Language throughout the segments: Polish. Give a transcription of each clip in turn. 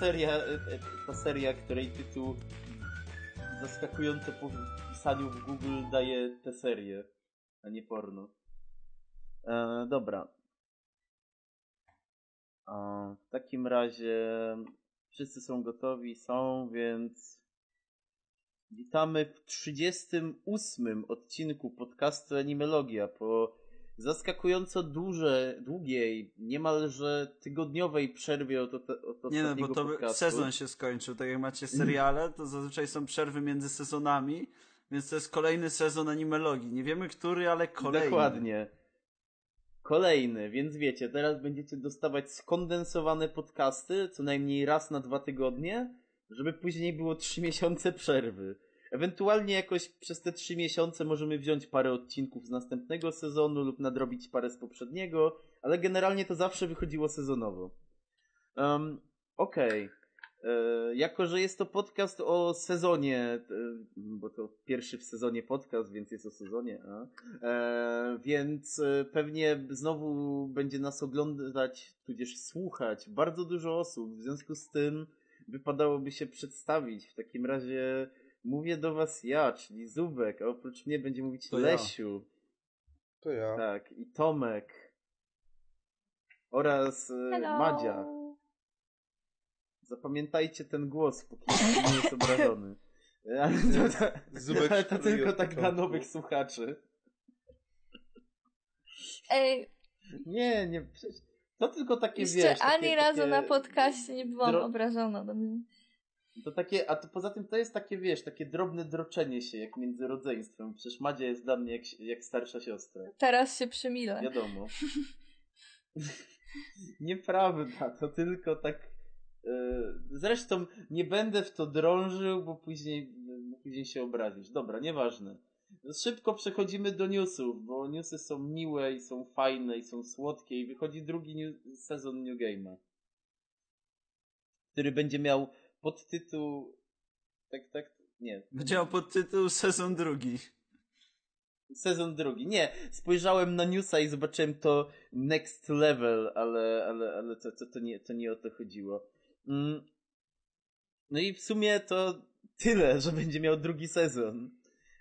seria, e, e, ta seria, której tytuł zaskakująco po wpisaniu w Google daje tę serię, a nie porno. E, dobra. E, w takim razie wszyscy są gotowi, są, więc witamy w 38 odcinku podcastu Animologia po zaskakująco duże, długiej, niemalże tygodniowej przerwie od, od, od Nie no, bo to podcastu. sezon się skończył. Tak jak macie seriale, to zazwyczaj są przerwy między sezonami, więc to jest kolejny sezon animologii. Nie wiemy który, ale kolejny. Dokładnie. Kolejny, więc wiecie, teraz będziecie dostawać skondensowane podcasty co najmniej raz na dwa tygodnie, żeby później było trzy miesiące przerwy. Ewentualnie jakoś przez te trzy miesiące możemy wziąć parę odcinków z następnego sezonu lub nadrobić parę z poprzedniego, ale generalnie to zawsze wychodziło sezonowo. Um, Okej. E, Jako, że jest to podcast o sezonie, e, bo to pierwszy w sezonie podcast, więc jest o sezonie, a? E, więc e, pewnie znowu będzie nas oglądać, tudzież słuchać bardzo dużo osób. W związku z tym wypadałoby się przedstawić. W takim razie mówię do was ja, czyli Zubek, a oprócz mnie będzie mówić To ja. Lesiu. To ja. Tak, i Tomek. Oraz e, Hello. Madzia. Zapamiętajcie ten głos, póki nie jest obrażony. Ale to, to, Zubek ale to tylko tak dla nowych słuchaczy. Ej, Nie, nie, przecież to tylko takie jeszcze wiesz. ani takie, razu takie, na podcaście nie byłam dro- obrażona. do mnie. To takie, a to poza tym to jest takie, wiesz, takie drobne droczenie się, jak między rodzeństwem. Przecież Madzia jest dla mnie jak, jak starsza siostra. Teraz się przymilę. Wiadomo. Nieprawda, to tylko tak. e, Zresztą nie będę w to drążył, bo później, bo później się obrazisz. Dobra, nieważne. Szybko przechodzimy do newsów, bo newsy są miłe i są fajne i są słodkie i wychodzi drugi new, sezon New Game'a, który będzie miał podtytuł tak, tak, nie, Będzie miał podtytuł sezon drugi. Sezon drugi. Nie, spojrzałem na newsa i zobaczyłem to next level, ale, ale, ale to, to, to, nie, to nie o to chodziło. Mm. No i w sumie to tyle, że będzie miał drugi sezon.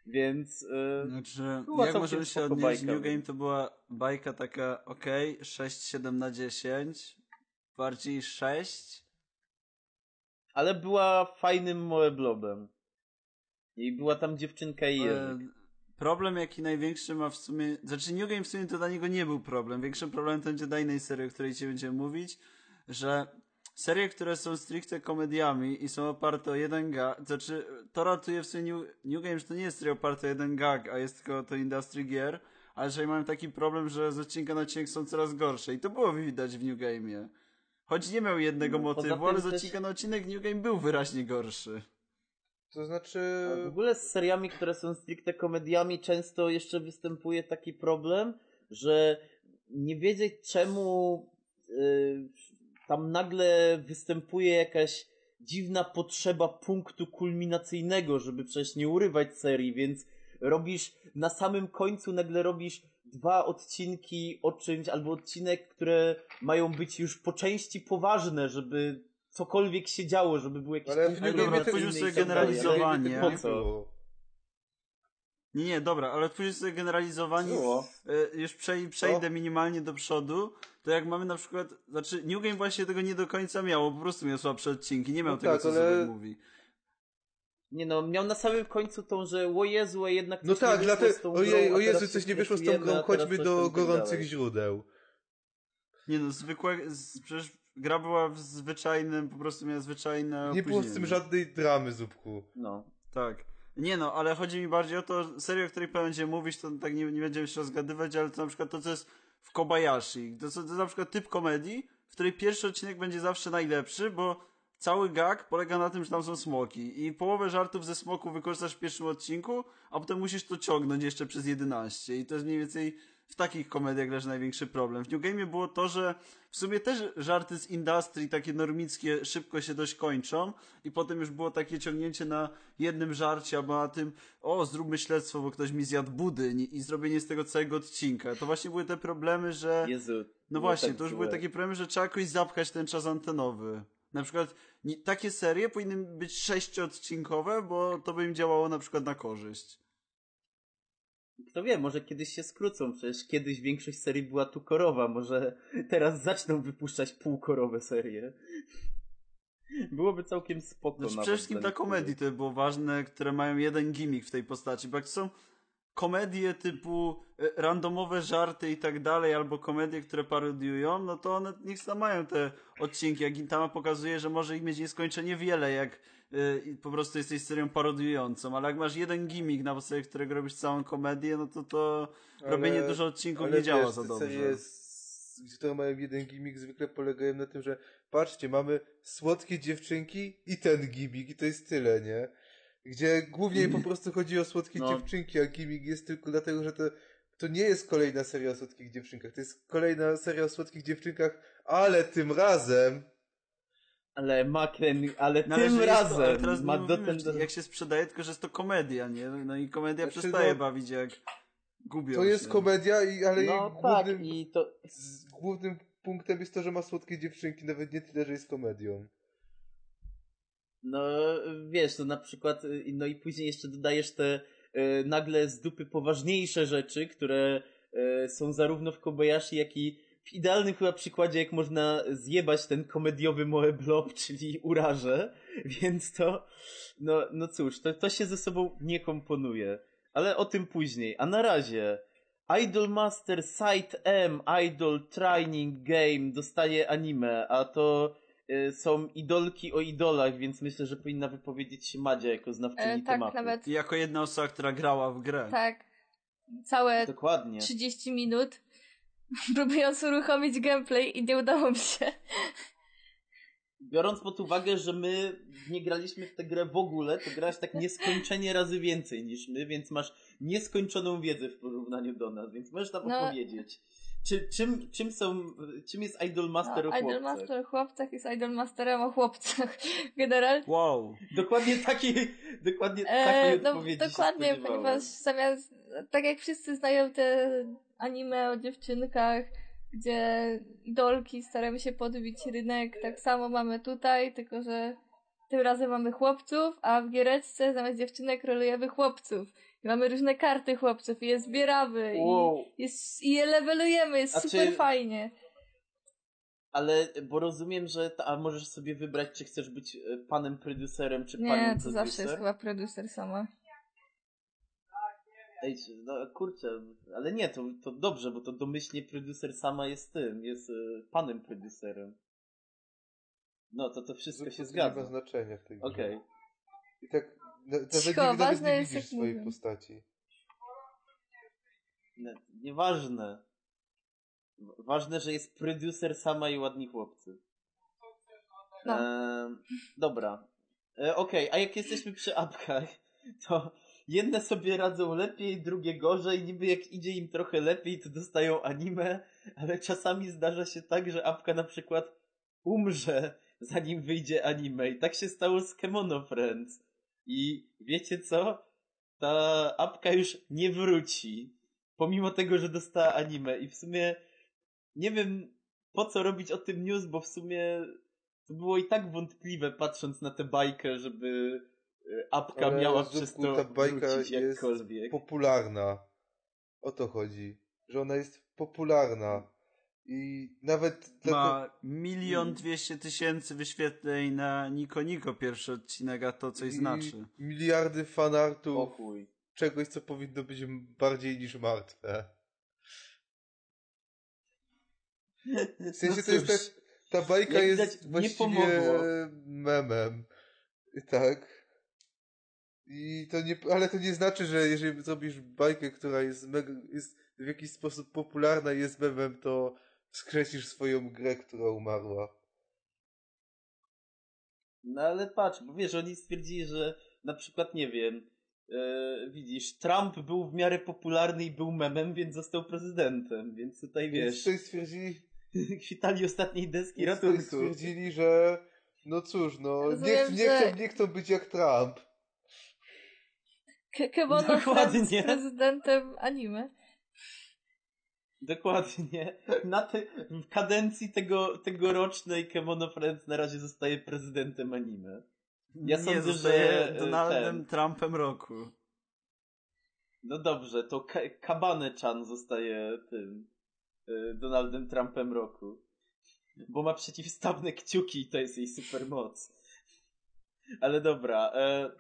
Więc yy, Znaczy, jak możemy się odnieść? bajka. New Game to była bajka taka ok, 6-7 na 10, bardziej 6. ale była fajnym moeblobem. I była tam dziewczynka i język. Problem jaki największy ma w sumie, znaczy New Game w sumie to dla niego nie był problem. Większym problemem to będzie dla innej serii, o której dzisiaj będziemy mówić, że serie, które są stricte komediami i są oparte o jeden gag, znaczy to ratuje w sumie New, New Game, że to nie jest seria oparta o jeden gag, a jest tylko to Industry Gear, ale że mają taki problem, że z odcinka na odcinek są coraz gorsze i to było widać w New Game'ie. Choć nie miał jednego No, motywu, ale z też- na odcinek New Game był wyraźnie gorszy. To znaczy... A W ogóle z seriami, które są stricte komediami, często jeszcze występuje taki problem, że nie wiedzieć czemu y, tam nagle występuje jakaś dziwna potrzeba punktu kulminacyjnego, żeby przecież nie urywać serii, więc robisz na samym końcu nagle robisz dwa odcinki o czymś, albo odcinek, które mają być już po części poważne, żeby cokolwiek się działo, żeby był jakiś Ale w sobie tak dalej, ale generalizowanie. Po Nie co? Nie, nie, dobra, ale później sobie generalizowanie, e, już przej, przejdę minimalnie do przodu, to jak mamy na przykład, znaczy New Game właśnie tego nie do końca miało, po prostu miał słabsze odcinki, nie miał No tego, tak, co ale- Zubek mówi. Nie no, miał na samym końcu tą, że o Jezu, a jednak No tak, dlatego... Ojej, o Jezu, coś nie wyszło z tą grą, chodźmy do gorących dalej. źródeł. Nie no, zwykłe, z, przecież gra była w zwyczajnym, po prostu miała zwyczajne Nie było z tym żadnej dramy, Zupku. No. Tak. Nie no, ale chodzi mi bardziej o to, serio, o której będziemy mówić, to tak nie, nie będziemy się rozgadywać, ale to na przykład to, co jest w Kobayashi. To, co- to na przykład typ komedii, w której pierwszy odcinek będzie zawsze najlepszy, bo cały gag polega na tym, że tam są smoki i połowę żartów ze smoku wykorzystasz w pierwszym odcinku, a potem musisz to ciągnąć jeszcze przez 11 i to jest mniej więcej w takich komediach leży największy problem. W New Game było to, że w sumie też żarty z industry, takie normickie, szybko się dość kończą i potem już było takie ciągnięcie na jednym żarcie, albo na tym, o, zróbmy śledztwo, bo ktoś mi zjadł budyń i zrobienie z tego całego odcinka. To właśnie były te problemy, że... Jezu. No właśnie, tak to już były takie problemy, że trzeba jakoś zapchać ten czas antenowy. Na przykład nie, takie serie powinny być sześciodcinkowe, bo to by im działało na przykład na korzyść. Kto wie, może kiedyś się skrócą, przecież kiedyś większość serii była tu korowa, może teraz zaczną wypuszczać półkorowe serie. Byłoby całkiem spoko. Znaczy przede wszystkim dla komedii to by było ważne, które mają jeden gimmick w tej postaci, bo jak są komedie typu e, randomowe żarty i tak dalej, albo komedie, które parodiują, no to one niech tam mają te odcinki, jak Gintama pokazuje, że może ich mieć nieskończenie wiele, jak y, i po prostu jesteś serią parodiującą, ale jak masz jeden gimmick na podstawie którego robisz całą komedię, no to to Ale- robienie dużo odcinków nie działa wiesz, za te dobrze. z- które mają jeden gimmick, zwykle polegają na tym, że patrzcie, mamy słodkie dziewczynki i ten gimmick i to jest tyle, nie? Gdzie głównie po prostu chodzi o słodkie No. dziewczynki, a gimmick jest tylko dlatego, że to, to nie jest kolejna seria o słodkich dziewczynkach, to jest kolejna seria o słodkich dziewczynkach, ale tym razem Ale Makren, ale No, ale tym razem to, ale teraz ma do mówimy, ten... jak się sprzedaje, tylko że jest to komedia, nie? No i komedia Znaczy, przestaje no, bawić jak gubią to jest się. komedia, i, ale jej No tak, głównym, i to... z, głównym punktem jest to, że ma słodkie dziewczynki, nawet nie tyle, że jest komedią. No wiesz, to na przykład, y, no i później jeszcze dodajesz te y, nagle z dupy poważniejsze rzeczy, które y, są zarówno w Kobayashi, jak i w idealnym chyba przykładzie, jak można zjebać ten komediowy Moe Blob, czyli urażę, więc to, no, no cóż, to, to się ze sobą nie komponuje. Ale o tym później. A na razie Idol Master Site M Idol Training Game dostaje anime, a to są idolki o idolach, więc myślę, że powinna wypowiedzieć się Madzia jako znawczyni E, tak, tematu. nawet I jako jedna osoba, która grała w grę. tak. Całe Dokładnie. 30 minut próbując uruchomić gameplay i nie udało mi się. Biorąc pod uwagę, że my nie graliśmy w tę grę w ogóle, to grasz tak nieskończenie razy więcej niż my, więc masz nieskończoną wiedzę w porównaniu do nas, więc możesz nam No. opowiedzieć. Czy, czym, czym są, czym jest Idol Master No, o Idol chłopcach? Master o chłopcach jest Idol Masterem o chłopcach. Generalnie. Wow. Dokładnie takiej, dokładnie E, takiej no odpowiedzi się dokładnie, ponieważ zamiast, tak jak wszyscy znają te anime o dziewczynkach, gdzie idolki starają się podbić rynek, tak samo mamy tutaj, tylko że tym razem mamy chłopców, a w giereczce zamiast dziewczynek rolujemy chłopców. I mamy różne karty chłopców i je zbieramy Wow. i, jest, i je levelujemy, jest A super czy- fajnie. Ale, bo rozumiem, że ta, a możesz sobie wybrać, czy chcesz być e, panem producerem, czy Nie, panią to zawsze jest chyba producer sama. Ej, no kurczę, ale nie, to, to dobrze, bo to domyślnie producer sama jest tym, jest e, panem producerem. No, to to wszystko się Nie ma zgadza. znaczenia w tej grze. Okej. I tak nawet, Cicho, nie, ważne nie jest, widzisz jak swojej mówią. postaci. Nie- Nieważne. Ważne, że jest producer sama i ładni chłopcy. No. Em, dobra. E, Okej, a jak jesteśmy przy apkach, to jedne sobie radzą lepiej, drugie gorzej. Niby jak idzie im trochę lepiej, to dostają anime, ale czasami zdarza się tak, że apka na przykład umrze, zanim wyjdzie anime. I tak się stało z Kemono Friends. I wiecie co? Ta apka już nie wróci. Pomimo tego, że dostała anime. I w sumie nie wiem po co robić o tym news, bo w sumie to było i tak wątpliwe patrząc na tę bajkę, żeby e, apka Ale, miała Zupku, przez to ta bajka wrócić jest jakkolwiek. Popularna. O to chodzi. Że ona jest popularna. I nawet Ma milion dwieście tysięcy wyświetleń na Niko Niko pierwszy odcinek, a to coś i znaczy. miliardy fanartów chuj. czegoś, co powinno być bardziej niż martwe. W sensie to jest tak, ta bajka jest widać, właściwie memem. Tak. I to nie, ale to nie znaczy, że jeżeli zrobisz bajkę, która jest, mega, jest w jakiś sposób popularna i jest memem, to wskrzesisz swoją grę, która umarła. No ale patrz, bo wiesz, oni stwierdzili, że na przykład, nie wiem, e, widzisz, Trump był w miarę popularny i był memem, więc został prezydentem, więc tutaj Więc wiesz, tutaj stwierdzili, chwitali ostatniej deski więc ratunku. stwierdzili, że no cóż, no nie, Rozumiem, nie, że- chcą, nie chcą być jak Trump. Ke- Kemono Dokładnie. Z prezydentem anime. Dokładnie. Na te, w kadencji tego, tegorocznej Kemono Friends na razie zostaje prezydentem anime. Ja nie sądzę, że, e, Donaldem ten- Trumpem roku. No dobrze, to Ka- Kabane-chan zostaje tym y, Donaldem Trumpem roku. Bo ma przeciwstawne kciuki i to jest jej supermoc. Ale dobra. E,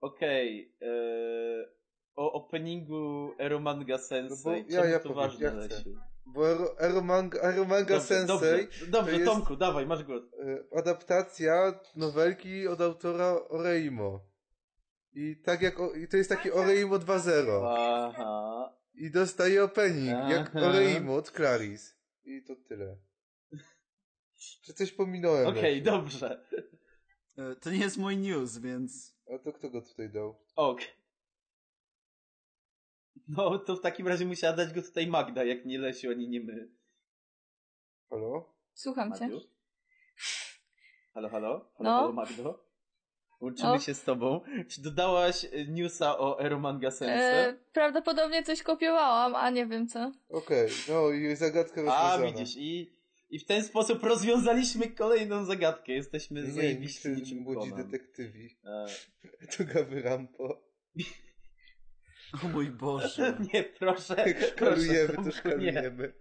Okej. e, o openingu Eromanga Sensei. No bo ja- ja to powiem, ważne, ja. Lesiu? Bo Ero- Eromanga, Eromanga Dobrze, Sensei dobrze, dobrze to jest- Tomku, dawaj, masz głos. e, adaptacja nowelki od autora Oreimo. I tak jak, o- i to jest taki Oreimo 2.0. Aha. I dostaje opening, jak Aha. Oreimo od Claris. I to tyle. Czy coś pominąłem? Okej, Lesiu? dobrze. E, To nie jest mój news, więc... A to kto go tutaj dał? Ok. No, to w takim razie musiała dać go tutaj Magda, jak nie Lesiu, ani nie my. Halo? Słucham cię. Halo, halo? Halo, No? halo Magdo? Łączymy No? się z tobą. Czy dodałaś y, newsa o Eromanga Sensei? E, prawdopodobnie coś kopiowałam, a nie wiem co. Okej, no i zagadka A, rozwiązana. widzisz, i, i w ten sposób rozwiązaliśmy kolejną zagadkę. Jesteśmy zajebiści niczym młodzi detektywi. E, To Gawy Rampo. O mój Boże. nie, proszę. Szkalujemy, proszę, to nie. szkalujemy.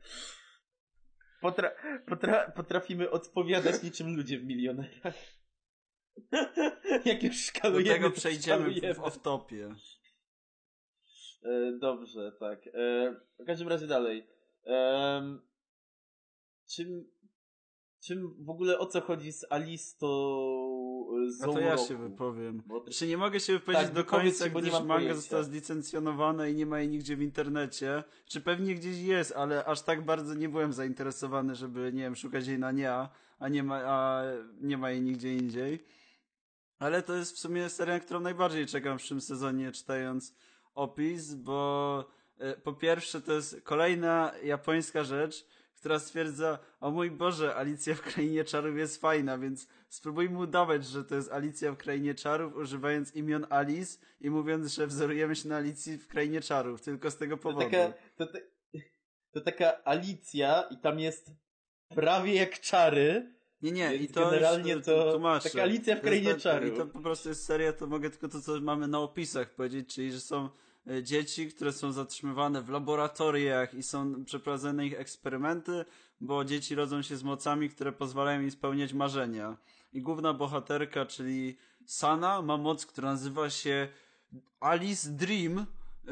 Potra potra potrafimy odpowiadać niczym ludzie w milionerach. Jak już Do szkalujemy, tego to przejdziemy w, szkalujemy. w off-topie. E, dobrze, tak. E, w każdym razie dalej. Czym, czym w ogóle o co chodzi z Alistą z A to ja Zomoroku? się wypowiem. Bo- Znaczy nie mogę się wypowiedzieć Tak, do końca, się, gdyż manga pojęcia. została zlicencjonowana i nie ma jej nigdzie w internecie. Czy pewnie gdzieś jest, ale aż tak bardzo nie byłem zainteresowany, żeby, nie wiem, szukać jej na nie, a nie ma, a nie ma jej nigdzie indziej. Ale to jest w sumie seria, którą najbardziej czekam w przyszłym sezonie, czytając opis, bo e, po pierwsze to jest kolejna japońska rzecz, która stwierdza, o mój Boże, Alicja w Krainie Czarów jest fajna, więc spróbujmy udawać, że to jest Alicja w Krainie Czarów, używając imion Alice i mówiąc, że wzorujemy się na Alicji w Krainie Czarów, tylko z tego To powodu. taka, to, te- to taka Alicja i tam jest prawie jak czary. Nie, nie, Więc i to generalnie już, to tłumaczę. taka Alicja w To Krainie Czarów. I to po prostu jest seria, to mogę tylko to, co mamy na opisach powiedzieć, czyli, że są dzieci, które są zatrzymywane w laboratoriach i są przeprowadzane ich eksperymenty, bo dzieci rodzą się z mocami, które pozwalają im spełniać marzenia. I główna bohaterka, czyli Sana, ma moc, która nazywa się Alice Dream,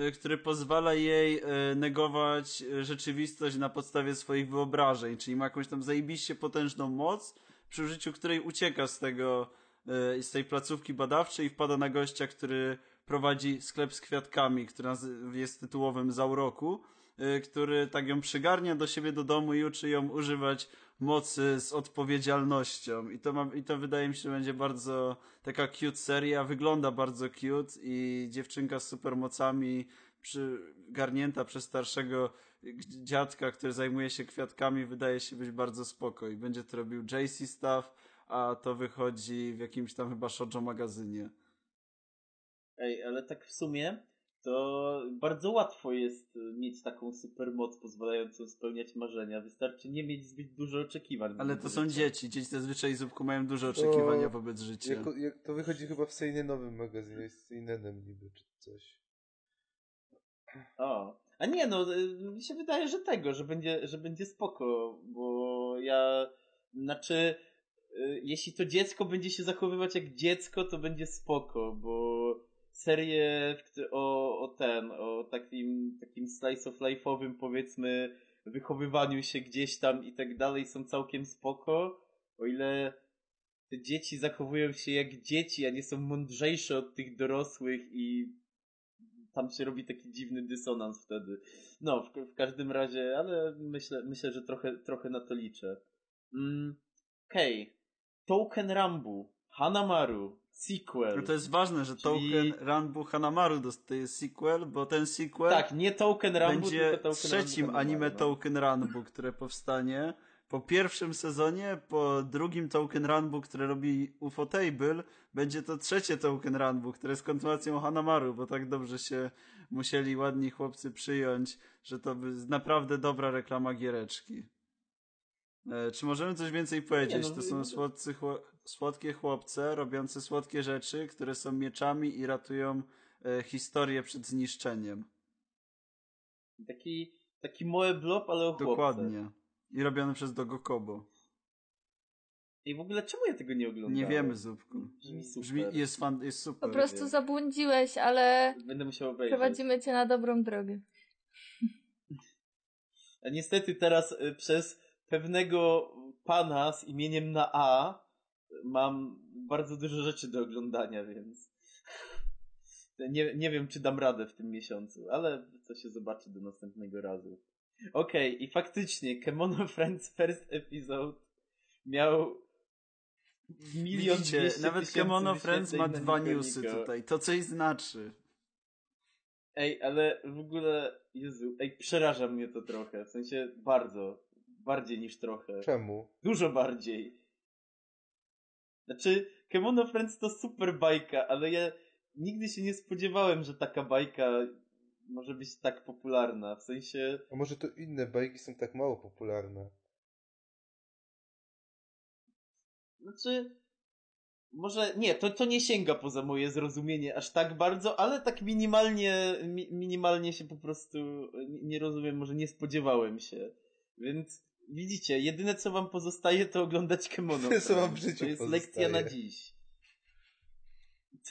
y, który pozwala jej y, negować rzeczywistość na podstawie swoich wyobrażeń, czyli ma jakąś tam zajebiście potężną moc, przy użyciu której ucieka z tego, z tej placówki badawczej i wpada na gościa, który prowadzi sklep z kwiatkami, który nazy- jest tytułowym Zauroku, y, który tak ją przygarnia do siebie do domu i uczy ją używać mocy z odpowiedzialnością. I to, ma, I to wydaje mi się, będzie bardzo taka cute seria. Wygląda bardzo cute i dziewczynka z supermocami przygarnięta przez starszego dziadka, który zajmuje się kwiatkami, wydaje się być bardzo spoko i będzie to robił JC Stuff, a to wychodzi w jakimś tam chyba shoujo magazynie. Ej, ale tak w sumie to bardzo łatwo jest y, mieć taką supermoc pozwalającą spełniać marzenia. Wystarczy nie mieć zbyt dużo oczekiwań. Ale to są życia. dzieci. Dzieci zazwyczaj zupku mają duże oczekiwania To- wobec życia. Jako, jak, to wychodzi chyba w Seinenowym magazynie, jest Seinenem niby, czy coś. O. A nie, no, y, mi się wydaje, że tego, że będzie, że będzie spoko, bo ja, znaczy, y, jeśli to dziecko będzie się zachowywać jak dziecko, to będzie spoko, bo któ- o, o ten, o takim, takim slice of life'owym, powiedzmy, wychowywaniu się gdzieś tam i tak dalej są całkiem spoko, o ile te dzieci zachowują się jak dzieci, a nie są mądrzejsze od tych dorosłych i tam się robi taki dziwny dysonans wtedy. No, w, w każdym razie, ale myślę, myślę że trochę, trochę na to liczę. Mm, Okej. Okay. Token Rambu, Hanamaru, sequel. No to jest ważne, że Czyli- Token Ranbu Hanamaru dostaje sequel, bo ten sequel Tak, nie Token Rambu, będzie tylko Token trzecim Rambu anime Hanamaru, no. Token Ranbu, które powstanie. po pierwszym sezonie, po drugim Token Runbu, które robi UFO Table, będzie to trzecie Token Runbu, które jest kontynuacją Hanamaru, bo tak dobrze się musieli ładni chłopcy przyjąć, że to by naprawdę dobra reklama giereczki. E, czy możemy coś więcej powiedzieć? Nie, no, to są słodcy, chło- słodkie chłopce robiące słodkie rzeczy, które są mieczami i ratują e, historię przed zniszczeniem. Taki, taki moe blob, ale o chłopce. Dokładnie. I robione przez Dogokobo. I w ogóle czemu ja tego nie oglądałem? Nie wiemy, Zupku. Brzmi super. Brzmi, jest, fan, jest super. Po prostu wiem. zabłądziłeś, ale Będę musiał obejrzeć. prowadzimy cię na dobrą drogę. A niestety teraz y, przez pewnego pana z imieniem na A mam bardzo dużo rzeczy do oglądania, więc nie, nie wiem, czy dam radę w tym miesiącu, ale to się zobaczy do następnego razu. Okej, i faktycznie Kemono Friends First Episode miał milion Widzicie, nawet Kemono Friends ma dwa newsy tutaj. To coś znaczy. Ej, ale w ogóle, Jezu, ej, przeraża mnie to trochę, w sensie bardzo, bardziej niż trochę. Czemu? Dużo bardziej. Znaczy, Kemono Friends to super bajka, ale ja nigdy się nie spodziewałem, że taka bajka może być tak popularna. W sensie, A może to inne bajki są tak mało popularne? znaczy, może nie, to, to nie sięga poza moje zrozumienie aż tak bardzo, ale tak minimalnie, mi, minimalnie się po prostu nie, nie rozumiem, może nie spodziewałem się. Więc widzicie, jedyne co wam pozostaje to oglądać Kemono Co wam w życiu To jest pozostaje? lekcja na dziś.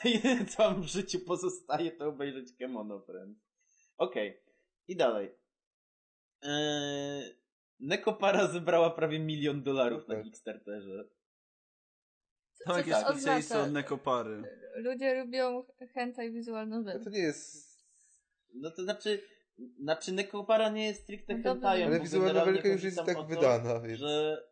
To jedyne co wam w życiu pozostaje to obejrzeć Kemono. Okej, i dalej. Eee, Nekopara zebrała prawie milion dolarów No na tak. Kickstarterze. Co Tak, to jest specjalistą oznacza? od nekopary. Ludzie lubią hentai wizualnowe. A to nie jest... No to znaczy, znaczy Nekopara nie jest stricte No hentajem, Ale wizualna nowelka już jest tak to, wydana, więc... Że...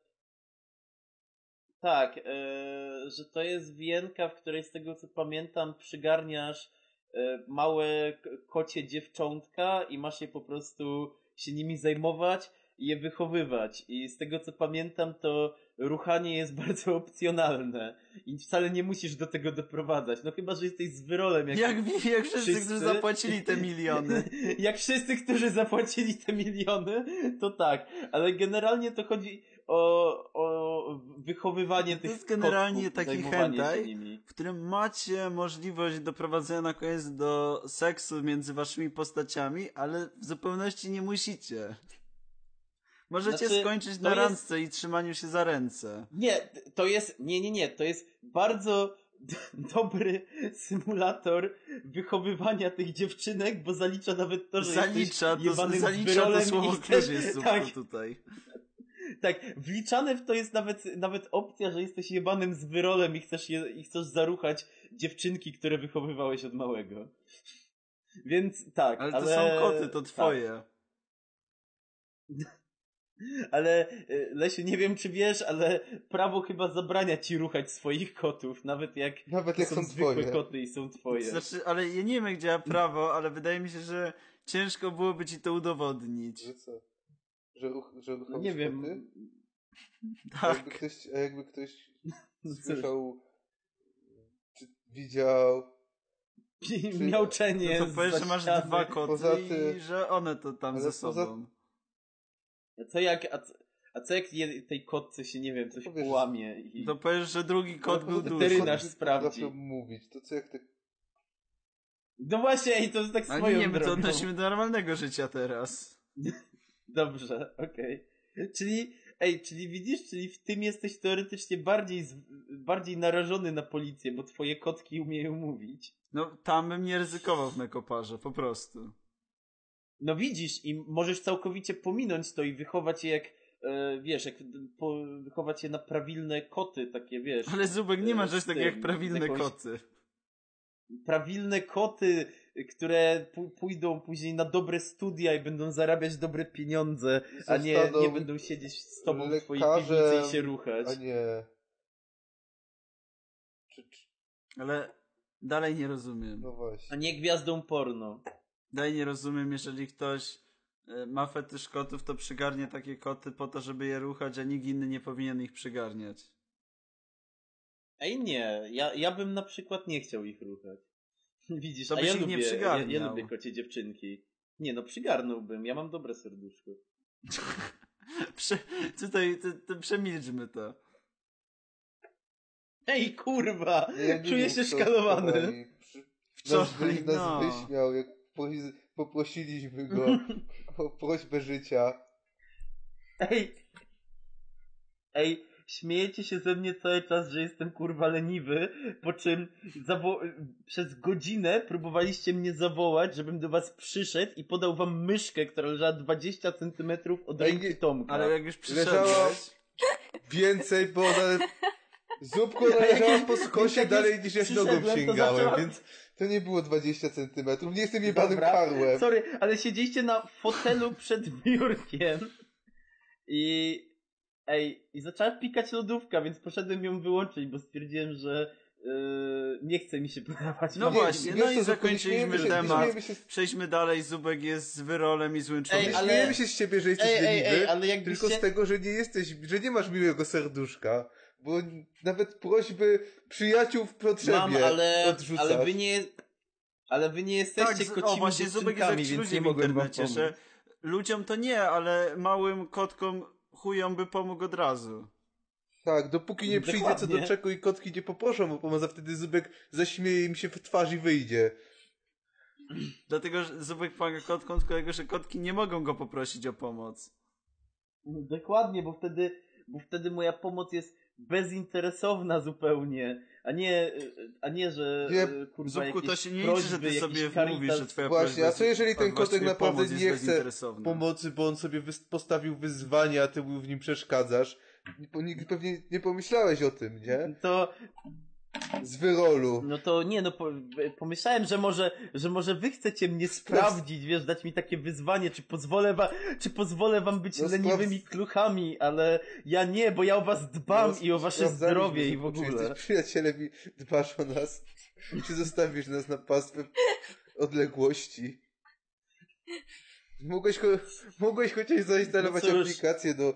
Tak, e, że to jest wienka, w której z tego co pamiętam przygarniasz e, małe kocie dziewczątka i masz je po prostu się nimi zajmować je wychowywać. I z tego co pamiętam to ruchanie jest bardzo opcjonalne i wcale nie musisz do tego doprowadzać. No chyba, że jesteś z wyrolem. Jak, Jak, jak wszyscy, wszyscy. którzy zapłacili te miliony. Jak wszyscy, którzy zapłacili te miliony, to tak. Ale generalnie to chodzi o, o wychowywanie To tych jest generalnie kotów, taki hentai. w którym macie możliwość doprowadzenia na koniec do seksu między waszymi postaciami, ale w zupełności nie musicie. Możecie Znaczy, skończyć na jest- randce i trzymaniu się za ręce. Nie, to jest, nie, nie, nie, to jest bardzo dobry symulator wychowywania tych dziewczynek, bo zalicza nawet to, że Zalicza, to, zalicza to słowo i też jest super tak, tutaj. Tak, wliczane w to jest nawet, nawet opcja, że jesteś jebanym z wyrolem i chcesz, je, i chcesz zaruchać dziewczynki, które wychowywałeś od małego. Więc tak, Ale ale... to są koty, to tak. Ale y, Lesiu, nie wiem czy wiesz, ale prawo chyba zabrania ci ruchać swoich kotów, nawet jak Nawet to jak są są zwykłe twoje. koty i są twoje. Znaczy, ale ja nie wiem jak działa prawo, ale wydaje mi się, że ciężko byłoby ci to udowodnić. Że co? Że, ruch, że No nie wiem. koty? Tak. jakby ktoś, a jakby ktoś No słyszał, czy widział, Miauczenie No to powiesz, że masz dwa koty Poza ty- i że one to tam Ale ze poza- sobą. A co jak, a, co- a co jak tej kotce się, nie wiem, coś powiesz- połamie i... To powiesz, że drugi kot Ale był duży. weterynarz sprawdzi. mówić, to co jak te No właśnie, ej, to jest tak Ale swoją nie, my to odnosimy do normalnego życia teraz. Dobrze, okej. Czyli, ej, czyli widzisz, czyli w tym jesteś teoretycznie bardziej, bardziej narażony na policję, bo twoje kotki umieją mówić. No, tam bym nie ryzykował w Nekoparze, po prostu. No widzisz, i możesz całkowicie pominąć to i wychować je jak, e, wiesz, jak po, wychować je na prawilne koty, takie, wiesz. Ale Zubek, nie ma e, czegoś takiego jak prawilne jakąś- koty. Prawilne koty, które pójdą później na dobre studia i będą zarabiać dobre pieniądze, a nie, nie będą siedzieć z tobą w twojej piwnicy i się ruchać. a nie... Czy, czy, Ale dalej nie rozumiem. no A właśnie. nie gwiazdą porno. Dalej nie rozumiem, jeżeli ktoś e, ma fetysz kotów, to przygarnie takie koty po to, żeby je ruchać, a nikt inny nie powinien ich przygarniać. Ej, nie, ja, ja bym na przykład nie chciał ich ruchać. Widzisz, To a ja ich nie lubię, ja, ja przygarniał. lubię kocie dziewczynki. Nie no, przygarnąłbym, ja mam dobre serduszko. Prze, tutaj to, to przemilczmy to. Ej, kurwa! Ja Czuję się szkalowany. wczoraj no. wyśmiał, jak poprosiliśmy go o prośbę życia. Ej! Ej, śmiejecie się ze mnie cały czas, że jestem kurwa leniwy, po czym przez godzinę próbowaliście mnie zawołać, żebym do was przyszedł i podał wam myszkę, która leżała 20 centymetrów od Ej, ręki Tomka. Ale jak już Leżała przyszedłeś... więcej, bo ona... Zupko należała po skosie dalej niż jak przyszedłem, nogą sięgałem, więc to nie było 20 centymetrów. Nie jestem jebanym karłem. Sorry, ale siedzieliście na fotelu przed biurkiem i ej, i zaczęła pikać lodówka, więc poszedłem ją wyłączyć, bo stwierdziłem, że yy, nie chce mi się podawać. No właśnie, no i zakończyliśmy się- temat. się z- Przejdźmy dalej, Zubek jest z wyrolem i złym Nie człowiekiem. ale- śmiejemy się z ciebie, że jesteś Ej, ej, leniwy, ej, ale tylko jakbyście... z tego, że nie jesteś, że nie masz miłego serduszka. Bo nawet prośby przyjaciół w potrzebie Mam, ale, odrzucasz. ale wy nie... Ale wy nie jesteście z- kocimi o właśnie Zubek jest więc ludzie nie w mogłem wam pomóc. że ludziom to nie, ale małym kotkom chujom by pomógł od razu. Tak, dopóki nie przyjdzie co Dokładnie. do czego i kotki nie poproszą o pomoc, a wtedy Zubek zaśmieje im się w twarz i wyjdzie. Dlatego, że Zubek pomaga kotkom, tylko dlatego, że kotki nie mogą go poprosić o pomoc. Dokładnie, bo wtedy, bo wtedy moja pomoc jest bezinteresowna zupełnie, a nie, a nie że Nie, e, kurwa Zubku, to się nie liczy, że ty sobie mówisz, że twoja Właśnie, prośba a co jeżeli ten kotek naprawdę nie chce? Pomocy, bo on sobie postawił wyzwanie, a ty mu w nim przeszkadzasz. Bo nigdy pewnie nie pomyślałeś o tym, nie? To, Z wyrolu. no to nie, no po, pomyślałem, że może, że może wy chcecie mnie sprawdzić, wiesz, dać mi takie wyzwanie, czy pozwolę wam, czy pozwolę wam być No, leniwymi sprawdz- kluchami, ale ja nie, bo ja o was dbam No, i o wasze zdrowie i w Czy ogóle. jesteś przyjacielem i dbasz o nas. Czy zostawisz nas na pastwę odległości? Mogłeś, mogłeś chociaż zainstalować No aplikację do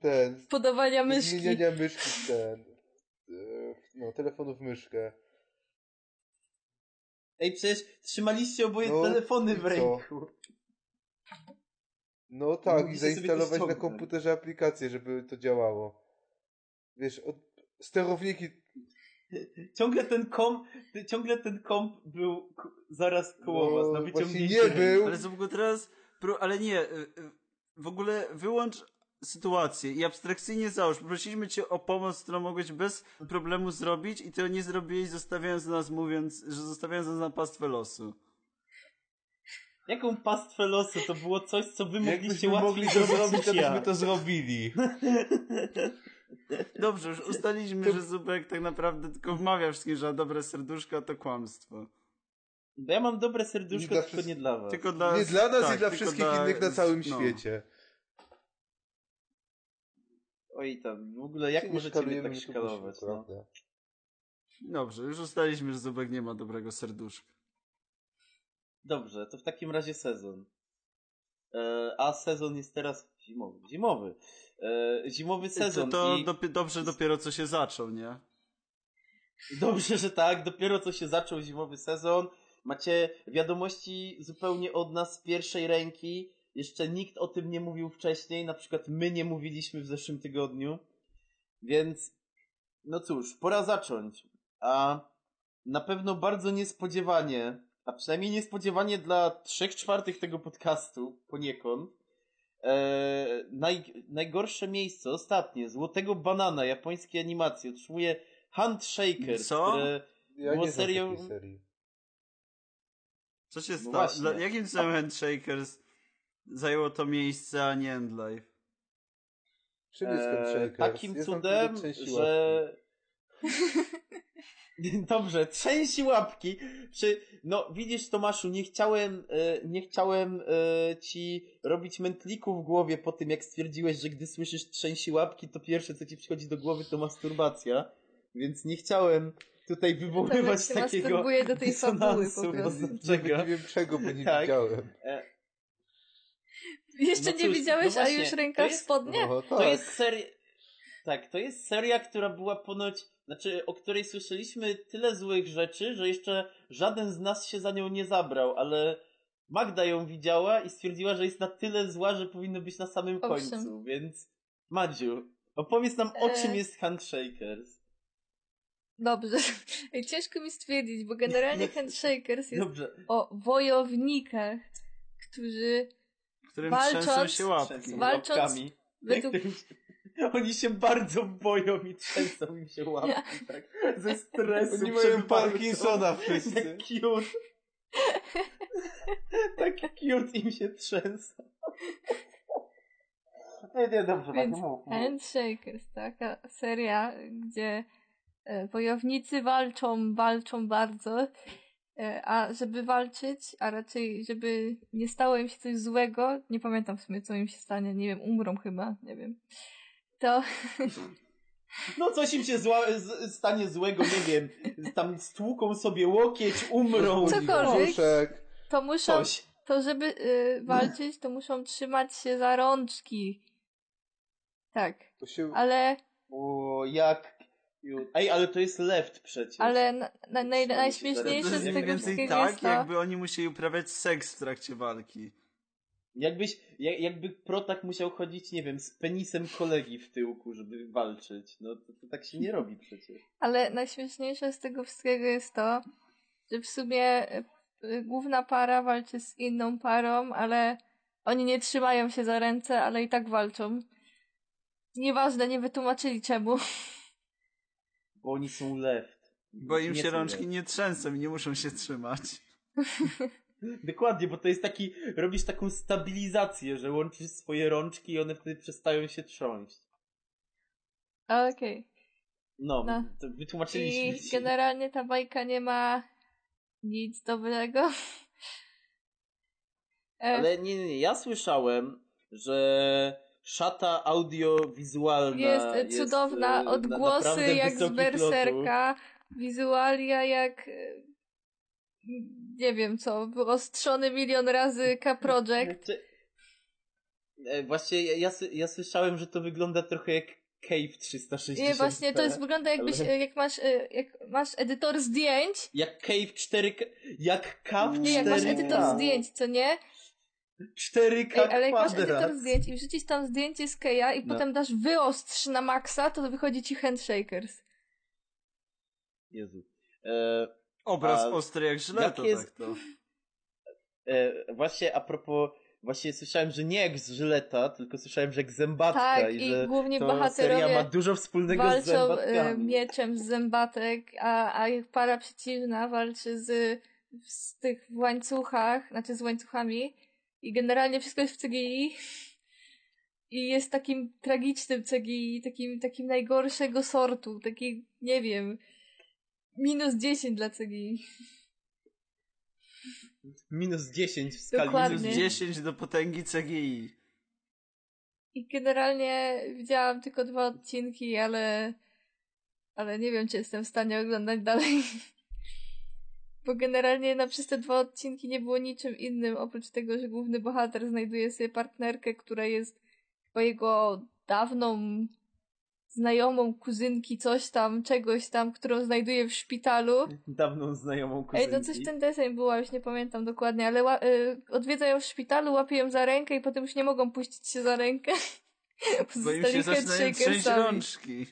ten, Podawania myszki. zmieniania myszki ten, no, telefonu w myszkę. Ej, przecież trzymaliście oboje No, telefony i w ręku. No tak, i sobie to zainstalować na komputerze aplikację, żeby to działało. Wiesz, od, sterowniki Ciągle ten komp, ciągle ten komp był zaraz koło No, was, na właśnie wyciągnięcie nie był. Ale Zubku, teraz... pró- Ale nie, y, y, w ogóle wyłącz sytuację i abstrakcyjnie załóż. Prosiliśmy cię o pomoc, którą mogłeś bez problemu zrobić i ty nie zrobiłeś, zostawiając nas mówiąc, że zostawiając nas na pastwę losu. Jaką pastwę losu? To było coś, co wy mogliście łatwiej mogli to zrobić to byśmy to zrobili. Dobrze, już ustaliliśmy, że Zubek tak naprawdę tylko wmawia wszystkim, że ma dobre serduszko, to kłamstwo. Bo ja mam dobre serduszko, Nie dla tylko wszystkich. nie dla was. Tylko dla, Nie dla nas tak, i dla wszystkich dla- innych na całym no. świecie. Oj tam, w ogóle jak nie możecie mnie tak szkalować, no. Dobrze, już ustaliliśmy, że Zubek nie ma dobrego serduszka. Dobrze, to w takim razie sezon. E, a sezon jest teraz zimowy. Zimowy. E, zimowy sezon. to to i... dopi- dobrze dopiero co się zaczął, nie? Dobrze, że tak. Dopiero co się zaczął zimowy sezon. Macie wiadomości zupełnie od nas z pierwszej ręki. Jeszcze nikt o tym nie mówił wcześniej. Na przykład my nie mówiliśmy w zeszłym tygodniu. Więc, no cóż, pora zacząć. A na pewno bardzo niespodziewanie, a przynajmniej niespodziewanie dla trzech czwartych tego podcastu, poniekąd, e, naj, najgorsze miejsce, ostatnie, Złotego Banana, japońskiej animacji, otrzymuje Handshakers, Co? które... Ja Było serią-. Co się stało? właśnie. Dla- Jakim cudem Handshakers zajęło to miejsce, a nie Endlife? Czym jest e, takim znam cudem, że... Dobrze, trzęsi łapki. Czy, no widzisz Tomaszu, nie chciałem, e, nie chciałem e, ci robić mętliku w głowie po tym, jak stwierdziłeś, że gdy słyszysz trzęsi łapki, to pierwsze, co ci przychodzi do głowy, to masturbacja. Więc nie chciałem tutaj wywoływać się takiego do tej fabuły po dysonansu prostu. Nie wiem czego, bo nie Tak. widziałem. Jeszcze No nie cóż, widziałeś, no a właśnie, już to ręka w jest- spodnie? No, To tak. jest seria. Tak, to jest seria, która była ponoć. Znaczy, o której słyszeliśmy tyle złych rzeczy, że jeszcze żaden z nas się za nią nie zabrał, ale Magda ją widziała i stwierdziła, że jest na tyle zła, że powinno być na samym Owszem. końcu. Więc Madziu, opowiedz nam o czym E. jest Handshakers. Dobrze. Ciężko mi stwierdzić, bo generalnie Handshakers jest Dobrze. o wojownikach, którzy Którym Walcząc- trzęsą się łapki. Walcząc łapkami. według... Oni się bardzo boją i trzęsą im się łapki, tak? Ze stresu. Oni mają. Parkinsona wszyscy. Jak cute. tak cute im się trzęsą. Nie, nie, dobrze, Więc tak mów. mów. Handshakers, taka seria, gdzie e, wojownicy walczą, walczą bardzo, a żeby walczyć, a raczej żeby nie stało im się coś złego, nie pamiętam w sumie co im się stanie, nie wiem, umrą chyba, nie wiem, to No coś im się zła, z, stanie złego, nie wiem. Tam stłuką sobie łokieć, umrą. Cokolwiek. To muszą, Coś. to żeby y, walczyć, to muszą trzymać się za rączki. Tak, To się... ale, O, jak. Ej, ale to jest left przecież. ale na, na, naj, najśmieszniejsze z tego wszystkiego tak, jest to, jakby oni musieli uprawiać seks w trakcie walki. Jakbyś, jak, jakby protak musiał chodzić, nie wiem, z penisem kolegi w tyłku, żeby walczyć. No to, to tak się nie robi przecież. Ale najśmieszniejsze z tego wszystkiego jest to, że w sumie y, y, główna para walczy z inną parą, ale oni nie trzymają się za ręce, ale i tak walczą. Nieważne, nie wytłumaczyli czemu. Bo oni są left. Bo im Nie się rączki left. nie trzęsą i nie muszą się trzymać. Dokładnie, bo to jest taki, robisz taką stabilizację, że łączysz swoje rączki i one wtedy przestają się trząść. Okej. No, No. to wytłumaczyliśmy I ci. generalnie ta bajka nie ma nic dobrego. E, Ale nie, nie, nie, ja słyszałem, że szata audiowizualna jest e, jest cudowna, na- odgłosy naprawdę jak z Berserka, wizualia jak e, nie wiem co, wyostrzony milion razy K-Project. Znaczy, e, Właśnie ja, ja, ja słyszałem, że to wygląda trochę jak Cave 360. Nie, właśnie to jest, wygląda jakbyś, ale- jak masz, jak masz edytor zdjęć, Jak Cave 4K, jak w 4K. nie, jak masz edytor zdjęć, co nie? 4K Ej, ale jak masz edytor zdjęć i wrzucisz tam zdjęcie z Keja i No. potem dasz wyostrz na maksa, to wychodzi ci handshakers. Jezu. E, Obraz A ostry jak żyleta, jak jest- tak to. e, właśnie a propos, właśnie słyszałem, że nie jak z Żyleta, tylko słyszałem, że jak zębatka Tak, i i że głównie to seria ma bohaterowie dużo wspólnego z walczą e, zębatkami. mieczem z zębatek, a, a ich para przeciwna walczy z, z tych w łańcuchach, znaczy z łańcuchami i generalnie wszystko jest w CGI i jest takim tragicznym CGI, takim, takim najgorszego sortu, taki, nie wiem, minus 10 dla CGI. Minus 10 w skali Dokładnie. Minus minus 10 do potęgi CGI. I generalnie widziałam tylko dwa odcinki, ale ale nie wiem, czy jestem w stanie oglądać dalej. Bo generalnie na przez te dwa odcinki nie było niczym innym, oprócz tego, że główny bohater znajduje sobie partnerkę, która jest chyba jego dawną znajomą kuzynki, coś tam, czegoś tam, którą znajduje w szpitalu. Dawną znajomą Ej, kuzynki. no coś ten deseń była, już nie pamiętam dokładnie, ale ła- y, odwiedza ją w szpitalu, łapie ją za rękę i potem już nie mogą puścić się za rękę. Bo im Zostali się zaczynają trzęść rączki.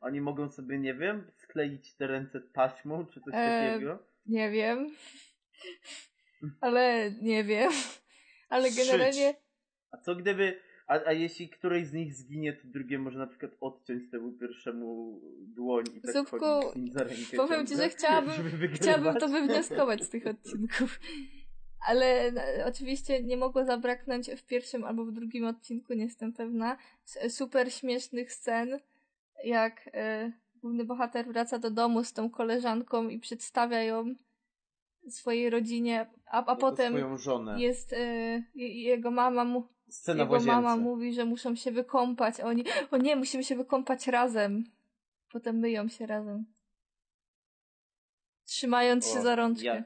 Oni mogą sobie, nie wiem, skleić te ręce taśmą, czy coś E, takiego. Nie wiem. Ale nie wiem. Ale generalnie A co gdyby, a, a jeśli któreś z nich zginie, to drugie może na przykład odciąć temu pierwszemu dłoń i tak Zupku, chodzić za rękę. powiem ci, że chciałabym- chciałabym to wywnioskować z tych odcinków. Ale no, oczywiście nie mogło zabraknąć w pierwszym albo w drugim odcinku, nie jestem pewna, super śmiesznych scen, jak e, główny bohater wraca do domu z tą koleżanką i przedstawia ją swojej rodzinie, a, a potem jest je- jego mama mu, Scena jego łazience. mama mówi, że muszą się wykąpać, a oni, o nie, musimy się wykąpać razem. Potem myją się razem. Trzymając się O, za rączkę. Ja,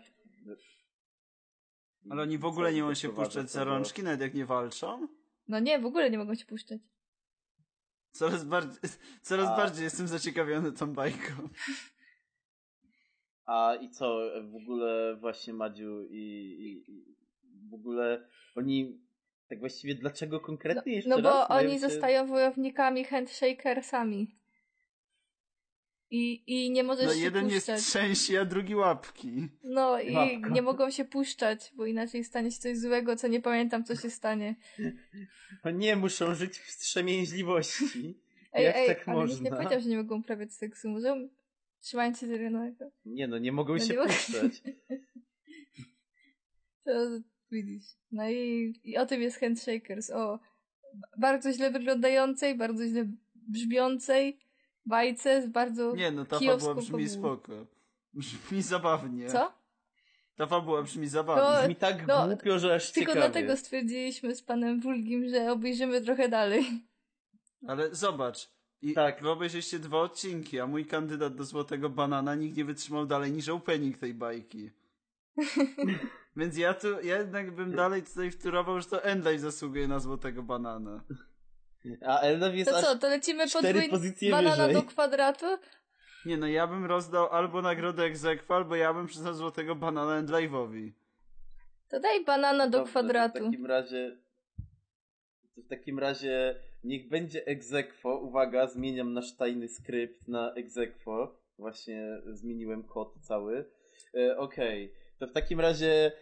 Ale oni w ogóle nie mogą się puszczać za rączki, nawet jak nie walczą? No nie, w ogóle nie mogą się puszczać. Coraz bardziej, coraz A- bardziej jestem zaciekawiony tą bajką. A i co, w ogóle właśnie Madziu i, i, i w ogóle oni tak właściwie dlaczego konkretnie jeszcze No bo oni się- zostają wojownikami handshakersami. I, I nie możesz No się jeden puszczać. jest trzęsi, a drugi łapki. No i Łapka. nie mogą się puszczać, bo inaczej stanie się coś złego, co nie pamiętam, co się stanie. O nie, muszą żyć w wstrzemięźliwości. Ej, Jak ej, tak ale nikt nie można? powiedział, że nie mogą uprawiać seksu. Może trzymając się zielonego. Nie no, nie mogą No się nie puszczać. To widzisz. No i, i o tym jest Handshakers. O bardzo źle wyglądającej, bardzo źle brzmiącej bajce z bardzo Nie no, ta fabuła brzmi spoko. Brzmi zabawnie. Co? Ta fabuła brzmi zabawnie. To- Brzmi tak no, głupio, że aż Tylko ciekawie. dlatego stwierdziliśmy z panem Wulgim, że obejrzymy trochę dalej. Ale zobacz. I Tak. wy obejrzeliście dwa odcinki, a mój kandydat do Złotego Banana nikt nie wytrzymał dalej niż opening tej bajki. Więc ja tu, ja jednak bym dalej tutaj wtórował, że to Endlay zasługuje na Złotego Banana. A Eldaw jest To co, to lecimy cztery podwójnie pozycje banana wyżej. do kwadratu? Nie no, ja bym rozdał albo nagrodę egzekwo, albo ja bym przyznał Złotego Banana Endlayowi. To daj banana do Dobrze, kwadratu. w takim razie. To w takim razie niech będzie egzekwo. Uwaga, zmieniam nasz tajny skrypt na egzekwo. Właśnie zmieniłem kod cały. E, Okej. To w takim razie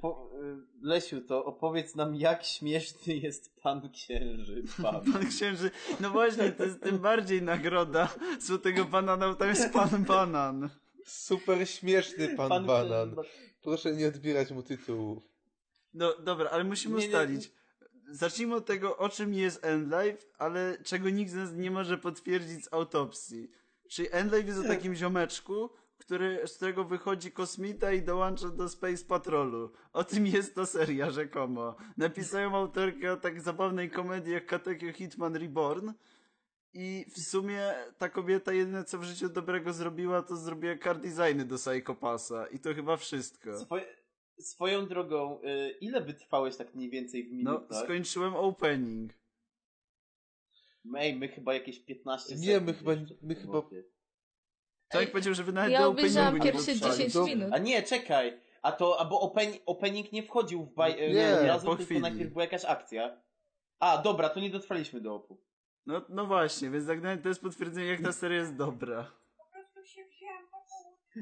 po, e, Lesiu, to opowiedz nam jak śmieszny jest pan księżyc. Pan. Pan księży, no właśnie, to jest tym bardziej nagroda Złotego Banana, bo tam jest Pan Banan. Super śmieszny pan, Pan Banan. Proszę nie odbierać mu tytułów. No dobra, ale musimy Nie, nie, ustalić. Zacznijmy od tego, o czym jest Endlife, ale czego nikt z nas nie może potwierdzić z autopsji. Czyli Endlife jest o takim ziomeczku, który, z którego wychodzi kosmita i dołącza do Space Patrolu. O tym jest to seria rzekomo. Napisają autorkę o tak zabawnej komedii jak Katekyo Hitman Reborn. I w sumie ta kobieta jedyne co w życiu dobrego zrobiła, to zrobiła car designy do Psychopasa. I to chyba wszystko. Swoje, swoją drogą, e, ile wytrwałeś tak mniej więcej w No, minutach? skończyłem opening. Ej, my chyba jakieś 15 Nie, sekund my chyba- my chyba- chłopie. Tomek powiedział, że wy nawet Ja do obejrzałam openingu nie pierwsze dotrwali. 10 Dobra. minut. A nie, czekaj. A to, a bo open, opening nie wchodził w baj... Nie, Nie, od razu, po tylko chwili. najpierw była jakaś akcja. A, dobra, to nie dotrwaliśmy do opu. No, no właśnie, więc tak to jest potwierdzenie, jak ta seria jest dobra.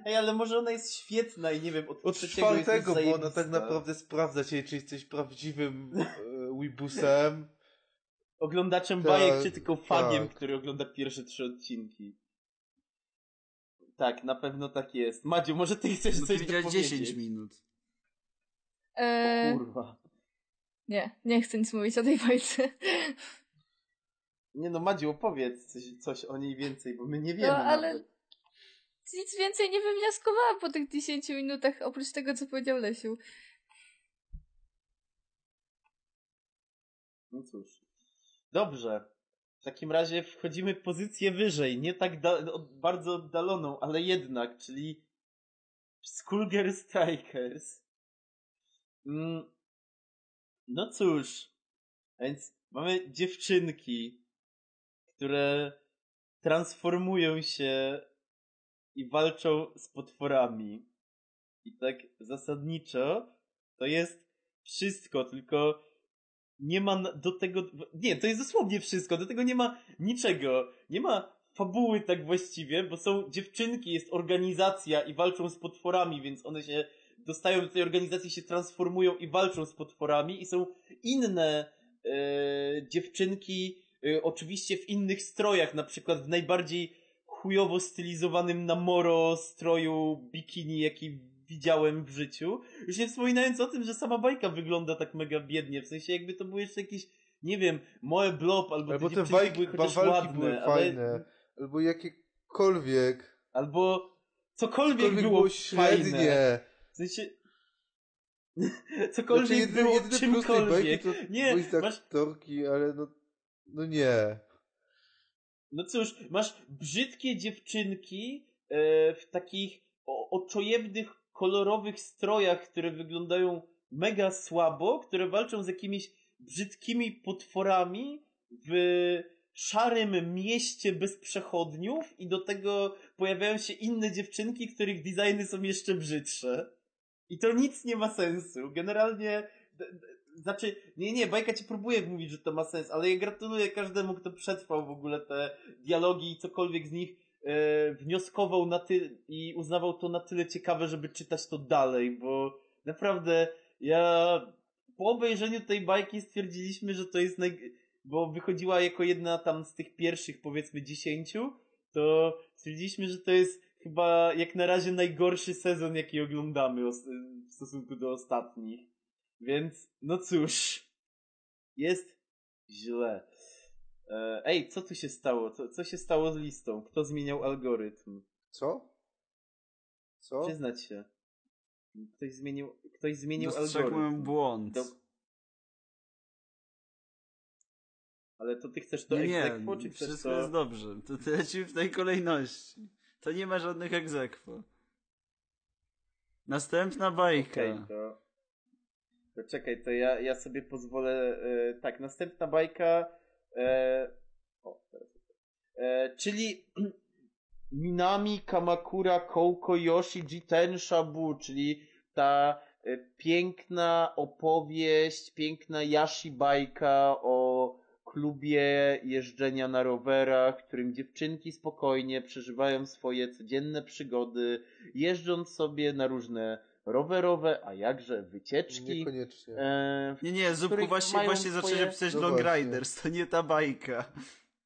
Ej, ale może ona jest świetna i nie wiem, od, Od trzeciego jest czwartego, bo ona tak naprawdę sprawdza cię, czy jesteś prawdziwym e, Wibusem. Oglądaczem Tak, bajek, czy tylko fagiem, tak. który ogląda pierwsze trzy odcinki. Tak, na pewno tak jest. Madziu, może ty chcesz No coś dopowiedzieć? 10 minut. Eee, Kurwa. nie, nie chcę nic mówić o tej bajce. Nie no, Madziu, opowiedz coś, coś o niej więcej, bo my nie wiemy No, ale nawet. nic więcej nie wywnioskowałam po tych 10 minutach, oprócz tego, co powiedział Lesiu. No cóż. Dobrze. W takim razie wchodzimy pozycję wyżej, nie tak od- bardzo oddaloną, ale jednak, czyli Skullgirl Strikers. Mm. No cóż. A Więc mamy dziewczynki, które transformują się i walczą z potworami. I tak zasadniczo to jest wszystko, tylko nie ma do tego. Nie, to jest dosłownie wszystko. Do tego nie ma niczego. Nie ma fabuły tak właściwie, bo są dziewczynki, jest organizacja i walczą z potworami, więc one się dostają do tej organizacji, się transformują i walczą z potworami. I są inne e, dziewczynki, e, oczywiście w innych strojach, na przykład w najbardziej chujowo stylizowanym na moro stroju bikini, jaki widziałem w życiu. Już nie wspominając o tym, że sama bajka wygląda tak mega biednie, w sensie jakby to były jeszcze jakieś, nie wiem, moe blob, albo, Albo te walki, były chociaż ładne, były ale, fajne. Albo jakiekolwiek. albo cokolwiek, Cokolwiek było, było fajne. średnie. W sensie... cokolwiek Znaczy, jedyny, było jedyny tej bajki czymkolwiek. to Nie, masz, aktorki, ale no, no nie. No cóż, masz brzydkie dziewczynki e, w takich o, oczojebnych, kolorowych strojach, które wyglądają mega słabo, które walczą z jakimiś brzydkimi potworami w szarym mieście bez przechodniów i do tego pojawiają się inne dziewczynki, których designy są jeszcze brzydsze. I to nic nie ma sensu. Generalnie, znaczy, nie, nie, bajka ci próbuje mówić, że to ma sens, ale ja gratuluję każdemu, kto przetrwał w ogóle te dialogi i cokolwiek z nich e, wnioskował na ty i uznawał to na tyle ciekawe, żeby czytać to dalej, bo naprawdę ja po obejrzeniu tej bajki stwierdziliśmy, że to jest naj... bo wychodziła jako jedna tam z tych pierwszych powiedzmy dziesięciu, to stwierdziliśmy, że to jest chyba jak na razie najgorszy sezon, jaki oglądamy w stosunku do ostatnich. Więc, no cóż, jest źle. E, Ej, co tu się stało? Co, co się stało z listą? Kto zmieniał algorytm? Co? Co? Przyznać się. Ktoś zmienił, ktoś zmienił algorytm. błąd. Do... Ale to ty chcesz to nie, nie, egzekwo, czy chcesz wszystko to... jest dobrze. To ty lecimy w tej kolejności. To nie ma żadnych egzekwo. Następna bajka. Okej, to... to czekaj, to ja, ja sobie pozwolę. E, tak, następna bajka. E, o, teraz. E, czyli Minami Kamakura Kouko Yoshi Jiten Shabu, czyli ta e, piękna opowieść, piękna Yashi bajka o klubie jeżdżenia na rowerach, w którym dziewczynki spokojnie przeżywają swoje codzienne przygody, jeżdżąc sobie na różne rowerowe, a jakże wycieczki. Niekoniecznie. E, Nie, nie, Zupku, których właśnie, właśnie swoje- zaczęli pisać No Long właśnie. Riders, to nie ta bajka.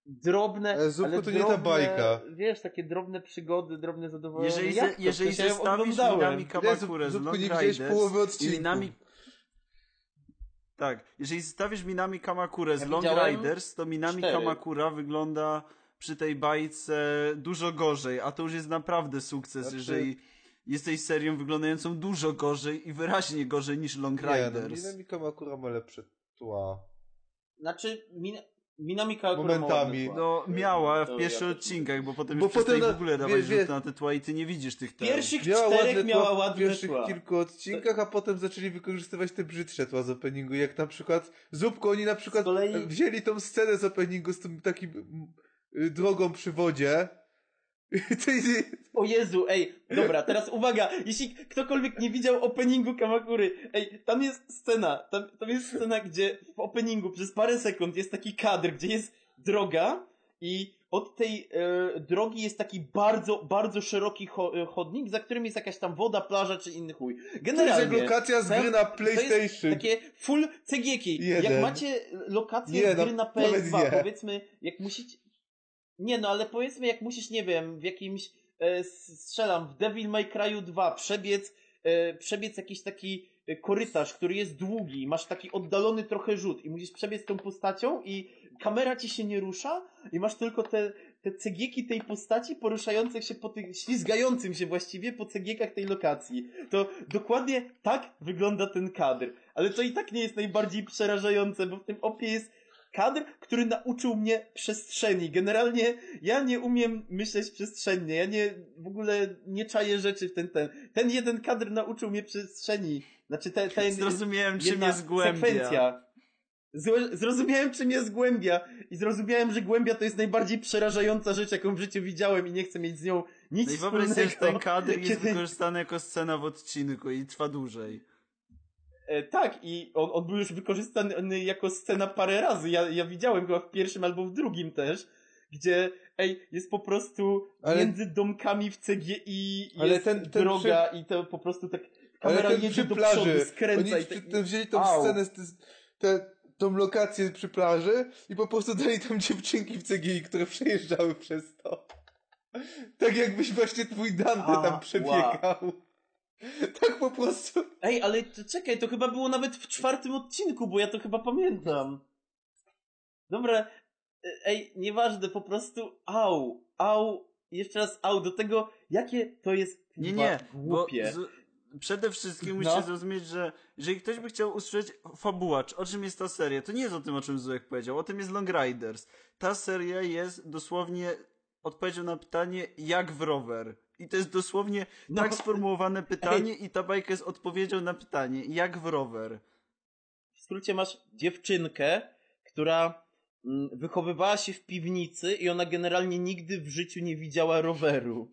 drobne, Ale Zupku, ale to nie drobne, ta bajka. Wiesz, takie drobne przygody, drobne zadowolenie. Jeżeli, Jak ze, to? jeżeli ją zestawisz. Minami Kamakurę z Long nie Riders połowy i odcinku. Minami... Tak, jeżeli zestawisz Minami Kamakurę z Ja Long widziałem Riders, to Minami cztery. Kamakura wygląda przy tej bajce dużo gorzej, a to już jest naprawdę sukces, Znaczy- jeżeli jesteś serią wyglądającą dużo gorzej i wyraźnie gorzej niż Long Nie, no, Riders. Minami Kamakura ma lepsze tła. Znaczy, min, Minami Kawakura Momentami. ma No, miała w pierwszych odcinkach, bo potem Bo już potem w na- ogóle wie- dawać wie- rzut na te tła i ty nie widzisz tych W tem. pierwszych Miała ładne czterech miała tła w ładne pierwszych tła. kilku odcinkach, a potem zaczęli wykorzystywać te brzydsze tła z openingu, jak na przykład Zupko, oni na przykład kolei- wzięli tą scenę z openingu z tym takim mm, y, drogą przy wodzie. O Jezu, ej, dobra, teraz uwaga, jeśli ktokolwiek nie widział openingu Kamakury, ej, tam jest scena, tam, tam jest scena, gdzie w openingu przez parę sekund jest taki kadr, gdzie jest droga i od tej e, drogi jest taki bardzo, bardzo szeroki cho e, chodnik, za którym jest jakaś tam woda, plaża czy inny chuj. To jest Generalnie, lokacja z gry na to jest PlayStation. takie full cegieki. Jeden. Jak macie lokację z no, gry na nawet PS2, nie. powiedzmy, jak musicie... Nie no, ale powiedzmy, jak musisz, nie wiem, w jakimś, e, strzelam, w Devil May Cry 2 przebiec, e, przebiec jakiś taki e, korytarz, który jest długi, masz taki oddalony trochę rzut i musisz przebiec tą postacią i kamera ci się nie rusza i masz tylko te, te cegieki tej postaci poruszających się po tych, ślizgającym się właściwie po cegiekach tej lokacji. To dokładnie tak wygląda ten kadr. Ale to i tak nie jest najbardziej przerażające, bo w tym opie jest kadr, który nauczył mnie przestrzeni. Generalnie ja nie umiem myśleć przestrzennie. Ja nie, w ogóle nie czaję rzeczy w ten, ten. Ten jeden kadr nauczył mnie przestrzeni. Znaczy ten, ten Zrozumiałem, czym jest głębia. sekwencja. Zro- Zrozumiałem, czym jest głębia i zrozumiałem, że głębia to jest najbardziej przerażająca rzecz, jaką w życiu widziałem i nie chcę mieć z nią nic No i wyobraź sobie, że wspólnego. ten kadr jest wykorzystany jako scena w odcinku i trwa dłużej. E, tak, i on, on był już wykorzystany jako scena parę razy. Ja, ja widziałem chyba w pierwszym albo w drugim też, gdzie ej, jest po prostu Ale- między domkami w CGI Ale jest ten- ten droga i to po prostu tak Ale kamera ten jedzie przy do plaży, przodu, skręca oni i tak... przy- wzięli tą Au. scenę, z, te, tą lokację przy plaży i po prostu dali tam dziewczynki w CGI, które przejeżdżały przez to. Tak jakbyś właśnie twój Dante A, tam przebiegał. Tak po prostu. Ej, ale to, czekaj, to chyba było nawet w czwartym odcinku, bo ja to chyba pamiętam. Dobra, e, ej, nieważne, po prostu au, au, jeszcze raz au, do tego, jakie to jest Nie, nie, bo głupie. z, przede wszystkim No. musicie zrozumieć, że jeżeli ktoś by chciał usłyszeć fabuła, czy o czym jest ta seria, to nie jest o tym, o czym Zuek powiedział, o tym jest Long Riders. Ta seria jest dosłownie odpowiedzią na pytanie, jak w rower. I to jest dosłownie No. tak sformułowane pytanie i ta bajka jest odpowiedzią na pytanie. Jak w rower? W skrócie masz dziewczynkę, która mm, wychowywała się w piwnicy i ona generalnie nigdy w życiu nie widziała roweru.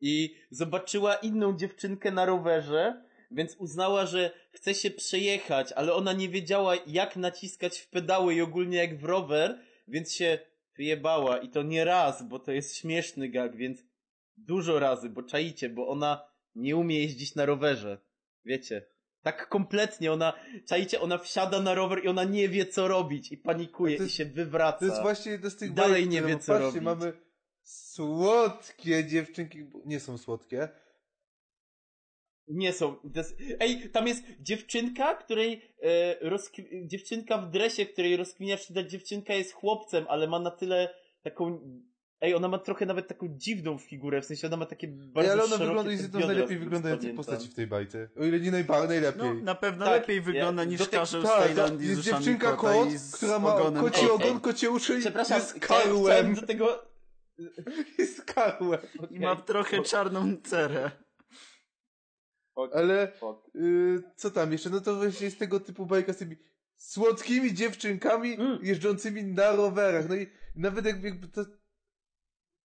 I zobaczyła inną dziewczynkę na rowerze, więc uznała, że chce się przejechać, ale ona nie wiedziała jak naciskać w pedały i ogólnie jak w rower, więc się wyjebała i to nie raz, bo to jest śmieszny gag, więc dużo razy, bo czaicie, bo ona nie umie jeździć na rowerze. Wiecie. Tak kompletnie, ona, czajcie, ona wsiada na rower i ona nie wie co robić i panikuje jest- i się wywraca. To jest właśnie jedno z tych Dalej bajek, nie wie, co patrzcie, robić. mamy słodkie dziewczynki, bo nie są słodkie. Nie są. Ej, tam jest dziewczynka, której e, rozkwi... dziewczynka w dresie, której rozkminiasz, czy ta dziewczynka jest chłopcem, ale ma na tyle taką. Ej, ona ma trochę nawet taką dziwną figurę, w sensie ona ma takie bardzo Ej, ale ona wygląda, jest jedną z najlepiej wyglądających postaci w tej bajce. O ile nie najbardziej najlepiej. No, na pewno Tak, lepiej ja- wygląda niż do tej- karzeł z tak, Tajlandii jest dziewczynka kota kot, która ma ogonem koci kota. ogon, kocie uszy i Przepraszam, jest karłem. do tego. Jest karłem. I ma trochę czarną cerę. Ale y, co tam jeszcze? No to właśnie jest tego typu bajka z tymi słodkimi dziewczynkami Mm. jeżdżącymi na rowerach. No i nawet jakby, jakby to...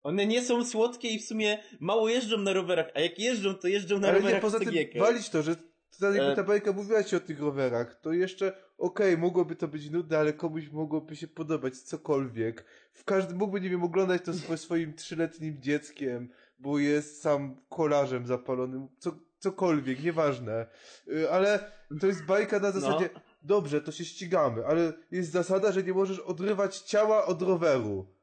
One nie są słodkie i w sumie mało jeżdżą na rowerach, a jak jeżdżą, to jeżdżą na Ale rowerach nie, poza tym walić to, że ta, jakby E. ta bajka mówiła ci o tych rowerach, to jeszcze okej, mogłoby to być nudne, ale komuś mogłoby się podobać cokolwiek. W każdym mógłby, nie wiem, oglądać to swo- swoim trzyletnim dzieckiem, bo jest sam kolarzem zapalonym, co, cokolwiek, nieważne. Y, Ale to jest bajka na zasadzie, dobrze, to się ścigamy, ale jest zasada, że nie możesz odrywać ciała od roweru.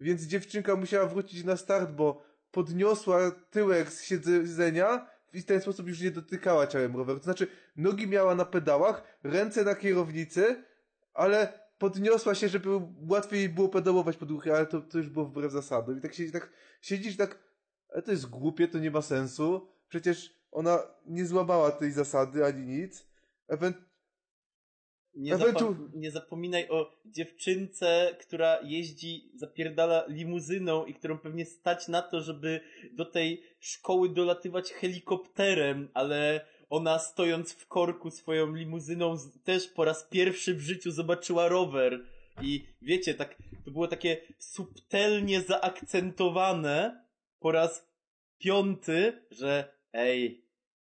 Więc dziewczynka musiała wrócić na start, bo podniosła tyłek z siedzenia i w ten sposób już nie dotykała ciałem roweru. To znaczy, nogi miała na pedałach, ręce na kierownicy, ale podniosła się, żeby łatwiej było pedałować pod ruchy, ale to, to już było wbrew zasadom. I tak, się, tak siedzisz tak, ale to jest głupie, to nie ma sensu. Przecież ona nie złamała tej zasady ani nic. Ewent- Nie, zapa- nie zapominaj o dziewczynce, która jeździ, zapierdala limuzyną i którą pewnie stać na to, żeby do tej szkoły dolatywać helikopterem, ale ona stojąc w korku swoją limuzyną też po raz pierwszy w życiu zobaczyła rower. I wiecie, tak, to było takie subtelnie zaakcentowane po raz piąty, że ej,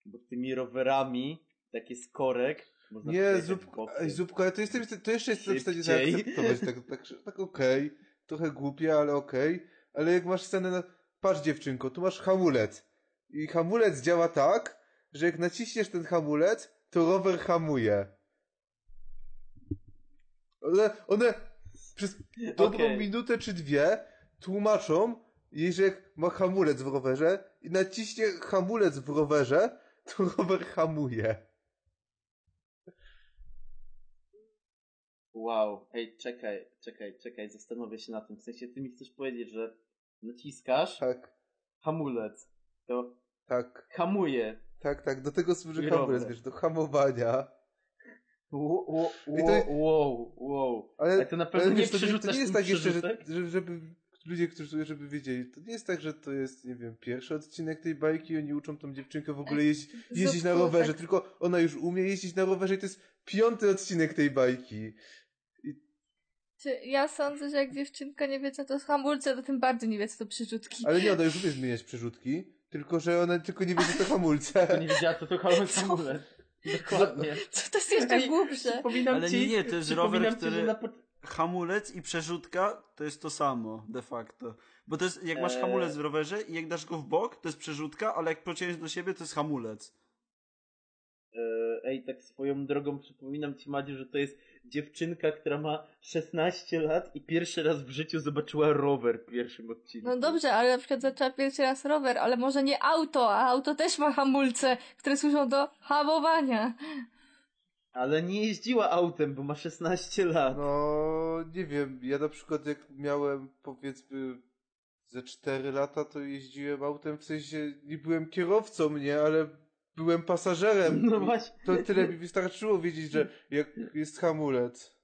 bo tymi rowerami, takie z korek, można Nie, Zupko, ej, Zupko, ja to, jestem, to jeszcze jestem w stanie zaakceptować, tak, tak, tak okej, trochę głupie, ale okej, ale jak masz scenę na, patrz dziewczynko, tu masz hamulec i hamulec działa tak, że jak naciśniesz ten hamulec, to rower hamuje. One, one przez dobrą Okej. minutę czy dwie tłumaczą jej, że jak ma hamulec w rowerze i naciśnie hamulec w rowerze, to rower hamuje. Wow, ej, czekaj, czekaj, czekaj, zastanowię się na tym. W sensie ty mi chcesz powiedzieć, że naciskasz Tak, hamulec, to tak. hamuje. Tak, tak, do tego służy I hamulec, wiesz, do hamowania. Wo- wo- I to- wo- Wow, wow. Ale, Ale to na pewno nie wiesz, to, nie- to przerzucasz nie jest tak jeszcze, że, przerzutek? że, żeby ludzie, którzy żeby wiedzieli, to nie jest tak, że to jest, nie wiem, pierwszy odcinek tej bajki i oni uczą tą dziewczynkę w ogóle jeździć, jeździć na rowerze, tylko ona już umie jeździć na rowerze i to jest piąty odcinek tej bajki. Czy ja sądzę, że jak dziewczynka nie wie, co to jest hamulce, to tym bardziej nie wie, co to przyrzutki. Ale nie, ona już umie zmieniać przerzutki, tylko że ona tylko nie wie, że to To hamulce. nie wiedziała, to to hamulec, hamulec. Dokładnie. Co to jest jeszcze głupsze? Przypominam Ale ci, nie, to jest rower, który-. Hamulec i przerzutka to jest to samo, de facto. Bo to jest, jak masz Eee. hamulec w rowerze i jak dasz go w bok, to jest przerzutka, ale jak pociągniesz do siebie, to jest hamulec. E, Ej, tak swoją drogą przypominam ci, Madziu, że to jest dziewczynka, która ma 16 lat i pierwszy raz w życiu zobaczyła rower w pierwszym odcinku. No dobrze, ale na przykład zaczęła pierwszy raz rower, ale może nie auto, a auto też ma hamulce, które służą do hamowania. Ale nie jeździła autem, bo ma 16 lat. No, nie wiem, ja na przykład jak miałem powiedzmy ze 4 lata, to jeździłem autem, w sensie nie byłem kierowcą, nie, ale byłem pasażerem. No właśnie. To tyle mi wystarczyło wiedzieć, że jak jest hamulec.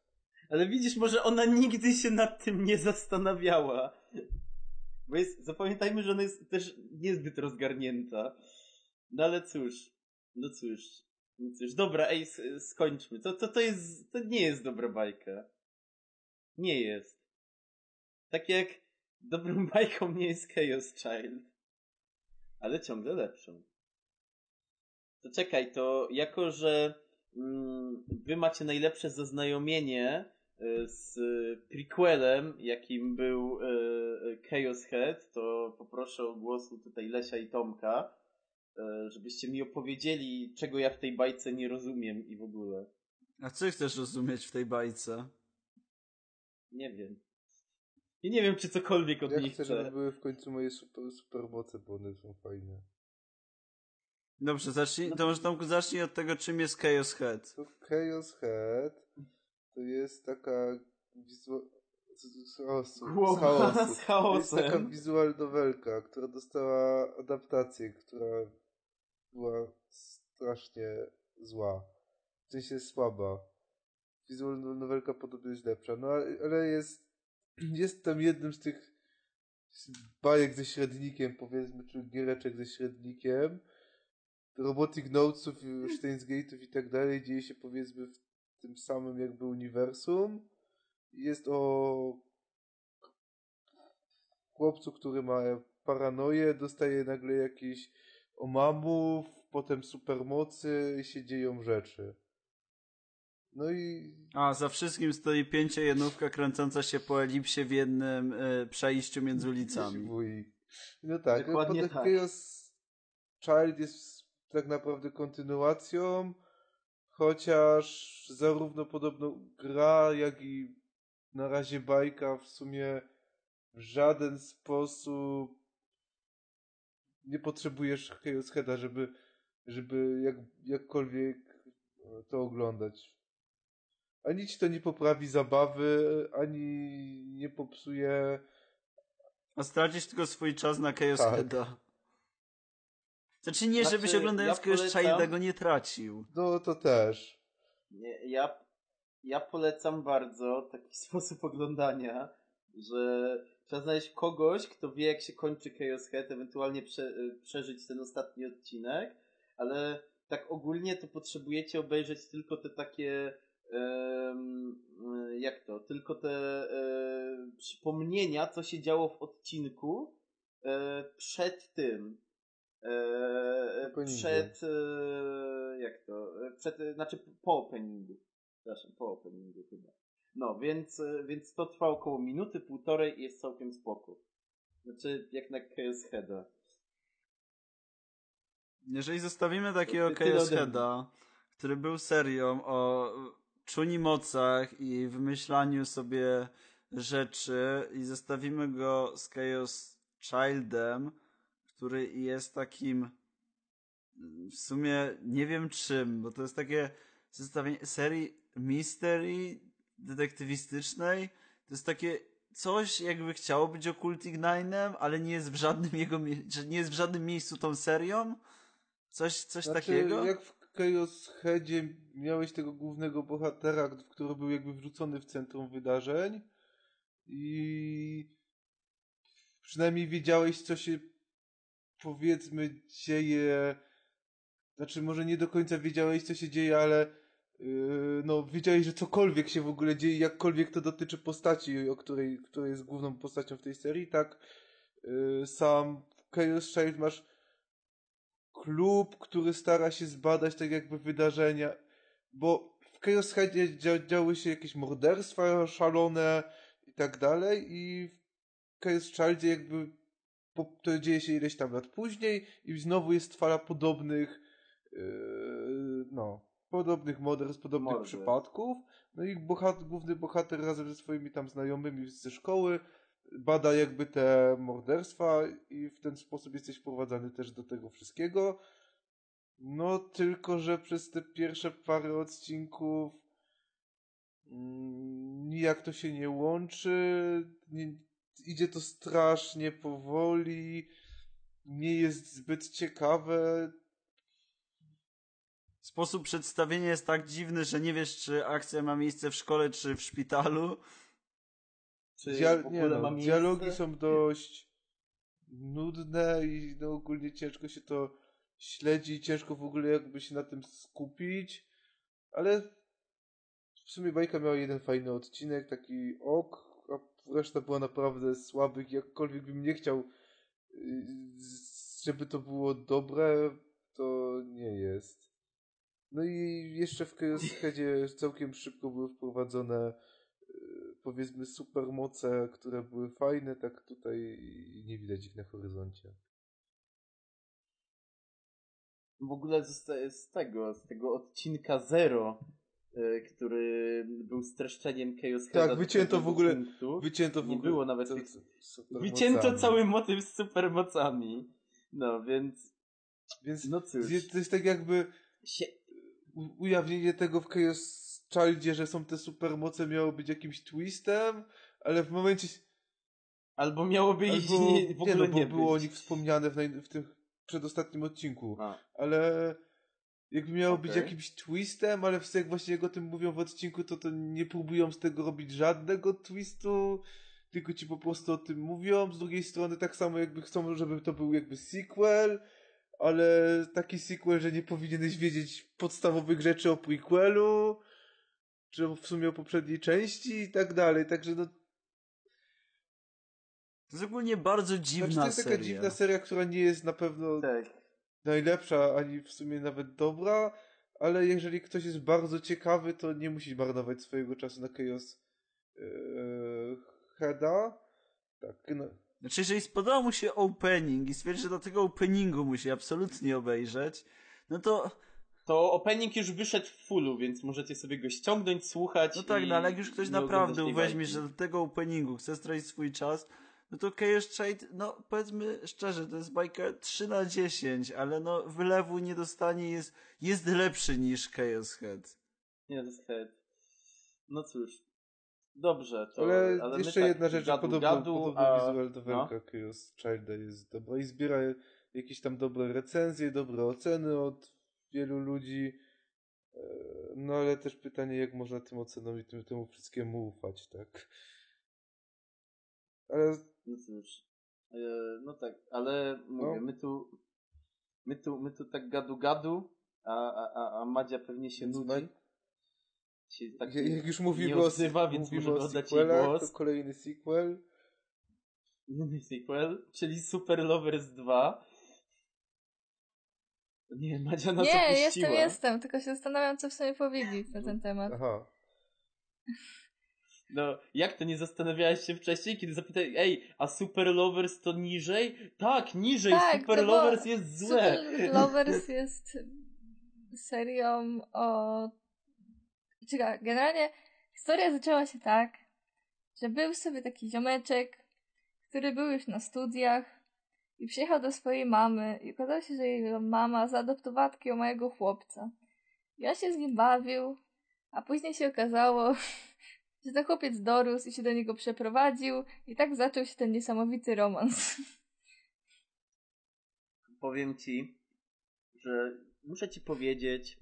Ale widzisz, może ona nigdy się nad tym nie zastanawiała. Bo jest, zapamiętajmy, że ona jest też niezbyt rozgarnięta. No ale cóż, no cóż, no cóż. Dobra, ej, skończmy. To, to, to jest, to nie jest dobra bajka. Nie jest. Tak jak dobrą bajką nie jest Chaos Child. Ale ciągle lepszą. To czekaj, to jako, że mm, wy macie najlepsze zaznajomienie y, z prequelem, jakim był y, Chaos Head, to poproszę o głosu tutaj Lesia i Tomka, żebyście mi opowiedzieli, czego ja w tej bajce nie rozumiem i w ogóle. A co chcesz rozumieć w tej bajce? Nie wiem. I nie wiem, czy cokolwiek od Ja niej chcę, chcę. żeby były w końcu moje super, supermoce, bo one są fajne. Dobrze, zacznij, to może Tomku zacznij od tego, czym jest Chaos Head. To Chaos Head to jest taka wizu... z, chaosu. Z chaosu. z chaosem. Jest taka wizual nowelka, która dostała adaptację, która była strasznie zła. W sensie słaba. Wizual nowelka podobno jest lepsza, no ale ale jest jest tam jednym z tych bajek ze średnikiem, powiedzmy, czy giereczek ze średnikiem. Robotic Notesów, Steins Gate'ów i tak dalej dzieje się powiedzmy w tym samym jakby uniwersum. Jest o chłopcu, który ma paranoję, dostaje nagle jakieś omamów, potem supermocy i się dzieją rzeczy. No i A, za wszystkim stoi pięciojenówka kręcąca się po elipsie w jednym e, przejściu między ulicami. No tak, Dokładnie tak. Chaos Child jest tak naprawdę kontynuacją, chociaż zarówno podobno gra, jak i na razie bajka w sumie w żaden sposób nie potrzebujesz Chaos Heada, żeby, żeby jak, jakkolwiek to oglądać. Ani ci to nie poprawi zabawy, ani nie popsuje A stracisz tylko swój czas na Chaos Tak. Heada. Znaczy nie, Znaczy, żebyś oglądając ja Chaos polecam- Childa go nie tracił. No to też. Nie, ja, ja polecam bardzo taki sposób oglądania, że trzeba znaleźć kogoś, kto wie jak się kończy Chaos Head, ewentualnie prze, y, przeżyć ten ostatni odcinek, ale tak ogólnie to potrzebujecie obejrzeć tylko te takie y, jak to, tylko te e, przypomnienia, co się działo w odcinku e, przed tym. E, przed e, jak to? Przed, e, znaczy po openingu. Przepraszam, po openingu chyba. No, więc, więc to trwa około minuty, półtorej i jest całkiem spoko. Znaczy, jak na Chaos Heada. Jeżeli zostawimy takiego mnie. Heada, który był serią o czuni mocach i wymyślaniu sobie rzeczy i zestawimy go z Chaos Childem, który jest takim w sumie nie wiem czym, bo to jest takie zestawienie serii mystery detektywistycznej. To jest takie coś, jakby chciało być Occulting Nine'em, ale nie jest w żadnym jego, nie jest w żadnym miejscu tą serią. Coś, coś Znaczy, takiego? jak w Chaos Headzie miałeś tego głównego bohatera, który był jakby wrzucony w centrum wydarzeń i przynajmniej wiedziałeś, co się powiedzmy dzieje. Znaczy, może nie do końca wiedziałeś, co się dzieje, ale yy, no, wiedziałeś, że cokolwiek się w ogóle dzieje, jakkolwiek to dotyczy postaci, o której, która jest główną postacią w tej serii, tak yy, sam w Chaos Child masz klub, który stara się zbadać tak jakby wydarzenia, bo w Chaos Headzie dzia działy się jakieś morderstwa szalone i tak dalej i w Chaos Childzie jakby to dzieje się ileś tam lat później i znowu jest fala podobnych yy, no, podobnych morderstw, podobnych przypadków. No i bohat, główny bohater razem ze swoimi tam znajomymi ze szkoły bada jakby te morderstwa i w ten sposób jesteś wprowadzany też do tego wszystkiego. No tylko, że przez te pierwsze parę odcinków mm, nijak to się nie łączy, nie, idzie to strasznie powoli, nie jest zbyt ciekawe. Sposób przedstawienia jest tak dziwny, że nie wiesz, czy akcja ma miejsce w szkole, czy w szpitalu. Czy Dia- w ogóle no, dialogi są dość nudne i no ogólnie ciężko się to śledzi, ciężko w ogóle jakby się na tym skupić, ale w sumie bajka miała jeden fajny odcinek, taki ok, reszta była naprawdę słabych, jakkolwiek bym nie chciał, yy, żeby to było dobre, to nie jest. No i jeszcze w Headzie całkiem szybko były wprowadzone yy, powiedzmy supermoce, które były fajne, tak tutaj nie widać ich na horyzoncie. W ogóle z, tego, z tego odcinka Zero, y, który był streszczeniem Chaos Heada Tak, wycięto w ogóle- punktu. Wycięto w Nie ogóle... było nawet to- tych-. Wycięto cały motyw z supermocami. No, więc... Więc No cóż. jest- to jest tak jakby Sie... u- ujawnienie tego w Chaos Childzie, że są te supermoce miało być jakimś twistem, ale w momencie... Albo miałoby ich Albo, nie, w ogóle nie, no, bo nie było o być. nich wspomniane w, naj, w tym przedostatnim odcinku. A, ale jakby miało być Okej. jakimś twistem, ale w- jak właśnie jak o tym mówią w odcinku, to, to nie próbują z tego robić żadnego twistu, tylko ci po prostu o tym mówią. Z drugiej strony tak samo jakby chcą, żeby to był jakby sequel, ale taki sequel, że nie powinieneś wiedzieć podstawowych rzeczy o prequelu, czy w sumie o poprzedniej części i tak dalej. Także no, To jest ogólnie bardzo dziwna znaczy to jest taka seria. dziwna seria, która nie jest na pewno tak. Najlepsza, ani w sumie nawet dobra, ale jeżeli ktoś jest bardzo ciekawy, to nie musi marnować swojego czasu na Chaos yy, Heada. Tak, no. Znaczy, jeżeli spodobał mu się opening i stwierdzi, że do tego openingu musi absolutnie obejrzeć, no to, To opening już wyszedł w fullu, więc możecie sobie go ściągnąć, słuchać no tak, i no ale jak już ktoś naprawdę bajki. że do tego openingu chce stracić swój czas, no to Chaos Shade, no powiedzmy szczerze, to jest bajka 3 na 10, ale no wylewu nie dostanie, jest, jest lepszy niż Chaos Head. Jest head. No cóż. Dobrze, to... ale, ale jeszcze tak jedna rzecz, gadu, podobno, gadu, podobno a... wizual nowelka Chaos Childa jest dobra i zbiera jakieś tam dobre recenzje, dobre oceny od wielu ludzi. E, No ale też pytanie, jak można tym ocenom i tym, temu wszystkiemu ufać, tak? Ale No cóż. E, no tak, ale mówię, No. my tu... My tu, my tu tak gadu gadu, a, a, a, Madzia pewnie się Więc nudzi. Ma- Się tak jak jak już nie mówimy o, odzywa, więc mówimy możemy o oddać jej sequelach, głos. to kolejny sequel. Inny sequel, czyli Super Lovers 2. Nie, Madzia nas Nie, opuściła. jestem, jestem, tylko się zastanawiam, co w sumie powiedzieć na ten temat. Aha. No, jak to nie zastanawiałeś się wcześniej, kiedy zapytałeś, ej, a Super Lovers to niżej? Tak, niżej, Tak, Super no Lovers jest złe. Super Lovers jest serią o... Czekaj, generalnie historia zaczęła się tak, że był sobie taki ziomeczek, który był już na studiach i przyjechał do swojej mamy i okazało się, że jego mama zaadoptowała takiego małego chłopca. I on się z nim bawił, a później się okazało, że ten chłopiec dorósł i się do niego przeprowadził i tak zaczął się ten niesamowity romans. Powiem ci, że muszę ci powiedzieć,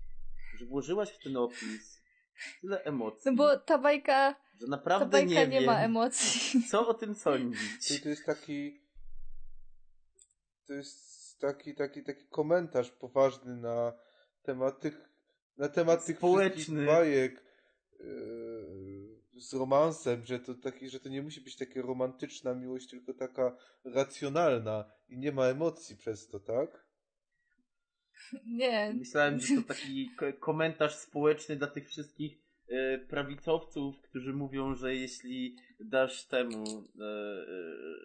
że włożyłaś w ten opis tyle emocji, No bo ta bajka, że ta naprawdę bajka nie, nie, wiem, ma emocji. co o tym Czyli sądzić. to jest taki. To jest taki, taki, taki komentarz poważny na temat tych, na temat tych bajek yy, z romansem, że to taki, że to nie musi być taka romantyczna miłość, tylko taka racjonalna i nie ma emocji przez to, tak? Nie. Myślałem, że to taki ko- komentarz społeczny dla tych wszystkich e, prawicowców, którzy mówią, że jeśli dasz temu, e, e,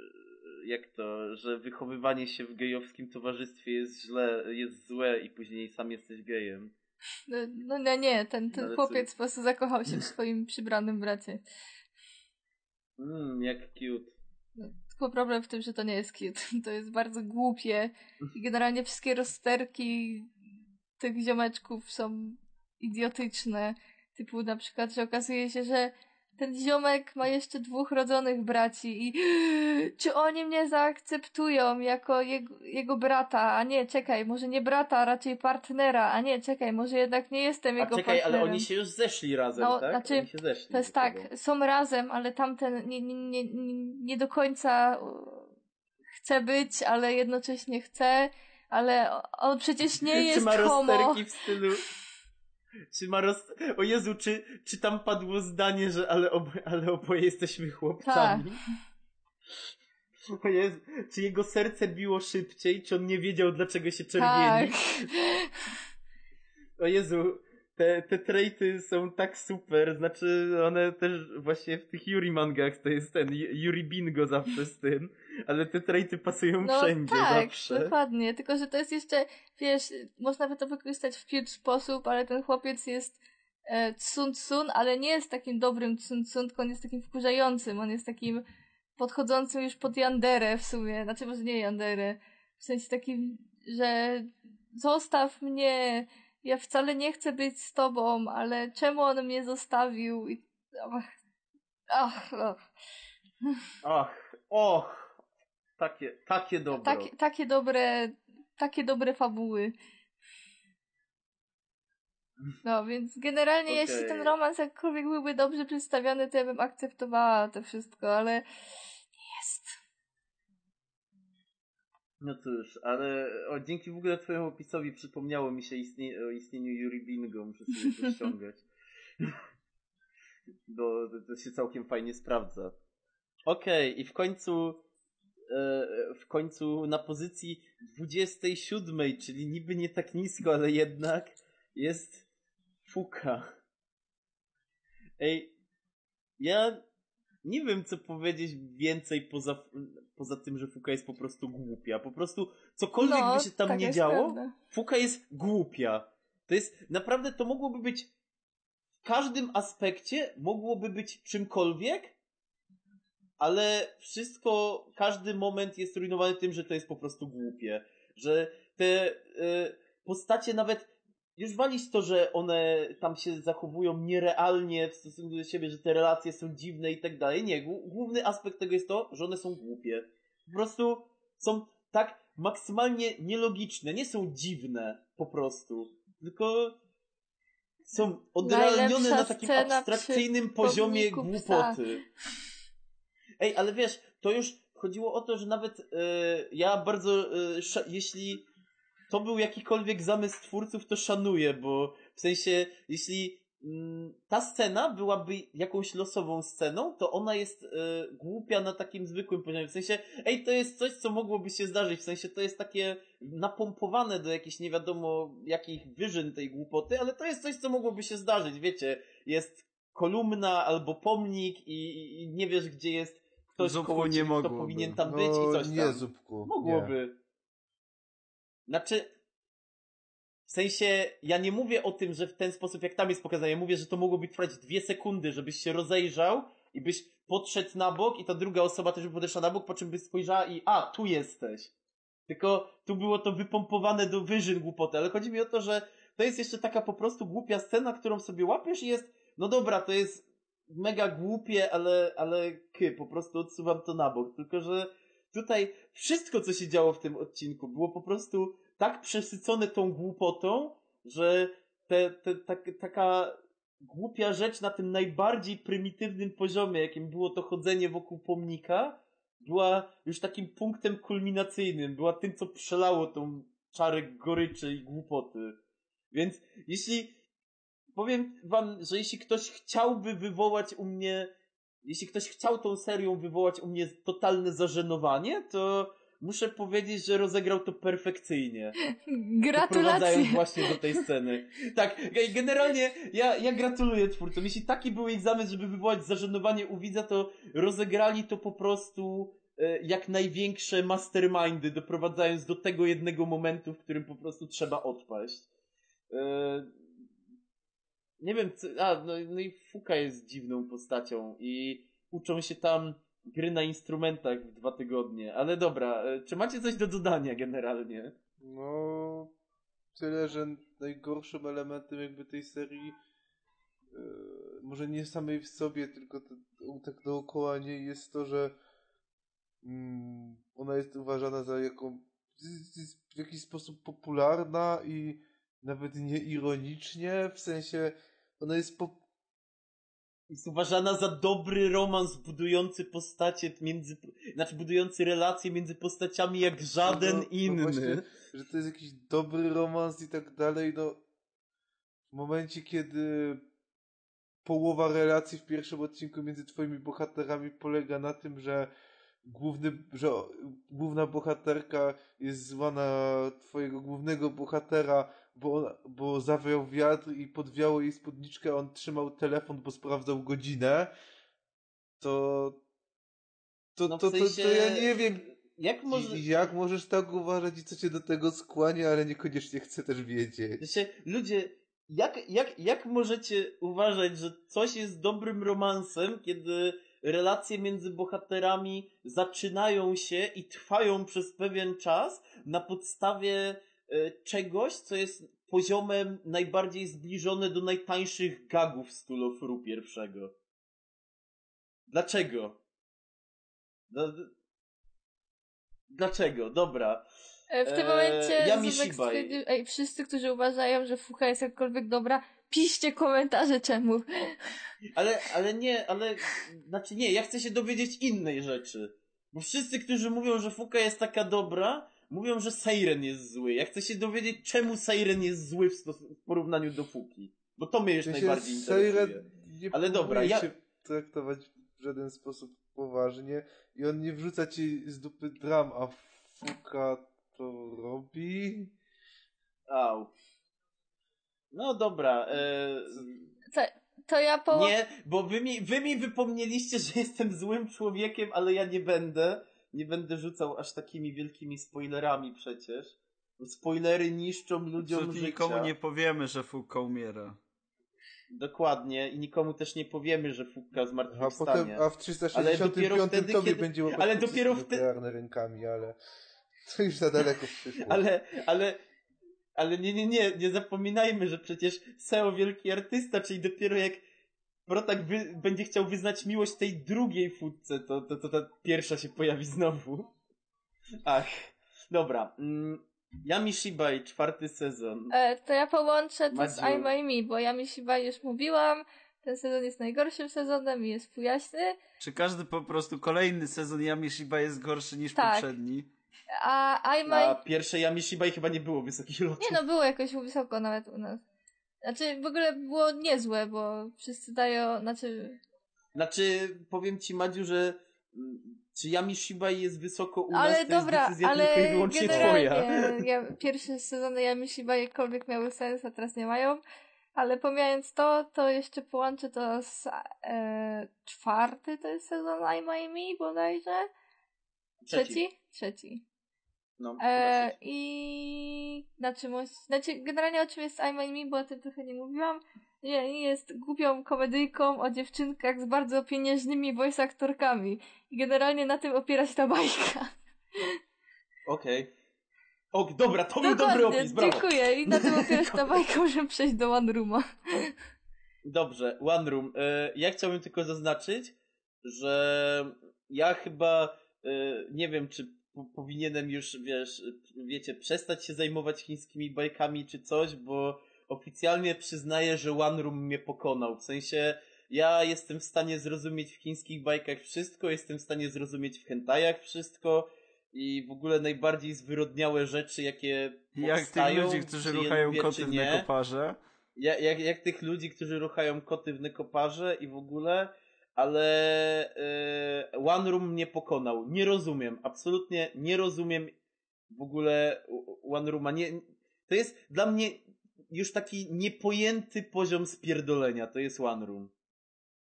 jak to, że wychowywanie się w gejowskim towarzystwie jest źle, jest złe i później sam jesteś gejem. No, no nie, nie, ten, ten Ale chłopiec po prostu zakochał się w swoim przybranym bracie. Mmm, jak cute. Tylko problem w tym, że to nie jest cute. To jest bardzo głupie i generalnie wszystkie rozterki tych ziomeczków są idiotyczne. Typu na przykład, że okazuje się, że ten ziomek ma jeszcze dwóch rodzonych braci i czy oni mnie zaakceptują jako jego, jego brata, a nie, czekaj, może nie brata, a raczej partnera, a nie, czekaj, może jednak nie jestem A jego czekaj, partnerem. ale oni się już zeszli razem, No, tak? znaczy, oni się zeszli To jest tak, sobą. są razem, ale tamten nie, nie, nie, nie- do końca e, chce być, ale jednocześnie chce, ale on przecież nie jest homo. w stylu... Czy ma roz... O Jezu, czy, czy tam padło zdanie, że ale, obo... ale oboje jesteśmy chłopcami? Tak. O Jezu, czy jego serce biło szybciej, czy on nie wiedział, dlaczego się czerwieni? Tak. O Jezu, te, te traity są tak super, znaczy one też właśnie w tych Yuri mangach to jest ten Yuri Bingo zawsze z tym, ale te traity pasują No wszędzie tak, zawsze. dokładnie. Tylko, że to jest jeszcze, wiesz, można by to wykorzystać w cute sposób, ale ten chłopiec jest e, tsun tsun, ale nie jest takim dobrym tsun tsun, tylko on jest takim wkurzającym. On jest takim podchodzącym już pod Yanderę w sumie. Znaczy, może nie Yanderę. W sensie takim, że zostaw mnie, ja wcale nie chcę być z tobą, ale czemu on mnie zostawił? I... Ach, ach, ach. Ach, och, takie, takie dobro. Takie, takie dobre, takie dobre fabuły. No, więc generalnie jeśli Okej. ten romans jakkolwiek byłby dobrze przedstawiony, to ja bym akceptowała to wszystko, ale nie jest. No cóż, ale o, dzięki w ogóle twojemu opisowi przypomniało mi się istnie, o istnieniu Yuri Bingo, muszę sobie to ściągać. Bo to, się całkiem fajnie sprawdza. Okej, i w końcu w końcu na pozycji 27, czyli niby nie tak nisko, ale jednak jest Fuka. Ej, ja nie wiem, co powiedzieć więcej poza, poza tym, że Fuka jest po prostu głupia. Po prostu cokolwiek no, by się tam taka nie działo, prawda. Fuka jest głupia. To jest naprawdę, to mogłoby być w każdym aspekcie, mogłoby być czymkolwiek, ale wszystko, każdy moment jest rujnowany tym, że to jest po prostu głupie. Że te y, postacie nawet, już walić to, że one tam się zachowują nierealnie w stosunku do siebie, że te relacje są dziwne i tak dalej. Nie, głó- główny aspekt tego jest to, że one są głupie. Po prostu są tak maksymalnie nielogiczne, nie są dziwne po prostu, tylko są odrealnione Najlepsza na takim abstrakcyjnym poziomie pomniku psa. Ej, ale wiesz, to już chodziło o to, że nawet e, ja bardzo, e, jeśli to był jakikolwiek zamysł twórców, to szanuję, bo w sensie, jeśli mm, ta scena byłaby jakąś losową sceną, to ona jest e, głupia na takim zwykłym poziomie. W sensie, ej, to jest coś, co mogłoby się zdarzyć. W sensie, to jest takie napompowane do jakichś nie wiadomo jakich wyżyn tej głupoty, ale to jest coś, co mogłoby się zdarzyć. Wiecie, jest kolumna albo pomnik i, i nie wiesz, gdzie jest ktoś Zupku koło nie ciebie, kto powinien tam być no, i coś nie, tam. Zupku. Mogłoby. Znaczy, w sensie, ja nie mówię o tym, że w ten sposób, jak tam jest pokazane, ja mówię, że to mogłoby trwać dwie sekundy, żebyś się rozejrzał i byś podszedł na bok i ta druga osoba też by podeszła na bok, po czym by spojrzała i a, tu jesteś. Tylko tu było to wypompowane do wyżyn głupoty, ale chodzi mi o to, że to jest jeszcze taka po prostu głupia scena, którą sobie łapiesz i jest, no dobra, to jest mega głupie, ale, ale ky, po prostu odsuwam to na bok. Tylko, że tutaj wszystko, co się działo w tym odcinku, było po prostu tak przesycone tą głupotą, że te, te, tak, taka głupia rzecz na tym najbardziej prymitywnym poziomie, jakim było to chodzenie wokół pomnika, była już takim punktem kulminacyjnym, była tym, co przelało tą czarę goryczy i głupoty. Więc jeśli powiem wam, że jeśli ktoś chciałby wywołać u mnie, jeśli ktoś chciał tą serią wywołać u mnie totalne zażenowanie, to muszę powiedzieć, że rozegrał to perfekcyjnie. Doprowadzając Gratulacje. właśnie do tej sceny. Tak, ge- generalnie ja, ja gratuluję twórcom. Jeśli taki był ich zamysł, żeby wywołać zażenowanie u widza, to rozegrali to po prostu e, jak największe mastermindy, doprowadzając do tego jednego momentu, w którym po prostu trzeba odpaść. E, nie wiem, co, a, no, no i Fuka jest dziwną postacią i uczą się tam gry na instrumentach w dwa tygodnie, ale dobra, e, czy macie coś do dodania generalnie? No, tyle, że najgorszym elementem jakby tej serii e, może nie samej w sobie, tylko to, tak dookoła niej jest to, że mm, ona jest uważana za jaką w jakiś sposób popularna i nawet nie ironicznie, w sensie ona jest po, jest uważana za dobry romans budujący postacie między, znaczy budujący relacje między postaciami jak żaden No, no inny. właśnie, że to jest jakiś dobry romans i tak dalej, no w momencie, kiedy połowa relacji w pierwszym odcinku między twoimi bohaterami polega na tym, że główny, że główna bohaterka jest zła na twojego głównego bohatera, bo, bo zawiał wiatr i podwiało jej spódniczkę, a on trzymał telefon, bo sprawdzał godzinę, to to, No w to, to, to, sensie- ja nie wiem, Jak może... jak możesz tak uważać i co cię do tego skłania, ale niekoniecznie chcę też wiedzieć. Znaczy, ludzie, jak, jak, jak możecie uważać, że coś jest dobrym romansem, kiedy relacje między bohaterami zaczynają się i trwają przez pewien czas na podstawie czegoś, co jest poziomem najbardziej zbliżone do najtańszych gagów z Tool of Ru pierwszego. Dlaczego? No, Dlaczego? Dobra. E, W tym Eee, momencie Zubek Shibai. stwierdził, ej, wszyscy, którzy uważają, że fucha jest jakkolwiek dobra, piszcie komentarze czemu. Ale, ale nie, ale, znaczy nie, ja chcę się dowiedzieć innej rzeczy. Bo wszyscy, którzy mówią, że Fuka jest taka dobra, mówią, że Seiren jest zły. Ja chcę się dowiedzieć, czemu Seiren jest zły w, w porównaniu do Fuki. Bo to mnie sensie najbardziej interesuje. Ale dobra, ja- się traktować w żaden sposób poważnie i on nie wrzuca ci z dupy dram, a Fuka to robi. Au. No dobra, e, Co, to ja po... nie, bo wy mi, wy mi wypomnieliście, że jestem złym człowiekiem, ale ja nie będę. Nie będę rzucał aż takimi wielkimi spoilerami przecież. Bo spoilery niszczą ludziom Absolutnie życia. nikomu nie powiemy, że Fuka umiera. Dokładnie i nikomu też nie powiemy, że Fukka A potem, zmartwychwstanie. a w 365 wtedy, tobie kiedy- będzie ale dopiero wtedy- rękami, ale to już za daleko przyszło. Ale, ale, ale nie, nie, nie, nie zapominajmy, że przecież Seo wielki artysta, czyli dopiero jak Protak wy, będzie chciał wyznać miłość tej drugiej Futce, to, to, to ta pierwsza się pojawi znowu. Ach, dobra. Mm, Yami Shibai, czwarty sezon. E, to ja połączę to z Madziu. I'm I Me, bo ja mi Shiba już mówiłam, ten sezon jest najgorszym sezonem i jest fujaśny, Czy każdy po prostu kolejny sezon Yami Shiba jest gorszy niż Tak. poprzedni? a I'm I... pierwszej Yami Shibai chyba nie było wysokich lotów. Nie no, było jakoś wysoko nawet u nas. Znaczy, w ogóle było niezłe, bo wszyscy dają, znaczy... Znaczy, powiem ci Madziu, że mm, czy Yami Shibai jest wysoko u ale nas, to dobra, jest decyzja ale tylko i wyłącznie twoja. ja, pierwsze sezony Yami Shiba jakkolwiek miały sens, a teraz nie mają. Ale pomijając to, to jeszcze połączę to z e, czwarty to jest sezon I'm I Me bodajże? Trzeci? Trzeci. No, E. I na czym znaczy generalnie o czym jest I'm I Me, bo o tym trochę nie mówiłam. Nie, jest głupią komedyjką o dziewczynkach z bardzo pieniężnymi voice aktorkami. I generalnie na tym opiera się ta bajka. Okej. O, dobra, to był dobry opis, brawo. dziękuję. I na tym opiera się ta bajka, możemy przejść do One Rooma. Dobrze, One Room. E, ja chciałbym tylko zaznaczyć, że ja chyba e, nie wiem, czy powinienem już, wiesz, wiecie, przestać się zajmować chińskimi bajkami czy coś, bo oficjalnie przyznaję, że One Room mnie pokonał. W sensie, ja jestem w stanie zrozumieć w chińskich bajkach wszystko, jestem w stanie zrozumieć w hentajach wszystko i w ogóle najbardziej zwyrodniałe rzeczy, jakie Jak tych powstają, ludzi, którzy ruchają lubię, koty w nekoparze. Jak, jak, jak tych ludzi, którzy ruchają koty w nekoparze i w ogóle, ale e, One Room mnie pokonał. Nie rozumiem, absolutnie nie rozumiem w ogóle One Rooma. Nie, to jest dla mnie już taki niepojęty poziom spierdolenia. To jest One Room.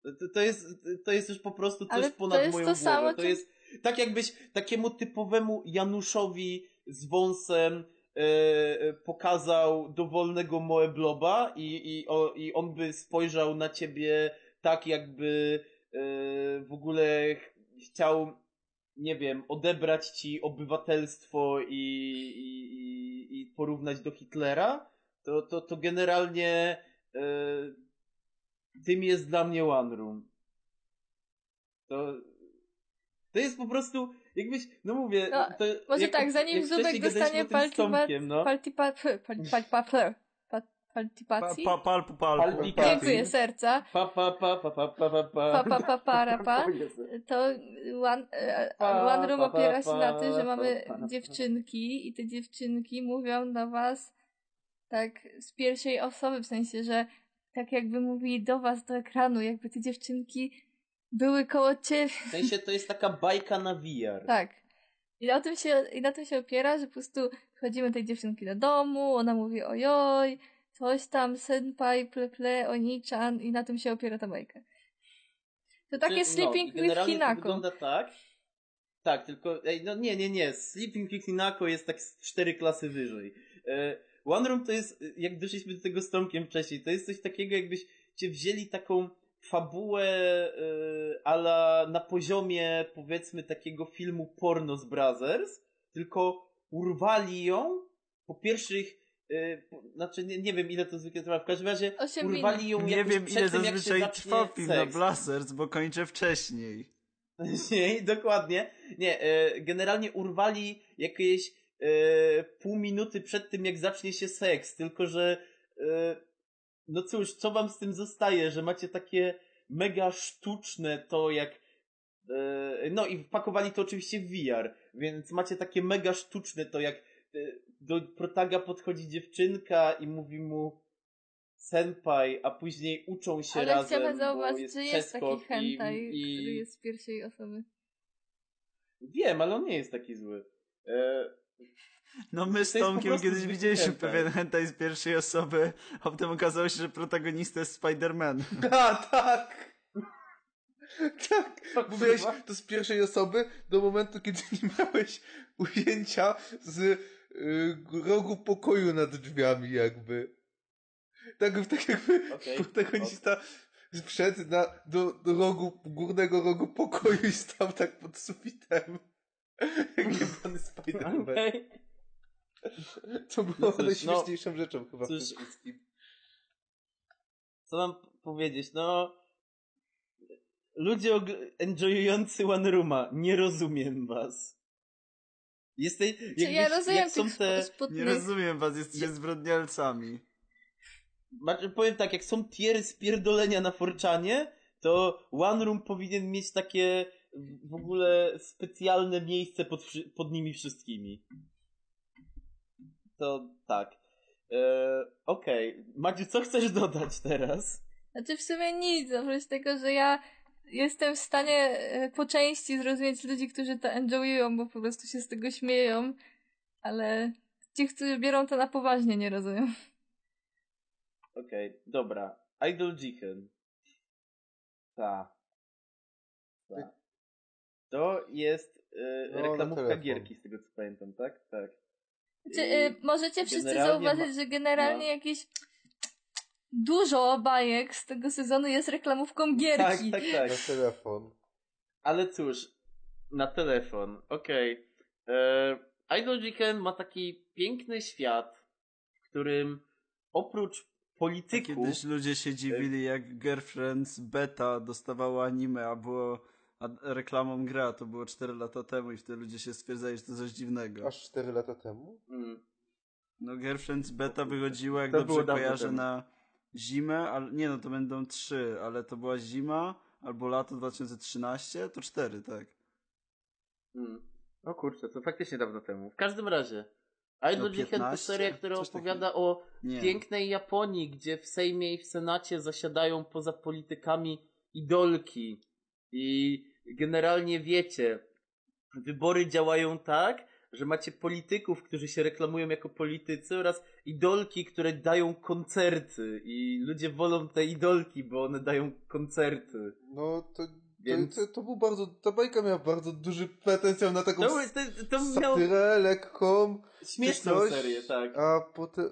To, to, jest, to jest już po prostu coś Ale to ponad moją to głowę. samo, to czym- jest tak jakbyś takiemu typowemu Januszowi z wąsem e, pokazał dowolnego Moebloba i, i, o, i on by spojrzał na ciebie tak, jakby w ogóle ch- chciał, nie wiem, odebrać ci obywatelstwo i, i, i, i porównać do Hitlera, to, to, to generalnie e, tym jest dla mnie One Room. To, to jest po prostu, jakbyś, no mówię, No, to, Może jak- tak, zanim Zubek dostanie Tomkiem, no. palti pa- palti pa- pa- Paltipacji? Pa, pa, palpu. Palpikacji. Dziękuję, serca. Pa, pa, pa, pa, pa, pa, pa, Pa, pa, pa, para, pa. To One, e, one Room opiera się na tym, że mamy dziewczynki i te dziewczynki mówią do was tak z pierwszej osoby, w sensie, że tak jakby mówili do was, do ekranu, jakby te dziewczynki były koło ciebie. W sensie to jest taka bajka na VR. Tak. I na tym się, i na tym się opiera, że po prostu wchodzimy tej dziewczynki do domu, ona mówi ojoj, coś tam, senpai, ple, ple, onichan i na tym się opiera ta bajka. To takie Czy- Sleeping with generalnie to Hinako. wygląda tak. Tak, tylko, ej, no nie, nie, nie. Sleeping with Hinako jest tak z cztery klasy wyżej. E, One Room to jest, jak doszliśmy do tego z Tomkiem wcześniej, to jest coś takiego, jakbyś cię wzięli taką fabułę e, ala na poziomie, powiedzmy, takiego filmu Porno z Brothers, tylko urwali ją po pierwszych, po, znaczy nie, nie wiem ile to zwykle trwa, w każdym razie urwali ją Nie wiem, ile tym, zazwyczaj trwa film na. Blazers, bo kończę wcześniej. Nie, dokładnie. Nie, e, generalnie urwali jakieś e, pół minuty przed tym, jak zacznie się seks, tylko że e, no cóż, co wam z tym zostaje, że macie takie mega sztuczne to, jak e, no i wpakowali to oczywiście w VR, więc macie takie mega sztuczne to, jak do protaga podchodzi dziewczynka i mówi mu senpai, a później uczą się Ale razem, chciałabym bo zauważyć, jest że jest taki przeskok i- hentai, i, który jest z pierwszej osoby. Wiem, ale on nie jest taki zły. E, No my z Tomkiem kiedyś widzieliśmy hentai. pewien hentai z pierwszej osoby, a potem okazało się, że protagonista jest Spider-Man. A, tak! Tak! Miałeś kurwa. to z pierwszej osoby do momentu, kiedy nie miałeś ujęcia z rogu pokoju nad drzwiami jakby. Tak, tak jakby Okej, protagonista wszedł na, do, do rogu, górnego rogu pokoju i stał tak pod sufitem. Jak jebany Spider-Man. Okej. To było No cóż, najśmieszniejszą rzeczą chyba w cóż. tym wszystkim. Co mam powiedzieć? No. Ludzie enjoyujący One Rooma, nie rozumiem was. Jesteś. Czy jakbyś- ja rozumiem jak są te. Nie rozumiem was, jesteście Ja- zbrodnialcami. Powiem tak, jak są tiery spierdolenia na Forczanie, to One Room powinien mieć takie w ogóle specjalne miejsce pod, pod nimi wszystkimi. To tak. E, Okej. Madziu, co chcesz dodać teraz? Znaczy w sumie nic, oprócz tego, że ja jestem w stanie e, po części zrozumieć ludzi, którzy to enjoyują, bo po prostu się z tego śmieją, ale ci, którzy biorą to na poważnie, nie rozumiem. Okej, dobra. Idol Jichen. Ta. Ta. To jest e, No, reklamówka gierki, z tego co pamiętam, tak? Tak. Czy, e, możecie wszyscy generalnie zauważyć, ma- że generalnie no. jakieś dużo bajek z tego sezonu jest reklamówką Tak, gierki. tak, tak. Na telefon. Ale cóż, na telefon, okej. Okay. Idol Jiken ma taki piękny świat, w którym oprócz A polityków... Kiedyś ludzie się dziwili, jak Girlfriends Beta dostawała anime, a było a reklamą gra, to było 4 lata temu i wtedy ludzie się stwierdzali, że to coś dziwnego. Aż 4 lata temu? Mm. No Girlfriends Beta wychodziła, jak To dobrze kojarzę, temu. na zimę, ale nie no, to będą 3, ale to była zima albo lato 2013, to 4, tak. Mm. O kurczę, to faktycznie dawno temu. W każdym razie, Idol No, Jiken to 15? seria, która Coś opowiada o Nie. pięknej Japonii, gdzie w Sejmie i w Senacie zasiadają poza politykami idolki. I generalnie wiecie, wybory działają tak, że macie polityków, którzy się reklamują jako politycy oraz idolki, które dają koncerty. I ludzie wolą te idolki, bo one dają koncerty. No to, Więc- to, to, to był bardzo, ta bajka miała bardzo duży potencjał na taką To, to, to miał satyrę lekką, śmieszną coś, serię, tak. a potem...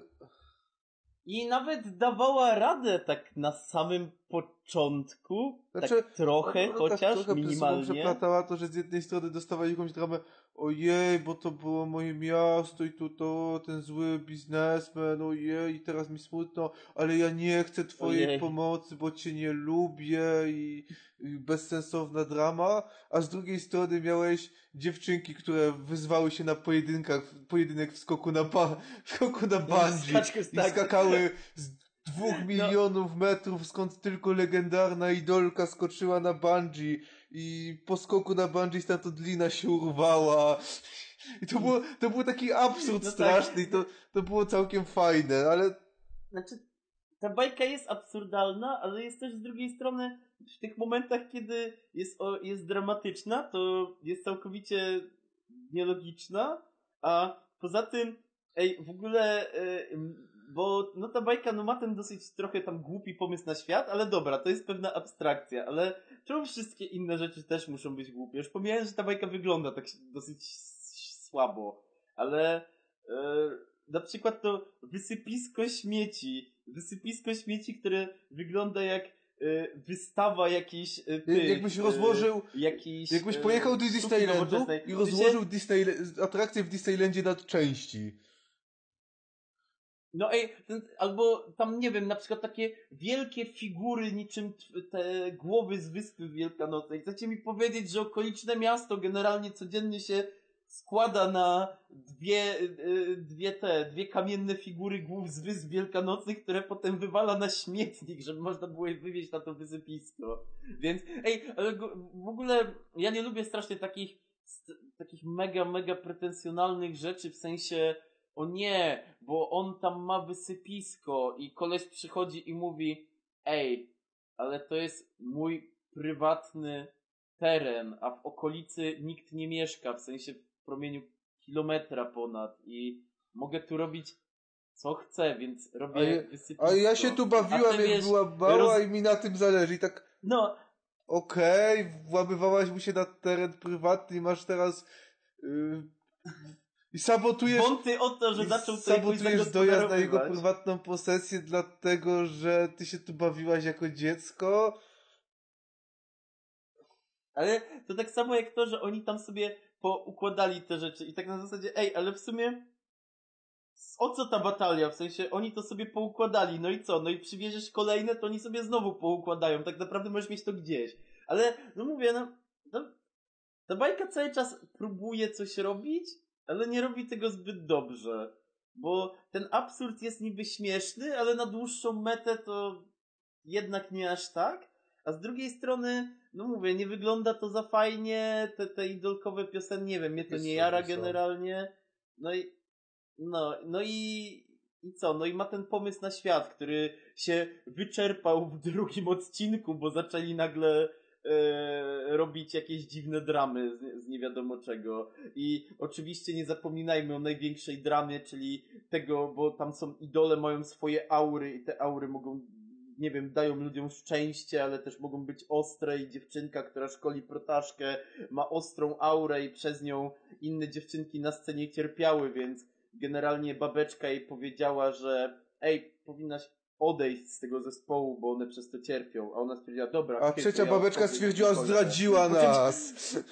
I nawet dawała radę tak na samym początku, Znaczy, tak trochę no, chociaż, tak trochę ze sobą minimalnie. przeplatała to, że z jednej strony dostawali jakąś dramę ojej, bo to było moje miasto i to, to ten zły biznesmen, ojej, i teraz mi smutno, ale ja nie chcę twojej Ojej. pomocy, bo cię nie lubię i, i bezsensowna drama, a z drugiej strony miałeś dziewczynki, które wyzwały się na pojedynkach, pojedynek w skoku na, ba, w skoku na bungee Skaczkę z- i tak. skakały z dwóch milionów metrów, skąd tylko legendarna idolka skoczyła na bungee i po skoku na bungee stamtąd lina się urwała. I to, było, to był taki absurd No tak. straszny i to, to było całkiem fajne, ale Znaczy, ta bajka jest absurdalna, ale jest też z drugiej strony w tych momentach, kiedy jest, o, jest dramatyczna, to jest całkowicie nielogiczna, a poza tym, ej, w ogóle, m, bo no ta bajka no ma ten dosyć trochę tam głupi pomysł na świat, ale dobra, to jest pewna abstrakcja, ale czemu wszystkie inne rzeczy też muszą być głupie? Już pomijając, że ta bajka wygląda tak dosyć słabo, ale e, na przykład to wysypisko śmieci, wysypisko śmieci, które wygląda jak e, wystawa jakiejś e, tych, jakbyś e, rozłożył jakiś, jakbyś pojechał do Disneylandu i rozłożył Disney, atrakcję w Disneylandzie na części. No ej, albo tam nie wiem, na przykład takie wielkie figury niczym te głowy z Wyspy Wielkanocnej. Chcecie mi powiedzieć, że okoliczne miasto generalnie codziennie się składa na dwie, y, dwie te, dwie kamienne figury głów z Wysp Wielkanocnych, które potem wywala na śmietnik, żeby można było je wywieźć na to wysypisko. Więc, ej, ale w ogóle ja nie lubię strasznie takich, takich mega, mega pretensjonalnych rzeczy, w sensie o nie, bo on tam ma wysypisko i koleś przychodzi i mówi ej, ale to jest mój prywatny teren, a w okolicy nikt nie mieszka, w sensie w promieniu kilometra ponad i mogę tu robić co chcę, więc robię A ja- wysypisko. A ja się tu bawiłam, jak wiesz, była mała roz- i mi na tym zależy. I tak, No, okej, włamywałaś mu się na teren prywatny i masz teraz... Yy, I sabotujesz... wąty o to, że zaczął sabotujesz dojazd na jego prywatną posesję dlatego, że ty się tu bawiłaś jako dziecko. Ale to tak samo jak to, że oni tam sobie poukładali te rzeczy i tak na zasadzie, ej, ale w sumie o co ta batalia? W sensie oni to sobie poukładali, no i co? No i przywieziesz kolejne, to oni sobie znowu poukładają. Tak naprawdę możesz mieć to gdzieś. Ale, no mówię, no, no ta bajka cały czas próbuje coś robić, ale nie robi tego zbyt dobrze. Bo ten absurd jest niby śmieszny, ale na dłuższą metę to jednak nie aż tak. A z drugiej strony, no mówię, nie wygląda to za fajnie, te, te idolkowe piosenki, nie wiem, mnie to Jest nie jara generalnie. No i, no, no i, i co? No i ma ten pomysł na świat, który się wyczerpał w drugim odcinku, bo zaczęli nagle e, robić jakieś dziwne dramy z, z nie wiadomo czego. I oczywiście nie zapominajmy o największej dramie, czyli tego, bo tam są idole, mają swoje aury i te aury mogą nie wiem, dają ludziom szczęście, ale też mogą być ostre i dziewczynka, która szkoli protaszkę, ma ostrą aurę i przez nią inne dziewczynki na scenie cierpiały, więc generalnie babeczka jej powiedziała, że ej, powinnaś odejść z tego zespołu, bo one przez to cierpią. A ona stwierdziła, dobra. A trzecia ja babeczka stwierdziła, zdradziła Po czym- nas.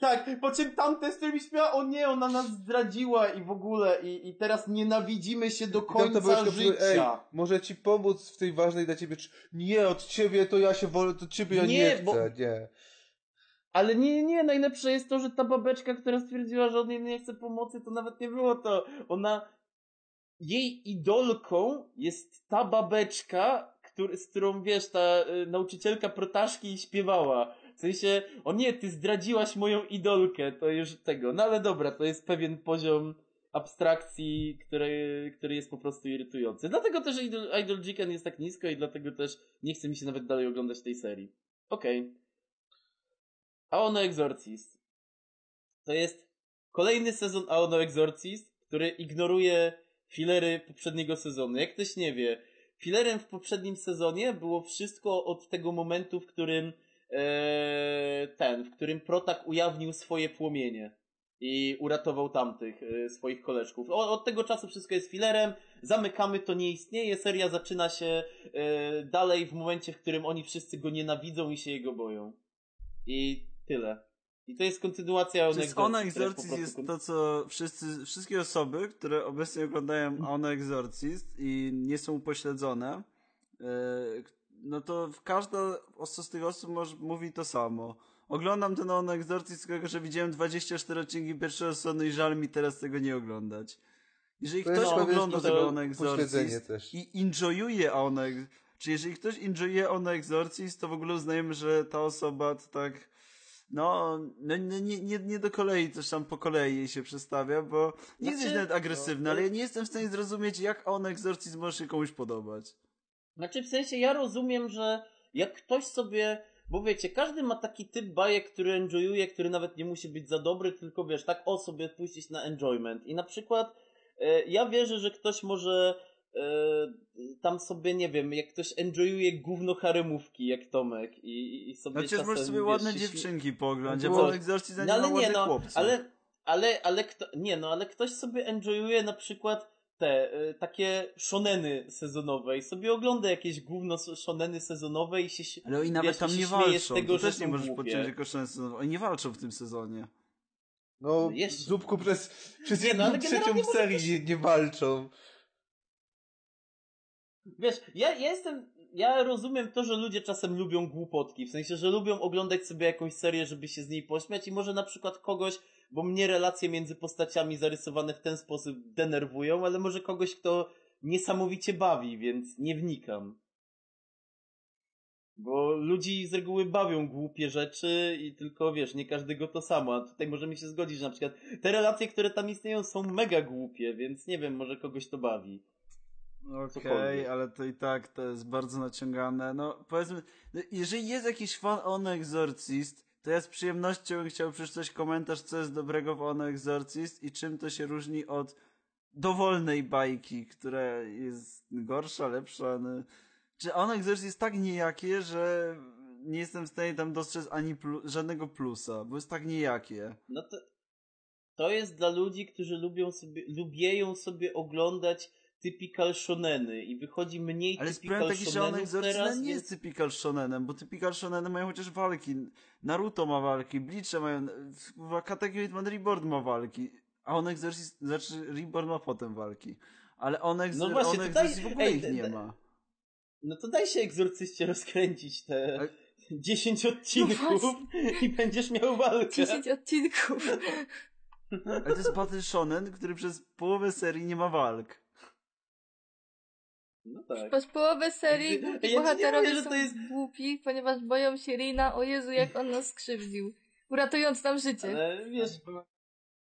Tak, po czym tamte z którymi śmiała, o nie, ona nas zdradziła i w ogóle, i, i teraz nienawidzimy się do końca babeczka życia. Ej, może ci pomóc w tej ważnej dla ciebie... Nie, od ciebie to ja się wolę, to ciebie ja nie, Nie, chcę, bo- nie. Ale nie, nie, najlepsze jest to, że ta babeczka, która stwierdziła, że on jej nie chce pomocy, to nawet nie było to. Ona, jej idolką jest ta babeczka, który, z którą, wiesz, ta y, nauczycielka protaszki śpiewała. W sensie, o nie, ty zdradziłaś moją idolkę, to już tego. No ale dobra, to jest pewien poziom abstrakcji, który, który jest po prostu irytujący. Dlatego też Idol, Idol Chicken jest tak nisko i dlatego też nie chce mi się nawet dalej oglądać tej serii. Okej. Aono Exorcist. To jest kolejny sezon Aono Exorcist, który ignoruje filery poprzedniego sezonu. Jak ktoś nie wie, filerem w poprzednim sezonie było wszystko od tego momentu, w którym e, ten, w którym Protak ujawnił swoje płomienie. i uratował tamtych y, swoich koleżków. O, od tego czasu wszystko jest filerem, zamykamy, to nie istnieje, seria zaczyna się y, dalej w momencie, w którym oni wszyscy go nienawidzą i się jego boją. I tyle. I to jest kontynuacja Więc Ona Ona Exorcist jest to, co wszyscy, wszystkie osoby, które obecnie oglądają Ona Exorcist i nie są upośledzone, e, no to każda z tych osób może, mówi to samo. Oglądam ten On Exorcist, tylko że widziałem 24 odcinki pierwszego sezonu i żal mi teraz tego nie oglądać. Jeżeli To ktoś pewien ogląda tego On Exorcist i enjoyuje On czy jeżeli ktoś enjoyuje On Exorcist, to w ogóle uznajemy, że ta osoba to tak no, no nie, nie, nie, nie do kolei coś tam po kolei się przestawia, bo nie Znaczy, jesteś nawet agresywny, no, ale ja nie jestem w stanie zrozumieć, jak On Exorcist może się komuś podobać. Znaczy w sensie ja rozumiem, że jak ktoś sobie, bo wiecie, każdy ma taki typ bajek, który enjoyuje, który nawet nie musi być za dobry, tylko wiesz, tak o sobie puścić na enjoyment. I na przykład e, ja wierzę, że ktoś może tam sobie, nie wiem, jak ktoś enjoyuje gówno haremówki, jak Tomek i, i sobie Chociaż czasem, możesz sobie wiesz, ładne się dziewczynki pooglądać, No a to- On Exorcist No nie ale nie, no, ale, ale, ale kto, nie no, ale ktoś sobie enjoyuje na przykład te y, takie shoneny sezonowe i sobie ogląda jakieś gówno shoneny sezonowe i się Ale oni nawet wiesz, tam nie walczą, tego, to że też nie możesz podciąć jako szanse. Oni nie walczą w tym sezonie. No, Jeszcze- Zupku przez, przez Nie, no, jedną ale trzecią serii nie, nie walczą. Wiesz, ja, ja jestem, ja rozumiem to, że ludzie czasem lubią głupotki, w sensie, że lubią oglądać sobie jakąś serię, żeby się z niej pośmiać i może na przykład kogoś, bo mnie relacje między postaciami zarysowane w ten sposób denerwują, ale może kogoś, kto niesamowicie bawi, więc nie wnikam. Bo ludzi z reguły bawią głupie rzeczy i tylko, wiesz, nie każdego to samo, a tutaj możemy się zgodzić, że na przykład te relacje, które tam istnieją są mega głupie, więc nie wiem, może kogoś to bawi. Okej, Cokolwiek. ale to i tak to jest bardzo naciągane. No powiedzmy, no, jeżeli jest jakiś fan On Exorcist, to ja z przyjemnością bym chciał przeczytać komentarz, co jest dobrego w On Exorcist i czym to się różni od dowolnej bajki, która jest gorsza, lepsza. No. Czy On Exorcist jest tak nijakie, że nie jestem w stanie tam dostrzec ani plu- żadnego plusa, bo jest tak nijakie. No to, to jest dla ludzi, którzy lubią sobie, lubieją sobie oglądać typical shoneny i wychodzi mniej Ale typical sprawiam taki, że On nie jest typical shonenem, bo typical shoneny mają chociaż walki. Naruto ma walki, Bleach mają, w Katekyo Hitman Reborn ma walki, a On Exorcist, znaczy Reborn ma potem walki. Ale On, Ex- No właśnie, On Exorcist w ogóle ej, ich nie da- ma. No to daj się egzorcyście rozkręcić te Ale- 10 odcinków i będziesz miał walkę. 10 odcinków. Ale to jest Battle Shonen, który przez połowę serii nie ma walk. No tak. Przez połowę serii Ja głupi bohaterowie mówię, są to jest- głupi, ponieważ boją się Rina. O Jezu, jak on nas skrzywdził. Uratując nam życie. Ale wiesz,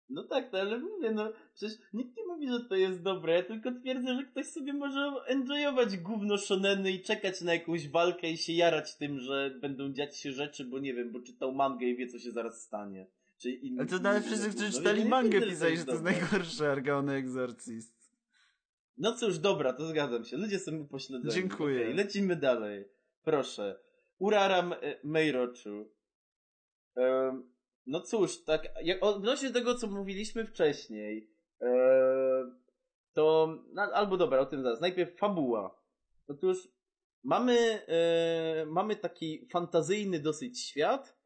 no tak, no, ale mówię, no przecież nikt nie mówi, że to jest dobre, ja tylko twierdzę, że ktoś sobie może enjoyować gówno shoneny i czekać na jakąś walkę i się jarać tym, że będą dziać się rzeczy, bo nie wiem, bo czytał mangę i wie, co się zaraz stanie. Czy in, Ale to nawet wszyscy, którzy gówno. czytali mangę, pisali, że to jest dobre. najgorszy arga On Exorcist. No cóż, dobra, to zgadzam się. Ludzie są upośledzeni. Dziękuję. Okej, lecimy dalej. Proszę. Uraram e, Meiroczu. Em, no cóż, tak, jak odnośnie tego, co mówiliśmy wcześniej, e, to, no, albo dobra, o tym zaraz. Najpierw fabuła. Otóż mamy, e, mamy taki fantazyjny dosyć świat,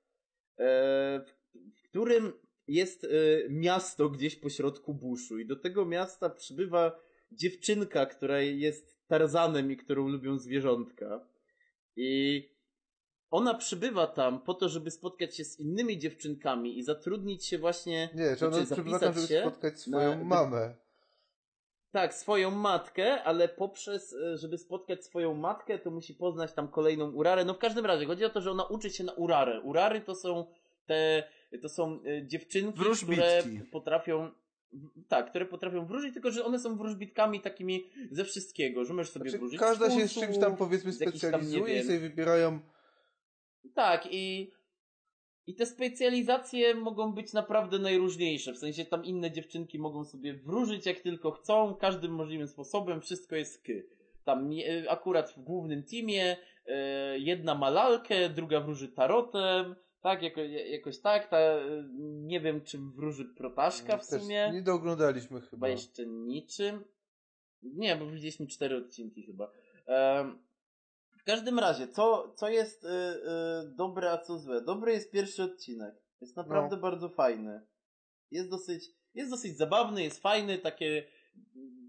e, w, którym jest miasto gdzieś pośrodku buszu i do tego miasta przybywa dziewczynka, która jest Tarzanem i którą lubią zwierzątka. I ona przybywa tam po to, żeby spotkać się z innymi dziewczynkami i zatrudnić się właśnie. Nie, że ona znaczy przybywa tam, żeby spotkać swoją na- mamę. Tak, swoją matkę, ale poprzez, e, żeby spotkać swoją matkę, to musi poznać tam kolejną urarę. No w każdym razie, chodzi o to, że ona uczy się na urarę. Urary to są te, to są e, dziewczynki, Wróżbitki. które potrafią, tak, które potrafią wróżyć, tylko że one są wróżbitkami takimi ze wszystkiego, że możesz sobie Znaczy, wróżyć każda się z czymś tam powiedzmy jakichś tam, specjalizuje i sobie wybierają Tak, i, i te specjalizacje mogą być naprawdę najróżniejsze. W sensie tam inne dziewczynki mogą sobie wróżyć jak tylko chcą, każdym możliwym sposobem, wszystko jest ky. Tam akurat w głównym teamie e, jedna ma lalkę, druga wróży tarotem, Tak, jako, jakoś tak, ta, nie wiem czym wróży protaszka w Też sumie. Nie dooglądaliśmy chyba. Chyba jeszcze niczym. Nie, bo widzieliśmy cztery odcinki chyba. Em, w każdym razie, co, co jest y, y, dobre, a co złe? Dobry jest pierwszy odcinek. Jest naprawdę No. bardzo fajny. Jest dosyć, jest dosyć zabawny, jest fajny, takie,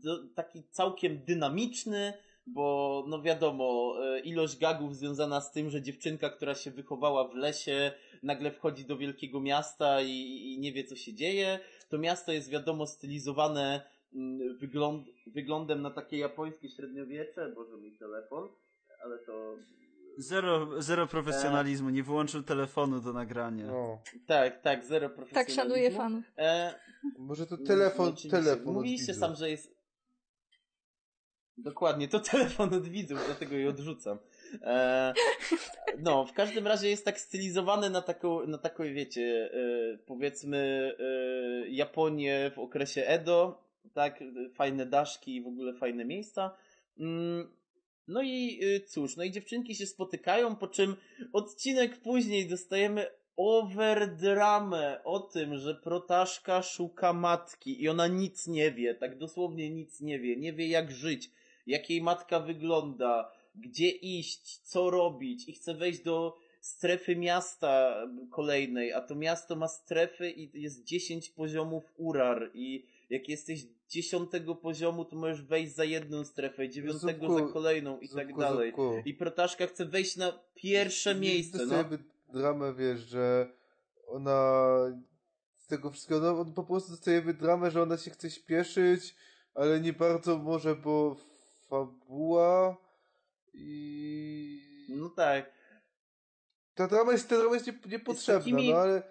do, taki całkiem dynamiczny, bo no wiadomo, y, ilość gagów związana z tym, że dziewczynka, która się wychowała w lesie, nagle wchodzi do wielkiego miasta i, i nie wie co się dzieje. To miasto jest wiadomo stylizowane mm, wygląd, wyglądem na takie japońskie średniowiecze, boże mój telefon, ale to Zero, zero profesjonalizmu, nie wyłączył telefonu do nagrania. No. tak, tak, zero Tak profesjonalizmu. szanuję fanów. E, Może to telefon, no, telefon Mówiliście sam, że jest Dokładnie, to telefon od widzów, dlatego je odrzucam. E, no, w każdym razie jest tak stylizowany na taką, na taką wiecie, e, powiedzmy e, Japonię w okresie Edo, tak, fajne daszki i w ogóle fajne miejsca. Mm, no i y, cóż, no i dziewczynki się spotykają, po czym odcinek później dostajemy overdramę o tym, że protaszka szuka matki i ona nic nie wie, tak dosłownie nic nie wie, nie wie jak żyć, jak jej matka wygląda, gdzie iść, co robić i chce wejść do strefy miasta kolejnej, a to miasto ma strefy i jest 10 poziomów urar i jak jesteś dziesiątego poziomu, to możesz wejść za jedną strefę, dziewiątego Zupku, za kolejną i tak Zupku, dalej. Zupku. I protaszka chce wejść na pierwsze miejsce, no. Dostajemy dramę, wiesz, że ona z tego wszystkiego, no on po prostu dostajemy dramę, że ona się chce śpieszyć, ale nie bardzo może, bo fabuła i... No tak. Ta drama jest, ta drama jest nie, niepotrzebna, takimi- no ale...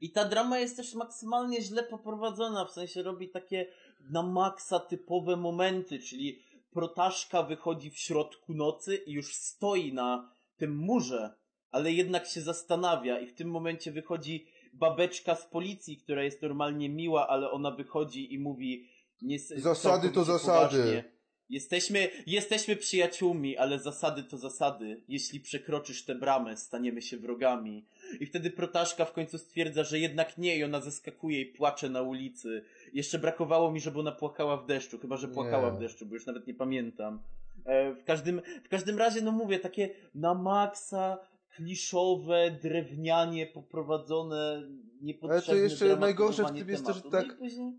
I ta drama jest też maksymalnie źle poprowadzona, w sensie robi takie na maksa typowe momenty, czyli protaszka wychodzi w środku nocy i już stoi na tym murze, ale jednak się zastanawia i w tym momencie wychodzi babeczka z policji, która jest normalnie miła, ale ona wychodzi i mówi nie, Zasady to zasady. poważnie. Jesteśmy, jesteśmy przyjaciółmi, ale zasady to zasady. Jeśli przekroczysz tę bramę, staniemy się wrogami. I wtedy protaszka w końcu stwierdza, że jednak nie i ona zeskakuje i płacze na ulicy. Jeszcze brakowało mi, żeby ona płakała w deszczu, chyba że płakała Nie. w deszczu, bo już nawet nie pamiętam. E, w, każdym, w każdym razie, no mówię, takie na maksa kliszowe, drewnianie poprowadzone, niepotrzebne jeszcze najgorsze w tym jest to, że. No i tak- później-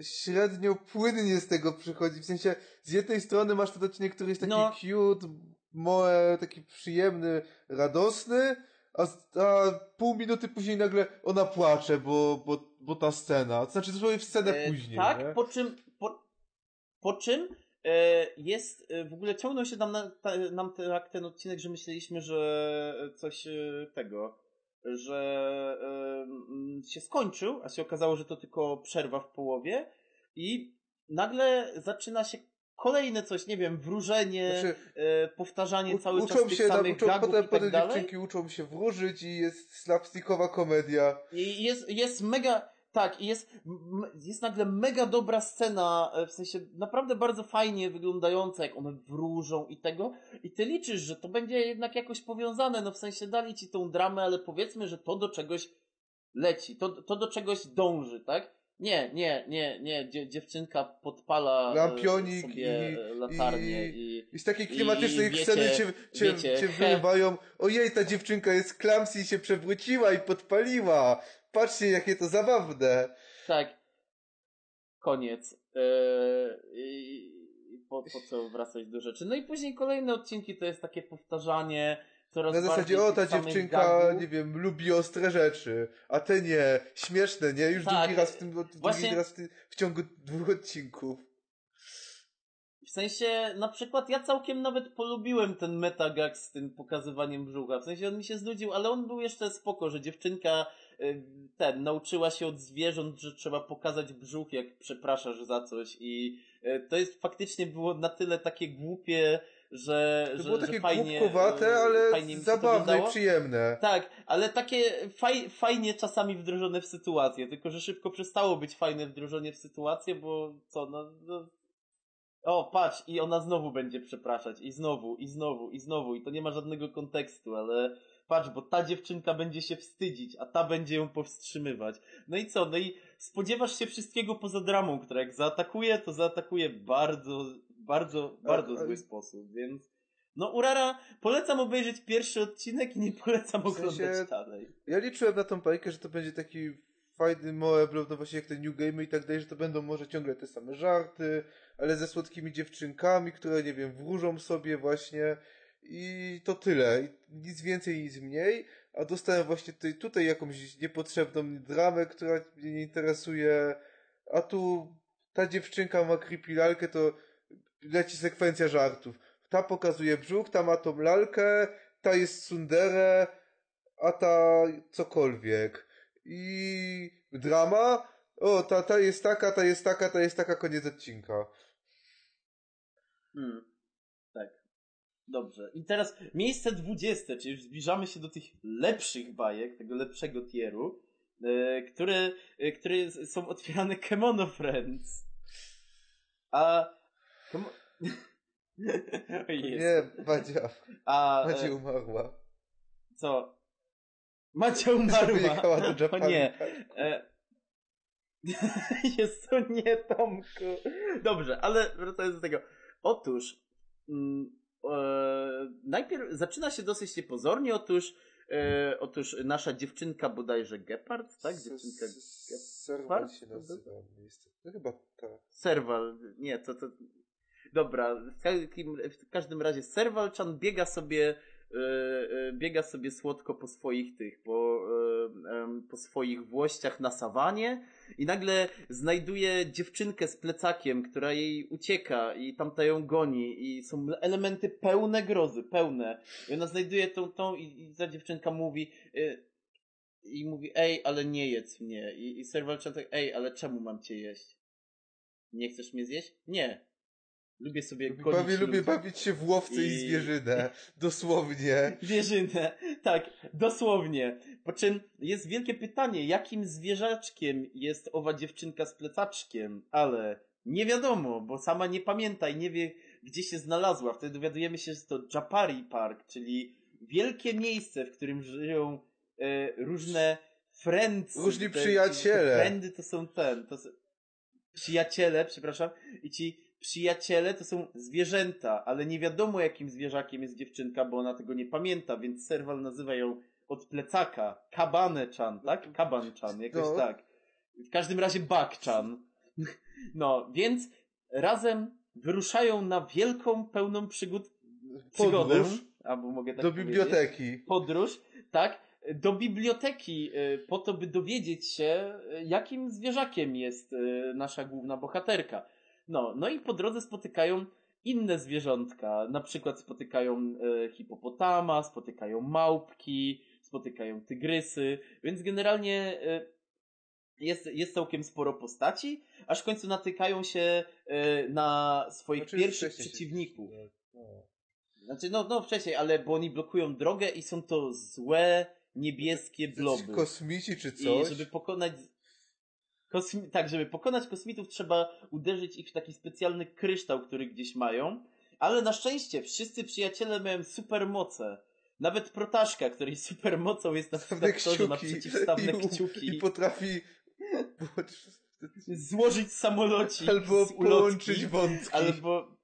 średnio płynnie z tego przychodzi. W sensie, z jednej strony masz ten odcinek, który jest taki No. cute, moe, taki przyjemny, radosny, a, a pół minuty później nagle ona płacze, bo, bo, bo ta scena. To znaczy, dosłownie w scenę E, później, Tak, nie? po czym, po, po czym e, jest, e, w ogóle ciągnął się nam, na, ta, nam tak ten odcinek, że myśleliśmy, że coś e, tego, że się skończył, a się okazało, że to tylko przerwa w połowie i nagle zaczyna się kolejne coś, nie wiem, wróżenie, Znaczy, e, powtarzanie u- cały czas uczą tych się, samych uczą, gagów potem, i tak dalej. dziewczynki uczą się wróżyć i jest slapstickowa komedia. I jest, jest mega, tak, i jest, jest nagle mega dobra scena, e, w sensie naprawdę bardzo fajnie wyglądająca, jak one wróżą i tego, i ty liczysz, że to będzie jednak jakoś powiązane, no w sensie dali ci tą dramę, ale powiedzmy, że to do czegoś leci, to, to do czegoś dąży, tak? Nie, nie, nie, nie, Dzie, dziewczynka podpala e, Lampionik sobie i- latarnię i... I z takiej I klimatycznej wiecie- sceny cię, cię, wiecie, cię wyrywają. Ojej, ta dziewczynka jest clumsy i się przewróciła i podpaliła. Patrzcie, jakie to zabawne. Tak. Koniec. I po, po co wracać do rzeczy? No i później kolejne odcinki to jest takie powtarzanie coraz Na zasadzie, o, ta dziewczynka, gagów. nie wiem, lubi ostre rzeczy, a te nie. Śmieszne, nie? Już Tak. drugi raz w tym, drugi Właśnie- raz w, tym, w ciągu dwóch odcinków. W sensie, na przykład ja całkiem nawet polubiłem ten metagag z tym pokazywaniem brzucha. W sensie on mi się znudził, ale on był jeszcze spoko, że dziewczynka y, ten, nauczyła się od zwierząt, że trzeba pokazać brzuch, jak przepraszasz za coś i y, to jest faktycznie było na tyle takie głupie, że, To że, było że takie fajnie, głupkowate, y, ale fajnie zabawne i przyjemne. Tak, ale takie faj, fajnie czasami wdrożone w sytuację, tylko że szybko przestało być fajne wdrożenie w sytuację, bo co, no, no... O, patrz, i ona znowu będzie przepraszać, i znowu, i znowu, i znowu, i to nie ma żadnego kontekstu, ale patrz, bo ta dziewczynka będzie się wstydzić, a ta będzie ją powstrzymywać. No i co? No i spodziewasz się wszystkiego poza dramą, która jak zaatakuje, to zaatakuje bardzo, bardzo, bardzo ale- zły sposób, więc no Urara, polecam obejrzeć pierwszy odcinek i nie polecam W sensie- oglądać dalej. Ja liczyłem na tą bajkę, że to będzie taki fajny moebl, no właśnie jak te New Game i tak dalej, że to będą może ciągle te same żarty, ale ze słodkimi dziewczynkami, które, nie wiem, wróżą sobie właśnie i to tyle. Nic więcej, nic mniej, a dostałem właśnie tutaj, tutaj jakąś niepotrzebną dramę, która mnie nie interesuje, a tu ta dziewczynka ma creepy lalkę, to leci sekwencja żartów. Ta pokazuje brzuch, ta ma tą lalkę, ta jest sundere, a ta cokolwiek. I drama? O, ta, ta jest taka, ta jest taka, ta jest taka, koniec odcinka. Hmm. Tak. Dobrze. I teraz miejsce 20, czyli już zbliżamy się do tych lepszych bajek, tego lepszego tieru, e, które, e, które są otwierane Kemono Friends. A... Kemo... Nie, Madzia, A e, umarła. co? Macia umarła. O nie. E... Jest to nie, Tomku. Dobrze, ale wracając do tego. Otóż, mm, e, najpierw zaczyna się dosyć niepozornie. Otóż, e, otóż nasza dziewczynka bodajże Gepard, tak? Dziewczynka? Serwal się nazywa. No chyba tak. Serwal, nie, to to. Dobra, w, takim, w każdym razie Serwalczan biega sobie biega sobie słodko po swoich tych, po, e, po swoich włościach na sawanie i nagle znajduje dziewczynkę z plecakiem, która jej ucieka i tamta ją goni i są elementy pełne grozy, pełne. I ona znajduje tą, tą i, i ta dziewczynka mówi e, i mówi, ej, ale nie jedz mnie. I, i Serwalczan tak, ej, ale czemu mam cię jeść? Nie chcesz mnie zjeść? Nie. Lubię sobie Lubię, gonić bawię, lubię bawić się w łowcę i, I- zwierzynę. Dosłownie. Zwierzynę. Tak, dosłownie. Po czym jest wielkie pytanie, jakim zwierzaczkiem jest owa dziewczynka z plecaczkiem, ale nie wiadomo, bo sama nie pamięta i nie wie, gdzie się znalazła. Wtedy dowiadujemy się, że to Japari Park, czyli wielkie miejsce, w którym żyją e, różne friends. Różni przyjaciele. Friendy to są ten, to są przyjaciele, przepraszam, i ci przyjaciele to są zwierzęta, ale nie wiadomo jakim zwierzakiem jest dziewczynka, bo ona tego nie pamięta, więc Serwal nazywa ją od plecaka Kabane-chan, tak? Kaban-chan, jakoś No. tak. W każdym razie Bak-chan. No, więc razem wyruszają na wielką, pełną przygód przygodę. Podróż Albo mogę tak do powiedzieć biblioteki. podróż, tak, do biblioteki y, po to, by dowiedzieć się, y, jakim zwierzakiem jest y, nasza główna bohaterka. No, no i po drodze spotykają inne zwierzątka. Na przykład spotykają y, hipopotama, spotykają małpki, spotykają tygrysy, więc generalnie y, jest, jest całkiem sporo postaci, aż w końcu natykają się y, na swoich Znaczy, pierwszych się- przeciwników. No. Znaczy, no, no wcześniej, ale bo oni blokują drogę i są to złe, niebieskie bloby. kosmici czy I coś. żeby pokonać. Kosmi... Tak, żeby pokonać kosmitów, trzeba uderzyć ich w taki specjalny kryształ, który gdzieś mają. Ale na szczęście wszyscy przyjaciele mają supermoce. Nawet protaszka, której supermocą jest na przykład to, że ma przeciwstawne I, kciuki. I potrafi Złożyć samolocik albo połączyć wątki. Albo.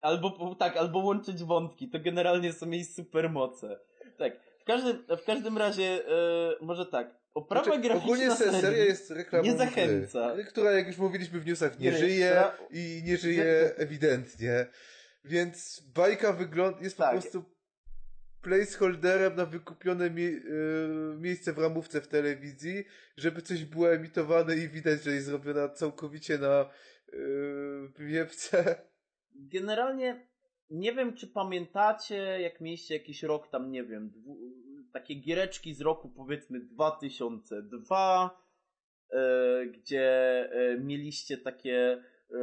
Albo tak, albo łączyć wątki. To generalnie są jej supermoce. Tak. W każdym, w każdym razie, e, może tak. Oprawa Znaczy, graficzna ogólnie se- serii seria jest reklamą nie zachęca. Gry, która, jak już mówiliśmy w newsach, nie żyje która- i nie żyje ewidentnie. Więc bajka wygląda, jest po Tak. prostu placeholderem na wykupione mie y, miejsce w ramówce w telewizji, żeby coś było emitowane i widać, że jest zrobiona całkowicie na yy, wiewce. Generalnie nie wiem, czy pamiętacie, jak mieliście jakiś rok tam, nie wiem, dwu, takie giereczki z roku powiedzmy 2002, e, gdzie e, mieliście takie e,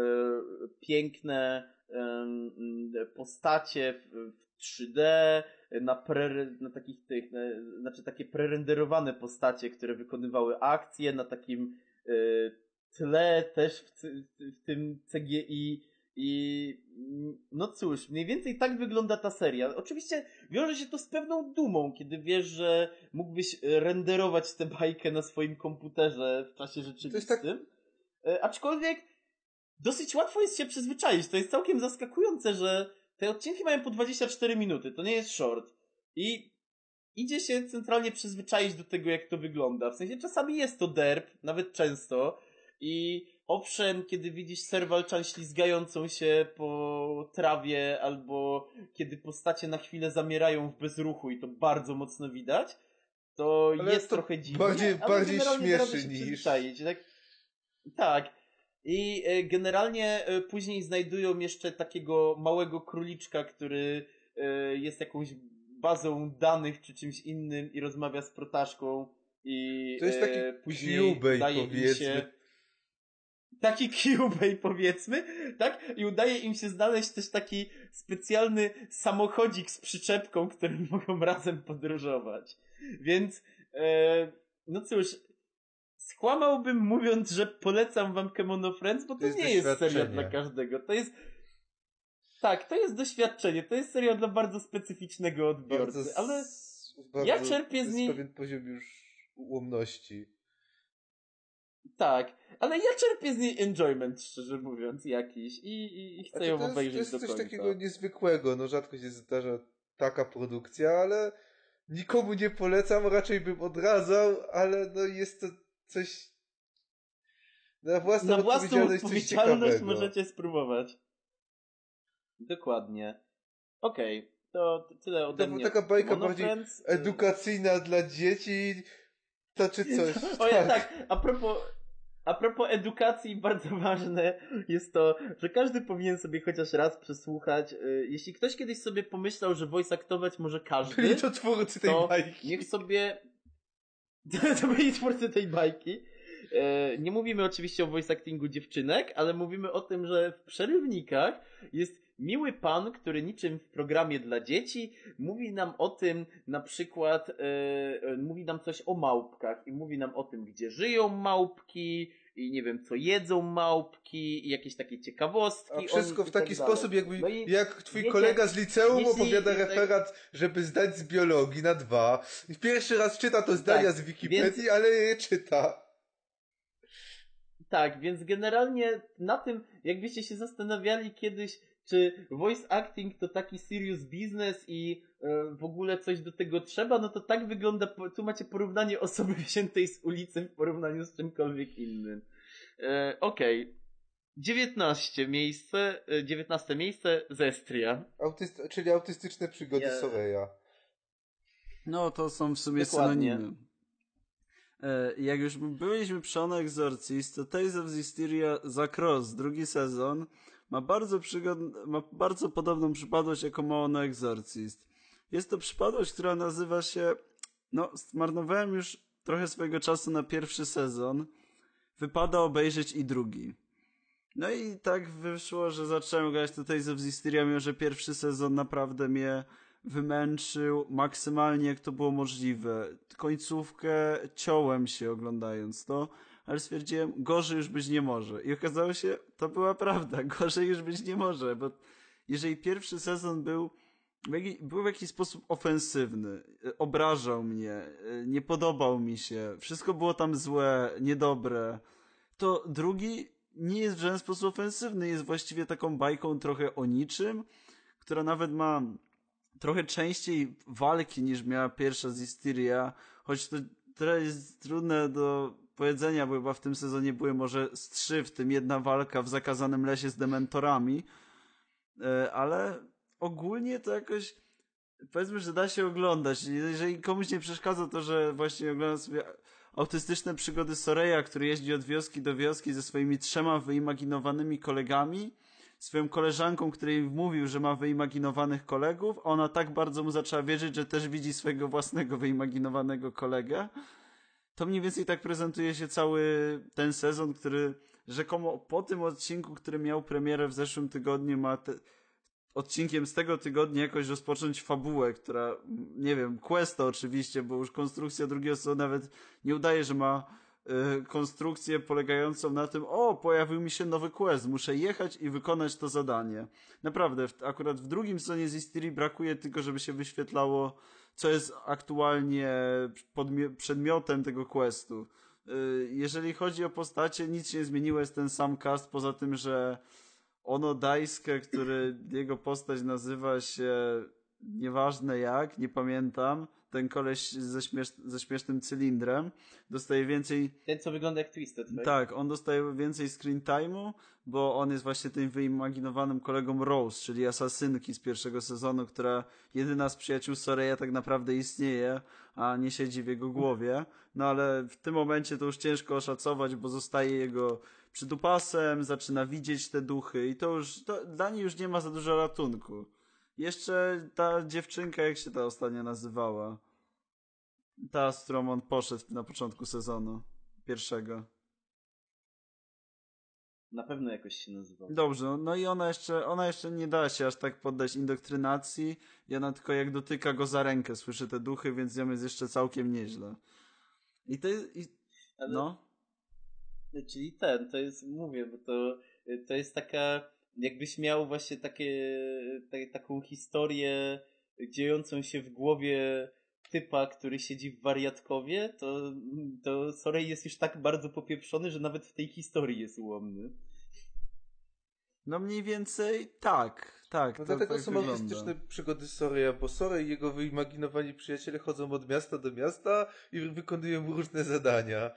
piękne em, postacie w, w 3D, na, pre, na takich tych, na, znaczy takie prerenderowane postacie, które wykonywały akcje na takim e, tle też w, w tym CGI I no cóż, mniej więcej tak wygląda ta seria. Oczywiście wiąże się to z pewną dumą, kiedy wiesz, że mógłbyś renderować tę bajkę na swoim komputerze w czasie rzeczywistym. tak- E, Aczkolwiek dosyć łatwo jest się przyzwyczaić. To jest całkiem zaskakujące, że te odcinki mają po 24 minuty. To nie jest short. I idzie się centralnie przyzwyczaić do tego, jak to wygląda. W sensie czasami jest to derp, nawet często. I owszem, kiedy widzisz serwalczan ślizgającą się po trawie, albo kiedy postacie na chwilę zamierają w bezruchu i to bardzo mocno widać, to Ale jest to trochę dziwne. bardziej- ale bardziej śmieszy niż- Tak, tak. I e, generalnie e, później znajdują jeszcze takiego małego króliczka, który e, jest jakąś bazą danych czy czymś innym i rozmawia z protaszką i To jest taki później im powiedzmy. się taki Cubase powiedzmy, tak? I udaje im się znaleźć też taki specjalny samochodzik z przyczepką, którym mogą razem podróżować. Więc e, no cóż, skłamałbym mówiąc, że polecam wam Kemono Friends, bo to, To nie jest seria dla każdego. To jest tak, to jest doświadczenie. To jest seria dla bardzo specyficznego odbiorcy, Bardzo, ale bardzo, ja czerpię z niej- pewien poziom już ułomności. Tak, ale ja czerpię z niej enjoyment, szczerze mówiąc, jakiś i, i, i chcę Znaczy, ją to jest, obejrzeć to jest do coś końca. takiego niezwykłego, no rzadko się zdarza taka produkcja, ale nikomu nie polecam, raczej bym odradzał, ale no jest to coś na własną Na własną odpowiedzialność, odpowiedzialność możecie spróbować. Dokładnie. Okej, to t- tyle ode To mnie. taka bajka bardziej y- Edukacyjna dla dzieci, to czy coś. O ja tak, a propos, a propos edukacji, bardzo ważne jest to, że każdy powinien sobie chociaż raz przesłuchać. y, Jeśli ktoś kiedyś sobie pomyślał, że voice aktować może każdy, Byli to twórcy tej to bajki. niech sobie... to byli twórcy tej bajki. E, Nie mówimy oczywiście o voice actingu dziewczynek, ale mówimy o tym, że w przerywnikach jest miły pan, który niczym w programie dla dzieci mówi nam o tym, na przykład e, mówi nam coś o małpkach i mówi nam o tym, gdzie żyją małpki i nie wiem, co jedzą małpki i jakieś takie ciekawostki. A wszystko nich w tak taki dalej. sposób, jakby, No i jak twój wiecie, kolega z liceum jeśli- opowiada jeśli- referat, żeby zdać z biologii na dwa. I pierwszy raz czyta to zdania Tak, z Wikipedii, ale je czyta. Tak, więc generalnie na tym, jakbyście się zastanawiali kiedyś, czy voice acting to taki serious business i e, w ogóle coś do tego trzeba, no to tak wygląda, tu macie porównanie osoby wziętej z ulicy w porównaniu z czymkolwiek innym. E, Okej. 19 miejsce, e, 19 miejsce Zestria. Autyst czyli autystyczne przygody. Soreja. No, to są w sumie Dokładnie. synonimy. E, jak już byliśmy przy Ono Exorcist, to Tales of Hysteria za Cross, drugi sezon, ma bardzo, przygod- ma bardzo podobną przypadłość jako ma Ono Exorcist. Jest to przypadłość, która nazywa się, no, zmarnowałem już trochę swojego czasu na pierwszy sezon, wypada obejrzeć i drugi. No i tak wyszło, że zacząłem grać to Tales of Hysteria, mimo że pierwszy sezon naprawdę mnie wymęczył maksymalnie jak to było możliwe. Końcówkę ciąłem się oglądając to, ale stwierdziłem, gorzej już być nie może. I okazało się, to była prawda, gorzej już być nie może, bo jeżeli pierwszy sezon był był w jakiś sposób ofensywny, e, obrażał mnie, e, nie podobał mi się, wszystko było tam złe, niedobre, to drugi nie jest w żaden sposób ofensywny, jest właściwie taką bajką trochę o niczym, która nawet ma trochę częściej walki niż miała pierwsza z Hysteria, choć to trochę jest trudne do powiedzenia, bo chyba w tym sezonie były może z trzy, w tym jedna walka w zakazanym lesie z dementorami, E, ale ogólnie to jakoś powiedzmy, że da się oglądać. Jeżeli komuś nie przeszkadza to, że właśnie ogląda sobie autystyczne przygody Soreja, który jeździ od wioski do wioski ze swoimi trzema wyimaginowanymi kolegami, swoją koleżanką, której mówił, że ma wyimaginowanych kolegów, ona tak bardzo mu zaczęła wierzyć, że też widzi swojego własnego wyimaginowanego kolegę. To mniej więcej tak prezentuje się cały ten sezon, który rzekomo po tym odcinku, który miał premierę w zeszłym tygodniu, ma te, odcinkiem z tego tygodnia jakoś rozpocząć fabułę, która, nie wiem, questa oczywiście, bo już konstrukcja drugiego sezonu nawet nie udaje, że ma y, konstrukcję polegającą na tym, o, pojawił mi się nowy quest, muszę jechać i wykonać to zadanie. Naprawdę, w, akurat w drugim sezonie z Istiri brakuje tylko, żeby się wyświetlało, co jest aktualnie przedmiotem tego questu. Y, jeżeli chodzi o postacie, nic się nie zmieniło, jest ten sam cast, poza tym, że Ono Daisuke, który jego postać nazywa się nieważne jak, nie pamiętam, ten koleś ze, śmiesz ze śmiesznym cylindrem, dostaje więcej Ten, co wygląda jak Twisted Fate. tak, on dostaje więcej screen time'u, bo on jest właśnie tym wyimaginowanym kolegą Rose, czyli asasynki z pierwszego sezonu, która jedyna z przyjaciół Soreya tak naprawdę istnieje, a nie siedzi w jego głowie. No ale w tym momencie to już ciężko oszacować, bo zostaje jego przydupasem, zaczyna widzieć te duchy i to już, to, dla niej już nie ma za dużo ratunku. Jeszcze ta dziewczynka, jak się ta ostatnio nazywała? Ta, z którą on poszedł na początku sezonu pierwszego. Na pewno jakoś się nazywał. Dobrze, no- no i ona jeszcze, ona jeszcze nie da się aż tak poddać indoktrynacji i ona tylko jak dotyka go za rękę, słyszy te duchy, więc ją jest jeszcze całkiem nieźle. I to jest, i, Ale- no, Czyli ten, to jest, mówię, bo to, to jest taka, jakbyś miał właśnie takie, ta, taką historię dziejącą się w głowie typa, który siedzi w wariatkowie, to, to Sorej jest już tak bardzo popieprzony, że nawet w tej historii jest ułomny. no mniej więcej tak, tak, No to dlatego tak są wygląda. autystyczne przygody Soreya, bo Sorey i jego wyimaginowani przyjaciele chodzą od miasta do miasta i wykonują różne zadania.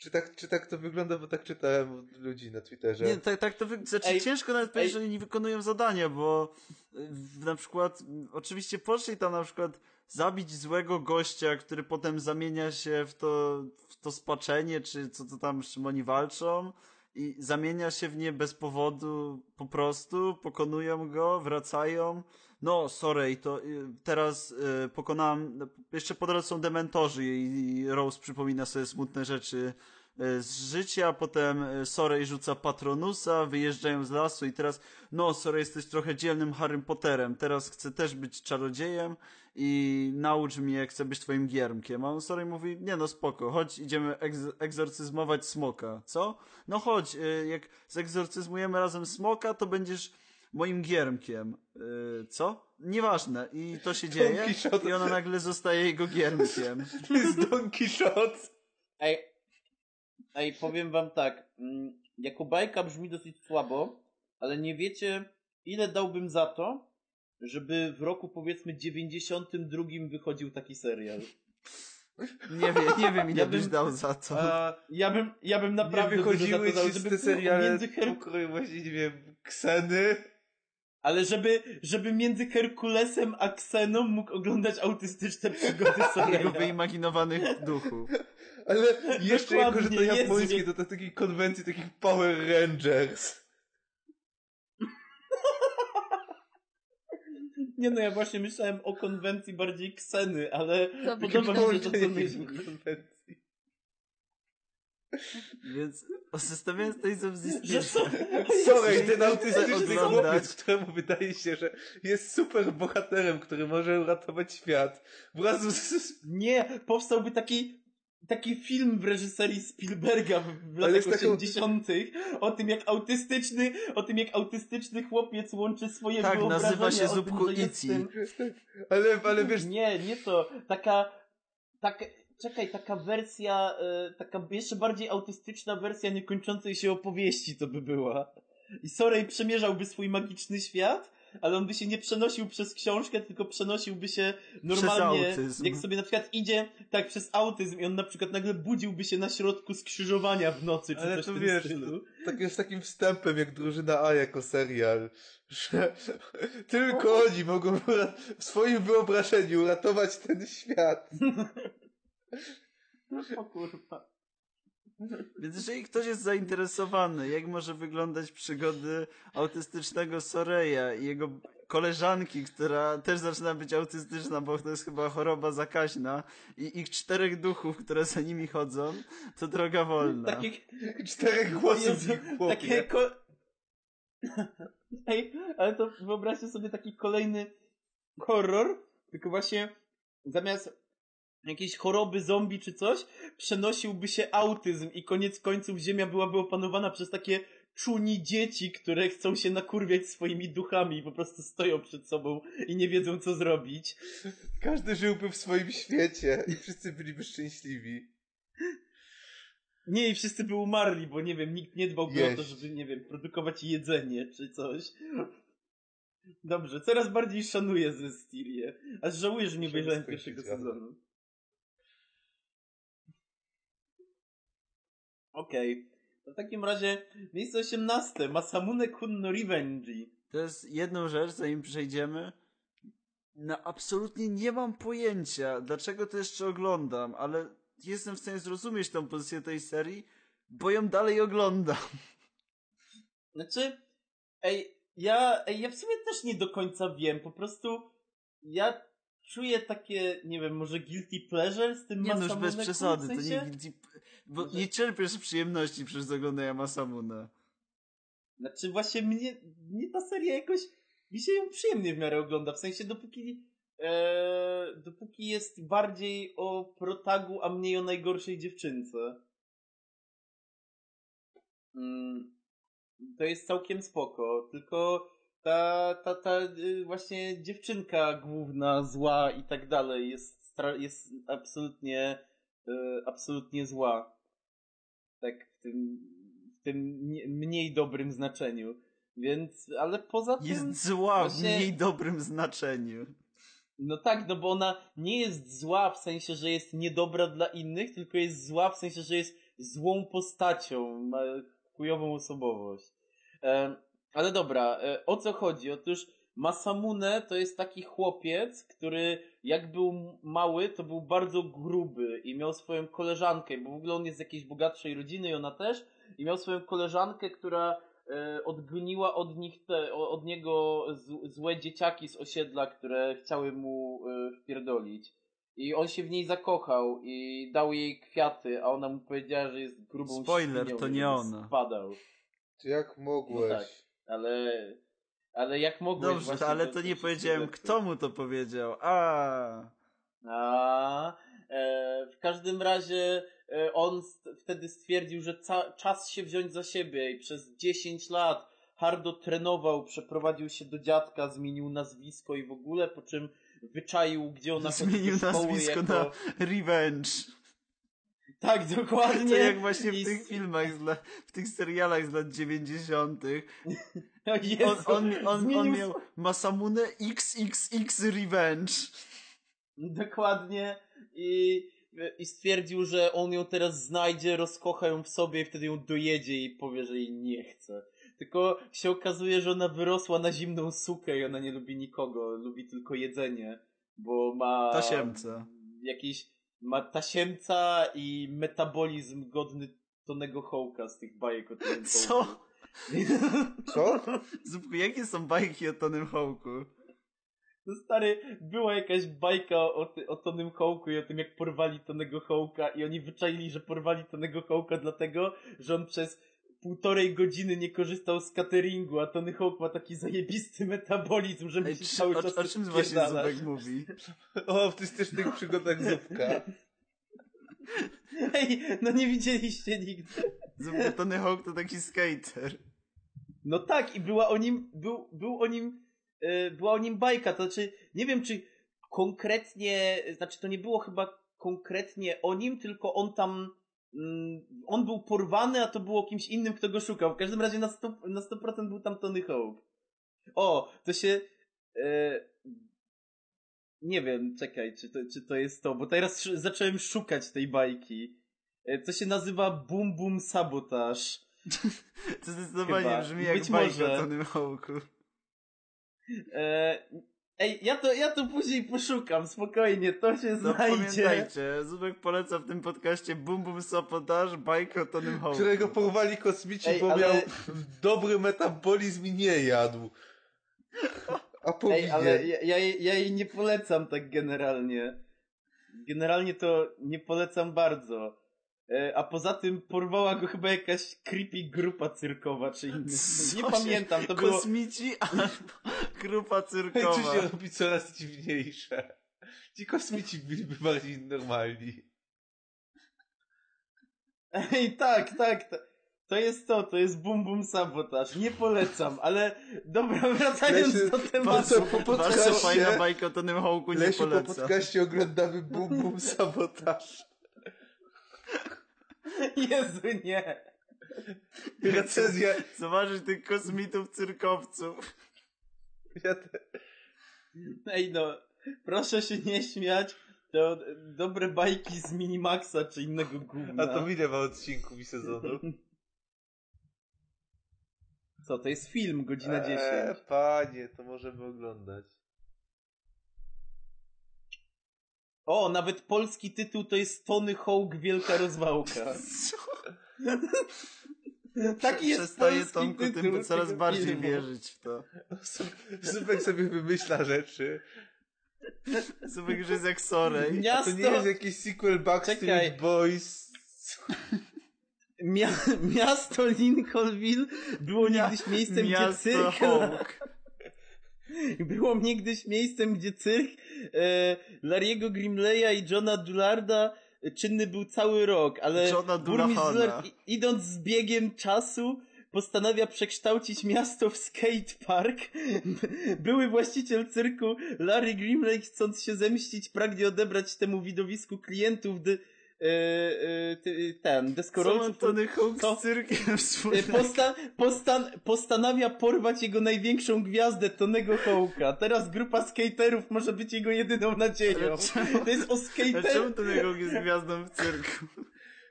Czy tak, czy tak to wygląda, bo tak czytałem od ludzi na Twitterze. Nie, tak, tak to wy... znaczy, Ej, ciężko nawet powiedzieć, ej. że oni wykonują zadania, bo y, w, na przykład m, oczywiście poszli tam na przykład zabić złego gościa, który potem zamienia się w to, w to spaczenie, czy co to tam, z czym oni walczą i zamienia się w nie bez powodu po prostu, pokonują go, wracają. No, sorry, to y, teraz y, pokonałem, jeszcze po drodze są dementorzy i, Rose przypomina sobie smutne rzeczy e, z życia, potem e, Sorej rzuca Patronusa, wyjeżdżają z lasu i teraz, no Sorej jesteś trochę dzielnym Harrym Potterem, teraz chcę też być czarodziejem i naucz mnie, chcę być twoim giermkiem. A on Sorej mówi, nie no spoko, chodź idziemy egz- egzorcyzmować smoka. Co? No chodź, e, jak zegzorcyzmujemy razem smoka, to będziesz moim giermkiem. E, Co? Nieważne. I to się dzieje i ona nagle zostaje jego giermkiem. To jest Don Quixote. Ej, ej, powiem wam tak, mm, jako bajka brzmi dosyć słabo, ale nie wiecie, ile dałbym za to, żeby w roku powiedzmy 92 wychodził taki serial. Nie wiem, nie wiem ile Ja byś bym- dał za to. A Ja bym, ja bym nie naprawdę dużo wychodziły za to dał, ci żeby te seriale między Her... pokroju właśnie, nie wiem, Kseny. Ale żeby, żeby między Herkulesem a Kseną mógł oglądać autystyczne przygody Jego Soreya. wyimaginowanych duchów. Ale jeszcze jako, że to Dokładnie, japońskie, to, to takiej konwencji takich Power Rangers. Nie no, ja właśnie myślałem o konwencji bardziej Kseny, ale To podoba mi się to, co myślisz. konwencji. Więc zestawiając to z Że. Sorry, ten autystyczny chłopiec, któremu wydaje się, że jest super bohaterem, który może uratować świat. Wraz z... Nie, powstałby taki taki film w reżyserii Spielberga w, latach z taką- 80. o tym jak autystyczny, o tym jak autystyczny chłopiec łączy swoje Tak, wyobrażenia nazywa się Zupku tym, Ale, ale wiesz, Nie, nie to. Taka. taka czekaj, taka wersja. E, taka jeszcze bardziej autystyczna wersja niekończącej się opowieści to by była. I Sorej przemierzałby swój magiczny świat, ale on by się nie przenosił przez książkę, tylko przenosiłby się normalnie. autyzm. Jak sobie na przykład idzie tak przez autyzm i on na przykład nagle budziłby się na środku skrzyżowania w nocy, czy Ale coś to w tym wiesz, stylu. tak jest takim wstępem jak drużyna A jako serial, że tylko oni mogą w swoim wyobrażeniu uratować ten świat. O kurwa. Więc jeżeli ktoś jest zainteresowany, jak może wyglądać przygody autystycznego Soreya i jego koleżanki, która też zaczyna być autystyczna, bo to jest chyba choroba zakaźna i ich czterech duchów, które za nimi chodzą, to droga wolna. Takie, Czterech głosów w ich głowie. Takie ko... Ej, ale to wyobraźcie sobie taki kolejny horror, tylko właśnie zamiast jakieś choroby zombie czy coś, przenosiłby się autyzm i koniec końców Ziemia byłaby opanowana przez takie czuni dzieci, które chcą się nakurwiać swoimi duchami i po prostu stoją przed sobą i nie wiedzą co zrobić. Każdy żyłby w swoim świecie i wszyscy byliby szczęśliwi. Nie, i wszyscy by umarli, bo nie wiem, nikt nie dbałby Jeść. o to, żeby, nie wiem, produkować jedzenie czy coś. Dobrze, coraz bardziej szanuję ze Styrię. Aż żałuję, że nie obejrzałem pierwszego sezonu. Okej. To W takim razie miejsce 18. Masamune Kun no Revenge. To jest jedną rzecz, zanim przejdziemy. No, absolutnie nie mam pojęcia, dlaczego to jeszcze oglądam, ale jestem w stanie zrozumieć tą pozycję tej serii, bo ją dalej oglądam. Znaczy, ej, ja, ej, ja w sumie też nie do końca wiem, po prostu ja czuję takie, nie wiem, może guilty pleasure z tym Nie no, już bez przesady, w to sensie? nie guilty... Bo Może- nie czerpiesz przyjemności przez oglądania Masamune. Znaczy właśnie mnie, mnie ta seria jakoś, mi się ją przyjemnie w miarę ogląda, w sensie dopóki, e, dopóki jest bardziej o protagu, a mniej o najgorszej dziewczynce. Mm, to jest całkiem spoko, tylko ta, ta, ta y, właśnie dziewczynka główna, zła i tak dalej jest, jest absolutnie, y, absolutnie zła. Tak w tym, w tym nie- mniej dobrym znaczeniu. Więc, ale poza tym... Jest zła w właśnie- mniej dobrym znaczeniu. No tak, no bo ona nie jest zła w sensie, że jest niedobra dla innych, tylko jest zła w sensie, że jest złą postacią, ma chujową osobowość. E, ale dobra, e, o co chodzi? Otóż Masamune to jest taki chłopiec, który jak był mały, to był bardzo gruby i miał swoją koleżankę, bo w ogóle on jest z jakiejś bogatszej rodziny i ona też, i miał swoją koleżankę, która e, odgoniła od nich te, od niego z, złe dzieciaki z osiedla, które chciały mu e, wpierdolić. I on się w niej zakochał i dał jej kwiaty, a ona mu powiedziała, że jest grubą Spoiler, świnią, to nie ona. Spadał. Jak mogłeś? No tak. Ale, ale jak mogłeś Dobrze, właśnie ale to- nie powiedziałem, kto mu to powiedział. A. A, e, w każdym razie e, on wtedy stwierdził, że czas się wziąć za siebie i przez 10 lat hardo trenował, przeprowadził się do dziadka, zmienił nazwisko i w ogóle, po czym wyczaił, gdzie ona Zmienił nazwisko jako... na Revenge. Tak, dokładnie. To jak właśnie I w tych s- filmach, z la... w tych serialach z lat 90. On, on, on, on miał Masamune XXX Revenge. Dokładnie. I, I stwierdził, że on ją teraz znajdzie, rozkocha ją w sobie i wtedy ją dojedzie i powie, że jej nie chce. Tylko się okazuje, że ona wyrosła na zimną sukę i ona nie lubi nikogo, lubi tylko jedzenie, bo ma Tasiemca. jakiś ma tasiemca i metabolizm godny Tonego Hołka z tych bajek o Tonym Co? Co? Zupku, jakie są bajki o Tonym Hołku? No stary, była jakaś bajka o, o Tonym Hołku i o tym, jak porwali Tonego Hołka i oni wyczaili, że porwali Tonego Hołka dlatego, że on przez półtorej godziny nie korzystał z cateringu, a Tony Hawk ma taki zajebisty metabolizm, że Ej, musi cały o, czas o czym właśnie. Zubek mówi? O, w tych przygodach Zupka. Ej, no nie widzieliście nigdy. Tony Hawk to taki skater. No tak, i była o nim, był, był o nim, e, była o nim bajka, to znaczy, nie wiem czy konkretnie, znaczy to nie było chyba konkretnie o nim, tylko on tam, mm, on był porwany, a to było kimś innym, kto go szukał. W każdym razie na 100%, na 100% był tam Tony Hawk. O, to się, e, nie wiem, czekaj, czy to, czy to jest to, bo teraz sz- zacząłem szukać tej bajki. E, To się nazywa Boom Boom Sabotage. To zdecydowanie Chyba. brzmi jak Być bajka może. o Tonym Hawku. E, ej, ja to, ja to później poszukam, spokojnie, to się No znajdzie. pamiętajcie, Zubek poleca w tym podcaście Boom Boom Sabotage, bajkę o Tonym Hawku. Którego porwali kosmici, Ej, bo ale- miał dobry metabolizm i nie jadł. A powinien. Ej, ale ja, ja, ja jej nie polecam tak generalnie. Generalnie to nie polecam bardzo. E, a poza tym porwała go chyba jakaś creepy grupa cyrkowa czy inna. Co Nie się- pamiętam, to było... Kosmici albo grupa cyrkowa. co się robi coraz dziwniejsze. Ci kosmici byliby bardziej normalni. Ej, tak, tak. To, to jest to, to jest bum bum sabotaż. Nie polecam, ale dobra, wracając do tematu. co po podcaście, fajna bajka o Tonym Hawku nie Lesiu, po podcaście oglądamy Bum Bum Sabotaż. Jezu, nie. Recenzja, Zobaczyć tych kosmitów cyrkowców. ja te... Ej no, proszę się nie śmiać. To dobre bajki z Minimaxa czy innego gówna. A to ile ma odcinków i sezonów? Co, to jest film, godzina 10. Eee, panie, to możemy oglądać. O, nawet polski tytuł to jest Tony Hawk Wielka Rozwałka. Taki jest Przestaję polski Tomku tytuł tym coraz bardziej filmu. wierzyć w to. Zubek sobie wymyśla rzeczy. Zubek już jest jak Sorej. A to Miasto, nie jest jakiś sequel Czekaj. Backstreet Boys. mia, miasto Lincolnville było niegdyś miejscem, gdzie Miasto cyrk... Hawk. Było niegdyś miejscem, gdzie cyrk e, Larry'ego Grimleya i Johna Dullarda e, czynny był cały rok, ale burmistrz idąc z biegiem czasu postanawia przekształcić miasto w skatepark. Były właściciel cyrku Larry Grimley chcąc się zemścić pragnie odebrać temu widowisku klientów dy, ty- ten, Co ma deskorolców. Tony Hawk Co? z cyrkiem wspólnego? Posta postan postanawia porwać jego największą gwiazdę, Tonego Hawka. Teraz grupa skaterów może być jego jedyną nadzieją. To jest o A czemu skater... Tony Hawk jest gwiazdą w cyrku?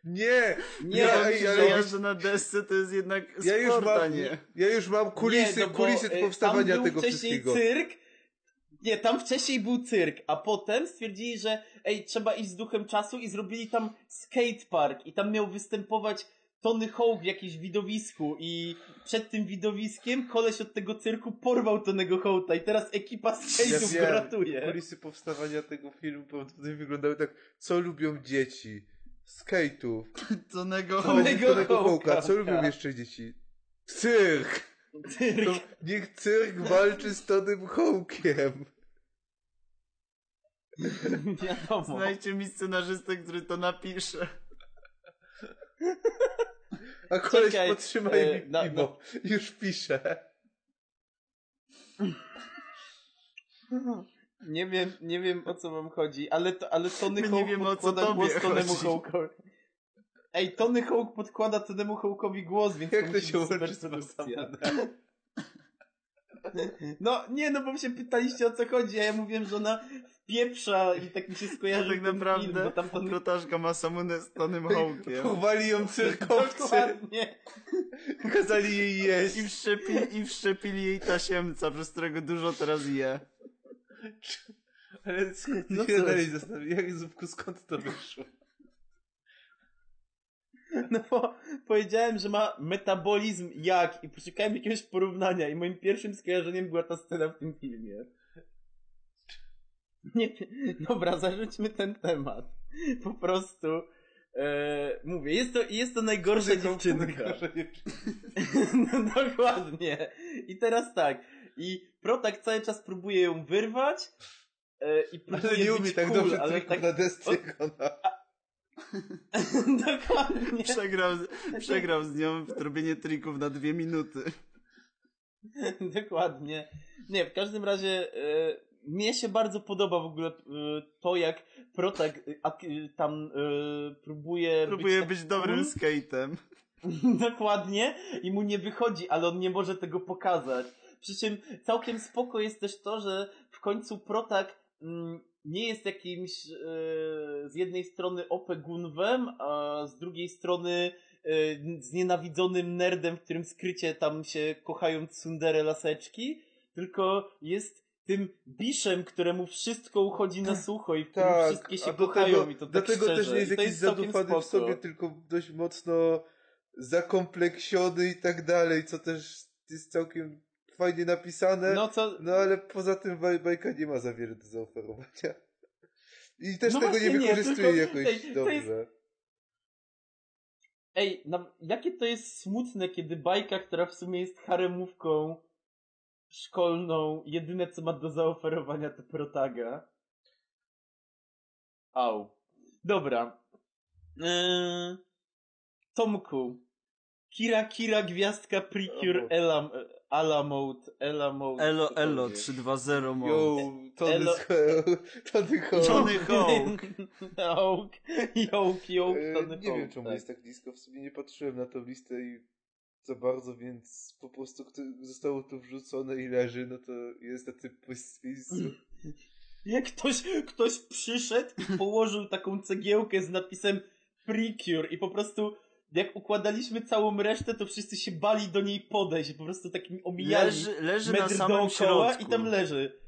Nie! Nie, Nie, Ja, ej, że ale jazda na desce to jest jednak ja już sport, mam, nie. ja już mam kulisy, Nie, no bo, kulisy powstawania tam był tego wcześniej wszystkiego. cyrk. Nie, tam wcześniej był cyrk, a potem stwierdzili, że ej, trzeba iść z duchem czasu i zrobili tam skatepark i tam miał występować Tony Hawk w jakimś widowisku i przed tym widowiskiem koleś od tego cyrku porwał Tonego Hawka i teraz ekipa skate'ów go wiem, ratuje. Kulisy powstawania tego filmu prawdopodobnie wyglądały tak, co lubią dzieci. Skate'ów. Tonego Tonego Hawka. Tonego Hawka. Co lubią jeszcze dzieci? Cyrk! Cyrk. To niech cyrk walczy z Tonym Hawkiem. Wiadomo. Znajdźcie mi scenarzystę, który to napisze. A koleś Czekaj, podtrzymaj e, mi na- piwo. Już pisze. Nie wiem, nie wiem o co wam chodzi, ale, to, ale Tony My nie wiemy, o co tobie głos Tonemu chodzi. Hawkowi. Ej, Tony Hawk podkłada Tonemu Hawkowi głos, więc Jak to to się łączy z? No, nie, no bo się pytaliście o co chodzi, a ja mówiłem, że ona wpieprza i tak mi się Ja skojarzy tak ten film, naprawdę bo tam Tony... ma samunę z Tonym Hawkiem. Chowali ją cyrkowcy. Dokładnie. Kazali jej jeść. I wszczepili, I wszczepili jej tasiemca, przez którego dużo teraz je. Ale skąd No no się dalej zastanawiam, jak Zupku, skąd to wyszło? No bo powiedziałem, że ma metabolizm jak i poszukałem jakiegoś porównania i moim pierwszym skojarzeniem była ta scena w tym filmie. Nie, dobra, zarzućmy ten temat. Po prostu e, mówię, jest to, jest to najgorsza dziewczynka. No, dokładnie. I teraz tak. I Protak cały czas próbuje ją wyrwać e, i próbuje Ale nie umie tak cool, dobrze ale tak... na desce. Dokładnie. Przegrał, przegrał z nią w robienie trików na dwie minuty. Dokładnie. Nie, w każdym razie e, mnie się bardzo podoba w ogóle e, to, jak Protak e, ak- e, tam próbuje Próbuje tak być dobrym skatem. Dokładnie. I mu nie wychodzi, ale on nie może tego pokazać. Przy czym całkiem spoko jest też to, że w końcu Protak mm, nie jest jakimś e, z jednej strony opegunwem, a z drugiej strony e, znienawidzonym nerdem, w którym skrycie tam się kochają tsundere laseczki, tylko jest tym biszem, któremu wszystko uchodzi na sucho i w którym Tak, wszystkie się kochają tego, i to do tak tego szczerze. też nie jest I jakiś jest zadufany w sobie, tylko dość mocno zakompleksiony i tak dalej, co też jest całkiem fajnie napisane. No co, No ale poza tym baj, bajka nie ma za wiele do zaoferowania. I też No tego nie nie, wykorzystuje tylko- jakoś ej, dobrze. jest- Ej, na, jakie to jest smutne, kiedy bajka, która w sumie jest haremówką szkolną, jedyne co ma do zaoferowania to protaga. Au. Dobra. Eee, Tomku. Kira Kira Gwiazdka Precure. Elam, Ala Mode. Ela Mode. Elo, elo, cokolwiek. 320 mode. Yo, Tony, Elo- Ho- Tony Hawk. Tony Hawk. Hawk. E, Tony Nie wiem, Hawk, czemu tak. jest tak nisko. W sumie nie patrzyłem na tą listę i za bardzo, więc po prostu zostało tu wrzucone i leży, no to jest na tym miejscu. Jak ktoś, ktoś przyszedł i położył taką cegiełkę z napisem Precure i po prostu jak układaliśmy całą resztę, to wszyscy się bali do niej podejść, po prostu takim omijali Leży, leży na metr samym dookoła środku. i tam leży.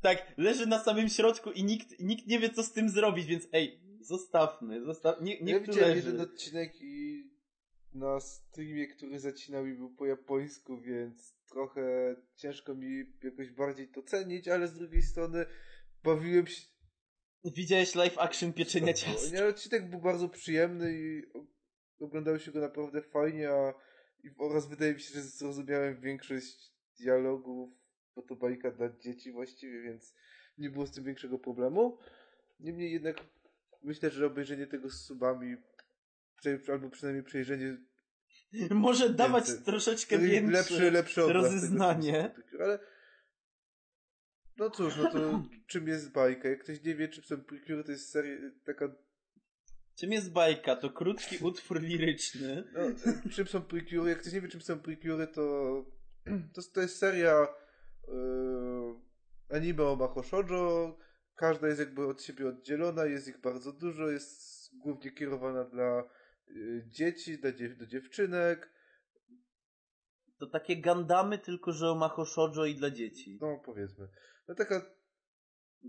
Tak, leży na samym środku i nikt, nikt nie wie co z tym zrobić, więc ej, zostawmy, zostaw, nie, Ja niech tu widziałem leży. jeden odcinek i na streamie, który zacinał i był po japońsku, więc trochę ciężko mi jakoś bardziej to cenić, ale z drugiej strony bawiłem się... Widziałeś live action pieczenia ciasta? Nie, odcinek był bardzo przyjemny i oglądało się go naprawdę fajnie, a oraz wydaje mi się, że zrozumiałem większość dialogów, bo to bajka dla dzieci właściwie, więc nie było z tym większego problemu. Niemniej jednak myślę, że obejrzenie tego z subami, albo przynajmniej przejrzenie Może dawać Więcej. troszeczkę większy. lepszy, lepszy tego, rozeznanie. jest ale no cóż, no to czym jest bajka? Jak ktoś nie wie, czym są Precure, to jest seria taka Czym jest bajka? To krótki utwór liryczny. No, e, czym są Precure? Jak ktoś nie wie, czym są Precure, to to, to jest seria yy, anime o Maho Shoujo. Każda jest jakby od siebie oddzielona, jest ich bardzo dużo, jest głównie kierowana dla yy, dzieci, dla dziew do dziewczynek. To takie gandamy, tylko że o Maho Shoujo i dla dzieci. No, powiedzmy. No taka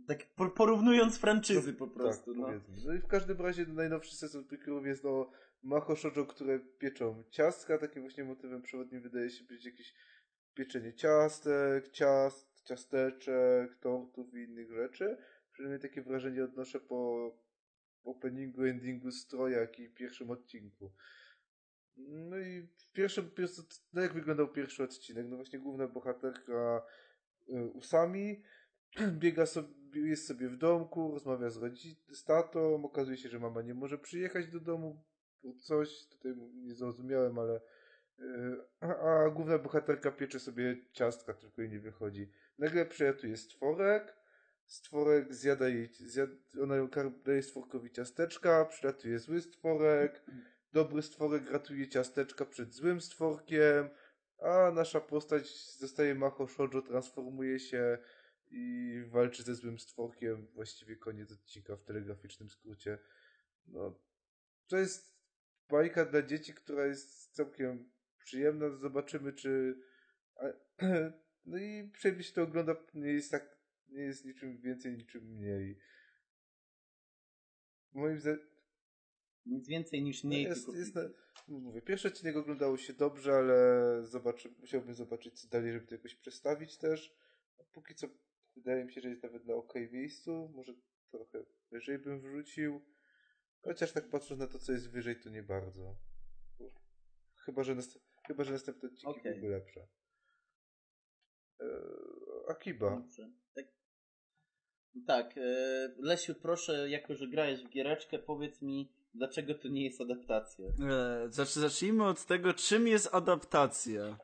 Tak por- porównując franczyzy po prostu. Tak, no. powiedzmy. No i w każdym razie najnowszy sezon Precure jest no Maho Shoujo, które pieczą ciastka. Takim właśnie motywem przewodnim wydaje się być jakieś pieczenie ciastek, ciast, ciasteczek, tortów i innych rzeczy. Przynajmniej takie wrażenie odnoszę po openingu, endingu stroja, jak i pierwszym odcinku. No i po prostu, no jak wyglądał pierwszy odcinek? No właśnie główna bohaterka y, Usami biega sobie, jest sobie w domku, rozmawia z rodzicem, z tatą, okazuje się, że mama nie może przyjechać do domu, coś, tutaj nie zrozumiałem, ale yy, a, a główna bohaterka piecze sobie ciastka, tylko jej nie wychodzi. Nagle przylatuje stworek, stworek zjada jej, zjad, ona ją daje stworkowi ciasteczka, przylatuje zły stworek, dobry stworek ratuje ciasteczka przed złym stworkiem, a nasza postać zostaje Maho Shoujo, transformuje się i walczy ze złym stworkiem. Właściwie koniec odcinka w telegraficznym skrócie. No, to jest bajka dla dzieci, która jest całkiem przyjemna. Zobaczymy, czy. No i przejmie się to ogląda. Nie jest tak. Nie jest niczym więcej, niczym mniej. Moim zdaniem. Nic więcej niż mniej, No jest, jest na, mówię, pierwszy odcinek oglądało się dobrze, ale zobaczy, musiałbym zobaczyć co dalej, żeby to jakoś przestawić też. A póki co wydaje mi się, że jest nawet na ok miejscu. Może trochę wyżej bym wrzucił. Chociaż tak patrząc na to, co jest wyżej, to nie bardzo. Chyba, że, nast- chyba, że następne odcinki Okej. byłyby lepsze. Eee, Akiba. Dobrze. Tak, tak e, Lesiu, proszę, jako że grałeś w giereczkę, powiedz mi, dlaczego to nie jest adaptacja. E, zacz, zacznijmy od tego, czym jest adaptacja.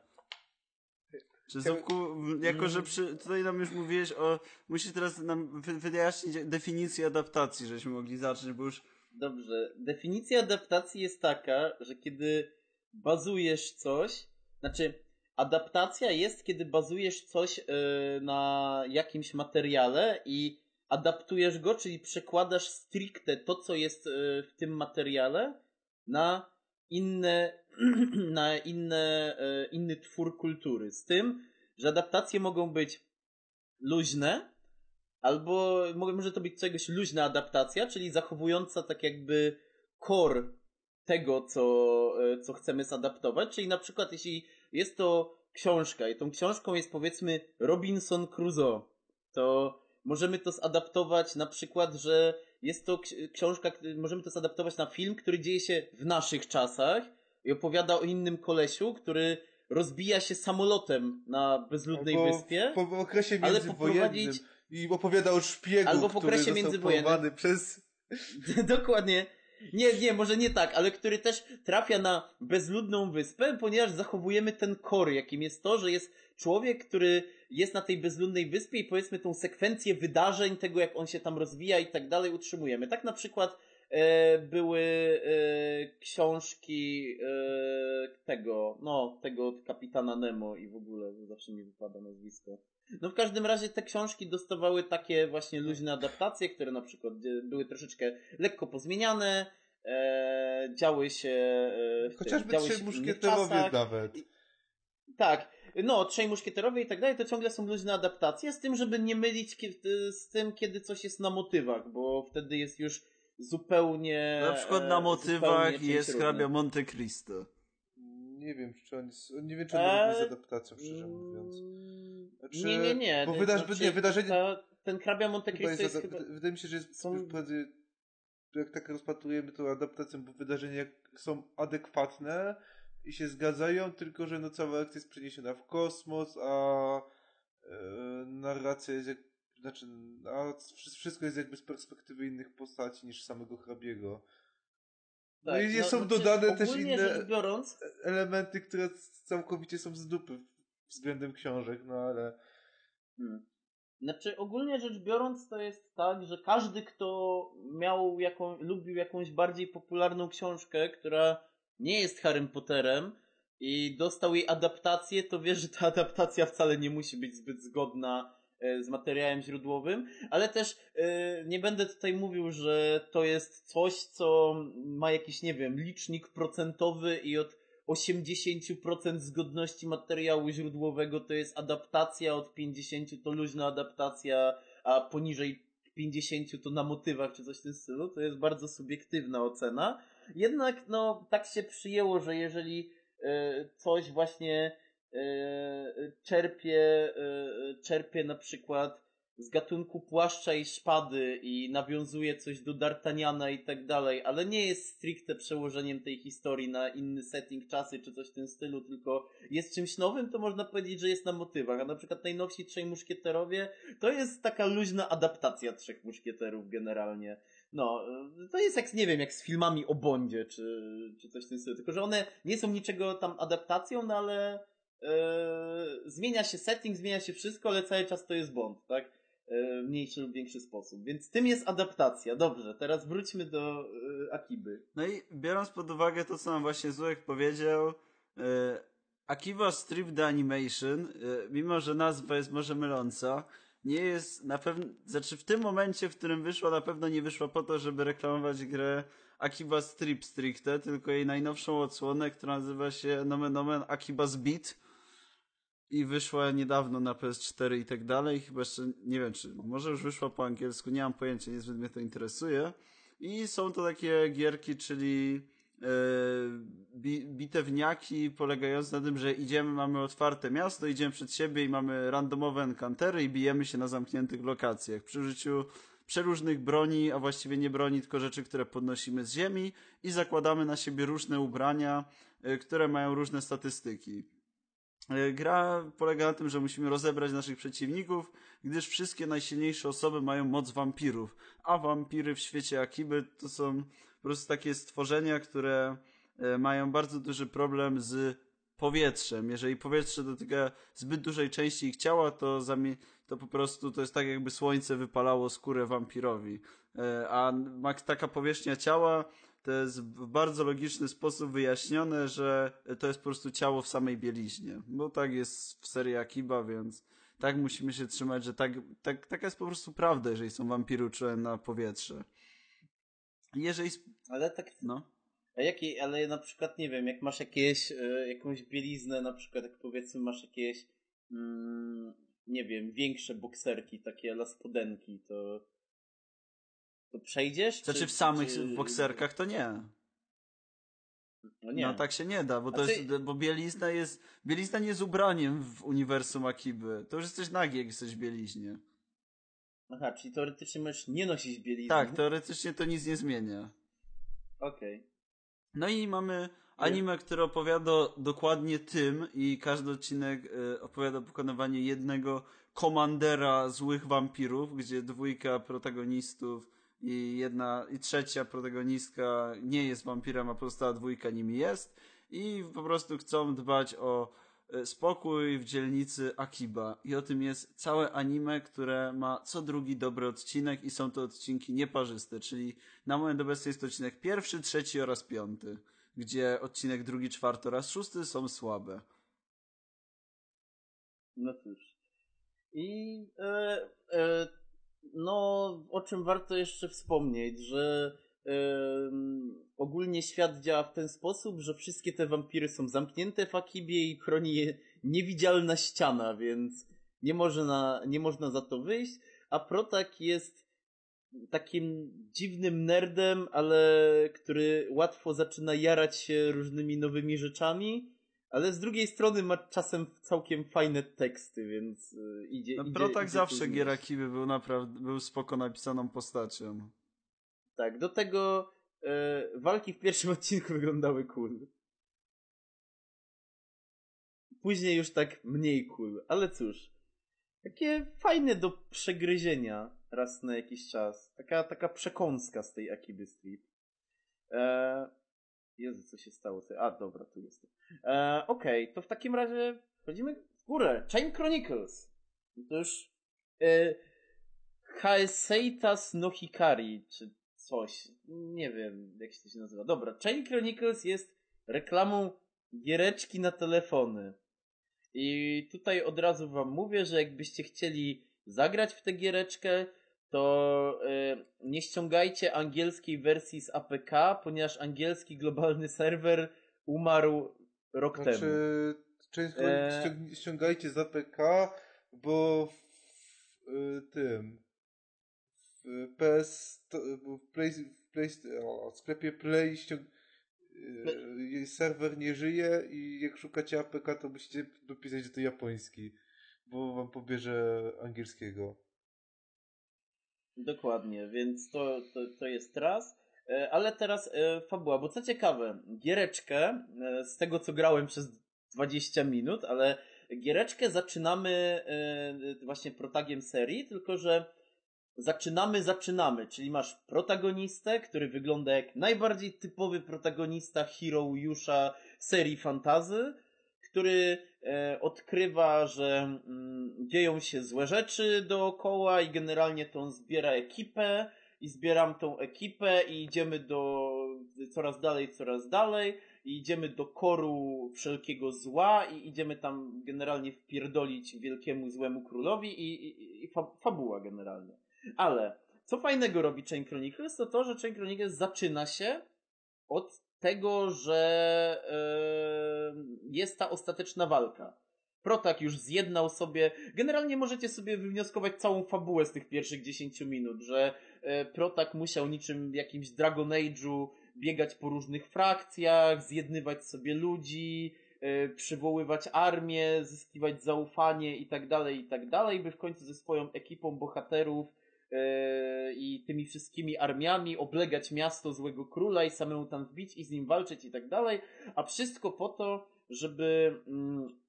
W- jako że przy, tutaj nam już mówiłeś o... Musisz teraz nam wy, wyjaśnić definicję adaptacji, żebyśmy mogli zacząć, bo już... Dobrze. Definicja adaptacji jest taka, że kiedy bazujesz coś, znaczy adaptacja jest, kiedy bazujesz coś e, na jakimś materiale i adaptujesz go, czyli przekładasz stricte to, co jest e, w tym materiale na inne, na inne, e, inny twór kultury. Z tym, że adaptacje mogą być luźne, albo mo- może to być czegoś luźna adaptacja, czyli zachowująca tak jakby core tego, co, e, co chcemy zadaptować. Czyli na przykład, jeśli jest to książka i tą książką jest powiedzmy Robinson Crusoe, to możemy to zadaptować na przykład, że jest to ksi- książka, możemy to zadaptować na film, który dzieje się w naszych czasach i opowiada o innym kolesiu, który rozbija się samolotem na bezludnej Albo wyspie. Po, po okresie międzywojennym. poprowadzić- I opowiada o szpiegu, Albo który okresie został międzywojennym. przez Dokładnie. Nie, nie, może nie tak, ale który też trafia na bezludną wyspę, ponieważ zachowujemy ten core, jakim jest to, że jest człowiek, który jest na tej bezludnej wyspie i powiedzmy tą sekwencję wydarzeń, tego jak on się tam rozwija i tak dalej utrzymujemy. Tak na przykład e, były e, książki e, tego, no, tego od kapitana Nemo i w ogóle, zawsze mi wypada nazwisko. No w każdym razie te książki dostawały takie właśnie luźne adaptacje, które na przykład e, były troszeczkę lekko pozmieniane, e, działy się e, Chociażby działy innych Muszkieterowie nawet. Tak, no, Trzej Muszkieterowie i tak dalej, to ciągle są luźne adaptacje, z tym, żeby nie mylić z tym, kiedy coś jest na motywach, bo wtedy jest już zupełnie... Na przykład e, na zupełnie motywach jest hrabia Monte Cristo. Nie wiem, czy oni, s- nie wiem, czy on Eee, z adaptacją, szczerze mówiąc. Znaczy, nie, nie, nie. bo wydarzy- znaczy, nie, wydarzenie- Ta, ten hrabia Monte Cristo jest jest chyba... wyda- Wydaje mi się, że jest są- jak tak rozpatrujemy tą adaptację, bo wydarzenia są adekwatne i się zgadzają, tylko że no cała akcja jest przeniesiona w kosmos, a e, narracja jest jak, znaczy, a wszy- wszystko jest jakby z perspektywy innych postaci niż samego hrabiego. No i nie są znaczy, dodane też inne biorąc, elementy, które całkowicie są z dupy względem książek, no ale Hmm. Znaczy, ogólnie rzecz biorąc, to jest tak, że każdy, kto miał jaką, lubił jakąś bardziej popularną książkę, która nie jest Harrym Potterem i dostał jej adaptację, to wie, że ta adaptacja wcale nie musi być zbyt zgodna e, z materiałem źródłowym, ale też e, nie będę tutaj mówił, że to jest coś, co ma jakiś, nie wiem, licznik procentowy i od 80% zgodności materiału źródłowego to jest adaptacja, od 50% to luźna adaptacja, a poniżej 50% to na motywach czy coś w tym stylu. To jest bardzo subiektywna ocena. Jednak no tak się przyjęło, że jeżeli e, coś właśnie e, czerpie, e, czerpie na przykład z gatunku płaszcza i szpady i nawiązuje coś do D'Artagnana i tak dalej, ale nie jest stricte przełożeniem tej historii na inny setting, czasy czy coś w tym stylu, tylko jest czymś nowym, to można powiedzieć, że jest na motywach. A na przykład najnowsi Trzej Muszkieterowie to jest taka luźna adaptacja Trzech Muszkieterów generalnie. No, y, to jest jak, nie wiem, jak z filmami o Bondzie, czy, czy coś w tym stylu. Tylko, że one nie są niczego tam adaptacją, no ale e, zmienia się setting, zmienia się wszystko, ale cały czas to jest Bond, tak? W mniejszy lub większy sposób. Więc tym jest adaptacja. Dobrze, teraz wróćmy do e, Akiby. No i biorąc pod uwagę to, co nam właśnie Zurek powiedział, e, Akiba Strip the Animation, e, mimo że nazwa jest może myląca, nie jest na pewno, znaczy w tym momencie, w którym wyszła, na pewno nie wyszła po to, żeby reklamować grę Akiba Strip stricte, tylko jej najnowszą odsłonę, która nazywa się nomen omen Akiba's Beat i wyszła niedawno na PS4 i tak dalej, chyba jeszcze, nie wiem czy, może już wyszła po angielsku, nie mam pojęcia, niezbyt mnie to interesuje. I są to takie gierki, czyli bi, bitewniaki polegające na tym, że idziemy, mamy otwarte miasto, idziemy przed siebie i mamy randomowe encountery i bijemy się na zamkniętych lokacjach. Przy użyciu przeróżnych broni, a właściwie nie broni, tylko rzeczy, które podnosimy z ziemi i zakładamy na siebie różne ubrania, e, które mają różne statystyki. E, Gra polega na tym, że musimy rozebrać naszych przeciwników, gdyż wszystkie najsilniejsze osoby mają moc wampirów, a wampiry w świecie Akiby to są po prostu takie stworzenia, które e, mają bardzo duży problem z powietrzem. Jeżeli powietrze dotyka zbyt dużej części ich ciała, to, to po prostu to jest tak, jakby słońce wypalało skórę wampirowi. E, A taka powierzchnia ciała to jest w bardzo logiczny sposób wyjaśnione, że to jest po prostu ciało w samej bieliźnie. Bo tak jest w serii Akiba, więc tak musimy się trzymać, że tak, tak, taka jest po prostu prawda, jeżeli są wampiry uczulone na powietrze. Jeżeli... Ale tak, No. a jakie, ale na przykład, nie wiem, jak masz jakieś, e, jakąś bieliznę, na przykład, jak powiedzmy masz jakieś, mm, nie wiem, większe bokserki, takie la spodenki, to to przejdziesz? Znaczy czy- w samych czy- bokserkach to nie. No nie. No tak się nie da, bo A to ty- jest, bo bielizna jest, bielizna nie jest ubraniem w uniwersum Akiby. To już jesteś nagi, jak jesteś w bieliźnie. Aha, czyli teoretycznie możesz nie nosić bielizny. Tak, teoretycznie to nic nie zmienia. Okej. No i mamy anime, które opowiada dokładnie tym i każdy odcinek e, opowiada o pokonywaniu jednego komandera złych wampirów, gdzie dwójka protagonistów i jedna, i trzecia protagonistka nie jest wampirem, a pozostała dwójka nimi jest i po prostu chcą dbać o spokój w dzielnicy Akiba. I o tym jest całe anime, które ma co drugi dobry odcinek i są to odcinki nieparzyste, czyli na moment obecny jest to odcinek pierwszy, trzeci oraz piąty, gdzie odcinek drugi, czwarty oraz szósty są słabe. No cóż. I e, e, no, o czym warto jeszcze wspomnieć, że e, ogólnie świat działa w ten sposób, że wszystkie te wampiry są zamknięte w Akibie i chroni je niewidzialna ściana, więc nie można, nie można za to wyjść, a Protak jest takim dziwnym nerdem, ale który łatwo zaczyna jarać się różnymi nowymi rzeczami ale z drugiej strony ma czasem całkiem fajne teksty, więc y, idzie. No, idzie Protak idzie zawsze tu Gierakiby był naprawdę, był spoko napisaną postacią. Tak, do tego e, walki w pierwszym odcinku wyglądały cool. Później już tak mniej cool, ale cóż. Takie fajne do przegryzienia raz na jakiś czas. Taka, taka przekąska z tej Akiby Strip. E, Jezu, co się stało? A, dobra, tu jestem. E, Okej, okay, to w takim razie wchodzimy w górę. Chain Chronicles. To już e, Haeseitas no Hikari, czy coś. Nie wiem, jak się to się nazywa. Dobra, Chain Chronicles jest reklamą giereczki na telefony. I tutaj od razu wam mówię, że jakbyście chcieli zagrać w tę giereczkę, to y, nie ściągajcie angielskiej wersji z APK, ponieważ angielski globalny serwer umarł rok znaczy, temu. Często e... ściągajcie z APK, bo w, y, tym w PS w, Play, w, Play, o, w sklepie Play ściąg, y, serwer nie żyje i jak szukacie APK, to musicie dopisać, że to japoński, bo wam pobierze angielskiego. Dokładnie, więc to, to, to jest raz. E, ale teraz e, fabuła, bo co ciekawe, giereczkę, e, z tego co grałem przez 20 minut, ale giereczkę zaczynamy właśnie protagiem serii, tylko że zaczynamy, zaczynamy, czyli masz protagonistę, który wygląda jak najbardziej typowy protagonista hero Jusha serii fantazy, który e, odkrywa, że mm, dzieją się złe rzeczy dookoła i generalnie to on zbiera ekipę i zbieram tą ekipę i idziemy do coraz dalej, coraz dalej i idziemy do koru wszelkiego zła i idziemy tam generalnie wpierdolić wielkiemu złemu królowi i, i, i fa fabuła generalnie. Ale co fajnego robi Chain Chronicles, to to, że Chain Chronicles zaczyna się od tego, że yy, jest ta ostateczna walka. Protak już zjednał sobie. Generalnie możecie sobie wywnioskować całą fabułę z tych pierwszych 10 minut, że yy, Protak musiał niczym jakimś Dragon Age'u biegać po różnych frakcjach, zjednywać sobie ludzi, yy, przywoływać armię, zyskiwać zaufanie i tak dalej, i tak dalej, by w końcu ze swoją ekipą bohaterów Yy, i tymi wszystkimi armiami oblegać miasto złego króla i samemu tam wbić i z nim walczyć i tak dalej, a wszystko po to, żeby mm,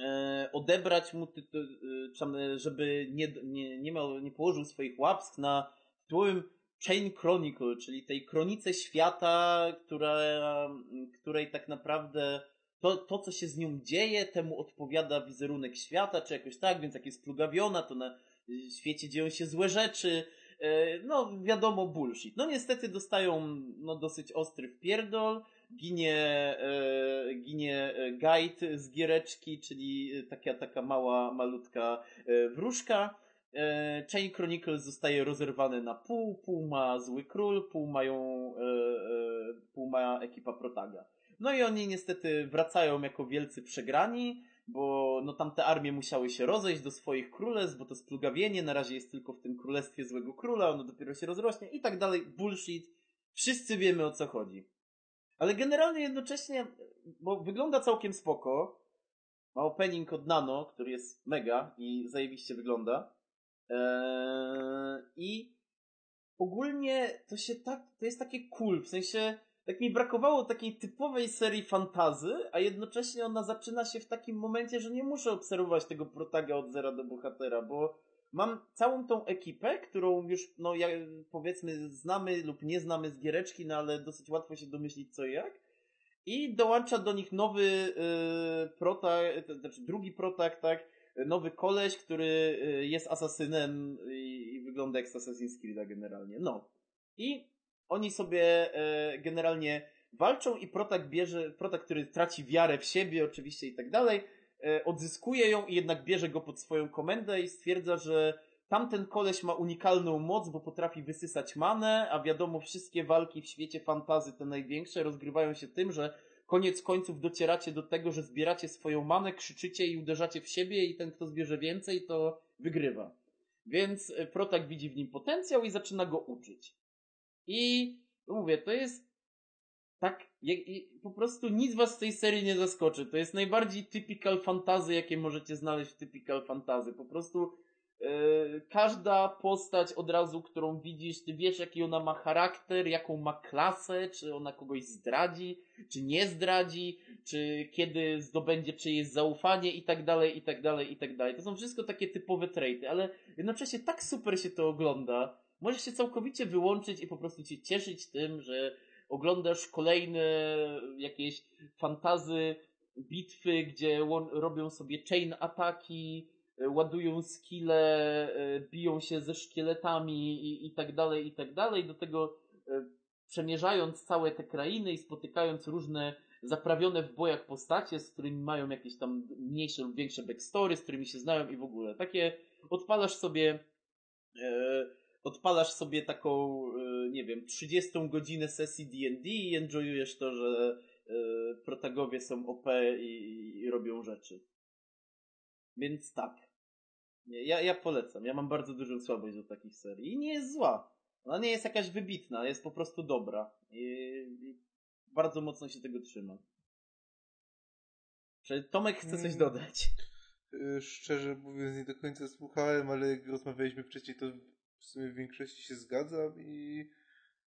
e, odebrać mu, e, żeby nie, nie, nie, miał, nie położył swoich łapsk na tytułowym Chain Chronicle, czyli tej kronice świata, która, której tak naprawdę to, to, co się z nią dzieje, temu odpowiada wizerunek świata, czy jakoś tak, więc jak jest plugawiona, to na świecie dzieją się złe rzeczy, e, no wiadomo bullshit. No niestety dostają no dosyć ostry wpierdol, ginie, e, ginie e, guide z giereczki, czyli taka, taka mała, malutka wróżka. Chain Chronicles zostaje rozerwany na pół, pół ma zły król, pół mają, pół ma ekipa protaga. No i oni niestety wracają jako wielcy przegrani, bo no tamte armie musiały się rozejść do swoich królestw, bo to splugawienie na razie jest tylko w tym królestwie złego króla, ono dopiero się rozrośnie i tak dalej, bullshit. Wszyscy wiemy o co chodzi. Ale generalnie jednocześnie, bo wygląda całkiem spoko, ma opening od Nano, który jest mega i zajebiście wygląda. Eee, I ogólnie to się tak, to jest takie cool, w sensie tak mi brakowało takiej typowej serii fantazy, a jednocześnie ona zaczyna się w takim momencie, że nie muszę obserwować tego protaga od zera do bohatera, bo mam całą tą ekipę, którą już, no ja, powiedzmy, znamy lub nie znamy z giereczki, no ale dosyć łatwo się domyślić co i jak. I dołącza do nich nowy yy, protak, to znaczy drugi protak, tak? Nowy koleś, który y, jest asasynem i, i wygląda jak z Assassin's Creed'a generalnie. No. I oni sobie e, generalnie walczą i protak bierze, protak, który traci wiarę w siebie oczywiście i tak dalej, e, odzyskuje ją i jednak bierze go pod swoją komendę i stwierdza, że tamten koleś ma unikalną moc, bo potrafi wysysać manę, a wiadomo, wszystkie walki w świecie fantazy, te największe, rozgrywają się tym, że koniec końców docieracie do tego, że zbieracie swoją manę, krzyczycie i uderzacie w siebie i ten, kto zbierze więcej, to wygrywa. Więc e, protak widzi w nim potencjał i zaczyna go uczyć. I mówię, to jest tak, jak, po prostu nic was z tej serii nie zaskoczy. To jest najbardziej typical fantazy, jakie możecie znaleźć w typical fantazy. Po prostu yy, każda postać od razu, którą widzisz, ty wiesz, jaki ona ma charakter, jaką ma klasę, czy ona kogoś zdradzi, czy nie zdradzi, czy kiedy zdobędzie czyjeś zaufanie i tak dalej, i tak dalej, i tak dalej. To są wszystko takie typowe traity, ale jednocześnie tak super się to ogląda. Możesz się całkowicie wyłączyć i po prostu się cieszyć tym, że oglądasz kolejne jakieś fantazy, bitwy, gdzie robią sobie chain ataki, e, ładują skille, e, biją się ze szkieletami i, i tak dalej, i tak dalej. Do tego e, przemierzając całe te krainy i spotykając różne zaprawione w bojach postacie, z którymi mają jakieś tam mniejsze lub większe backstory, z którymi się znają i w ogóle. Takie odpalasz sobie odpalasz sobie taką, e, nie wiem, 30 godzinę sesji D&D i enjoyujesz to, że e, protagowie są OP i, i robią rzeczy. Więc tak. Ja, ja polecam. Ja mam bardzo dużą słabość do takich serii. I nie jest zła. Ona nie jest jakaś wybitna, jest po prostu dobra. I, i bardzo mocno się tego trzyma. Tomek chce coś mm. dodać. E, szczerze mówiąc, nie do końca słuchałem, ale jak rozmawialiśmy wcześniej, to w sumie w większości się zgadzam i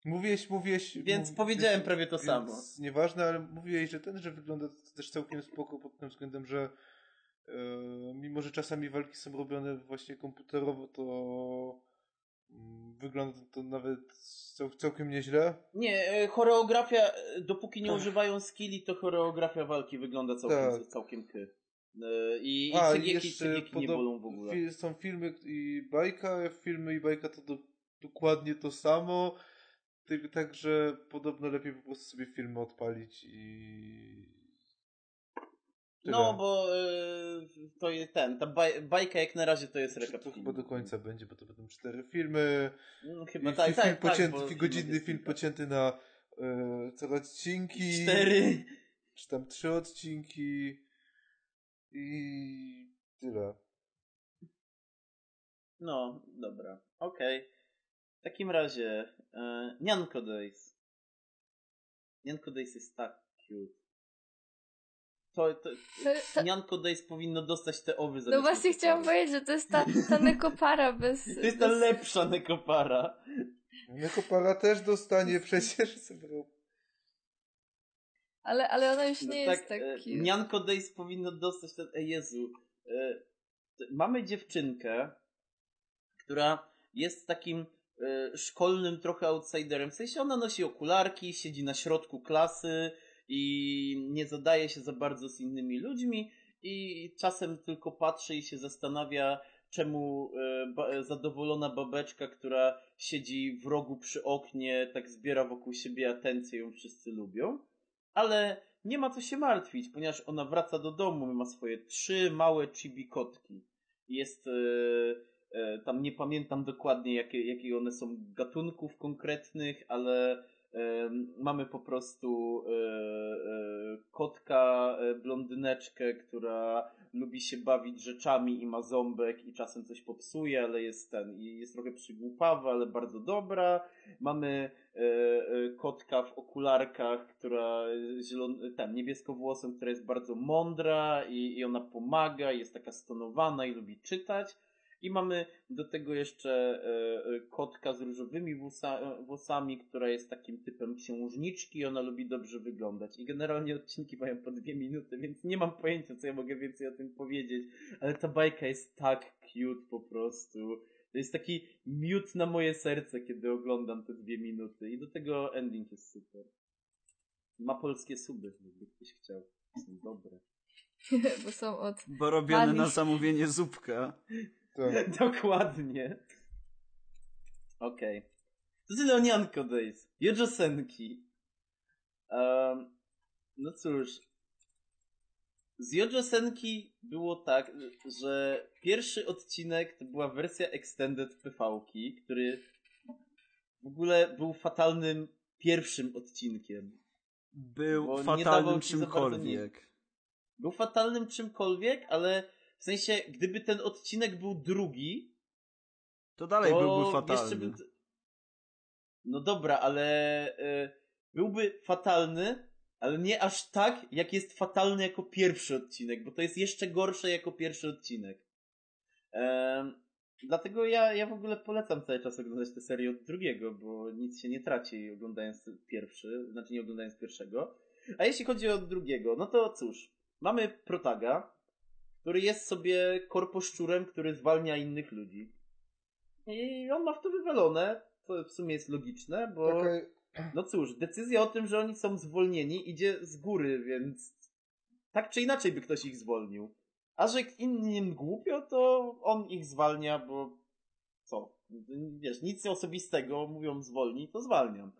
mówiłeś, mówiłeś... Więc mów, powiedziałem prawie to samo. Nieważne, ale mówiłeś, że ten, że wygląda też całkiem spoko pod tym względem, że e, mimo, że czasami walki są robione właśnie komputerowo, to mm, wygląda to nawet cał, całkiem nieźle. Nie, e, choreografia, e, dopóki nie używają skilli, to choreografia walki wygląda całkiem, tak. całkiem ky. E, I, i A, cegieki, cegieki nie bolą w ogóle. Są filmy i bajka, filmy i bajka to do, dokładnie to samo. Także podobno lepiej po prostu sobie filmy odpalić i. Tyle. No, bo y, to jest ten, ta baj, bajka jak na razie to jest rekap. To chyba do końca będzie, bo to będą cztery filmy. No, chyba tak, film tak, pocięty, tak, godzinny film tak. pocięty na y, co odcinki. Cztery. Czy tam trzy odcinki. I tyle. No, dobra. Okej. Okay. W takim razie e, Nianko Days. Nianko Days jest tak cute. To, to, to, Nianko Days powinno dostać te owy za No właśnie chciałam powiedzieć, że to jest ta, ta nekopara bez... To jest ta bez... lepsza nekopara. Nekopara też dostanie przecież sobie ale, ale ona już nie no jest tak. tak Nianko Days powinno dostać ten. Ej Jezu. E, mamy dziewczynkę, która jest takim e, szkolnym trochę outsiderem. W sensie ona nosi okularki, siedzi na środku klasy i nie zadaje się za bardzo z innymi ludźmi i czasem tylko patrzy i się zastanawia, czemu e, zadowolona babeczka, która siedzi w rogu przy oknie, tak zbiera wokół siebie atencję, ją wszyscy lubią ale nie ma co się martwić, ponieważ ona wraca do domu, ma swoje trzy małe chibi kotki. Jest e, e, tam nie pamiętam dokładnie jakie, jakie one są gatunków konkretnych, ale e, mamy po prostu e, kotka e, blondyneczkę, która lubi się bawić rzeczami i ma ząbek i czasem coś popsuje, ale jest ten, i jest trochę przygłupawa, ale bardzo dobra. Mamy e, e, kotka w okularkach, która zielon, ten, niebieskowłosą, która jest bardzo mądra i, i ona pomaga, jest taka stonowana i lubi czytać. I mamy do tego jeszcze e, e, kotka z różowymi włosa, e, włosami, która jest takim typem księżniczki, ona lubi dobrze wyglądać. I generalnie odcinki mają po dwie minuty, więc nie mam pojęcia, co ja mogę więcej o tym powiedzieć, ale ta bajka jest tak cute po prostu. To jest taki miód na moje serce, kiedy oglądam te dwie minuty. I do tego ending jest super. Ma polskie suby, jakby ktoś chciał. Są dobre. Bo są od... Bo robione na zamówienie zupka. Tak. Dokładnie. Okej. To tyle o Nianko Days. Jojosenki. Um, no cóż. Z Jojosenki było tak, że pierwszy odcinek to była wersja Extended PV-ki, który w ogóle był fatalnym pierwszym odcinkiem. Był fatalnym czymkolwiek. Był fatalnym czymkolwiek, ale w sensie, gdyby ten odcinek był drugi, To dalej to byłby fatalny. bym- No dobra, ale y, byłby fatalny, ale nie aż tak, jak jest fatalny jako pierwszy odcinek, bo to jest jeszcze gorsze jako pierwszy odcinek. Dlatego ja, ja w ogóle polecam cały czas oglądać tę serię od drugiego, bo nic się nie traci oglądając pierwszy, znaczy nie oglądając pierwszego. A jeśli chodzi o drugiego, no to cóż, mamy protaga, który jest sobie korposzczurem, który zwalnia innych ludzi. I on ma w to wywalone, co w sumie jest logiczne, bo Taka, no cóż, decyzja o tym, że oni są zwolnieni idzie z góry, więc tak czy inaczej by ktoś ich zwolnił. A że innym głupio, to on ich zwalnia, bo co? Wiesz, nic osobistego, mówią zwolnij, to zwalniam.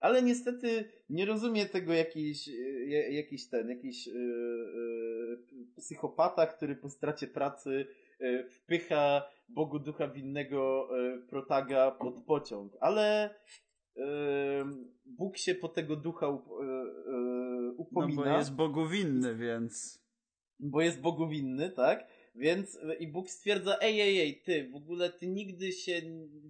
Ale niestety nie rozumie tego jakiś, e, jakiś ten, jakiś e, e, psychopata, który po stracie pracy e, wpycha Bogu Ducha Winnego e, protaga pod pociąg. Ale Ym, Bóg się po tego ducha up, y, No upomina, bo jest Bogu winny, więc... bo jest Bogu winny, tak? Więc i Bóg stwierdza, ej, ej, ej, ty, w ogóle ty nigdy się,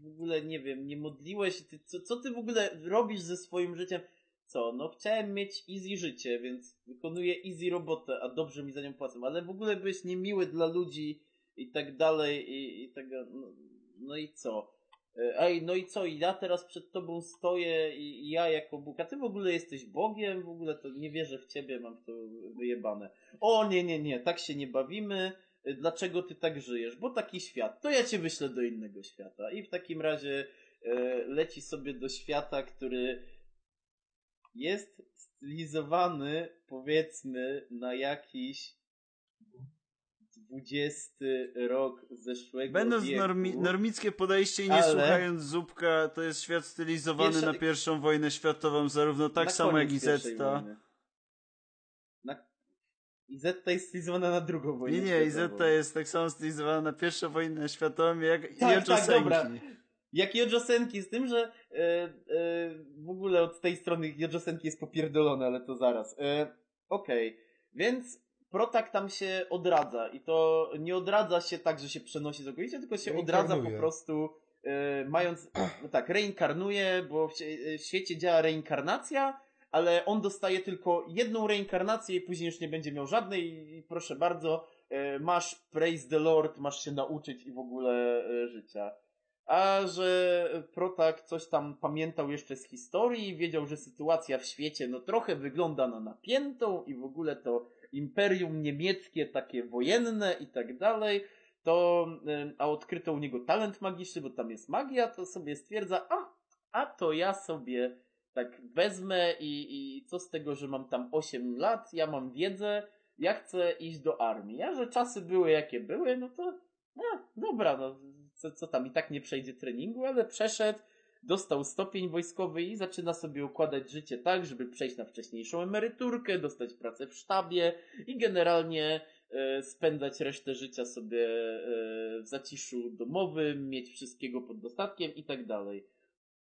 w ogóle, nie wiem, nie modliłeś, ty, co, co ty w ogóle robisz ze swoim życiem? Co, no chciałem mieć easy życie, więc wykonuję easy robotę, a dobrze mi za nią płacą, ale w ogóle byłeś niemiły dla ludzi i tak dalej i, i tak, no, no i co? E, Ej, no i co? I ja teraz przed tobą stoję i, i ja jako Bóg, a ty w ogóle jesteś Bogiem, w ogóle to nie wierzę w ciebie, mam to wyjebane. O nie, nie, nie, tak się nie bawimy. E, Dlaczego ty tak żyjesz? Bo taki świat. To ja cię wyślę do innego świata. I w takim razie e, leci sobie do świata, który jest stylizowany, powiedzmy, na jakiś 20 rok zeszłego Będąc wieku. normi normickie podejście i nie Ale- słuchając Zupka, to jest świat stylizowany Pierwsza- na pierwszą wojnę światową, zarówno tak Na samo jak i Zetta. Na... I Zetta jest stylizowana na drugą wojnę Nie, nie, i światową. Jest tak samo stylizowana na pierwszą wojnę światową jak Tak, i tak, dobra. Jak Jojosenki, z tym, że e, e, w ogóle od tej strony Jojosenki jest popierdolone, ale to zaraz. E, Okej, więc Protak tam się odradza i to nie odradza się tak, że się przenosi całkowicie, tylko się odradza po prostu e, mając, no tak, reinkarnuje, bo w, w świecie działa reinkarnacja, ale on dostaje tylko jedną reinkarnację i później już nie będzie miał żadnej i proszę bardzo, e, masz praise the Lord, masz się nauczyć i w ogóle e, życia. A że Protak coś tam pamiętał jeszcze z historii, wiedział, że sytuacja w świecie no trochę wygląda na napiętą i w ogóle to imperium niemieckie takie wojenne i tak dalej, to, em, a odkryto u niego talent magiczny, bo tam jest magia, to sobie stwierdza, a, a to ja sobie tak wezmę i, i co z tego, że mam tam 8 lat, ja mam wiedzę, ja chcę iść do armii. A że czasy były jakie były, no to a, dobra, no co, co tam i tak nie przejdzie treningu, ale przeszedł, dostał stopień wojskowy i zaczyna sobie układać życie tak, żeby przejść na wcześniejszą emeryturkę, dostać pracę w sztabie i generalnie e, spędzać resztę życia sobie e, w zaciszu domowym, mieć wszystkiego pod dostatkiem i tak dalej.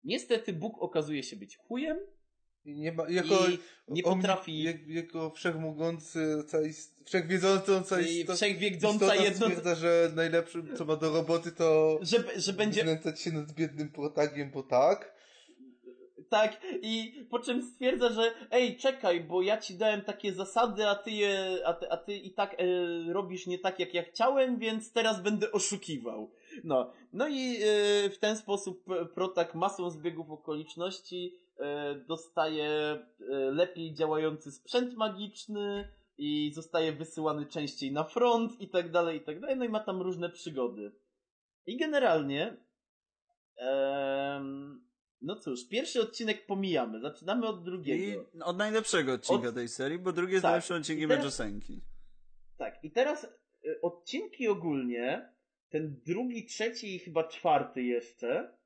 Niestety Bóg okazuje się być chujem nie ma, jako, i nie potrafi jak, jako wszechmogący, cały i istot, wszechwiedząca jedno... stwierdza, że najlepszym co ma do roboty to Że, że będzie znęcać się nad biednym protagiem, bo tak. Tak, i po czym stwierdza, że ej, czekaj, bo ja ci dałem takie zasady, a ty je, a ty, a ty i tak e, robisz nie tak, jak ja chciałem, więc teraz będę oszukiwał. No, no i y, w ten sposób Protak masą zbiegów okoliczności dostaje y, lepiej działający sprzęt magiczny i zostaje wysyłany częściej na front i tak dalej, i tak dalej, no i ma tam różne przygody. I generalnie no cóż, pierwszy odcinek pomijamy, zaczynamy od I drugiego. od najlepszego odcinka Od- tej serii, bo drugi jest Tak. najlepszym odcinkiem I teraz-. Tak, i teraz y, odcinki ogólnie, ten drugi, trzeci i chyba czwarty jeszcze,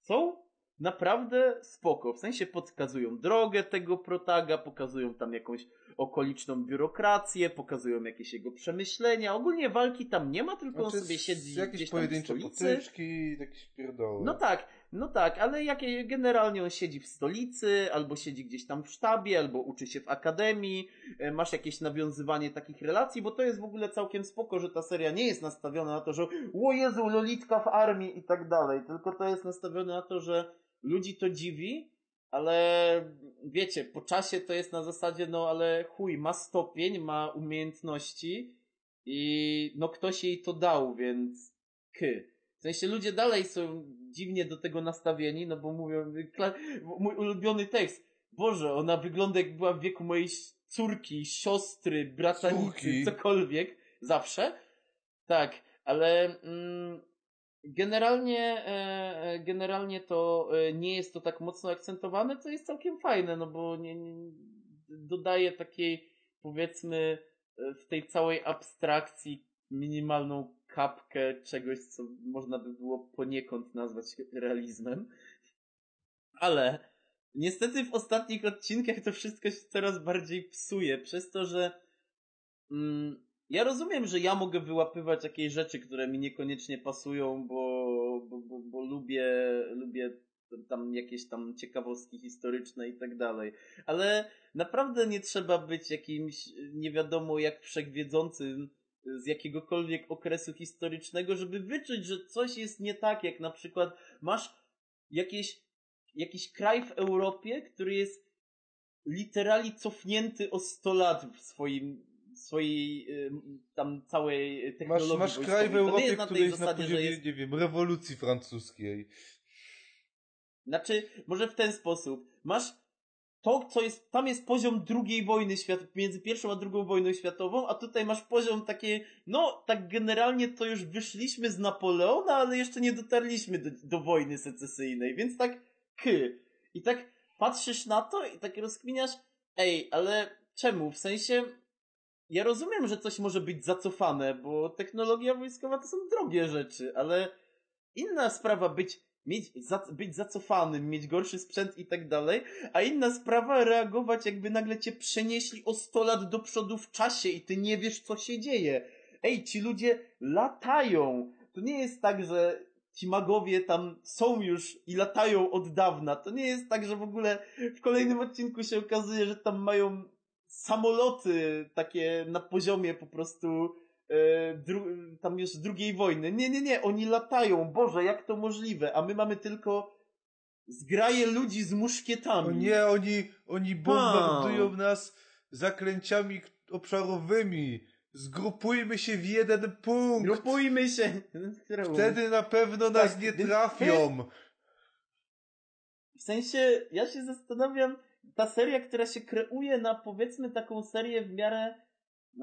są naprawdę spoko. W sensie podkazują drogę tego protaga, pokazują tam jakąś okoliczną biurokrację, pokazują jakieś jego przemyślenia. Ogólnie walki tam nie ma, tylko on Znaczy, sobie siedzi jakieś gdzieś tam w pojedyncze stolicy. potyczki, jakieś pierdoły. No tak, no tak, ale jakie generalnie on siedzi w stolicy, albo siedzi gdzieś tam w sztabie, albo uczy się w akademii, e, masz jakieś nawiązywanie takich relacji, bo to jest w ogóle całkiem spoko, że ta seria nie jest nastawiona na to, że o Jezu, Lolitka w armii i tak dalej, tylko to jest nastawione na to, że ludzi to dziwi, ale wiecie, po czasie to jest na zasadzie, no ale chuj, ma stopień, ma umiejętności i no ktoś jej to dał, więc ky. W sensie ludzie dalej są dziwnie do tego nastawieni, no bo mówią, mój ulubiony tekst, Boże, ona wygląda jak była w wieku mojej córki, siostry, bratanicy, Córki. cokolwiek, zawsze. Tak, ale mm, generalnie, e, e, generalnie to e, nie jest to tak mocno akcentowane, co jest całkiem fajne, no bo nie, nie, dodaje takiej, powiedzmy, w tej całej abstrakcji minimalną kapkę czegoś, co można by było poniekąd nazwać realizmem. Ale niestety w ostatnich odcinkach to wszystko się coraz bardziej psuje, przez to, że mm, ja rozumiem, że ja mogę wyłapywać jakieś rzeczy, które mi niekoniecznie pasują, bo, bo, bo, bo lubię, lubię tam jakieś tam ciekawostki historyczne i tak dalej. Ale naprawdę nie trzeba być jakimś nie wiadomo jak wszechwiedzącym z jakiegokolwiek okresu historycznego, żeby wyczuć, że coś jest nie tak, jak na przykład masz jakieś, jakiś kraj w Europie, który jest literalnie cofnięty o 100 lat w swoim swojej ym, tam całej Masz, technologii masz wojskowej. kraj w Europie, który jest na poziomie, jest nie wiem, rewolucji francuskiej. Znaczy, może w ten sposób. Masz to, co jest, tam jest poziom drugiej wojny światowej, między pierwszą a drugą wojną światową, a tutaj masz poziom takie, no, tak generalnie to już wyszliśmy z Napoleona, ale jeszcze nie dotarliśmy do, do wojny secesyjnej, więc tak, ky. I tak patrzysz na to i tak rozkminiasz, ej, ale czemu? W sensie, ja rozumiem, że coś może być zacofane, bo technologia wojskowa to są drogie rzeczy, ale inna sprawa być mieć, za, być zacofanym, mieć gorszy sprzęt i tak dalej, a inna sprawa reagować jakby nagle cię przenieśli o 100 lat do przodu w czasie i ty nie wiesz co się dzieje. Ej, ci ludzie latają. To nie jest tak, że ci magowie tam są już i latają od dawna. To nie jest tak, że w ogóle w kolejnym odcinku się okazuje, że tam mają samoloty takie na poziomie po prostu e, tam już drugiej wojny. Nie, nie, nie, oni latają. Boże, jak to możliwe? A my mamy tylko zgraje ludzi z muszkietami. O nie, oni, oni bombardują nas zaklęciami k- obszarowymi. Zgrupujmy się w jeden punkt. Grupujmy się. Wtedy na pewno nas Tak, nie trafią. W sensie, ja się zastanawiam, ta seria, która się kreuje na powiedzmy taką serię w miarę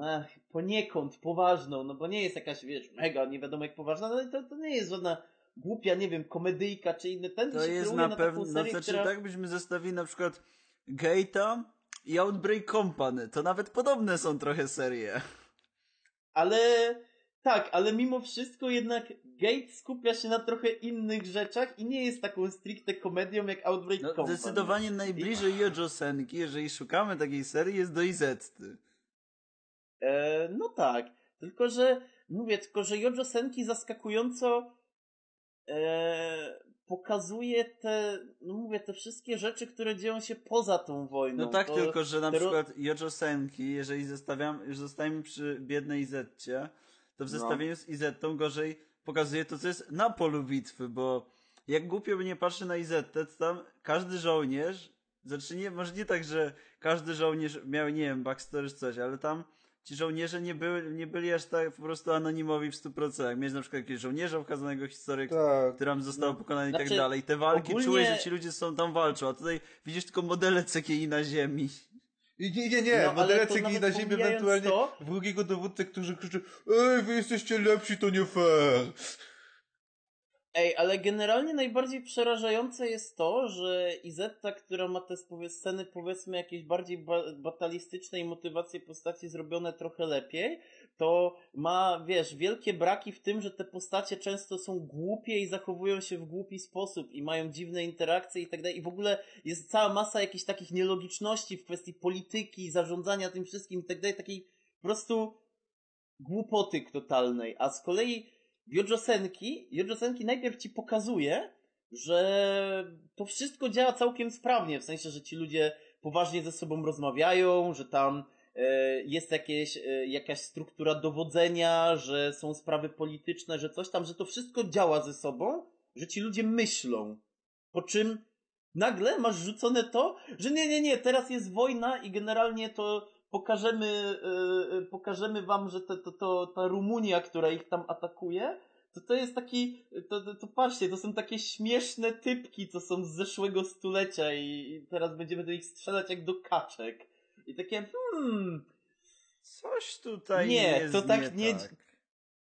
ach, poniekąd poważną, no bo nie jest jakaś, wiesz, mega nie wiadomo jak poważna, no to, to nie jest żadna głupia, nie wiem, komedyjka czy inne. Ten To się jest kreuje na pewno, taką serię, znaczy która... tak byśmy zestawili na przykład Gate'a i Outbreak Company, to nawet podobne są trochę serie. Ale tak, ale mimo wszystko jednak Gate skupia się na trochę innych rzeczach i nie jest taką stricte komedią jak Outbreak No, Company. zdecydowanie najbliżej Jojo Senki, jeżeli szukamy takiej serii, jest do Izetty. E, no tak, tylko że mówię, tylko że Jojo Senki zaskakująco e, pokazuje te, no mówię, te wszystkie rzeczy, które dzieją się poza tą wojną. No tak, To- tylko że na przykład Jojo Senki, jeżeli zestawiam, już zostajemy przy biednej Izetcie, to w No. zestawieniu z Izettą gorzej pokazuje to, co jest na polu bitwy, bo jak głupio by nie patrzy na Izettę, to tam każdy żołnierz, znaczy nie, może nie tak, że każdy żołnierz miał, nie wiem, backstory czy coś, ale tam ci żołnierze nie, byli, nie byli aż tak po prostu anonimowi w 100%. Mieć na przykład jakiegoś żołnierza ukazanego historii, Tak. który tam został No, pokonany i znaczy, tak dalej. Te walki ogólnie- czułeś, że ci ludzie są tam walczą, a tutaj widzisz tylko modele CGI na ziemi. I nie, nie, nie, No, ale modele to CGI nawet na ziemi pomijając ewentualnie to- wrogiego dowódcę, którzy krzyczą Ej, wy jesteście lepsi, to nie fair. Ej, ale generalnie najbardziej przerażające jest to, że Izetta, która ma te sceny powiedzmy jakieś bardziej ba batalistyczne i motywacje postaci zrobione trochę lepiej, to ma, wiesz, wielkie braki w tym, że te postacie często są głupie i zachowują się w głupi sposób i mają dziwne interakcje i tak dalej. I w ogóle jest cała masa jakichś takich nielogiczności w kwestii polityki, zarządzania tym wszystkim i tak dalej, takiej po prostu głupoty totalnej. A z kolei Jojo Senki, Jojo Senki najpierw ci pokazuje, że to wszystko działa całkiem sprawnie, w sensie, że ci ludzie poważnie ze sobą rozmawiają, że tam e, jest jakieś, e, jakaś struktura dowodzenia, że są sprawy polityczne, że coś tam, że to wszystko działa ze sobą, że ci ludzie myślą. Po czym nagle masz rzucone to, że nie, nie, nie, teraz jest wojna i generalnie to pokażemy, e, e, pokażemy wam, że to, to, to, ta Rumunia, która ich tam atakuje, to to jest taki, to, to, to patrzcie, to są takie śmieszne typki, co są z zeszłego stulecia i, i teraz będziemy do nich strzelać jak do kaczek. I takie, hmm, Coś tutaj Nie, jest to tak nie- tak.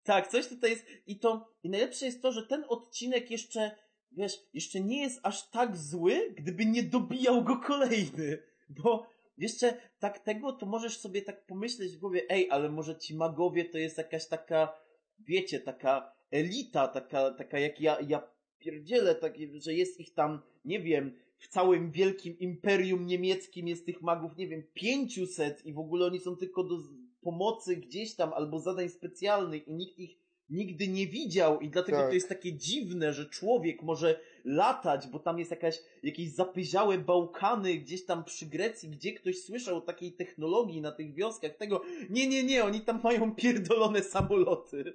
tak, coś tutaj jest. I to, i najlepsze jest to, że ten odcinek jeszcze, wiesz, jeszcze nie jest aż tak zły, gdyby nie dobijał go kolejny. Bo jeszcze tak tego, to możesz sobie tak pomyśleć w głowie, ej, ale może ci magowie to jest jakaś taka, wiecie, taka elita, taka, taka jak ja, ja pierdzielę, takie, że jest ich tam, nie wiem, w całym wielkim imperium niemieckim jest tych magów, nie wiem, 500 i w ogóle oni są tylko do pomocy gdzieś tam albo zadań specjalnych i nikt ich nigdy nie widział i dlatego Tak. to jest takie dziwne, że człowiek może latać, bo tam jest jakaś, jakieś zapyziałe Bałkany gdzieś tam przy Grecji, gdzie ktoś słyszał o takiej technologii na tych wioskach, tego, nie, nie, nie, oni tam mają pierdolone samoloty.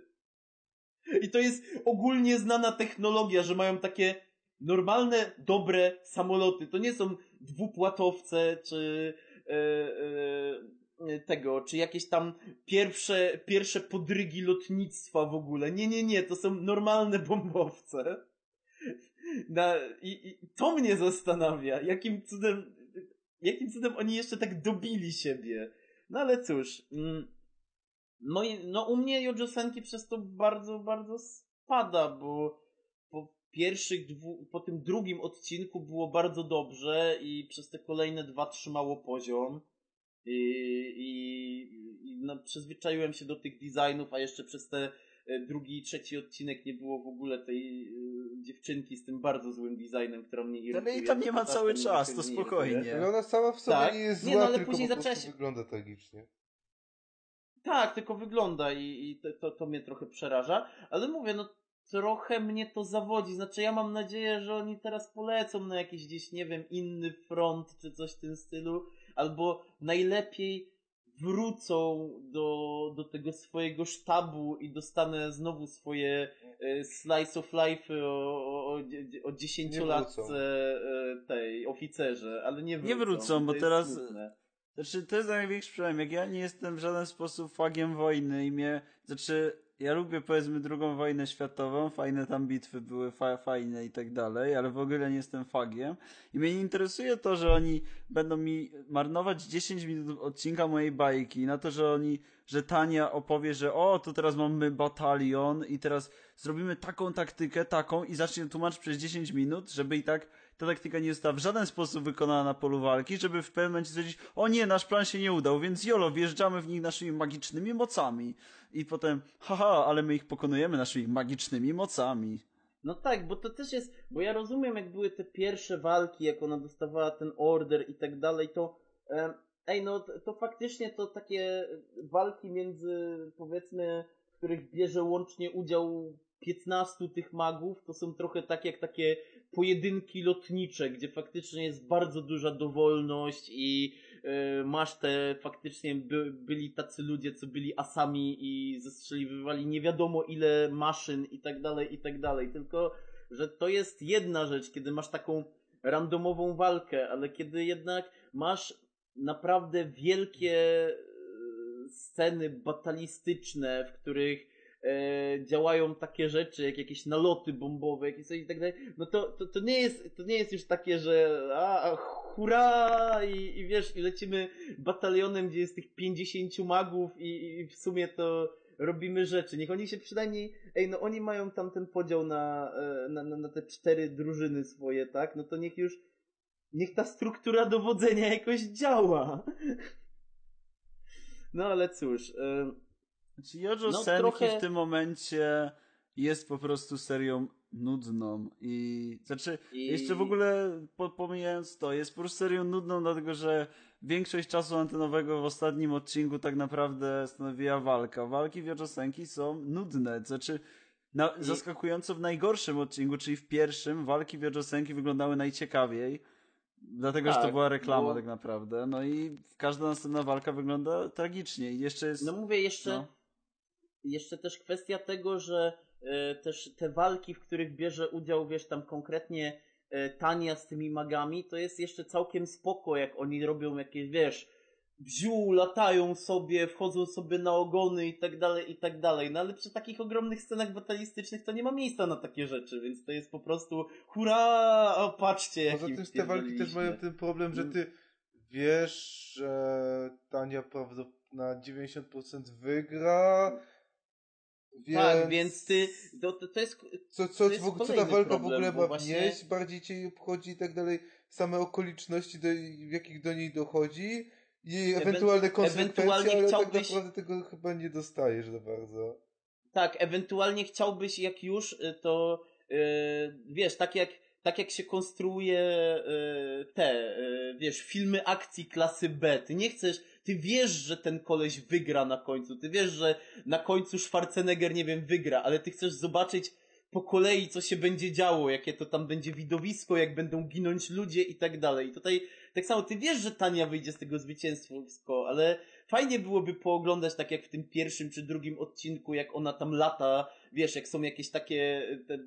I to jest ogólnie znana technologia, że mają takie normalne, dobre samoloty. To nie są dwupłatowce, czy e, e, tego, czy jakieś tam pierwsze, pierwsze podrygi lotnictwa w ogóle. Nie, nie, nie, to są normalne bombowce. Na, i, I to mnie zastanawia, jakim cudem, jakim cudem oni jeszcze tak dobili siebie. No ale cóż, mm, moi, no u mnie Jojo Senki przez to bardzo, bardzo spada, bo po pierwszych dwu, po tym drugim odcinku było bardzo dobrze i przez te kolejne dwa trzymało poziom. I, i, i no, przyzwyczaiłem się do tych designów, a jeszcze przez te drugi i trzeci odcinek nie było w ogóle tej e, dziewczynki z tym bardzo złym designem, która mnie irytuje. Ale i tam nie ma To cały czas, to spokojnie. Ale ona sama w sobie Tak. nie jest Nie, zła, no, ale tylko później po prostu się- wygląda tragicznie. Tak, tylko wygląda i, i to, to, to mnie trochę przeraża, ale mówię, no trochę mnie to zawodzi. Znaczy, ja mam nadzieję, że oni teraz polecą na jakiś gdzieś, nie wiem, inny front czy coś w tym stylu, albo najlepiej wrócą do, do tego swojego sztabu i dostanę znowu swoje e, slice of life o, o, o, dzie- o dziesięciolatce e, tej oficerze, ale nie wrócą. Nie wrócą, bo teraz- smutne. Znaczy, to jest największy problem. Jak ja nie jestem w żaden sposób fagiem wojny i mnie, znaczy, ja lubię powiedzmy drugą wojnę światową, fajne tam bitwy były, fa fajne i tak dalej, ale w ogóle nie jestem fagiem. I mnie nie interesuje to, że oni będą mi marnować 10 minut odcinka mojej bajki na to, że oni, że Tania opowie, że o, to teraz mamy batalion i teraz zrobimy taką taktykę, taką i zacznie tłumaczyć przez 10 minut, żeby i tak ta taktyka nie została w żaden sposób wykonana na polu walki, żeby w pewnym momencie stwierdzić, o nie, nasz plan się nie udał, więc jolo, wjeżdżamy w nich naszymi magicznymi mocami. I potem, haha, ale my ich pokonujemy naszymi magicznymi mocami. No tak, bo to też jest, bo ja rozumiem, jak były te pierwsze walki, jak ona dostawała ten order i tak dalej, to ej, no to faktycznie to takie walki między, powiedzmy, w których bierze łącznie udział 15 tych magów, to są trochę tak jak takie pojedynki lotnicze, gdzie faktycznie jest bardzo duża dowolność i e, masz te faktycznie by, byli tacy ludzie, co byli asami i zestrzeliwywali nie wiadomo ile maszyn i tak dalej, i tak dalej. Tylko, że to jest jedna rzecz, kiedy masz taką randomową walkę, ale kiedy jednak masz naprawdę wielkie e, sceny batalistyczne, w których e, działają takie rzeczy, jak jakieś naloty bombowe, jakieś coś i tak dalej, no to, to, to, nie jest, to nie jest już takie, że a, a hurra i, i wiesz, i lecimy batalionem, gdzie jest tych 50 magów i, i w sumie to robimy rzeczy. Niech oni się przynajmniej, ej, no oni mają tam ten podział na, e, na, na, na te cztery drużyny swoje, tak? No to niech już, niech ta struktura dowodzenia jakoś działa. No ale cóż, e, Znaczy Jojo No, Senki trochę- w tym momencie jest po prostu serią nudną i znaczy I- jeszcze w ogóle po, pomijając to, jest po prostu serią nudną, dlatego że większość czasu antenowego w ostatnim odcinku tak naprawdę stanowiła walka. Walki w Jojo Senki są nudne, znaczy na, I- zaskakująco w najgorszym odcinku, czyli w pierwszym, walki w Jojo Senki wyglądały najciekawiej. Dlatego, że to Tak, była reklama tak naprawdę. No i każda następna walka wygląda tragicznie. I jeszcze jest. No mówię jeszcze, No. Jeszcze też kwestia tego, że e, też te walki, w których bierze udział, wiesz, tam konkretnie e, Tania z tymi magami, to jest jeszcze całkiem spoko, jak oni robią jakieś, wiesz, bziu, latają sobie, wchodzą sobie na ogony i tak dalej, i tak dalej. No ale przy takich ogromnych scenach batalistycznych to nie ma miejsca na takie rzeczy, więc to jest po prostu hurra, o patrzcie, Poza tym te walki też mają ten problem, że ty wiesz, że Tania prawdopodobnie na 90% wygra. Więc... Tak, więc ty, to, to, to jest Co, co, to jest w ogóle, co ta walka w problem, ogóle bo ma właśnie- wnieść, bardziej cię obchodzi i tak dalej, same okoliczności, do, w jakich do niej dochodzi i Ewen- ewentualne konsekwencje, ewentualnie ale tak chciałbyś- naprawdę tego chyba nie dostajesz za bardzo. Tak, ewentualnie chciałbyś jak już, y, to y, wiesz, tak jak, tak jak się konstruuje y, te, y, wiesz, filmy akcji klasy B. Ty nie chcesz, ty wiesz, że ten koleś wygra na końcu. Ty wiesz, że na końcu Schwarzenegger, nie wiem, wygra, ale ty chcesz zobaczyć po kolei, co się będzie działo, jakie to tam będzie widowisko, jak będą ginąć ludzie i tak dalej. I tutaj tak samo ty wiesz, że Tania wyjdzie z tego zwycięstwo, ale fajnie byłoby pooglądać tak jak w tym pierwszym czy drugim odcinku, jak ona tam lata, wiesz, jak są jakieś takie te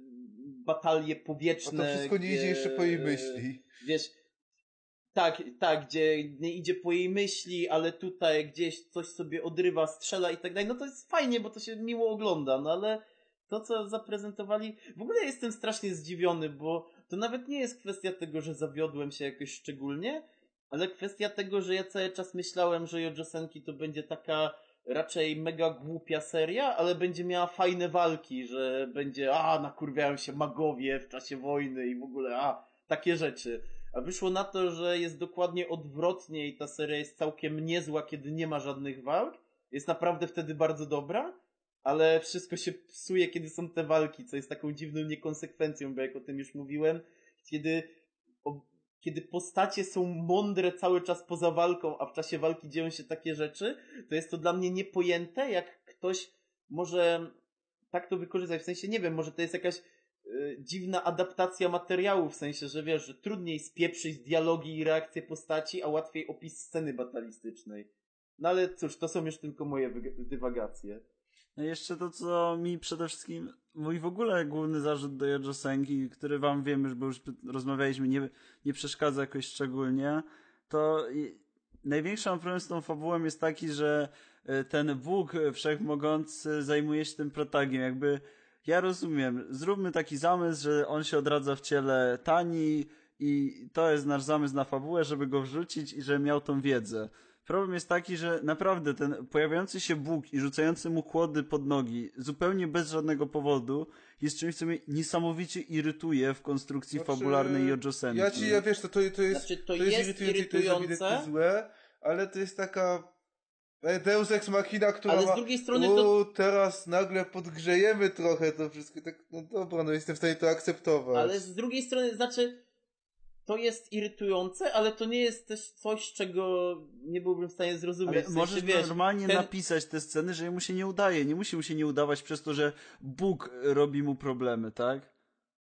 batalie A powietrzne. to wszystko nie gdzie, idzie jeszcze po jej myśli. Wiesz, tak, tak, gdzie nie idzie po jej myśli, ale tutaj gdzieś coś sobie odrywa, strzela i tak dalej. No to jest fajnie, bo to się miło ogląda, no ale to, co zaprezentowali, w ogóle jestem strasznie zdziwiony, bo to nawet nie jest kwestia tego, że zawiodłem się jakoś szczególnie, ale kwestia tego, że ja cały czas myślałem, że Jojo Senki to będzie taka raczej mega głupia seria, ale będzie miała fajne walki, że będzie, a, nakurwiają się magowie w czasie wojny i w ogóle, a, takie rzeczy. A wyszło na to, że jest dokładnie odwrotnie i ta seria jest całkiem niezła, kiedy nie ma żadnych walk. Jest naprawdę wtedy bardzo dobra, ale wszystko się psuje, kiedy są te walki, co jest taką dziwną niekonsekwencją, bo jak o tym już mówiłem, kiedy, o, kiedy postacie są mądre cały czas poza walką, a w czasie walki dzieją się takie rzeczy, to jest to dla mnie niepojęte, jak ktoś może tak to wykorzystać. W sensie, nie wiem, może to jest jakaś dziwna adaptacja materiału, w sensie, że wiesz, że trudniej spieprzyć dialogi i reakcje postaci, a łatwiej opis sceny batalistycznej. No ale cóż, to są już tylko moje dywagacje. No jeszcze to, co mi przede wszystkim, mój w ogóle główny zarzut do Jojo Senki, który wam wiem już, bo już rozmawialiśmy, nie, nie przeszkadza jakoś szczególnie, to i, największy problem z tą fabułą jest taki, że y, ten Bóg wszechmogący zajmuje się tym protagiem, jakby ja rozumiem, zróbmy taki zamysł, że on się odradza w ciele Tani i to jest nasz zamysł na fabułę, żeby go wrzucić i żeby miał tą wiedzę. Problem jest taki, że naprawdę ten pojawiający się Bóg i rzucający mu kłody pod nogi zupełnie bez żadnego powodu jest czymś, co mnie niesamowicie irytuje w konstrukcji Znaczy, fabularnej Jojo Senki. Ja ci, ja wiesz, to, to, to jest, Znaczy, to to jest, jest irytujące i to jest złe, ale to jest taka Deus Ex Machina, która Ale z ma, drugiej strony to- u, teraz nagle podgrzejemy trochę to wszystko, tak, no dobra, no jestem w stanie to akceptować. Ale z drugiej strony, znaczy, to jest irytujące, ale to nie jest też coś, czego nie byłbym w stanie zrozumieć. Ale W sensie, możesz wiesz, normalnie ten- napisać te sceny, że mu się nie udaje. Nie musi mu się nie udawać przez to, że Bóg robi mu problemy, tak?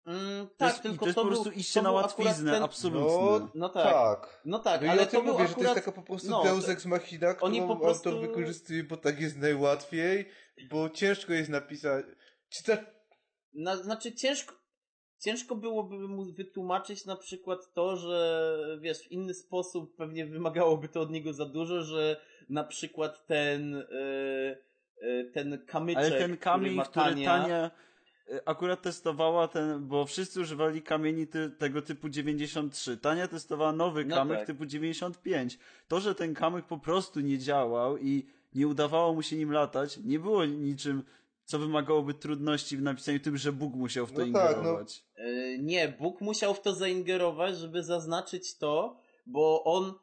Mm, tak, jest, tylko to jest to po był, prostu iście na łatwiznę, ten... absolutnie. No, No tak. tak. No tak, No ale tym to mówię, akurat... że to jest taka po prostu no, Deus Ex Machina, którą oni po prostu- autor wykorzystuje, bo tak jest najłatwiej, bo ciężko jest napisać. Czy ta... Na, znaczy ciężko, ciężko byłoby mu wytłumaczyć na przykład to, że wiesz, w inny sposób pewnie wymagałoby to od niego za dużo, że na przykład ten, e, ten kamyczek, Ale ten kamień, ma który Tania, akurat testowała ten, bo wszyscy używali kamieni ty, tego typu 93. Tania testowała nowy No kamyk tak. typu 95. To, że ten kamyk po prostu nie działał i nie udawało mu się nim latać, nie było niczym, co wymagałoby trudności w napisaniu tym, że Bóg musiał w to No tak, no. ingerować. E, Nie, Bóg musiał w to zaingerować, żeby zaznaczyć to, bo on,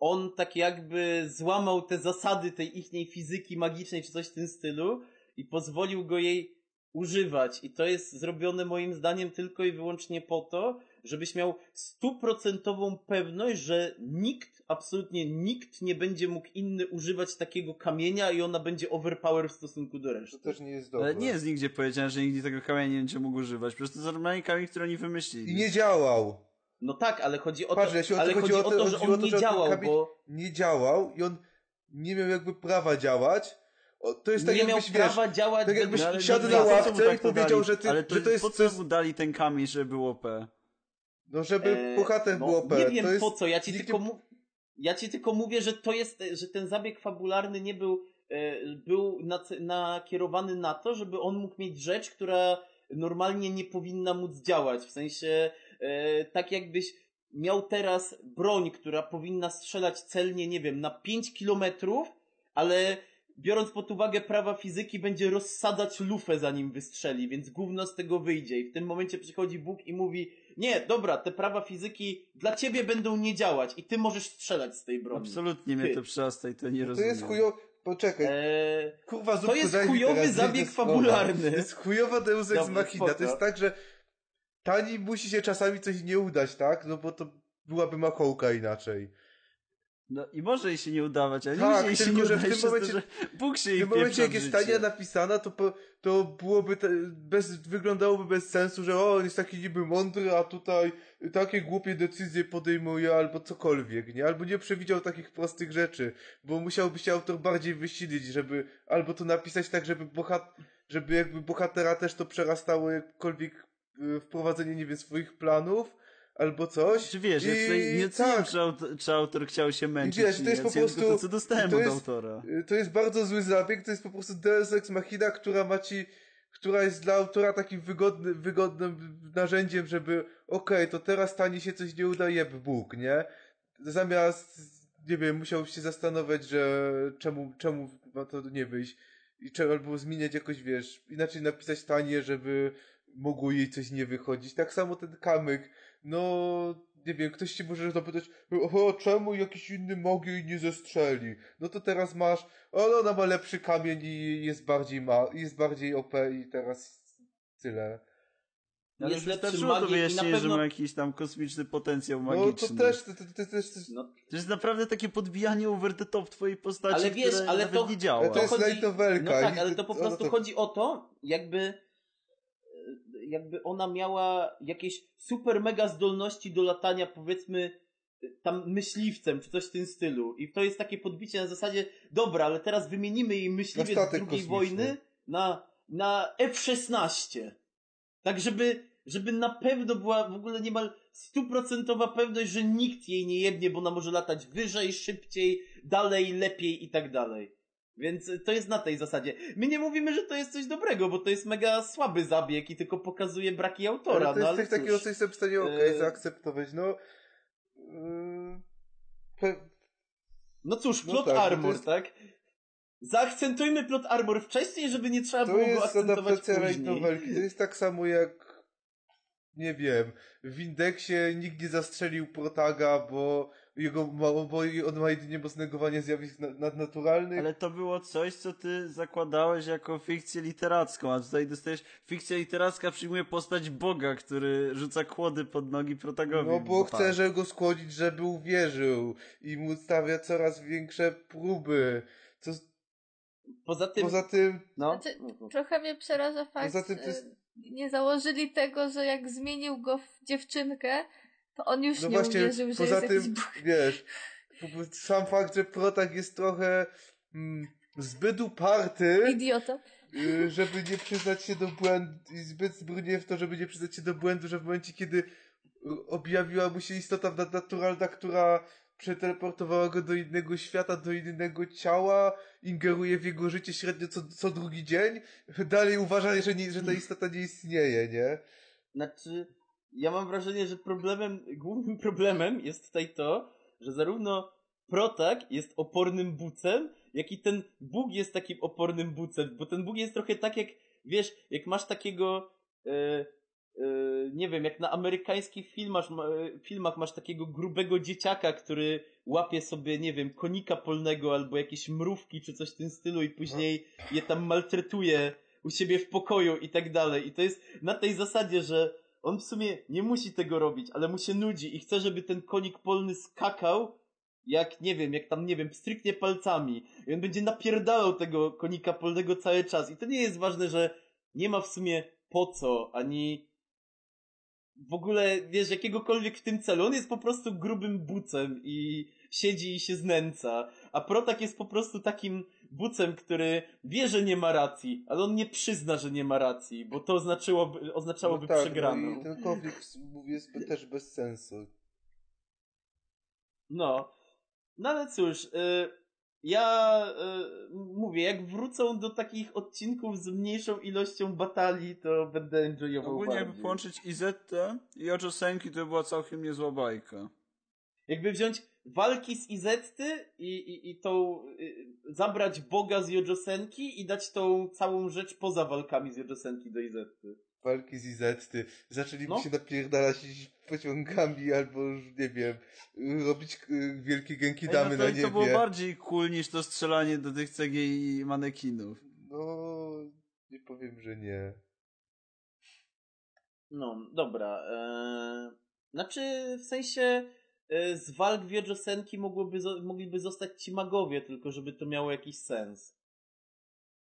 on tak jakby złamał te zasady tej ichniej fizyki magicznej czy coś w tym stylu i pozwolił go jej używać. I to jest zrobione moim zdaniem tylko i wyłącznie po to, żebyś miał stuprocentową pewność, że nikt, absolutnie nikt nie będzie mógł inny używać takiego kamienia i ona będzie overpower w stosunku do To reszty. też nie jest dobre. Ale nie jest nigdzie powiedziane, że nigdy tego kamienia nie będzie mógł używać. Przecież to jest normalnie kamień, który oni wymyślili. I nie działał. No tak, ale chodzi o Patrz, to, to ale chodzi o o to- to, że on to, nie działał, bo Nie działał i on nie miał jakby prawa działać. To jest tak nie miał jakbyś, wiesz, prawa działać tak jakbyś No, ale siadł na ławce tak i powiedział, dali? że ty- ale to, że to jest po co mu dali ten kamień, żeby było OP? no żeby E, bohater no, był OP. Nie wiem to po co, ja ci, tylko ja ci tylko mówię, że to jest, że ten zabieg fabularny nie był, e, był nakierowany na to, żeby on mógł mieć rzecz, która normalnie nie powinna móc działać. W sensie, e, tak jakbyś miał teraz broń, która powinna strzelać celnie, nie wiem, na 5 kilometrów, ale biorąc pod uwagę prawa fizyki, będzie rozsadzać lufę zanim wystrzeli, więc gówno z tego wyjdzie. I w tym momencie przychodzi Bóg i mówi, nie, dobra, te prawa fizyki dla ciebie będą nie działać i ty możesz strzelać z tej broni. Absolutnie mnie to przyrasta i to nie To rozumiem. jest chujowy... Poczekaj, Eee, kurwa, to jest chujowy zabieg fabularny. To jest chujowa Deus Ex Machina. spoko. To jest tak, że Tani musi się czasami coś nie udać, tak? No bo to byłaby makołka inaczej. No i może jej się nie udawać, ale Tak, nie jej się nie w tym przez momencie- to, że Bóg się W jej tym momencie, jak w jest. Tania napisana, to, po, to byłoby te, bez, wyglądałoby bez sensu, że o, on jest taki niby mądry, a tutaj takie głupie decyzje podejmuje, albo cokolwiek, nie? Albo nie przewidział takich prostych rzeczy, bo musiałby się autor bardziej wysilić, żeby albo to napisać tak, żeby bohat, żeby jakby bohatera też to przerastało jakkolwiek y, wprowadzenie, nie wiem, swoich planów, albo coś. Czy wiesz, ja I tutaj nie tak. czy, autor, czy autor chciał się męczyć, wiesz, to jest po prostu- to, co dostałem to od jest- autora. To jest bardzo zły zabieg, to jest po prostu Deus Ex Machina, która ma ci, która jest dla autora takim wygodny, wygodnym narzędziem, żeby okej, to teraz tani się coś nie uda, jeb Bóg, nie? Zamiast, nie wiem, musiał się zastanowić, że czemu, czemu ma to nie wyjść i trzeba albo zmieniać jakoś, wiesz, inaczej napisać tanie, żeby mogło jej coś nie wychodzić. Tak samo ten kamyk, no, nie wiem, ktoś ci może zapytać, oho, czemu jakiś inny mag jej nie zestrzeli? No to teraz masz, o, no, ona ma lepszy kamień i jest bardziej ma, jest bardziej OP i teraz tyle. Ale jest lepszy wystarczyło to wyjaśnienie, że pewno- ma jakiś tam kosmiczny potencjał No magiczny. to też, to, to, to, też, to, no, To jest naprawdę takie podbijanie over the top twojej postaci, Ale wiesz, które ale nawet to- nie działa. to jest chodzi- no tak, ale to po o prostu to- chodzi o to, jakby jakby ona miała jakieś super mega zdolności do latania, powiedzmy tam myśliwcem, czy coś w tym stylu. I to jest takie podbicie na zasadzie, dobra, ale teraz wymienimy jej myśliwiec z II kosmiczny. wojny na, na F-16. Tak, żeby, żeby na pewno była w ogóle niemal stuprocentowa pewność, że nikt jej nie jebnie, bo ona może latać wyżej, szybciej, dalej, lepiej i tak dalej. Więc to jest na tej zasadzie. My nie mówimy, że to jest coś dobrego, bo to jest mega słaby zabieg i tylko pokazuje braki autora. Ale to no, jest ale coś takiego, cóż. co jestem w stanie okej, E, zaakceptować. No, yy, No cóż, No plot tak, no to armor, jest- tak? Zaakcentujmy plot armor wcześniej, żeby nie trzeba to było go akcentować później. To jest tak samo jak nie wiem, w indeksie nikt nie zastrzelił protaga, bo jego ma, bo on ma jedynie moc negowania zjawisk na- nadnaturalnych. Ale to było coś, co ty zakładałeś jako fikcję literacką, a tutaj dostajesz fikcja literacka przyjmuje postać Boga, który rzuca kłody pod nogi protagowi. No bo tak. chce, że go skłonić, żeby uwierzył i mu stawia coraz większe próby. Co, Poza tym... poza tym, No. Znaczy, Trochę mnie przeraża fakt, Poza tym to jest- y, nie założyli tego, że jak zmienił go w dziewczynkę, to on już no nie właśnie, uwierzył, że poza jest tym, jakiś wiesz, sam fakt, że protag jest trochę mm, zbyt uparty, Idiota. y, żeby nie przyznać się do błędu, i zbyt zbrudnie w to, żeby nie przyznać się do błędu, że w momencie, kiedy objawiła mu się istota nadnaturalna, która przeteleportowała go do innego świata, do innego ciała, ingeruje w jego życie średnio co, co drugi dzień, dalej uważa, że, nie, że ta istota nie istnieje, nie? Znaczy, ja mam wrażenie, że problemem, głównym problemem jest tutaj to, że zarówno Protak jest opornym bucem, jak i ten Bóg jest takim opornym bucem, bo ten Bóg jest trochę tak jak, wiesz, jak masz takiego, e, e, nie wiem, jak na amerykańskich filmach, ma, filmach masz takiego grubego dzieciaka, który łapie sobie, nie wiem, konika polnego albo jakieś mrówki czy coś w tym stylu i później je tam maltretuje u siebie w pokoju i tak dalej. I to jest na tej zasadzie, że on w sumie nie musi tego robić, ale mu się nudzi i chce, żeby ten konik polny skakał, jak, nie wiem, jak tam, nie wiem, stryknie palcami. I on będzie napierdalał tego konika polnego cały czas. I to nie jest ważne, że nie ma w sumie po co, ani w ogóle, wiesz, jakiegokolwiek w tym celu. On jest po prostu grubym bucem i siedzi i się znęca. A Protak jest po prostu takim bucem, który wie, że nie ma racji, ale on nie przyzna, że nie ma racji, bo to oznaczałoby, oznaczałoby no tak, przegraną. No i ten konflikt jest też bez sensu. No. No ale cóż, y, ja y, mówię, jak wrócą do takich odcinków z mniejszą ilością batalii, to będę enjoyował Ogólnie bardziej. jakby połączyć Izettę i Ojo Senki, to by była całkiem niezła bajka. Jakby wziąć walki z Izetty i, i, i tą, y, zabrać Boga z Jojosenki i dać tą całą rzecz poza walkami z Jojosenki do Izetty. Walki z Izetty. Zaczęliby No. się napierdalać pociągami albo, nie wiem, robić y, wielkie Ej, genkidamy no na to, niebie. to było bardziej cool niż to strzelanie do tych CGI manekinów. No, nie powiem, że nie. No, dobra. E... Znaczy, w sensie z walk w Jojosenki mogłoby, mogliby zostać ci magowie, tylko żeby to miało jakiś sens.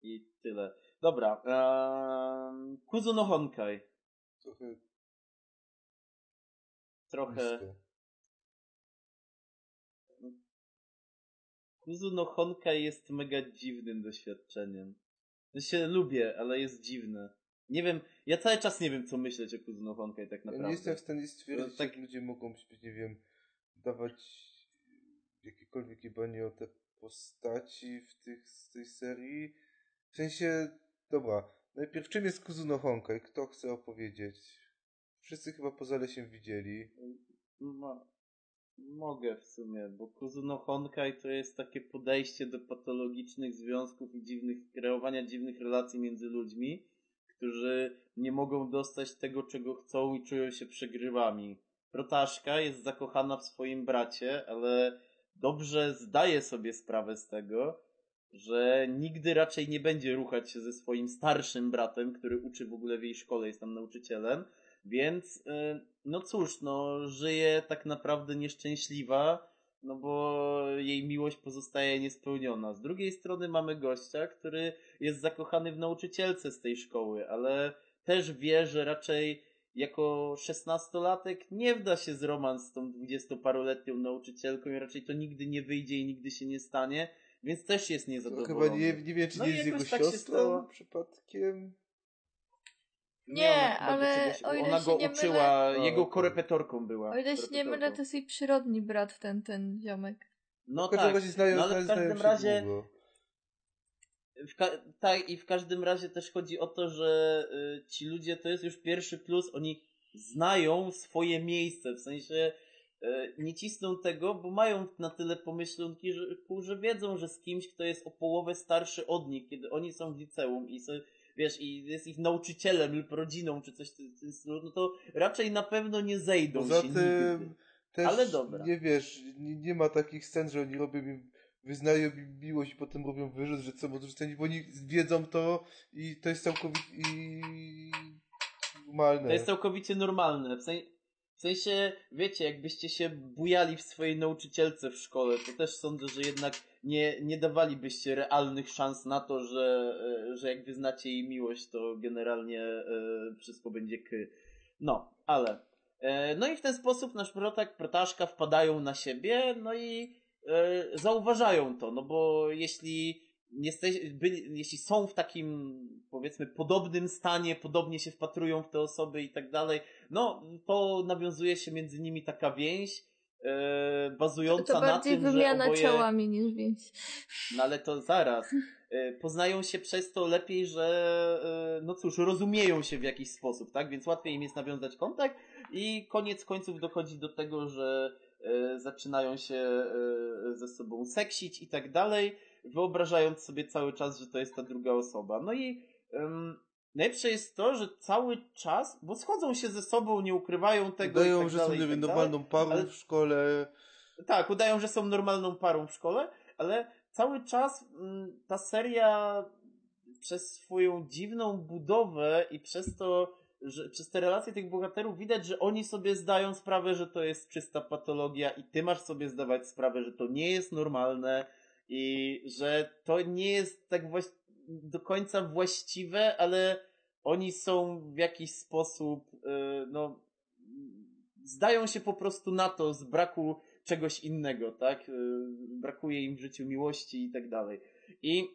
I tyle. Dobra. E... Kuzuno Honkai. Trochę Trochę. Kuzuno Honkai jest mega dziwnym doświadczeniem. Ja się lubię, ale jest dziwne. Nie wiem, ja cały czas nie wiem, co myśleć o Kuzuno Honkai tak Ja naprawdę. nie jestem w stanie stwierdzić, To tak- jak ludzie mogą być, nie wiem, dawać jakiekolwiek jebanie o te postaci w tych, z tej serii. W sensie, dobra, najpierw czym jest Kuzuno Honkai? Kto chce opowiedzieć? Wszyscy chyba poza lesiem widzieli. Mo- mogę w sumie, bo Kuzuno Honkai to jest takie podejście do patologicznych związków i dziwnych, kreowania dziwnych relacji między ludźmi, którzy nie mogą dostać tego, czego chcą i czują się przegrywami. Protaszka jest zakochana w swoim bracie, ale dobrze zdaje sobie sprawę z tego, że nigdy raczej nie będzie ruchać się ze swoim starszym bratem, który uczy w ogóle w jej szkole, jest tam nauczycielem, więc y, no cóż, no żyje tak naprawdę nieszczęśliwa, no bo jej miłość pozostaje niespełniona. Z drugiej strony mamy gościa, który jest zakochany w nauczycielce z tej szkoły, ale też wie, że raczej jako szesnastolatek nie wda się z romans z tą dwudziestoparoletnią nauczycielką i raczej to nigdy nie wyjdzie i nigdy się nie stanie, więc też jest To niezadowolony. chyba nie, nie wiem, czy No nie jest jego tak się siostrą stało. przypadkiem. Nie, chyba ale czegoś- o ile Ona się go nie uczyła, mylę- jego korepetorką była. O ile się nie mylę, to jest jej przyrodni brat, ten, ten ziomek. No każdym tak, znają, no ale w każdym razie długo. Tak i w każdym razie też chodzi o to, że y, ci ludzie to jest już pierwszy plus, oni znają swoje miejsce, w sensie y, nie cisną tego, bo mają na tyle pomyślunki, że, że wiedzą, że z kimś, kto jest o połowę starszy od nich, kiedy oni są w liceum i są, wiesz, i jest ich nauczycielem lub rodziną, czy coś w tym- tym stylu, no to raczej na pewno nie zejdą Poza się tym nigdy. też Ale dobra. nie wiesz, nie, nie ma takich scen, że oni robią im, wyznają mi miłość i potem robią wyrzut, że są odrzuceni, bo oni wiedzą to i to jest całkowicie i... normalne. To jest całkowicie normalne. W, sen- w sensie, wiecie, jakbyście się bujali w swojej nauczycielce w szkole, to też sądzę, że jednak nie, nie dawalibyście realnych szans na to, że, e, że jak wyznacie jej miłość, to generalnie e, wszystko będzie k. No, ale. E, no i w ten sposób nasz protak, protaszka wpadają na siebie, no i zauważają to, no bo jeśli jesteś, byli, jeśli są w takim, powiedzmy, podobnym stanie, podobnie się wpatrują w te osoby i tak dalej, no to nawiązuje się między nimi taka więź e, bazująca To na bardziej tym, że wymiana oboje... ciałami niż więź. No ale to zaraz. E, Poznają się przez to lepiej, że e, no cóż, rozumieją się w jakiś sposób, tak? Więc łatwiej im jest nawiązać kontakt i koniec końców dochodzi do tego, że e, zaczynają się e, ze sobą seksić i tak dalej, wyobrażając sobie cały czas, że to jest ta druga osoba. No i em, najlepsze jest to, że cały czas, bo schodzą się ze sobą, nie ukrywają tego i Udają, tak że są dalej, i wiem, tak normalną parą ale- w szkole. Tak, udają, że są normalną parą w szkole, ale cały czas mm, ta seria przez swoją dziwną budowę i przez to, że przez te relacje tych bohaterów widać, że oni sobie zdają sprawę, że to jest czysta patologia i ty masz sobie zdawać sprawę, że to nie jest normalne i że to nie jest tak właś- do końca właściwe, ale oni są w jakiś sposób, yy, no, zdają się po prostu na to z braku czegoś innego, tak? Y, Brakuje im w życiu miłości i tak dalej. I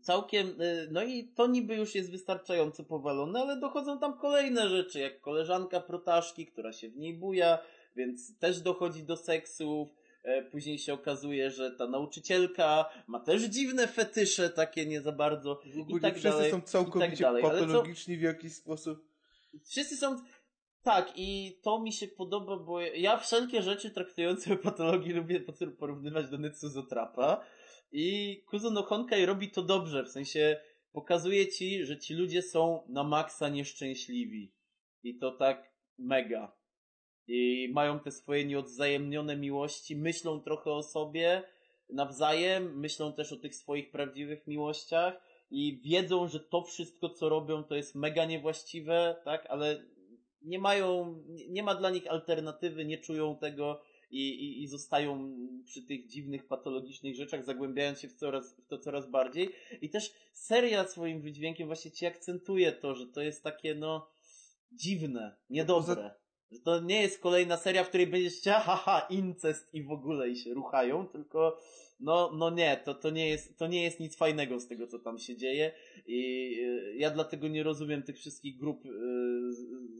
całkiem, y, no i to niby już jest wystarczająco powalone, ale dochodzą tam kolejne rzeczy, jak koleżanka protaszki, która się w niej buja, więc też dochodzi do seksów. E, Później się okazuje, że ta nauczycielka ma też dziwne fetysze, takie nie za bardzo. W ogóle I tak wszyscy dalej, są tak całkowicie dalej. Ale co- patologiczni w jakiś sposób. Wszyscy są. Tak, i to mi się podoba, bo ja wszelkie rzeczy traktujące o patologii lubię po- porównywać do Netsuzotrapa. I Kuzuno Honkai robi to dobrze, w sensie pokazuje ci, że ci ludzie są na maksa nieszczęśliwi. I to tak mega. I mają te swoje nieodzajemnione miłości, myślą trochę o sobie nawzajem, myślą też o tych swoich prawdziwych miłościach i wiedzą, że to wszystko, co robią, to jest mega niewłaściwe, tak, ale nie mają, nie- nie ma dla nich alternatywy, nie czują tego i, i, i zostają przy tych dziwnych, patologicznych rzeczach, zagłębiając się w, coraz, w to coraz bardziej. I też seria swoim wydźwiękiem właśnie ci akcentuje to, że to jest takie, no, dziwne, niedobre. Że to nie jest kolejna seria, w której będziesz chciał, haha, incest i w ogóle i się ruchają, tylko no, no nie, to, to, nie jest, to nie jest nic fajnego z tego, co tam się dzieje i y, ja dlatego nie rozumiem tych wszystkich grup, y,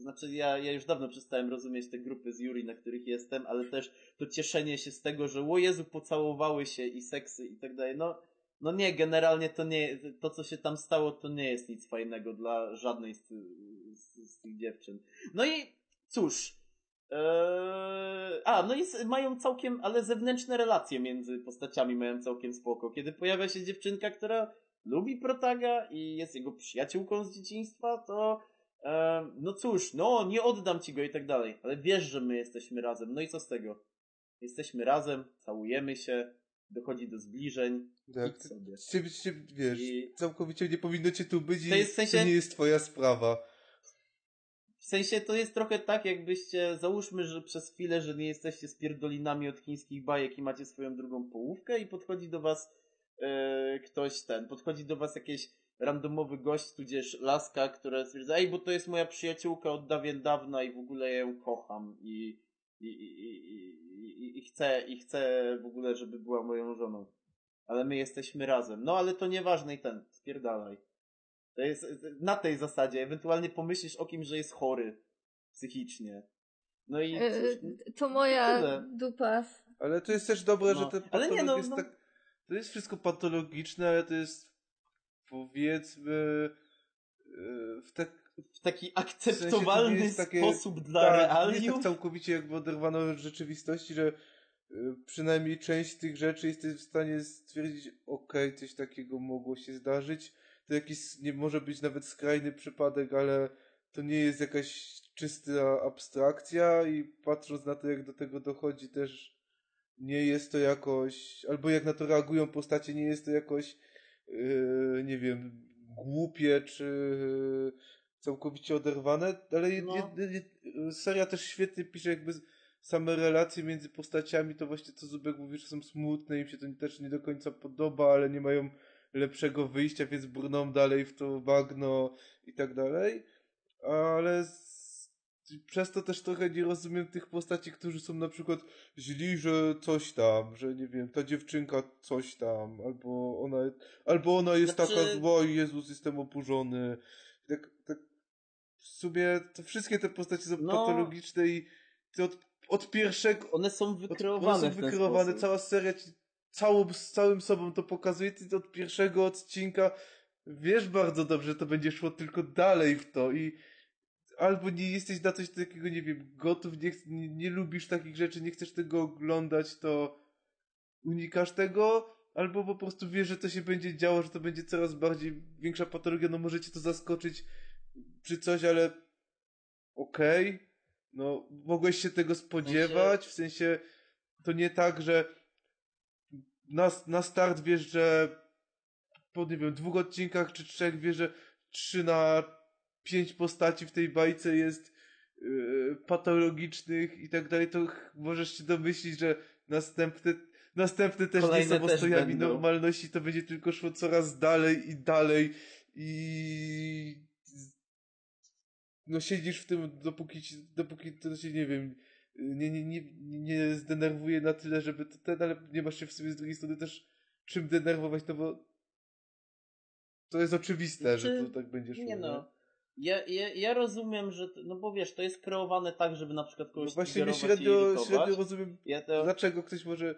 znaczy ja, ja już dawno przestałem rozumieć te grupy z Yuri, na których jestem, ale też to cieszenie się z tego, że o Jezu, pocałowały się i seksy i tak dalej, no, no nie, generalnie to nie, to co się tam stało, to nie jest nic fajnego dla żadnej z, z, z tych dziewczyn. No i cóż, Eee, a, no i s- mają całkiem, ale zewnętrzne relacje między postaciami mają całkiem spoko. Kiedy pojawia się dziewczynka, która lubi protaga i jest jego przyjaciółką z dzieciństwa, to e, no cóż, no nie oddam ci go i tak dalej, ale wiesz, że my jesteśmy razem. No i co z tego? Jesteśmy razem, całujemy się, dochodzi do zbliżeń. Tak, sobie. ciebie, wiesz, I- całkowicie nie powinno cię tu być To i w sensie- to nie jest twoja sprawa. W sensie to jest trochę tak, jakbyście, załóżmy, że przez chwilę, że nie jesteście spierdolinami od chińskich bajek i macie swoją drugą połówkę i podchodzi do was e, ktoś ten, podchodzi do was jakiś randomowy gość, tudzież laska, która stwierdza, ej, bo to jest moja przyjaciółka od dawien dawna i w ogóle ją kocham i, i, i, i, i, i chcę, i chcę w ogóle, żeby była moją żoną. Ale my jesteśmy razem. No ale to nieważne i ten, spierdalaj. To jest na tej zasadzie. Ewentualnie pomyślisz o kimś, że jest chory psychicznie. No i E, cóż, To moja dupa. Ale to jest też dobre, No, że ten ale nie, patolog no, jest no. tak... To jest wszystko patologiczne, ale to jest powiedzmy e, w tak w taki sensie to akceptowalny nie jest takie- sposób dla tak, nie realiów. tak całkowicie jakby oderwane od rzeczywistości, że y, przynajmniej część tych rzeczy jesteś w stanie stwierdzić, okej, coś takiego mogło się zdarzyć. To jakiś, nie może być nawet skrajny przypadek, ale to nie jest jakaś czysta abstrakcja i patrząc na to, jak do tego dochodzi też nie jest to jakoś, albo jak na to reagują postacie, nie jest to jakoś, yy, nie wiem, głupie, czy całkowicie oderwane, ale No. jed, jed, seria też świetnie pisze jakby same relacje między postaciami, to właśnie co Zubek mówi, że są smutne, im się to też nie do końca podoba, ale nie mają lepszego wyjścia, więc brną dalej w to bagno i tak dalej, ale przez to też trochę nie rozumiem tych postaci, którzy są na przykład źli, że coś tam, że nie wiem, ta dziewczynka coś tam, albo ona, albo ona jest Znaczy- taka zła i Jezus, jestem oburzony. Tak, tak w sumie to wszystkie te postacie są No. patologiczne i ty od od pierwszego, One są od, wykreowane one są wykreowane, cała seria ci całą, z całym sobą to pokazuje, ty od pierwszego odcinka wiesz bardzo dobrze, że to będzie szło tylko dalej w to i albo nie jesteś na coś takiego, nie wiem, gotów, nie, nie, nie lubisz takich rzeczy, nie chcesz tego oglądać, to unikasz tego, albo po prostu wiesz, że to się będzie działo, że to będzie coraz bardziej większa patologia, no możecie to zaskoczyć przy coś, ale okej, no mogłeś się tego spodziewać, w sensie to nie tak, że na, na start wiesz, że po, nie wiem, dwóch odcinkach czy trzech wiesz, że trzy na pięć postaci w tej bajce jest yy, patologicznych i tak dalej, to możesz się domyślić, że następne, następne też Kolejne nie są też ostojami będą. normalności, to będzie tylko szło coraz dalej i dalej i no siedzisz w tym, dopóki, ci, dopóki to się, nie wiem, nie, nie, nie, nie zdenerwuje na tyle, żeby to ten, ale nie masz się w sobie z drugiej strony też czym denerwować, no bo to jest oczywiste, że Znaczy, to tak będzie szło. Nie no. Ja, ja, ja rozumiem, że. No bo wiesz, to jest kreowane tak, żeby na przykład No kogoś właśnie my triggerować i średnio, średnio rozumiem, Ja to... dlaczego ktoś może...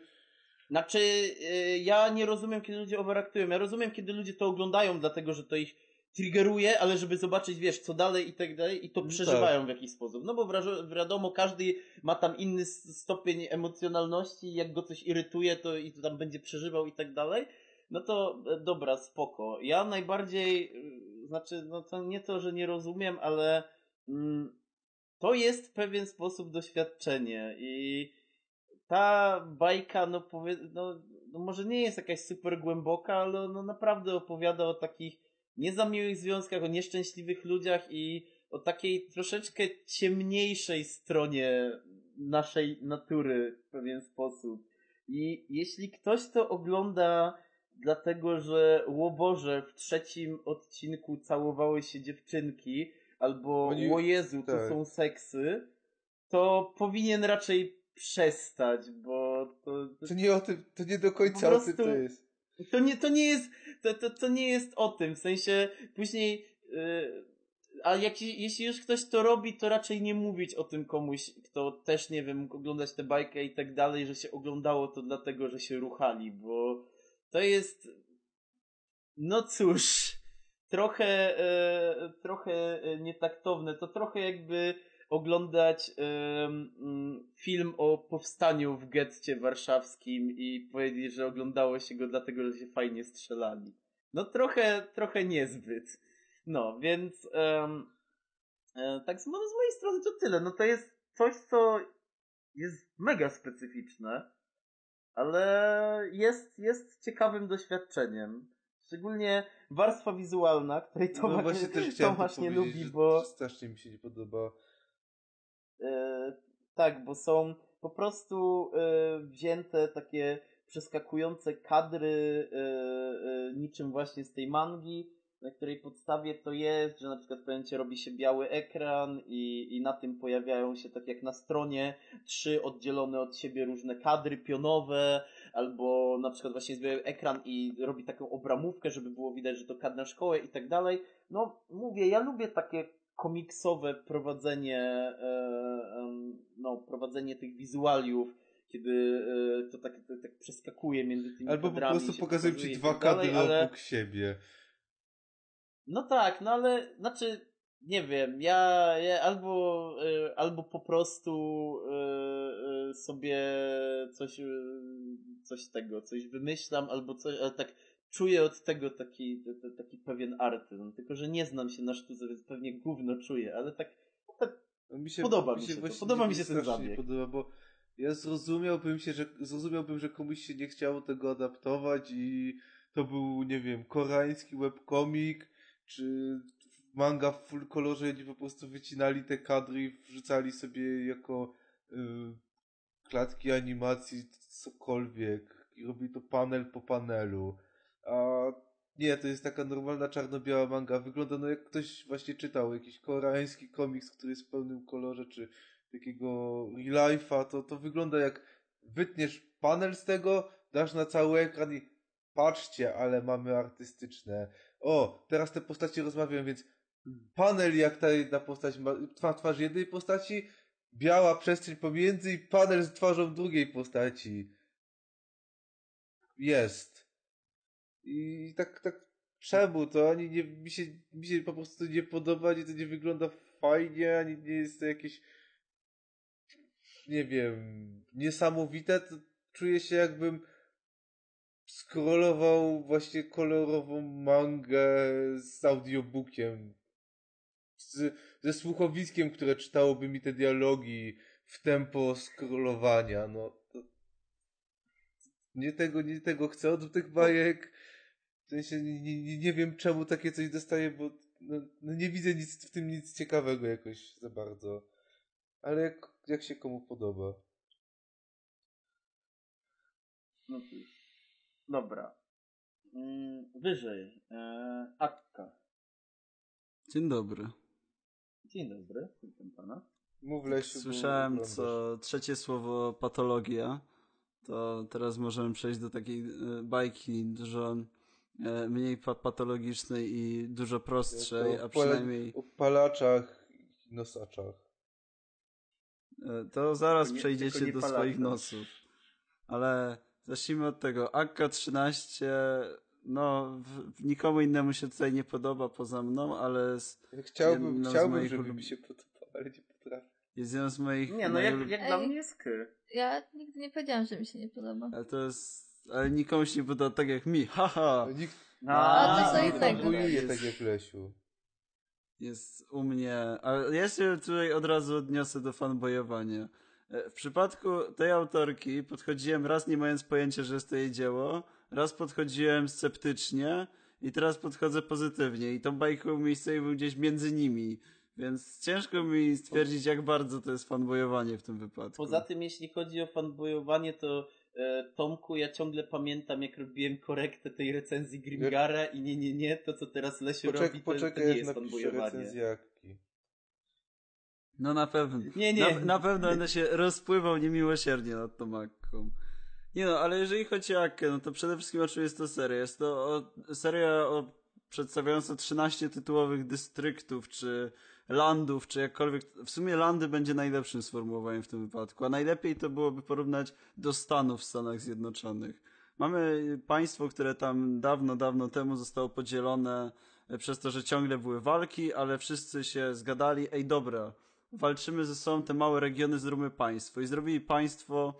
Znaczy, y, ja nie rozumiem, kiedy ludzie overaktują. Ja rozumiem, kiedy ludzie to oglądają, dlatego że to ich triggeruje, ale żeby zobaczyć, wiesz, co dalej i tak dalej, i to No przeżywają w jakiś sposób. No bo wiadomo, każdy ma tam inny stopień emocjonalności, jak go coś irytuje, to i to tam będzie przeżywał i tak dalej. No to e, dobra, spoko. Ja najbardziej, y, znaczy, no to nie to, że nie rozumiem, ale mm, to jest w pewien sposób doświadczenie i ta bajka, no, powie, no, no może nie jest jakaś super głęboka, ale no naprawdę opowiada o takich nie za miłych związkach, o nieszczęśliwych ludziach i o takiej troszeczkę ciemniejszej stronie naszej natury w pewien sposób. I jeśli ktoś to ogląda dlatego, że łoboże w trzecim odcinku całowały się dziewczynki, albo Oni- o Jezu, to tak. są seksy, to powinien raczej przestać, bo to, to, nie o tym, to nie do końca Po o tym to prostu- jest. to nie, to nie jest, to, to, to nie jest o tym, w sensie później, yy, a jak, jeśli już ktoś to robi, to raczej nie mówić o tym komuś, kto też, nie wiem, mógł oglądać tę bajkę i tak dalej, że się oglądało to dlatego, że się ruchali, bo to jest, no cóż, trochę, e, trochę e, nietaktowne, to trochę jakby oglądać mm, film o powstaniu w getcie warszawskim i powiedzieć, że oglądało się go dlatego, że się fajnie strzelali. No trochę, trochę niezbyt. No, więc e, tak z, no, z mojej strony to tyle. No to jest coś, co jest mega specyficzne, ale jest, jest ciekawym doświadczeniem. Szczególnie warstwa wizualna, której No Tomasz, właśnie też Tomasz to nie lubi, bo... strasznie mi się nie podoba. E, tak, bo są po prostu e, wzięte takie przeskakujące kadry e, e, niczym właśnie z tej mangi, na której podstawie to jest, że na przykład w pewnym momencie robi się biały ekran i, i na tym pojawiają się tak jak na stronie trzy oddzielone od siebie różne kadry pionowe, albo na przykład właśnie jest biały ekran i robi taką obramówkę, żeby było widać, że to kadr na szkołę i tak dalej. No mówię, ja lubię takie komiksowe prowadzenie, e, no, prowadzenie tych wizualiów, kiedy e, to tak, tak przeskakuje między tymi Albo po prostu pokazują ci dwa tak kadry obok siebie. No tak, no ale znaczy, nie wiem, ja, ja albo, e, albo po prostu e, e, sobie coś, e, coś tego, coś wymyślam, albo coś, ale tak czuję od tego taki, t- t- taki pewien artyzm, tylko że nie znam się na sztuce, więc pewnie gówno czuję, ale tak, Mi się, Podoba mi się to, właśnie podoba mi się ten zabieg. podoba, bo ja zrozumiałbym się, że zrozumiałbym, że komuś się nie chciało tego adaptować i to był, nie wiem, koreański webkomik, czy manga w full kolorze, oni po prostu wycinali te kadry i wrzucali sobie jako y, klatki animacji, cokolwiek i robili to panel po panelu. A nie, to jest taka normalna czarno-biała manga. Wygląda no jak ktoś właśnie czytał jakiś koreański komiks, który jest w pełnym kolorze, czy takiego real life'a, to, to wygląda jak wytniesz panel z tego, dasz na cały ekran i patrzcie, ale mamy artystyczne. O, teraz te postacie rozmawiają, więc panel jak ta jedna postać ma twa- twarz jednej postaci, biała przestrzeń pomiędzy i panel z twarzą drugiej postaci. Jest. I tak, tak czemu to? Ani nie, mi, się, mi się po prostu nie podoba, ani to nie wygląda fajnie, ani nie jest to jakieś nie wiem, niesamowite. To czuję się jakbym scrollował właśnie kolorową mangę z audiobookiem. Z, ze słuchowiskiem, które czytałoby mi te dialogi w tempo scrollowania. No, to... nie tego, nie tego chcę od tych bajek. W sensie nie, nie, nie wiem czemu takie coś dostaję, bo no, no nie widzę nic w tym nic ciekawego jakoś za bardzo. Ale jak, jak się komu podoba. No. Dobra. Mm, wyżej. E, Akka. Dzień dobry. Dzień dobry, witam pana. Mów Lesiu, bo Słyszałem co trzecie słowo patologia. To teraz możemy przejść do takiej e, bajki dużo e, mniej pa patologicznej i dużo prostszej, a przynajmniej O palaczach i nosaczach. e, to zaraz Tylko nie- przejdziecie tylko do palacze. swoich nosów. Ale zacznijmy od tego. AK-13 no w, nikomu innemu się tutaj nie podoba poza mną, ale z, Chciałbym, z chciałbym moich żeby mi się podobało, ale nie potrafię. jest jeden z moich Nie, no jak, jak Ej. dla mnie jest K. Ja nigdy nie powiedziałam, że mi się nie podoba. Ale to jest... Ale nikomu się nie podoba tak jak mi. Haha! No, nikt A, to co nie innego. Jest- tak jak Lesiu. jest u mnie. Ale ja się tutaj od razu odniosę do fanboyowania. E, W przypadku tej autorki podchodziłem raz nie mając pojęcia, że jest to jej dzieło, raz podchodziłem sceptycznie i teraz podchodzę pozytywnie. I tą bajką miejsce był gdzieś między nimi. Więc ciężko mi stwierdzić, jak bardzo to jest fanboyowanie w tym wypadku. Poza tym, jeśli chodzi o fanboyowanie, to e, Tomku, ja ciągle pamiętam, jak robiłem korektę tej recenzji Grimgara i nie, nie, nie, to co teraz Lesiu Poczek, robi, to, to poczekaj, nie jak jest napiszę fanboyowanie. No na pewno. Nie, nie. Na, na pewno będę się rozpływał niemiłosiernie nad tą akką. Nie no, ale jeżeli chodzi o Akkę, no to przede wszystkim o czym jest to seria? Jest to o, seria o, przedstawiająca 13 tytułowych dystryktów, czy landów, czy jakkolwiek. W sumie landy będzie najlepszym sformułowaniem w tym wypadku, a najlepiej to byłoby porównać do Stanów w Stanach Zjednoczonych. Mamy państwo, które tam dawno, dawno temu zostało podzielone e, przez to, że ciągle były walki, ale wszyscy się zgadali, ej dobra, walczymy ze sobą, te małe regiony zróbmy państwo. I zrobili państwo,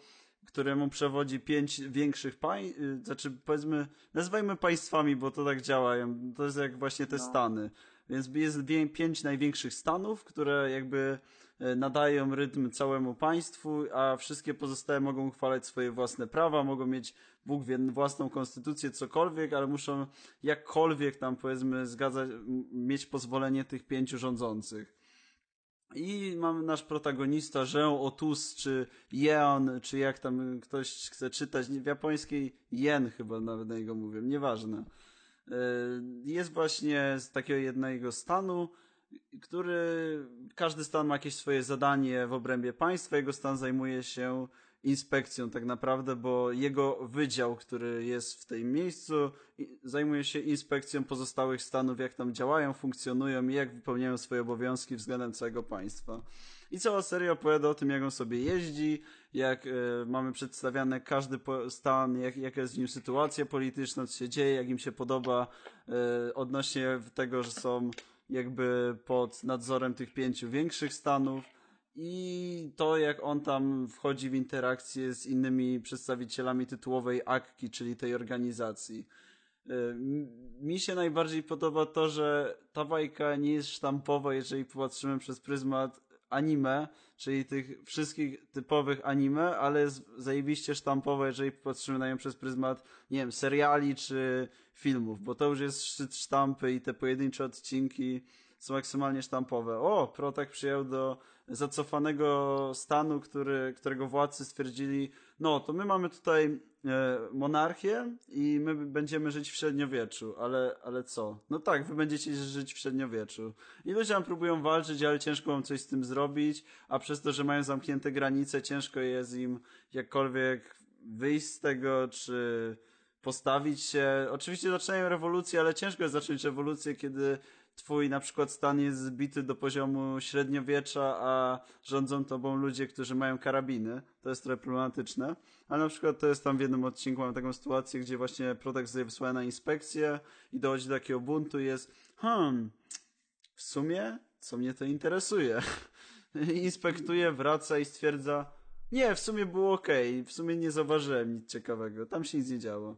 któremu przewodzi pięć większych państw, znaczy powiedzmy, nazywajmy państwami, bo to tak działa, to jest jak właśnie te No. stany. Więc jest pięć największych stanów, które jakby e, nadają rytm całemu państwu, a wszystkie pozostałe mogą uchwalać swoje własne prawa, mogą mieć Bóg wie własną konstytucję, cokolwiek, ale muszą jakkolwiek tam powiedzmy zgadzać, mieć pozwolenie tych pięciu rządzących. I mamy nasz protagonista, Jean Otus, czy Jeon, czy jak tam ktoś chce czytać, w japońskiej Jen chyba nawet na niego mówią, nieważne. Yy, Jest właśnie z takiego jednego stanu, który, każdy stan ma jakieś swoje zadanie w obrębie państwa, jego stan zajmuje się inspekcją tak naprawdę, bo jego wydział, który jest w tym miejscu, zajmuje się inspekcją pozostałych stanów, jak tam działają, funkcjonują i jak wypełniają swoje obowiązki względem całego państwa. I cała seria opowiada o tym, jak on sobie jeździ, jak e, mamy przedstawiane każdy stan, jak, jaka jest w nim sytuacja polityczna, co się dzieje, jak im się podoba e, odnośnie tego, że są jakby pod nadzorem tych pięciu większych stanów i to, jak on tam wchodzi w interakcję z innymi przedstawicielami tytułowej AKKI, czyli tej organizacji. Y, Mi się najbardziej podoba to, że ta bajka nie jest sztampowa, jeżeli popatrzymy przez pryzmat anime, czyli tych wszystkich typowych anime, ale jest zajebiście sztampowa, jeżeli popatrzymy na nią przez pryzmat, nie wiem, seriali czy filmów, bo to już jest szczyt sztampy i te pojedyncze odcinki są maksymalnie sztampowe. O, Protek przyjechał do zacofanego stanu, który, którego władcy stwierdzili, no to my mamy tutaj e, monarchię i my będziemy żyć w średniowieczu, ale, ale co? No tak, wy będziecie żyć w średniowieczu. I ludzie tam próbują walczyć, ale ciężko wam coś z tym zrobić, a przez to, że mają zamknięte granice, ciężko jest im jakkolwiek wyjść z tego, czy postawić się. Oczywiście zaczynają rewolucję, ale ciężko jest zacząć rewolucję, kiedy twój na przykład stan jest zbity do poziomu średniowiecza, a rządzą tobą ludzie, którzy mają karabiny. To jest trochę problematyczne. Ale na przykład to jest tam w jednym odcinku, mam taką sytuację, gdzie właśnie Protect zostaje wysłany na inspekcję i dochodzi do takiego buntu i jest hmm, w sumie, co mnie to interesuje? Inspektuje, wraca i stwierdza nie, w sumie było ok, w sumie nie zauważyłem nic ciekawego, tam się nic nie działo.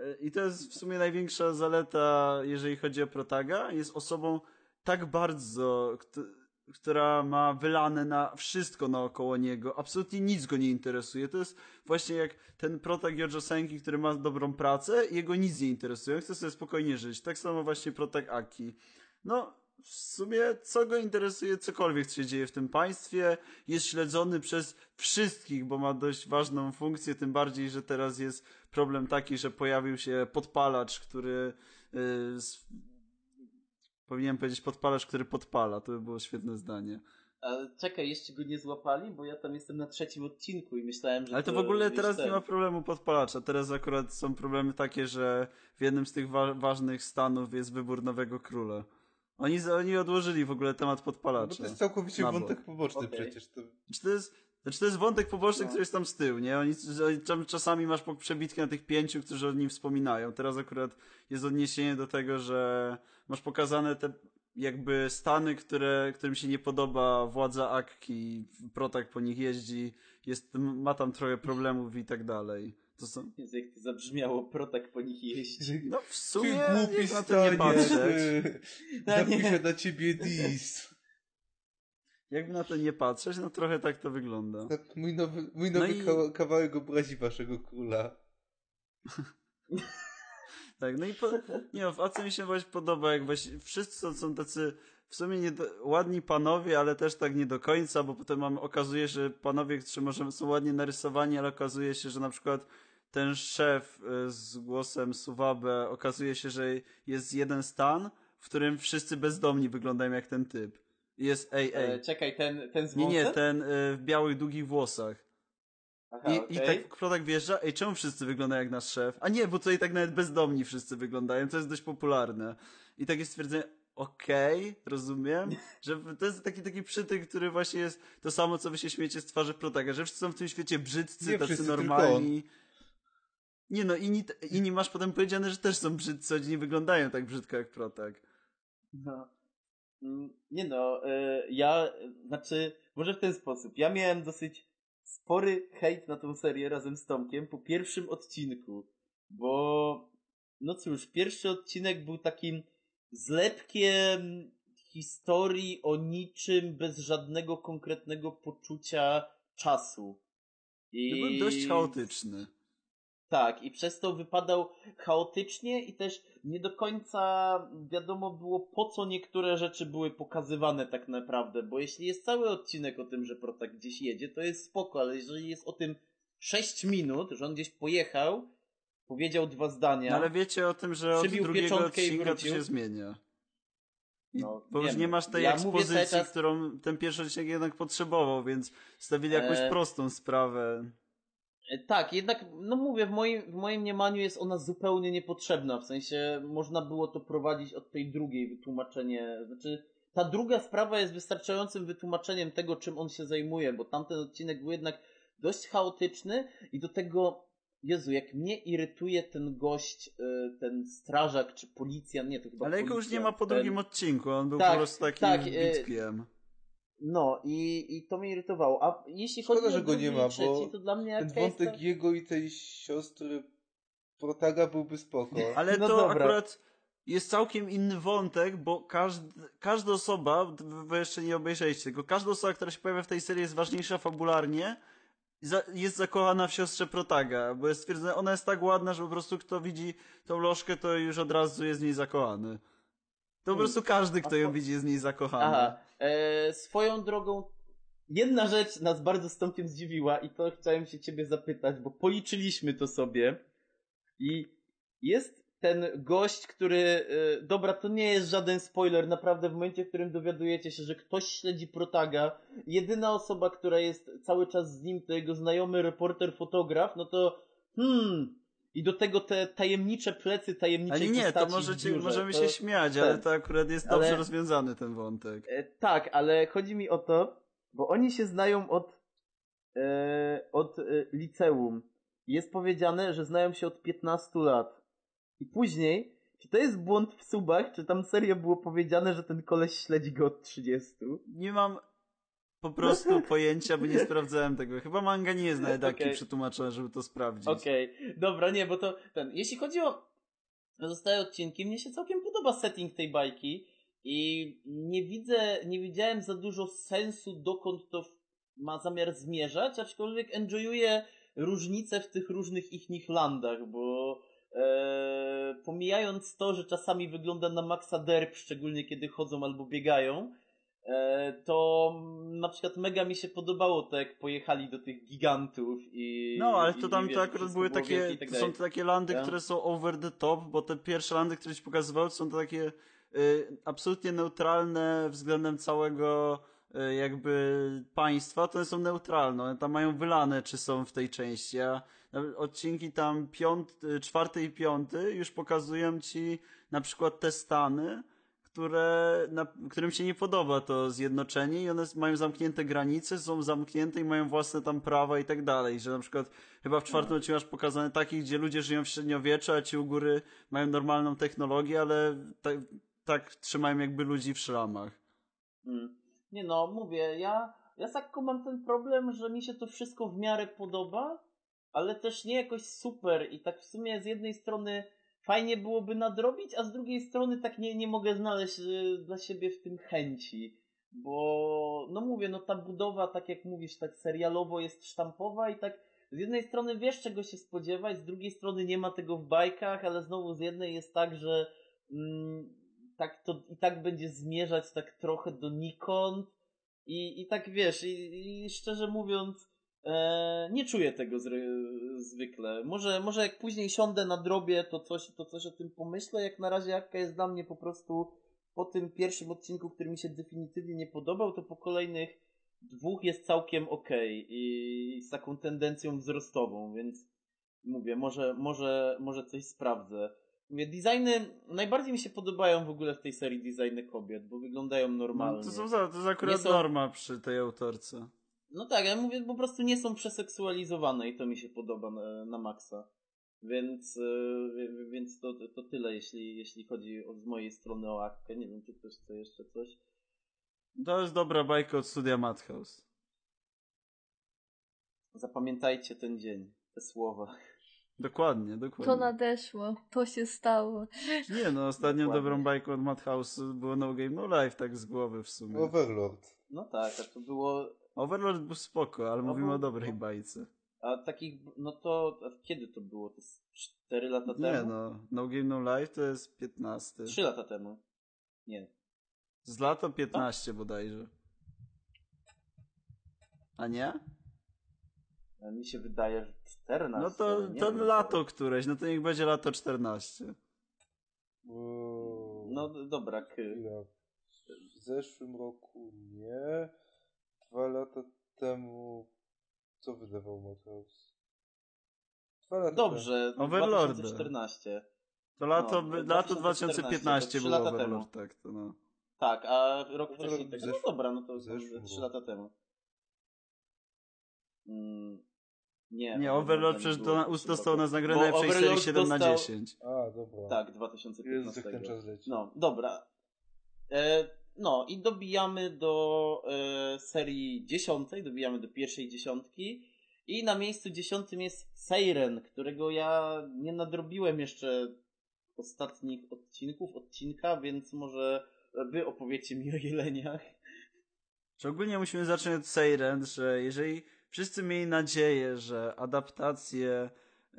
E, I to jest w sumie największa zaleta, jeżeli chodzi o Protaga. Jest osobą tak bardzo, która ma wylane na wszystko naokoło niego. Absolutnie nic go nie interesuje. To jest właśnie jak ten Protag Jojo Senki, który ma dobrą pracę, jego nic nie interesuje. Chce sobie spokojnie żyć. Tak samo właśnie Protag Aki. No, w sumie co go interesuje, cokolwiek co się dzieje w tym państwie, jest śledzony przez wszystkich, bo ma dość ważną funkcję, tym bardziej, że teraz jest problem taki, że pojawił się podpalacz, który yy, powinienem powiedzieć podpalacz, który podpala, to by było świetne zdanie. Ale czekaj, jeszcze go nie złapali, bo ja tam jestem na trzecim odcinku i myślałem, że. Ale to, to w ogóle teraz ten... nie ma problemu podpalacza. Teraz akurat są problemy takie, że w jednym z tych wa ważnych stanów jest wybór nowego króla. Oni, oni odłożyli w ogóle temat podpalacza. No to jest całkowicie wątek poboczny okay. przecież. To... Czy to jest, znaczy to jest wątek poboczny, no. który jest tam z tyłu, nie? Oni, czasami masz przebitkę na tych pięciu, którzy o nim wspominają. Teraz akurat jest odniesienie do tego, że masz pokazane te jakby stany, które, którym się nie podoba władza Akki, Protak po nich jeździ, jest, ma tam trochę problemów i tak dalej. To są... Jezu, jak to zabrzmiało, protak po nich jeździ. No w sumie Ty głupi na to nie patrzeć. Napiszę na ciebie dis. Jakby na to nie patrzeć, no trochę tak to wygląda. Mój nowy, mój nowy no i... kawałek obrazi waszego króla. tak, no i po, nie no, w Ace mi się właśnie podoba, jak właśnie wszyscy są tacy w sumie nie do, ładni panowie, ale też tak nie do końca, bo potem mam, okazuje się, że panowie, którzy może są ładnie narysowani, ale okazuje się, że na przykład ten szef y, z głosem Suwabe, okazuje się, że jest jeden stan, w którym wszyscy bezdomni wyglądają jak ten typ. Jest, ej, ej. E, czekaj, ten, ten z Nie, nie, ten y, w białych, długich włosach. Aha, I, okay. I tak Protak wjeżdża, ej, czemu wszyscy wyglądają jak nasz szef? A nie, bo tutaj tak nawet bezdomni wszyscy wyglądają, to jest dość popularne. I takie stwierdzenie, okej, okay, rozumiem, że to jest taki taki przytyk, który właśnie jest to samo, co wy się śmiecie z twarzy Protaka, że wszyscy są w tym świecie brzydcy, nie tacy wszyscy, normalni. Nie no, inni, inni masz potem powiedziane, że też są brzydcy, oni nie wyglądają tak brzydko jak Protak. No. Mm, nie no, y, ja, znaczy, może w ten sposób. Ja miałem dosyć spory hejt na tą serię razem z Tomkiem po pierwszym odcinku, bo, no cóż, pierwszy odcinek był takim zlepkiem historii o niczym bez żadnego konkretnego poczucia czasu. I... był dość chaotyczny. Tak, i przez to wypadał chaotycznie i też nie do końca wiadomo było po co niektóre rzeczy były pokazywane tak naprawdę, bo jeśli jest cały odcinek o tym, że Protak gdzieś jedzie, to jest spoko, ale jeżeli jest o tym 6 minut, że on gdzieś pojechał, powiedział dwa zdania. No ale wiecie o tym, że od drugiego odcinka to się zmienia. No, bo już nie masz tej ja ekspozycji, czas... którą ten pierwszy odcinek jednak potrzebował, więc stawili jakąś e... prostą sprawę. E, tak, jednak, no mówię, w moim, w moim mniemaniu jest ona zupełnie niepotrzebna, w sensie można było to prowadzić od tej drugiej wytłumaczenie, znaczy ta druga sprawa jest wystarczającym wytłumaczeniem tego, czym on się zajmuje, bo tamten odcinek był jednak dość chaotyczny i do tego Jezu, jak mnie irytuje ten gość, y, ten strażak czy policjant, nie, to chyba Ale jego już nie ma po ten... drugim odcinku, on był tak, po prostu takim tak, bitkiem. No i, i to mnie irytowało. A jeśli Szkoda, chodzi o że go nie ma, trzeci, bo to dla mnie ten wątek jest... jego i tej siostry Protaga byłby spoko. Ale no to dobra. akurat jest całkiem inny wątek, bo każdy, każda osoba, wy jeszcze nie obejrzeliście tylko każda osoba, która się pojawia w tej serii jest ważniejsza fabularnie jest zakochana w siostrze Protaga, bo jest stwierdzone, ona jest tak ładna, że po prostu kto widzi tą lożkę, to już od razu jest w niej zakochany. To po prostu każdy, kto ją widzi, jest w niej zakochany. Aha. E, swoją drogą, jedna rzecz nas bardzo z Tomkiem zdziwiła i to chciałem się ciebie zapytać, bo policzyliśmy to sobie i jest ten gość, który. Yy, dobra, to nie jest żaden spoiler, naprawdę w momencie, w którym dowiadujecie się, że ktoś śledzi protaga, jedyna osoba, która jest cały czas z nim, to jego znajomy reporter, fotograf, no to hmm, I do tego te tajemnicze plecy tajemniczej Ale nie, to możecie, biurze, możemy to... się śmiać, ale to akurat jest dobrze Ale- rozwiązany ten wątek. E, tak, ale chodzi mi o to, bo oni się znają od, e, od e, liceum. Jest powiedziane, że znają się od 15 lat. I później, czy to jest błąd w subach, czy tam serio było powiedziane, że ten koleś śledzi go od 30? Nie mam po prostu pojęcia, bo nie sprawdzałem tego. Chyba manga nie jest na edaki przetłumaczona, żeby to sprawdzić. Okej, dobra, nie, bo to ten. Jeśli chodzi o zostałe odcinki, mnie się całkiem podoba setting tej bajki i nie widzę, nie widziałem za dużo sensu, dokąd to ma zamiar zmierzać, aczkolwiek enjoyuję różnice w tych różnych ich nich landach, bo e, pomijając to, że czasami wygląda na Maxa Derp, szczególnie kiedy chodzą albo biegają, to na przykład mega mi się podobało to, jak pojechali do tych gigantów i... No, ale i- to i tam wiesz, to akurat były takie, i tak są to takie landy, Ja? które są over the top, bo te pierwsze landy, które ci pokazywał, są to takie y, absolutnie neutralne względem całego y, jakby państwa, to są neutralne, one tam mają wylane, czy są w tej części, a odcinki tam piąt, y, czwarty i piąty już pokazują ci na przykład te stany, które, na, którym się nie podoba to zjednoczenie i one mają zamknięte granice, są zamknięte i mają własne tam prawa i tak dalej, że na przykład chyba w czwartym odcinku masz pokazane takich, gdzie ludzie żyją w średniowieczu, a ci u góry mają normalną technologię, ale tak, tak trzymają jakby ludzi w szramach. Mm. Nie no, mówię, ja, ja z Akko mam ten problem, że mi się to wszystko w miarę podoba, ale też nie jakoś super i tak w sumie z jednej strony fajnie byłoby nadrobić, a z drugiej strony tak nie, nie mogę znaleźć y, dla siebie w tym chęci, bo no mówię, no ta budowa, tak jak mówisz, tak serialowo jest sztampowa i tak z jednej strony wiesz czego się spodziewać, z drugiej strony nie ma tego w bajkach, ale znowu z jednej jest tak, że mm, tak to i tak będzie zmierzać tak trochę donikąd i, i tak wiesz, i, i szczerze mówiąc e, nie czuję tego zry, zwykle. Może, może jak później siądę na drobie, to coś, to coś o tym pomyślę. Jak na razie jaka jest dla mnie po prostu po tym pierwszym odcinku, który mi się definitywnie nie podobał, to po kolejnych dwóch jest całkiem okej i z taką tendencją wzrostową, więc mówię, może, może, może coś sprawdzę. Mówię, designy, najbardziej mi się podobają w ogóle w tej serii designy kobiet, bo wyglądają normalnie. No, to, są, to jest akurat są- norma przy tej autorce. No tak, ja mówię, po prostu nie są przeseksualizowane i to mi się podoba na, na maksa. Więc, yy, więc to, to tyle, jeśli, jeśli chodzi o, z mojej strony o Akkę. Nie wiem, czy ktoś chce jeszcze coś. To jest dobra bajka od studia Madhouse. Zapamiętajcie ten dzień, te słowa. Dokładnie, dokładnie. To nadeszło, to się stało. Nie no, ostatnią Dokładnie. dobrą bajką od Madhouse było No Game No Life, tak z głowy w sumie. Overlord. No tak, a to było. Overlord był spoko, ale No mówimy o dobrej bajce. A takich. No to. A kiedy to było? To z 4 lata Nie temu? no, No Game No Life to jest 15. 3 lata temu. Nie. Z lata 15 bodajże. A nie? A Mi się wydaje, że 14. No to, nie to wiem, lato któreś, no to niech będzie lato 14. Wow. No dobra, k. W zeszłym roku nie. Dwa lata temu. Co wydawał Madhouse? Dwa lata Dobrze, Overlorda. 2014. To lato, No, lato 2014, 2015 to trzy było lata Overlord, tak to no. Tak, a rok wcześniej w tego. No dobra, no to w zeszłym 3 roku. lata temu. Mm, nie, Nie, Overlord przecież do, w dostał roku. na nagrodę najlepszej serii Overlord 7 na dostał- 10. A, dobra. Tak, Jezu, 2015. jak ten czas leci. No, dobra. E, no i dobijamy do e, serii dziesiątej, dobijamy do pierwszej dziesiątki i na miejscu dziesiątym jest Seiren, którego ja nie nadrobiłem jeszcze ostatnich odcinków, odcinka, więc może wy opowiecie mi o jeleniach. Czy ogólnie musimy zacząć od Seiren, że jeżeli wszyscy mieli nadzieję, że adaptacje y,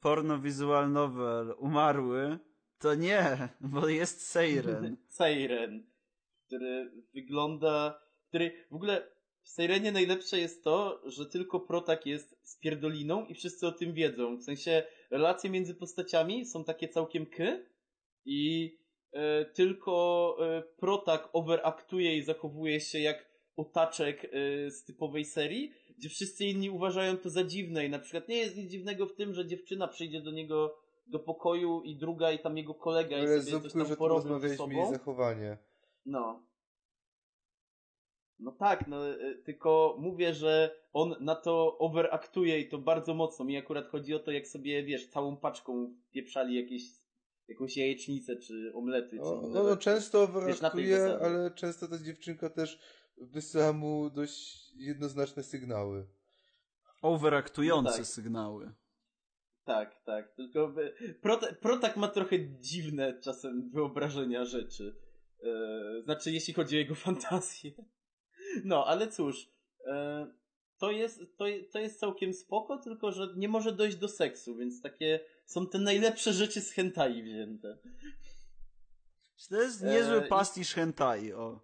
porno visual novel umarły, to nie, bo jest Seiren. Seiren, który wygląda, który w ogóle w Seirenie najlepsze jest to, że tylko Protak jest spierdoliną i wszyscy o tym wiedzą. W sensie relacje między postaciami są takie całkiem k i e, tylko e, Protak overaktuje i zachowuje się jak otaczek e, z typowej serii, gdzie wszyscy inni uważają to za dziwne i na przykład nie jest nic dziwnego w tym, że dziewczyna przyjdzie do niego do pokoju i druga i tam jego kolega i Ale sobie coś zupku, tam że tu porobią ze sobą. zachowanie. No. No tak, no y, tylko mówię, że on na to overaktuje i to bardzo mocno. Mi akurat chodzi o to, jak sobie, wiesz, całą paczką pieprzali jakieś, jakąś jajecznicę, czy omlety, No, czy no, no rzeczy. często zasadzie. ale często ta dziewczynka też wysyła mu dość jednoznaczne sygnały. Overaktujące No tak. sygnały. Tak, tak. Tylko Prota- Protak ma trochę dziwne czasem wyobrażenia rzeczy. E, znaczy, jeśli chodzi o jego fantazję. No, ale cóż. E, to, jest, to, to jest całkiem spoko, tylko że nie może dojść do seksu, więc takie są te najlepsze rzeczy z hentai wzięte. To jest E, niezły i- pastisz hentai, o.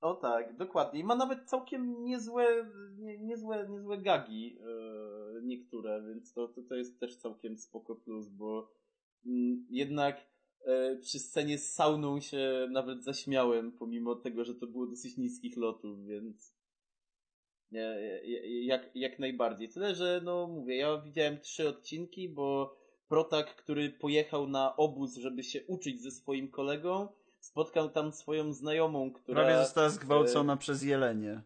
O tak, dokładnie. I ma nawet całkiem niezłe, nie, niezłe, niezłe gagi e, niektóre, więc to, to, to jest też całkiem spoko plus, bo mm, jednak e, przy scenie z sauną się nawet zaśmiałem, pomimo tego, że to było dosyć niskich lotów, więc jak, jak najbardziej. Tyle, że no mówię, ja widziałem trzy odcinki, bo Protak, który pojechał na obóz, żeby się uczyć ze swoim kolegą, spotkał tam swoją znajomą, która... Prawie została zgwałcona przez jelenie.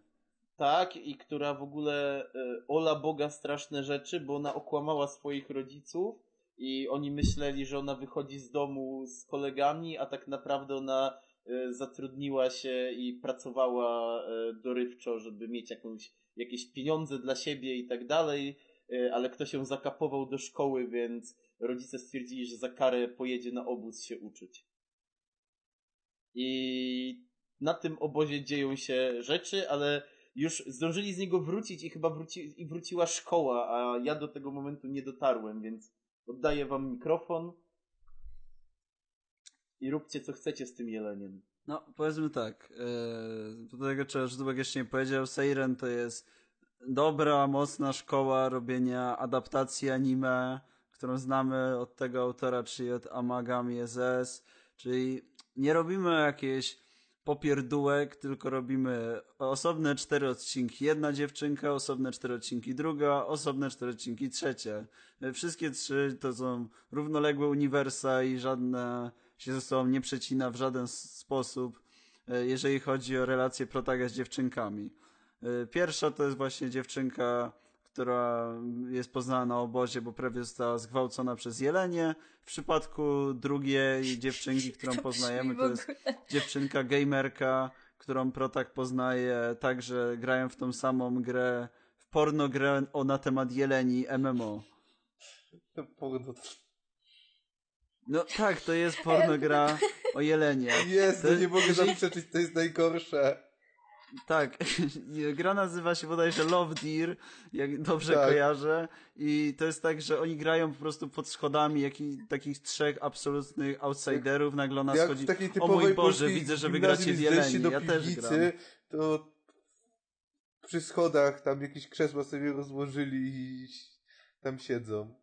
Tak, i która w ogóle e, ola Boga straszne rzeczy, bo ona okłamała swoich rodziców i oni myśleli, że ona wychodzi z domu z kolegami, a tak naprawdę ona e, zatrudniła się i pracowała e, dorywczo, żeby mieć jakąś, jakieś pieniądze dla siebie i tak dalej, e, ale ktoś ją zakapował do szkoły, więc rodzice stwierdzili, że za karę pojedzie na obóz się uczyć. I na tym obozie dzieją się rzeczy, ale już zdążyli z niego wrócić i chyba wróci, i wróciła szkoła, a ja do tego momentu nie dotarłem, więc oddaję wam mikrofon i róbcie co chcecie z tym jeleniem. No, powiedzmy tak. Yy, do tego, czego Żydłek jeszcze nie powiedział, Seiren to jest dobra, mocna szkoła robienia adaptacji anime, którą znamy od tego autora, czyli od Amagami SS, czyli nie robimy jakieś popierdółek, tylko robimy osobne cztery odcinki. Jedna dziewczynka, osobne cztery odcinki druga, osobne cztery odcinki trzecie. Wszystkie trzy to są równoległe uniwersa i żadne się ze sobą nie przecina w żaden sposób, e, jeżeli chodzi o relacje protaga z dziewczynkami. E, Pierwsza to jest właśnie dziewczynka, która jest poznana na obozie, bo prawie została zgwałcona przez jelenie. W przypadku drugiej dziewczynki, którą To poznajemy, to jest dziewczynka gamerka, którą protak poznaje tak, że grają w tą samą grę, w porno grę o na temat jeleni MMO. To porno. No tak, to jest porno gra o jelenie. Jest, To- nie mogę zaprzeczyć, to jest najgorsze. Tak, gra nazywa się bodajże Love Deer, jak dobrze Tak. kojarzę. I to jest tak, że oni grają po prostu pod schodami jakich, takich trzech absolutnych outsiderów. Nagle ona Jak schodzi. takiej O mój Boże, widzę, że wy gimnazjum gracie w Jeleni. do Ja też gram. piwnicy, to przy schodach tam jakieś krzesła sobie rozłożyli i tam siedzą.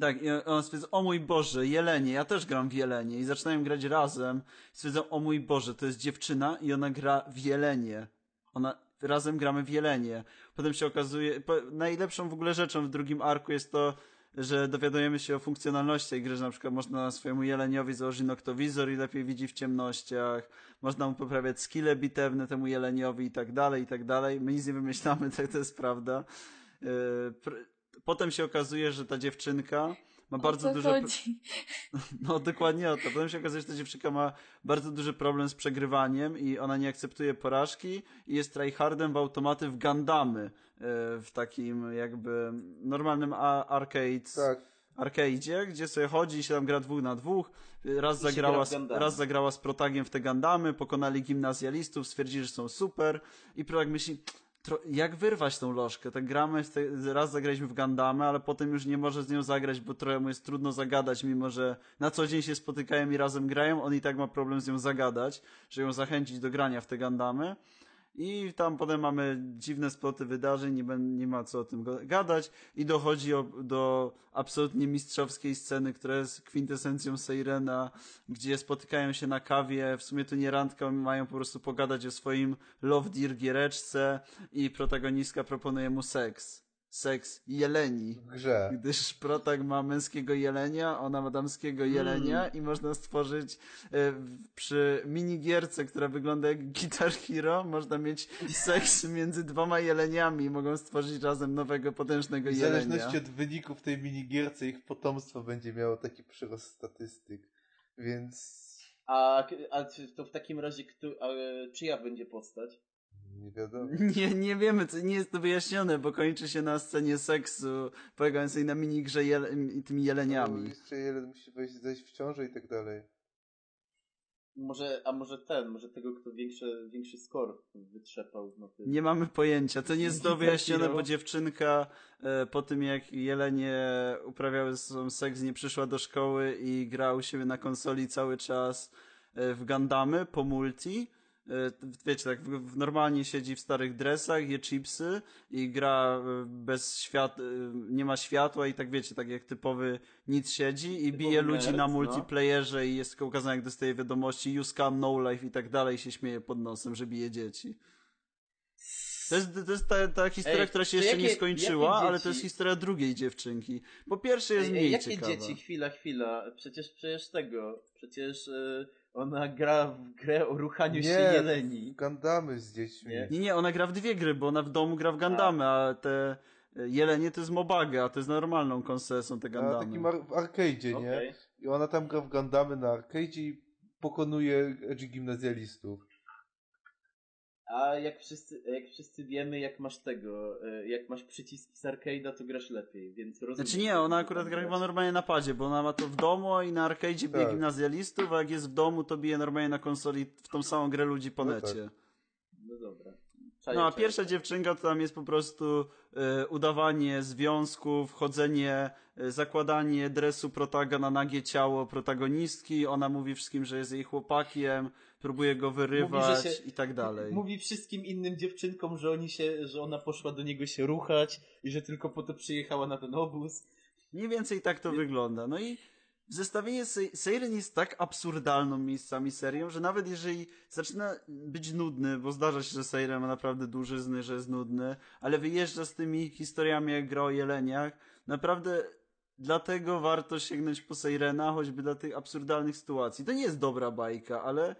Tak, i on stwierdza, o mój Boże, Jelenie, ja też gram w Jelenie. I zaczynają grać razem. Stwierdzą, o mój Boże, to jest dziewczyna i ona gra w Jelenie. Ona, razem gramy w Jelenie. Potem się okazuje, po, najlepszą w ogóle rzeczą w drugim arku jest to, że dowiadujemy się o funkcjonalności gry, że na przykład można swojemu jeleniowi założyć noktowizor i lepiej widzi w ciemnościach, można mu poprawiać skille bitewne temu jeleniowi i tak dalej, i tak dalej. My nic nie wymyślamy, tak to jest prawda. Pr- Potem się okazuje, że ta dziewczynka ma bardzo o duże... chodzi? No dokładnie o to. Potem się okazuje, że ta dziewczynka ma bardzo duży problem z przegrywaniem i ona nie akceptuje porażki i jest tryhardem w automaty w Gundamy. yy, W takim jakby normalnym a- arcade Tak. arcade'zie, gdzie sobie chodzi i się tam gra dwóch na dwóch. Raz I zagrała, z, raz zagrała z protagiem w te Gundamy, pokonali gimnazjalistów, stwierdzili, że są super i protak myśli, jak wyrwać tą lożkę? Tak gramy, raz zagraliśmy w Gundamy, ale potem już nie może z nią zagrać, bo trochę mu jest trudno zagadać, mimo że na co dzień się spotykają i razem grają, on i tak ma problem z nią zagadać, żeby ją zachęcić do grania w te Gundamy. I tam potem mamy dziwne sploty wydarzeń, nie, nie ma co o tym gadać. I dochodzi o, do absolutnie mistrzowskiej sceny, która jest kwintesencją Seirena, gdzie spotykają się na kawie. W sumie to nie randka, mają po prostu pogadać o swoim Love Dear giereczce i protagonistka proponuje mu seks. Seks jeleni. W grze. Gdyż protag ma męskiego jelenia, ona ma damskiego jelenia i można stworzyć e, w- przy minigierce, która wygląda jak Guitar Hero, można mieć seks między dwoma jeleniami i mogą stworzyć razem nowego, potężnego W jelenia. zależności od wyników tej minigierce ich potomstwo będzie miało taki przyrost statystyk. Więc A, a to w takim razie, kto, a, czyja będzie postać? Nie wiadomo. Nie, nie wiemy, co, nie jest to wyjaśnione, bo kończy się na scenie seksu polegającej na minigrze jele, i tymi No, jeleniami. jeszcze jeden musi wejść, zejść w ciążę i tak dalej. Może, a może ten, może tego, kto większy, większy score wytrzepał na tym. Nie mamy pojęcia. To nie jest to wyjaśnione, bo dziewczynka e, po tym jak jelenie uprawiały ze sobą seks nie przyszła do szkoły i gra u siebie na konsoli cały czas e, w Gandamy po multi. E, Wiecie, tak, normalnie siedzi w starych dresach, je chipsy i gra e, bez świat, e, nie ma światła i tak wiecie, tak jak typowy nic siedzi i Typowy bije ludzi nerd, na no. multiplayerze i jest tylko ukazane jak dostaje wiadomości you scam, no life i tak dalej i się śmieje pod nosem, że bije dzieci. To jest, to jest ta, ta historia, Ej, która się jeszcze nie jakie- skończyła, jakie ale to jest historia drugiej dziewczynki. Po pierwsze jest Ej, mniej ej, jakie ciekawa. dzieci? Chwila, chwila. Przecież, przecież tego. Przecież y, ona gra w grę o ruchaniu się jeleni. Gandamy z dziećmi. Nie? Nie, nie, ona gra w dwie gry, bo ona w domu gra w Gandamy, a te e, jelenie to jest Mobaga, a to jest normalną konsolę, są te A Gandamy. takim ar- w arcade'zie, nie? Okej. I ona tam gra w Gandamy na arcade'zie i pokonuje edgy gimnazjalistów. A jak wszyscy, jak wszyscy wiemy, jak masz tego, y, jak masz przyciski z arcade'a, to grasz lepiej, więc rozumiem. Znaczy nie, ona akurat gra chyba normalnie na padzie, bo ona ma to w domu i na arcade'zie bije Tak. gimnazjalistów, a jak jest w domu, to bije normalnie na konsoli w tą samą grę ludzi po No necie. No dobra. Czaję, No a czaję. pierwsza dziewczynka to tam jest po prostu e, udawanie związków, chodzenie, e, zakładanie dresu protaga na nagie ciało protagonistki. Ona mówi wszystkim, że jest jej chłopakiem, próbuje go wyrywać Mówi, się- i tak dalej. Mówi wszystkim innym dziewczynkom, że oni się, że ona poszła do niego się ruchać i że tylko po to przyjechała na ten obóz. Mniej więcej tak to wygląda. No i zestawienie Se- Seiren jest tak absurdalną miejscami serią, że nawet jeżeli zaczyna być nudny, bo zdarza się, że Seiren ma naprawdę dużyzny, że jest nudny, ale wyjeżdża z tymi historiami jak gra o jeleniach, naprawdę dlatego warto sięgnąć po Seirena, choćby dla tych absurdalnych sytuacji. To nie jest dobra bajka, ale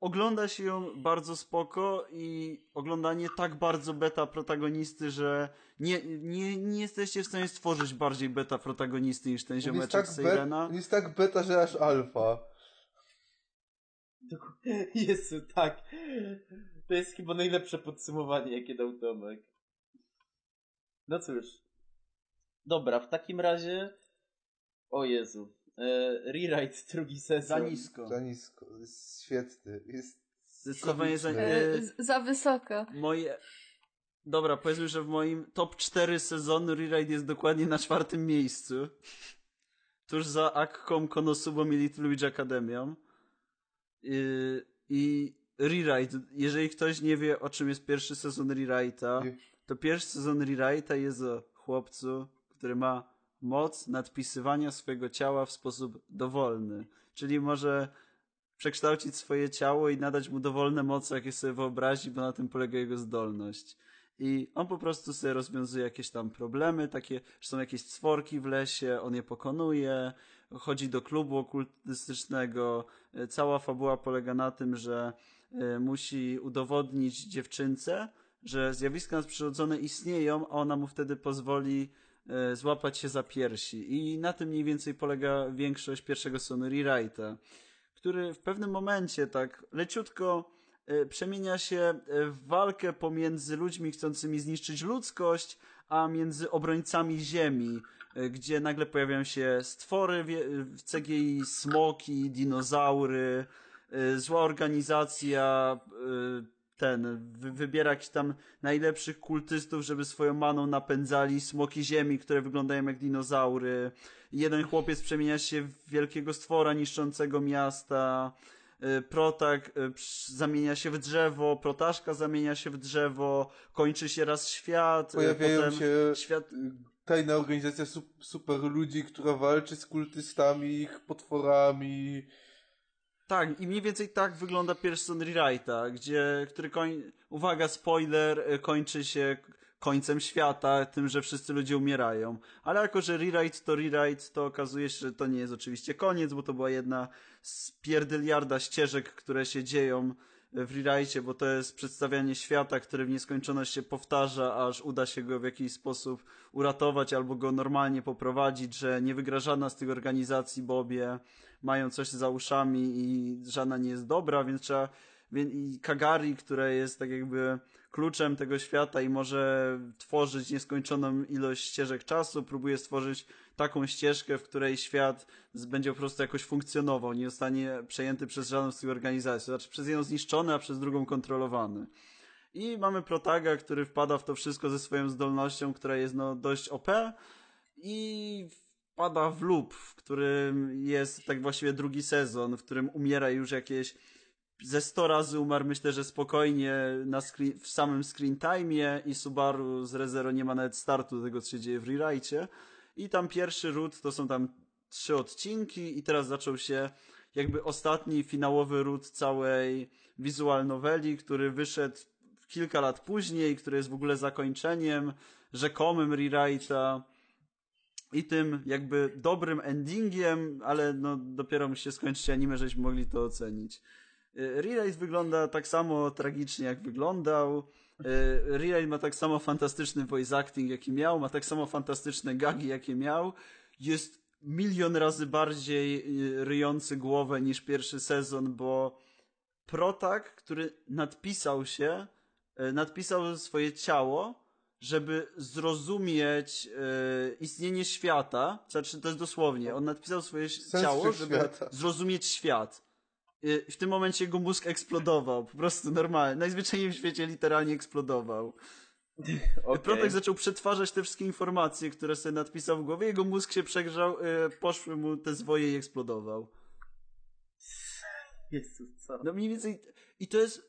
ogląda się ją bardzo spoko i oglądanie tak bardzo beta protagonisty, że nie, nie, nie jesteście w stanie stworzyć bardziej beta protagonisty niż ten ziomeczek tak Seirena. jest tak beta, że aż alfa. Jezu, tak. To jest chyba najlepsze podsumowanie, jakie dał Tomek. No cóż. Dobra, w takim razie... O Jezu. E, rewrite drugi sezon. Za nisko. Za nisko. Jest świetny. Jest Zdecydowanie za, e, E, za wysoko. moje... Dobra, powiedzmy, że w moim top 4 sezonu Rewrite jest dokładnie na czwartym miejscu. Tuż za Akką, Konosubą i Little Witch Academią. Yy, I Rewrite, jeżeli ktoś nie wie, o czym jest pierwszy sezon Rewrite'a, to pierwszy sezon Rewrite'a jest o chłopcu, który ma moc nadpisywania swojego ciała w sposób dowolny. Czyli może przekształcić swoje ciało i nadać mu dowolne moce, jakie sobie wyobrazi, bo na tym polega jego zdolność. I on po prostu sobie rozwiązuje jakieś tam problemy, takie, że są jakieś stworki w lesie, on je pokonuje, chodzi do klubu okultystycznego. Cała fabuła polega na tym, że e, musi udowodnić dziewczynce, że zjawiska nadprzyrodzone istnieją, a ona mu wtedy pozwoli złapać się za piersi. I na tym mniej więcej polega większość pierwszego sezonu Rewrite'a, który w pewnym momencie tak leciutko e, przemienia się e, w walkę pomiędzy ludźmi chcącymi zniszczyć ludzkość, a między obrońcami ziemi, e, gdzie nagle pojawiają się stwory w CGI, smoki, dinozaury, e, zła organizacja, e, ten, wy, wybiera jakichś tam najlepszych kultystów, żeby swoją maną napędzali smoki ziemi, które wyglądają jak dinozaury. Jeden chłopiec przemienia się w wielkiego stwora niszczącego miasta. y, protag y, zamienia się w drzewo, protaszka zamienia się w drzewo, kończy się raz świat, y, Pojawiają się świat... tajna organizacja sup- super ludzi, która walczy z kultystami, ich potworami. Tak, i mniej więcej tak wygląda sezon Rewrite'a, gdzie, który koń... Uwaga, spoiler, y, kończy się końcem świata, tym, że wszyscy ludzie umierają. Ale jako, że rewrite to rewrite, to okazuje się, że to nie jest oczywiście koniec, bo to była jedna z pierdyliarda ścieżek, które się dzieją w rewrite, bo to jest przedstawianie świata, który w nieskończoność się powtarza, aż uda się go w jakiś sposób uratować albo go normalnie poprowadzić, że nie wygra żadna z tych organizacji, bo obie mają coś za uszami i żadna nie jest dobra, więc trzeba i Kagari, które jest tak jakby kluczem tego świata i może tworzyć nieskończoną ilość ścieżek czasu, próbuje stworzyć taką ścieżkę, w której świat będzie po prostu jakoś funkcjonował, nie zostanie przejęty przez żadną z tych organizacji, znaczy przez jedną zniszczony, a przez drugą kontrolowany. I mamy Protaga, który wpada w to wszystko ze swoją zdolnością, która jest no dość OP i wpada w loop, w którym jest tak właściwie drugi sezon, w którym umiera już jakieś ze 100 razy umarł, myślę, że spokojnie na screen, w samym screen time'ie i Subaru z Rezero nie ma nawet startu tego, co się dzieje w rewrite. I tam pierwszy root to są tam trzy odcinki i teraz zaczął się jakby ostatni, finałowy root całej visual noveli, który wyszedł kilka lat później, który jest w ogóle zakończeniem rzekomym rewrite'a i tym jakby dobrym endingiem, ale no dopiero musi się skończyć anime, żebyśmy mogli to ocenić. Y, Rewrite wygląda tak samo tragicznie, jak wyglądał. Y, Rewrite ma tak samo fantastyczny voice acting, jaki miał, ma tak samo fantastyczne gagi, jakie miał. Jest milion razy bardziej y, ryjący głowę niż pierwszy sezon, bo Protak, który nadpisał się, nadpisał swoje ciało, żeby zrozumieć y, istnienie świata, znaczy to jest dosłownie, on nadpisał swoje Sens ciało, żeby wszechświata. zrozumieć świat. Y, W tym momencie jego mózg eksplodował, po prostu normalnie. Najzwyczajniej w świecie literalnie eksplodował. Okej. Protek zaczął przetwarzać te wszystkie informacje, które sobie nadpisał w głowie, jego mózg się przegrzał, y, poszły mu te zwoje i eksplodował. Jezus, co? No mniej więcej. I to jest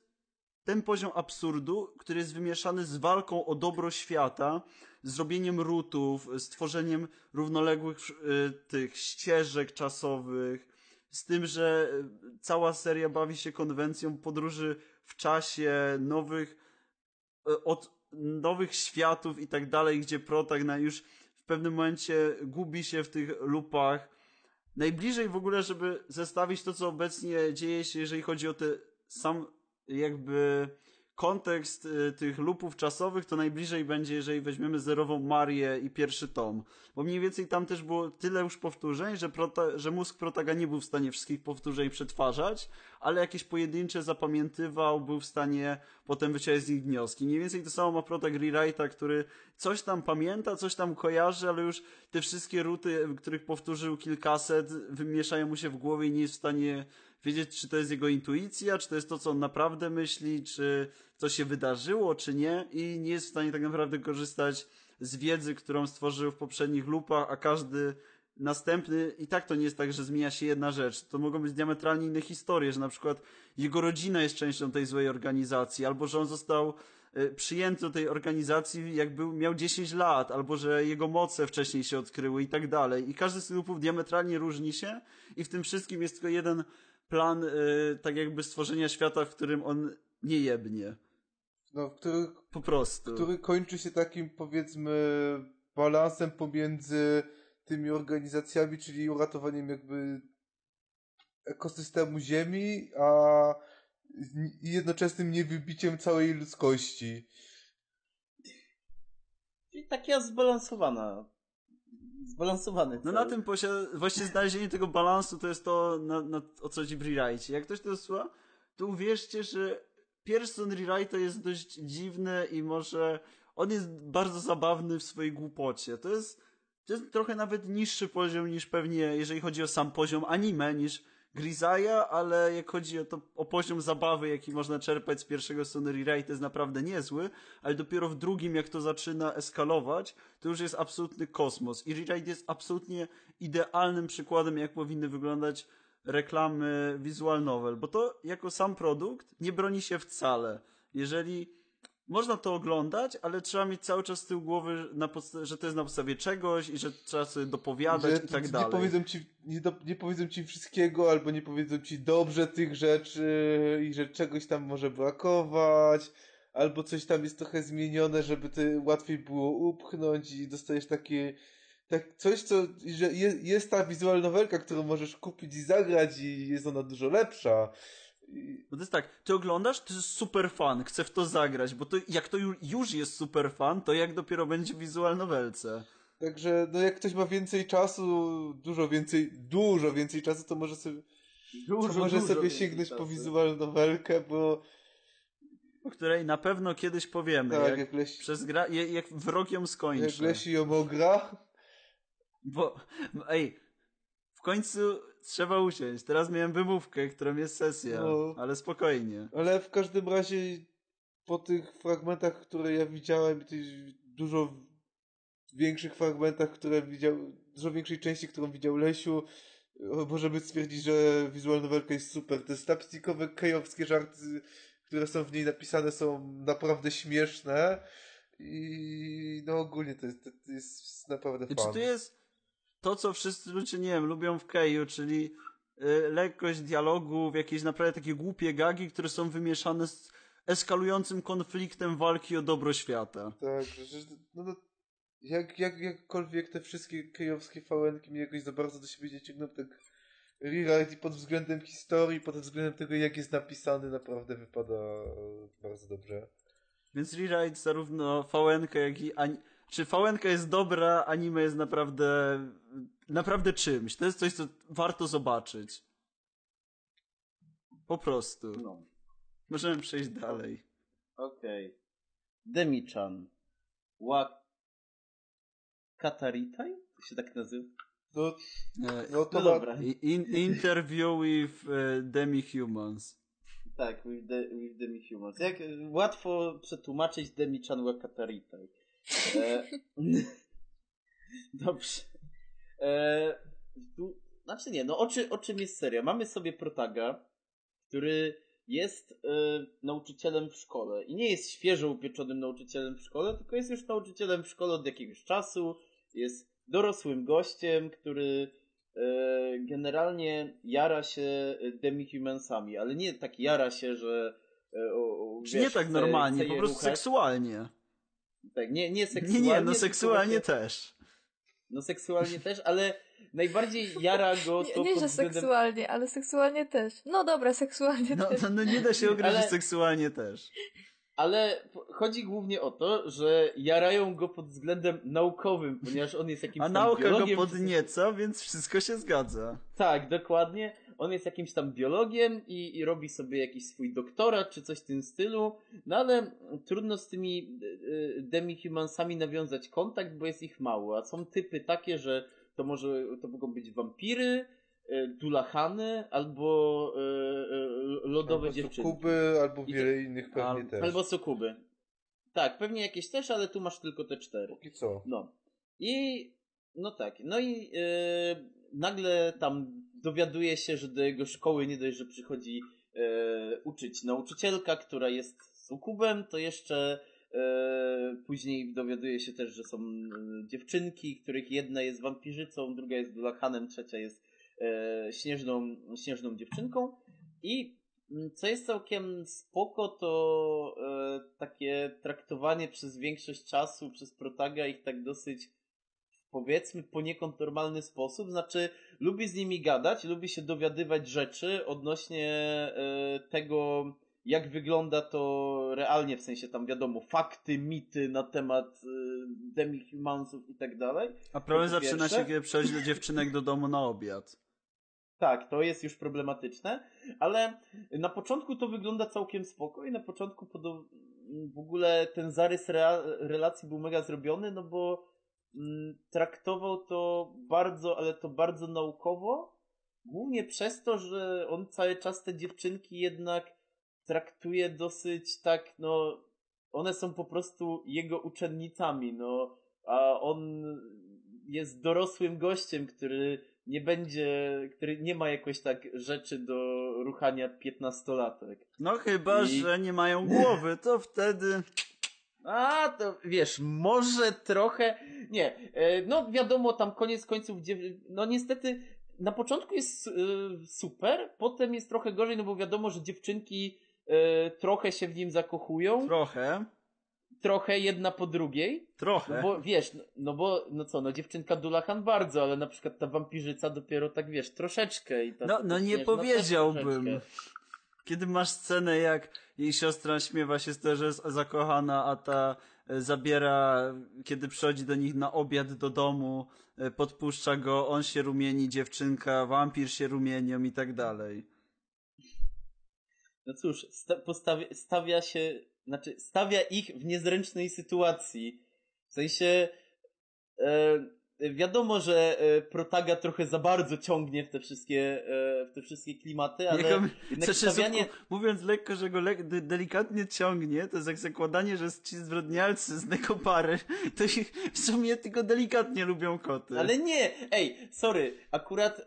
ten poziom absurdu, który jest wymieszany z walką o dobro świata, zrobieniem rutów, stworzeniem równoległych y, tych ścieżek czasowych, z tym, że y, cała seria bawi się konwencją podróży w czasie, nowych y, od nowych światów i tak dalej, gdzie Protag na już w pewnym momencie gubi się w tych lupach. Najbliżej w ogóle, żeby zestawić to, co obecnie dzieje się, jeżeli chodzi o te sam jakby kontekst y, tych lupów czasowych, to najbliżej będzie, jeżeli weźmiemy zerową Marię i pierwszy tom. Bo mniej więcej tam też było tyle już powtórzeń, że, prota, że mózg Protaga nie był w stanie wszystkich powtórzeń przetwarzać, ale jakieś pojedyncze zapamiętywał, był w stanie potem wyciągać z nich wnioski. Mniej więcej to samo ma Protag Rewrite'a, który coś tam pamięta, coś tam kojarzy, ale już te wszystkie ruty, których powtórzył kilkaset, wymieszają mu się w głowie i nie jest w stanie wiedzieć, czy to jest jego intuicja, czy to jest to, co on naprawdę myśli, czy coś się wydarzyło, czy nie i nie jest w stanie tak naprawdę korzystać z wiedzy, którą stworzył w poprzednich lupach, a każdy następny i tak to nie jest tak, że zmienia się jedna rzecz. To mogą być diametralnie inne historie, że na przykład jego rodzina jest częścią tej złej organizacji, albo że on został e, przyjęty do tej organizacji, jak był, miał 10 lat, albo że jego moce wcześniej się odkryły i tak dalej. I każdy z tych lupów diametralnie różni się i w tym wszystkim jest tylko jeden plan, e, tak jakby stworzenia świata, w którym on nie jebnie. No, który, Po prostu. który kończy się takim, powiedzmy, balansem pomiędzy tymi organizacjami, czyli uratowaniem jakby ekosystemu Ziemi, a jednoczesnym niewybiciem całej ludzkości. Czyli taka zbalansowana. Zbalansowany No na tym posia- właśnie znalezienie tego balansu to jest to, na, na, o co ci w rewrite. Jak ktoś to słucha, to uwierzcie, że pierwszy sezon rewrite'a jest dość dziwny i może on jest bardzo zabawny w swojej głupocie. To jest, to jest trochę nawet niższy poziom niż pewnie, jeżeli chodzi o sam poziom anime, niż Grisaya, ale jak chodzi o, to, o poziom zabawy, jaki można czerpać z pierwszego sezonu rewrite, jest naprawdę niezły, ale dopiero w drugim, jak to zaczyna eskalować, to już jest absolutny kosmos. I rewrite jest absolutnie idealnym przykładem, jak powinny wyglądać reklamy visual novel, bo to jako sam produkt nie broni się wcale. Jeżeli można to oglądać, ale trzeba mieć cały czas z tyłu głowy, że to jest na podstawie czegoś i że trzeba sobie dopowiadać Że i tak nie dalej. Powiedzą ci, nie, do, nie powiedzą ci wszystkiego, albo nie powiedzą ci dobrze tych rzeczy i że czegoś tam może brakować, albo coś tam jest trochę zmienione, żeby to łatwiej było upchnąć i dostajesz takie tak coś, co że jest, jest ta wizualna nowelka, którą możesz kupić i zagrać i jest ona dużo lepsza. Bo to jest tak, ty oglądasz, to jest super fan, chcę w to zagrać, bo to jak to ju- już jest super fan, to jak dopiero będzie w visual novelce. Także, no jak ktoś ma więcej czasu, dużo więcej, dużo więcej czasu, to może sobie, Dużo, to może dużo sobie sięgnąć po wizualną nowelkę, bo O której na pewno kiedyś powiemy, tak, jak, jak, leś, przez gra, jak, jak wrok ją jak skończy. Lesi ją ogra, Bo, ej, w końcu trzeba usiąść. Teraz miałem wymówkę, którą jest sesja, No. ale spokojnie. ale w każdym razie po tych fragmentach, które ja widziałem, tych dużo większych fragmentach, które widział, dużo większej części, którą widział Lesiu, możemy stwierdzić, że wizualna nowelka jest super. Te slapstickowe, kejowskie żarty, które są w niej napisane są naprawdę śmieszne i no ogólnie to jest, to jest naprawdę fan. czy tu jest to, co wszyscy ludzie, nie wiem, lubią w Keju, czyli y, lekkość dialogów, jakieś naprawdę takie głupie gagi, które są wymieszane z eskalującym konfliktem walki o dobro świata. Tak, że, no, no, jak, jak, jakkolwiek te wszystkie kejowskie fałenki mnie jakoś za bardzo do siebie nie ciągną, tak rewrite i pod względem historii, pod względem tego, jak jest napisany, naprawdę wypada bardzo dobrze. Więc rewrite zarówno VNK, jak i... Ani... Czy VNK jest dobra, anime jest naprawdę... naprawdę czymś. To jest coś, co warto zobaczyć. Po prostu. No, Możemy przejść dalej. okej. Demichan. Wa... Kataritaj? To się tak nazywa? No, no to No dobra. In, interview with e, Demi-Humans. Tak, with, the, with Demi-Humans. Jak łatwo przetłumaczyć Demichan wa Kataritaj. E, dobrze. E, tu, znaczy nie, no o, czy, o czym jest seria? Mamy sobie protaga, który jest e, nauczycielem w szkole i nie jest świeżo upieczonym nauczycielem w szkole, tylko jest już nauczycielem w szkole od jakiegoś czasu, jest dorosłym gościem, który e, generalnie jara się demihumansami, ale nie tak jara się, że o, o, Czy wiesz, nie tak normalnie, po prostu ruchać. seksualnie. Tak, nie, nie Nie, seksualnie. nie, no tylko seksualnie właśnie- też. No seksualnie też, ale najbardziej jara go to Nie, nie pod że względem... seksualnie, ale seksualnie też. No dobra, seksualnie No, też. no, no nie da się ograć, Ale- seksualnie też. Ale chodzi głównie o to, że jarają go pod względem naukowym, ponieważ on jest jakimś A nauka go podnieca, więc wszystko się zgadza. Tak, dokładnie. On jest jakimś tam biologiem i, i robi sobie jakiś swój doktorat czy coś w tym stylu. No ale trudno z tymi y, demihumansami nawiązać kontakt, bo jest ich mało. A są typy takie, że to może to mogą być wampiry, y, dulachany albo y, lodowe albo dziewczyny. Sukuby, albo I wiele innych pewnie Al- też. Albo sukuby. Tak, pewnie jakieś też, ale tu masz tylko te cztery. Póki co. No. I no tak. No i nagle tam dowiaduje się, że do jego szkoły nie dość, że przychodzi yy, uczyć nauczycielka, która jest sukubem, to jeszcze yy, później dowiaduje się też, że są yy, dziewczynki, których jedna jest wampirzycą, druga jest dulachanem, trzecia jest yy, śnieżną, śnieżną dziewczynką. I mm, co jest całkiem spoko, to e, takie traktowanie przez większość czasu przez protaga ich tak dosyć powiedzmy poniekąd normalny sposób, znaczy lubi z nimi gadać, lubi się dowiadywać rzeczy odnośnie e, tego, jak wygląda to realnie, w sensie tam wiadomo, fakty, mity na temat e, demihumansów i tak dalej. A problem zaczyna się, kiedy przychodzi do dziewczynek do domu na obiad. Tak, to jest już problematyczne, ale na początku to wygląda całkiem spoko i na początku w ogóle ten zarys relacji był mega zrobiony, no bo traktował to bardzo, ale to bardzo naukowo, głównie przez to, że on cały czas te dziewczynki jednak traktuje dosyć tak, no one są po prostu jego uczennicami, no a on jest dorosłym gościem, który nie będzie, który nie ma jakoś tak rzeczy do ruchania piętnastolatek. No chyba, I- że nie mają głowy, to wtedy... A, to wiesz, może trochę. Nie, e, no wiadomo, tam koniec końców, no niestety na początku jest e, super, potem jest trochę gorzej, no bo wiadomo, że dziewczynki e, trochę się w nim zakochują, Trochę, trochę jedna po drugiej. No trochę. bo wiesz, no, no bo, no co, no dziewczynka Dulahan bardzo, ale na przykład ta wampirzyca dopiero tak wiesz, troszeczkę i ta. No, no ta nie też powiedziałbym. troszeczkę. Kiedy masz scenę, jak jej siostra śmiewa się z tego, że jest zakochana, a ta e, zabiera, kiedy przychodzi do nich na obiad do domu, e, podpuszcza go, on się rumieni, dziewczynka, wampir się rumienią i tak dalej. No cóż, sta postawia, stawia się, znaczy stawia ich w niezręcznej sytuacji. W sensie e, wiadomo, że e, protaga trochę za bardzo ciągnie w te wszystkie, e, w te wszystkie klimaty, ale Jego- jednak stawianie... mówiąc lekko, że go le- de- delikatnie ciągnie, to jest jak zakładanie, że ci zbrodnialcy z Nekopary, to ich w sumie tylko delikatnie lubią koty. Ale nie, ej, sorry, akurat e,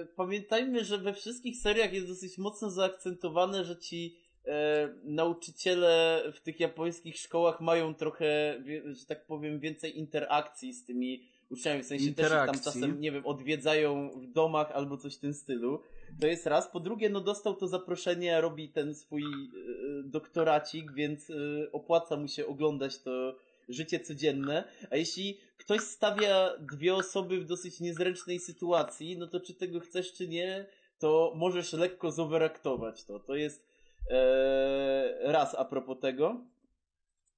e, pamiętajmy, że we wszystkich seriach jest dosyć mocno zaakcentowane, że ci e, nauczyciele w tych japońskich szkołach mają trochę, że tak powiem, więcej interakcji z tymi uczniami, w sensie też ich tam czasem, nie wiem, odwiedzają w domach albo coś w tym stylu. To jest raz. Po drugie, no dostał to zaproszenie, robi ten swój e, doktoracik, więc e, opłaca mu się oglądać to życie codzienne. A jeśli ktoś stawia dwie osoby w dosyć niezręcznej sytuacji, no to czy tego chcesz, czy nie, to możesz lekko zoveraktować to. To jest e, raz a propos tego.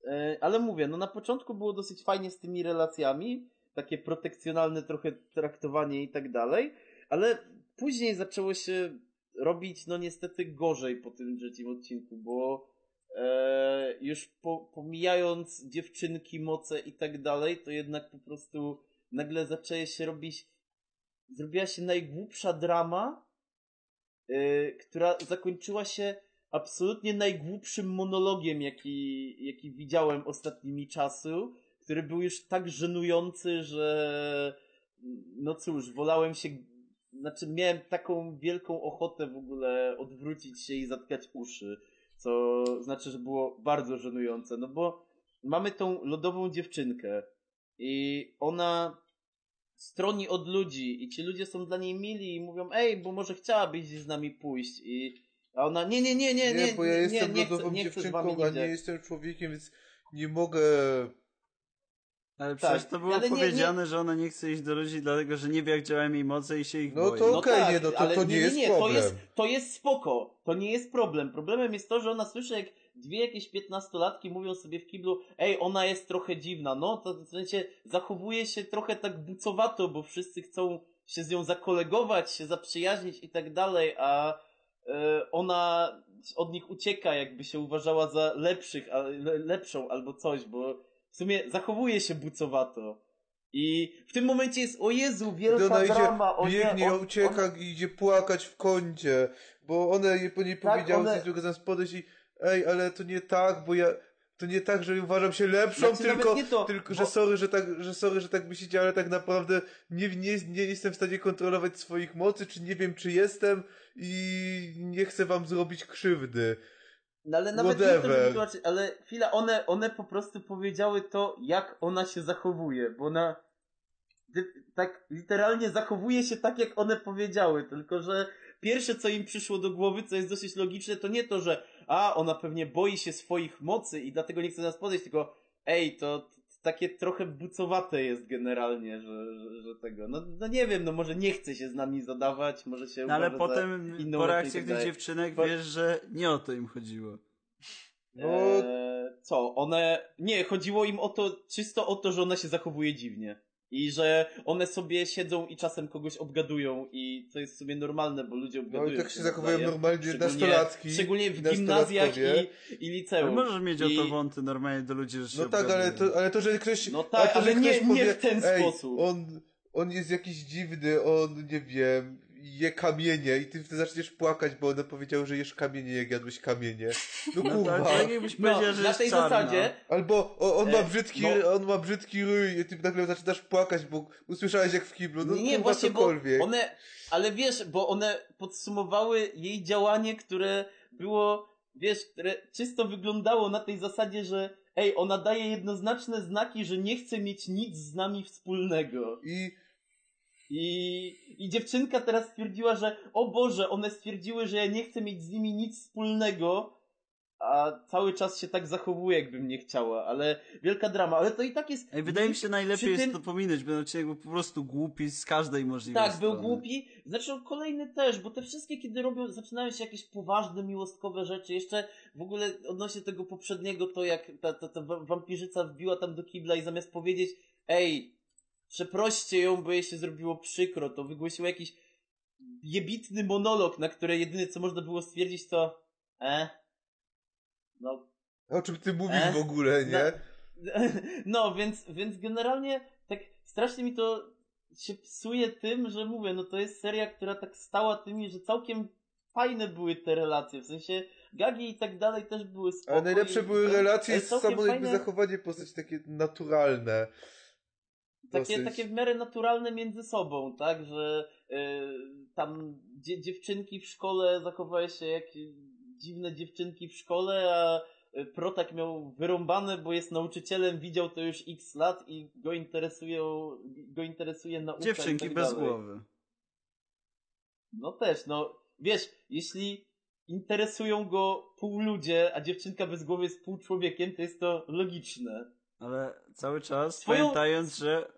E, ale mówię, no na początku było dosyć fajnie z tymi relacjami, takie protekcjonalne trochę traktowanie i tak dalej, ale później zaczęło się robić, no niestety gorzej po tym trzecim odcinku, bo e, już po, pomijając dziewczynki, moce i tak dalej, to jednak po prostu nagle zaczęło się robić, zrobiła się najgłupsza drama, e, która zakończyła się absolutnie najgłupszym monologiem, jaki, jaki widziałem ostatnimi czasu, który był już tak żenujący, że no cóż, wolałem się, znaczy miałem taką wielką ochotę w ogóle odwrócić się i zatkać uszy, co znaczy, że było bardzo żenujące, no bo mamy tą lodową dziewczynkę i ona stroni od ludzi i ci ludzie są dla niej mili i mówią, ej, bo może chciałabyś z nami pójść? I a ona, nie, nie, nie, nie, nie, bo ja jestem nie, nie chcę, lodową nie chcę z wami dziewczynką, a nie jestem człowiekiem, więc nie mogę... Ale Tak, przecież to było ale nie- powiedziane, że ona nie chce iść do ludzi, dlatego że nie wie, jak działają jej moce i się ich No boi. to- Okej, nie, no to- ale to nie jest To problem. jest, to jest spoko, to nie jest problem. Problemem jest to, że ona słyszy, jak dwie jakieś piętnastolatki mówią sobie w kiblu, ej, ona jest trochę dziwna, no, to w sensie zachowuje się trochę tak bucowato, bo wszyscy chcą się z nią zakolegować, się zaprzyjaźnić i tak dalej, a e, ona od nich ucieka, jakby się uważała za lepszych, lepszą albo coś, bo w sumie zachowuje się bucowato. I w tym momencie jest, o Jezu, wielka ona idzie, drama, o nie, biegnie, on- ucieka on- i idzie płakać w kącie, bo ona jej po niej Tak, powiedziała, one- one... tylko zamiast podejść i ej, ale to nie tak, bo ja... To nie tak, że uważam się lepszą, Znaczy, tylko, nie to, tylko bo- że sorry, że tak, że sorry, że tak myślicie, ale tak naprawdę nie, nie, nie jestem w stanie kontrolować swoich mocy, czy nie wiem, czy jestem i nie chcę wam zrobić krzywdy. No ale nawet nie to, Whatever. żeby tłumaczyć, ale chwila, one, one po prostu powiedziały to, jak ona się zachowuje, bo ona tak literalnie zachowuje się tak, jak one powiedziały, tylko że pierwsze, co im przyszło do głowy, co jest dosyć logiczne, to nie to, że a, ona pewnie boi się swoich mocy i dlatego nie chce nas podejść, tylko ej, to takie trochę bucowate jest generalnie, że, że, że tego, no, no nie wiem, no może nie chce się z nami zadawać, może się No ale potem inną po reakcjach tych dziewczynek Bo- wiesz, że nie o to im chodziło. No, Eee, co, one. Nie, chodziło im o to, czysto o to, że ona się zachowuje dziwnie. I że one sobie siedzą i czasem kogoś obgadują i to jest w sumie normalne, bo ludzie no obgadują. i tak się zachowują normalnie Szczególnie- nastolatki. Szczególnie w gimnazjach i, i Ale liceum. możesz mieć o to I- wąty normalnie do ludzi, że się No tak, ale to, ale to, że ktoś... No tak, to, że ale nie- ktoś nie w ten sposób." On, on jest jakiś dziwny, on, nie wiem, je kamienie i ty wtedy zaczniesz płakać, bo one powiedziały, że jesz kamienie, jak jadłeś kamienie. No No kurwa. tak jakbyś powiedział, No, że na tej czarna. zasadzie Albo o, on ma E, brzydki, no. on ma brzydki ryj i ty nagle zaczynasz płakać, bo usłyszałeś jak w kiblu. No nie, właśnie, bo cokolwiek. one, ale wiesz, bo one podsumowały jej działanie, które było, wiesz, które czysto wyglądało na tej zasadzie, że ej, ona daje jednoznaczne znaki, że nie chce mieć nic z nami wspólnego. I I, I dziewczynka teraz stwierdziła, że o Boże, one stwierdziły, że ja nie chcę mieć z nimi nic wspólnego, a cały czas się tak zachowuje, jakbym nie chciała, ale wielka drama, ale to i tak jest... Ej, wydaje mi się najlepiej przy jest tym- to pominąć, bo ten odcinek był po prostu głupi z każdej możliwej Tak, był strony. głupi. Zresztą kolejny też, bo te wszystkie, kiedy robią, zaczynają się jakieś poważne, miłostkowe rzeczy. Jeszcze w ogóle odnośnie tego poprzedniego, to jak ta, ta, ta wa- wampirzyca wbiła tam do kibla i zamiast powiedzieć, ej, przeproście ją, bo jej się zrobiło przykro, to wygłosiła jakiś jebitny monolog, na które jedyne co można było stwierdzić to, e, no o czym ty mówisz E? w ogóle, nie? No, więc, więc generalnie tak strasznie mi to się psuje tym, że mówię, no to jest seria, która tak stała tymi, że całkiem fajne były te relacje, w sensie gagi i tak dalej też były spoko. Ale najlepsze były relacje, z jakby fajne- zachowanie postaci takie naturalne. Takie, Dosyć. takie w miarę naturalne między sobą, tak, że y, tam dzie, dziewczynki w szkole zachowały się jak dziwne dziewczynki w szkole, a y, Protak miał wyrąbane, bo jest nauczycielem, widział to już x lat i go interesują, go interesuje nauka i Dziewczynki tak bez głowy. No też, no wiesz, jeśli interesują go pół ludzie, a dziewczynka bez głowy jest pół człowiekiem, to jest to logiczne. Ale cały czas Swoją- pamiętając, że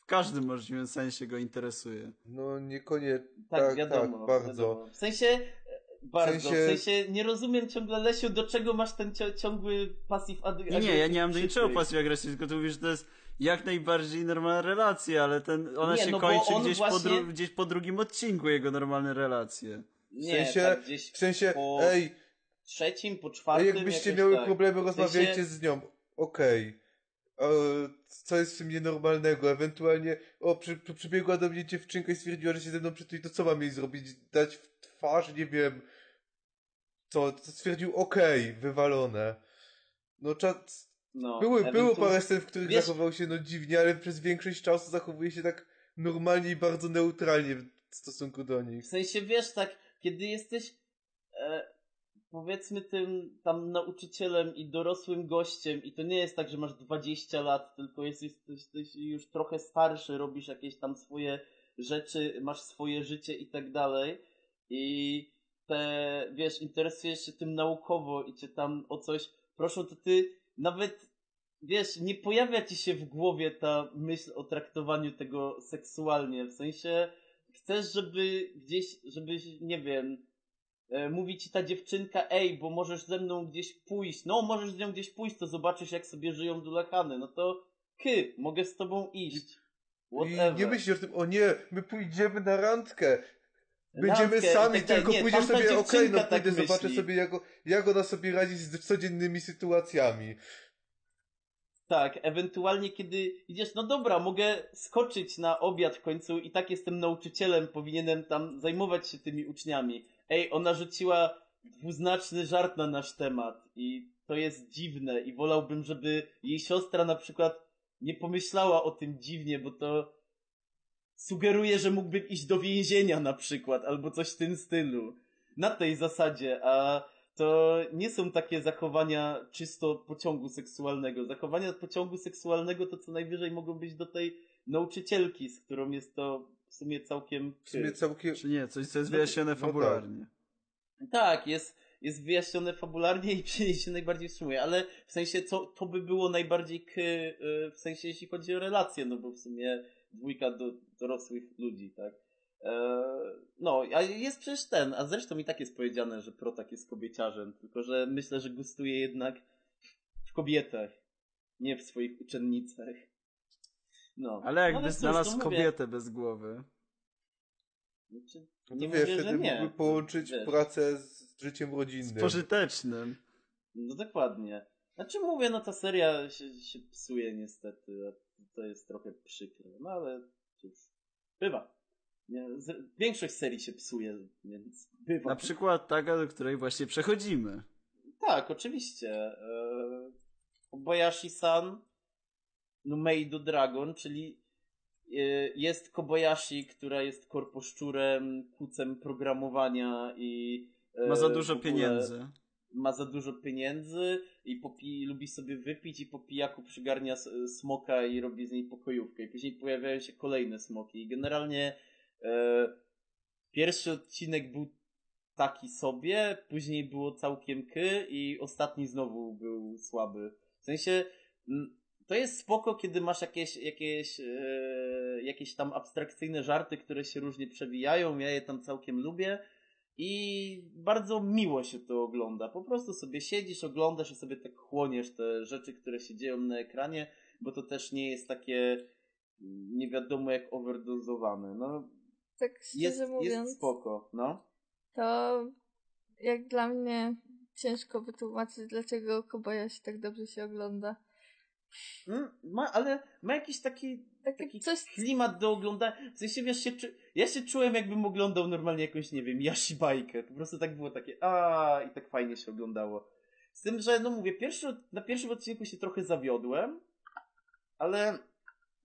w każdym możliwym sensie go interesuje. No niekoniecznie. Tak, Tak, wiadomo. tak, bardzo. Wiadomo. W sensie, e, bardzo, w sensie... sensie- nie rozumiem ciągle, Lesiu, do czego masz ten cio- ciągły pasyw ad- Nie, nie, ja nie mam do agresji niczego pasyw agresji, tylko ty mówisz, że to jest jak najbardziej normalna relacja, ale ten, ona Nie, się no kończy on gdzieś, po właśnie- dru- gdzieś po drugim odcinku, jego normalne relacje. Nie, W sensie- tak gdzieś W sensie, po ej, trzecim, po a czwartym. jakbyście miały tak. problemy, W sensie- rozmawiajcie z nią. Okej. Co jest w tym nienormalnego? Ewentualnie, o, przy, przy, przybiegła do mnie dziewczynka i stwierdziła, że się ze mną przytuli, to co mam jej zrobić? Dać w twarz? Nie wiem. Co? To stwierdził, okej, wywalone. No, czat, No, Były, było parę scen, w których Wiesz- zachował się no dziwnie, ale przez większość czasu zachowuje się tak normalnie i bardzo neutralnie w stosunku do W nich. sensie, wiesz, tak, kiedy jesteś e, powiedzmy tym tam nauczycielem i dorosłym gościem i to nie jest tak, że masz 20 lat, tylko jesteś, jesteś już trochę starszy, robisz jakieś tam swoje rzeczy, masz swoje życie i tak dalej. I te, wiesz, interesujesz się tym naukowo i cię tam o coś proszą, to ty nawet wiesz, nie pojawia ci się w głowie ta myśl o traktowaniu tego seksualnie, w sensie chcesz, żeby gdzieś, żebyś, nie wiem, mówi ci ta dziewczynka, ej, bo możesz ze mną gdzieś pójść, no możesz z nią gdzieś pójść, to zobaczysz jak sobie żyją dulekany, no to ky, mogę z tobą iść. Whatever. I nie myślisz o tym, o nie, my pójdziemy na randkę. Będziemy Randkę sami, tak tylko Nie, pójdziesz sobie, okej, dziewczynka no tak pójdę, zobaczę myśli. sobie, jak, jak ona sobie radzi z codziennymi sytuacjami. Tak, ewentualnie kiedy idziesz, no dobra, mogę skoczyć na obiad w końcu i tak jestem nauczycielem, powinienem tam zajmować się tymi uczniami. Ej, ona rzuciła dwuznaczny żart na nasz temat i to jest dziwne i wolałbym, żeby jej siostra na przykład nie pomyślała o tym dziwnie, bo to sugeruje, że mógłbym iść do więzienia na przykład, albo coś w tym stylu. Na tej zasadzie, a to nie są takie zachowania czysto pociągu seksualnego. Zachowania pociągu seksualnego to co najwyżej mogą być do tej nauczycielki, z którą jest to w sumie całkiem... W sumie całkiem... Czy nie, coś co jest No to- wyjaśnione no tak. fabularnie. Tak, jest, jest wyjaśnione fabularnie i się najbardziej wstrzymuje, ale w sensie co, to by było najbardziej k, y, w sensie jeśli chodzi o relacje, no bo w sumie dwójka do dorosłych ludzi, tak? E, no, a jest przecież ten, a zresztą i tak jest powiedziane, że Protak jest kobieciarzem, tylko że myślę, że gustuje jednak w kobietach, nie w swoich uczennicach. No. Ale jakby no, cóż, znalazł no mówię, kobietę bez głowy. znaczy, No nie to wiesz, mówię, że wtedy nie. mógłby połączyć Wiesz. pracę z życiem Z rodzinnym. pożytecznym. No dokładnie. Znaczy mówię, no ta seria się, się psuje niestety, to jest trochę przykre, no ale cóż, bywa. Nie, z- Większość serii się psuje, więc bywa. Na przykład taka, do której właśnie przechodzimy. Tak, oczywiście. E, No Made Dragon, czyli e, jest Kobayashi, która jest korposzczurem, kucem programowania i e, Ma za dużo pieniędzy. Ma za dużo pieniędzy i popi lubi sobie wypić i po pijaku przygarnia smoka i robi z niej pokojówkę. I później pojawiają się kolejne smoki. I generalnie e, pierwszy odcinek był taki sobie, później było całkiem ky i ostatni znowu był słaby. W sensie to jest spoko, kiedy masz jakieś, jakieś, e, jakieś tam abstrakcyjne żarty, które się różnie przewijają. Ja je tam całkiem lubię. I bardzo miło się to ogląda. Po prostu sobie siedzisz, oglądasz i sobie tak chłoniesz te rzeczy, które się dzieją na ekranie, bo to też nie jest takie nie wiadomo jak overdozowane. No, Tak szczerze jest, mówiąc, jest spoko, no. to jak dla mnie ciężko wytłumaczyć, dlaczego Kobayashi tak dobrze się ogląda. Mm, Ma, ale ma jakiś taki, taki coś, klimat do oglądania. W sensie, wiesz, się, ja się czułem jakbym oglądał normalnie jakąś, nie wiem, Yashibajkę. Po prostu tak było takie, a i tak fajnie się oglądało. Z tym, że, no mówię, pierwszy, na pierwszym odcinku się trochę zawiodłem, ale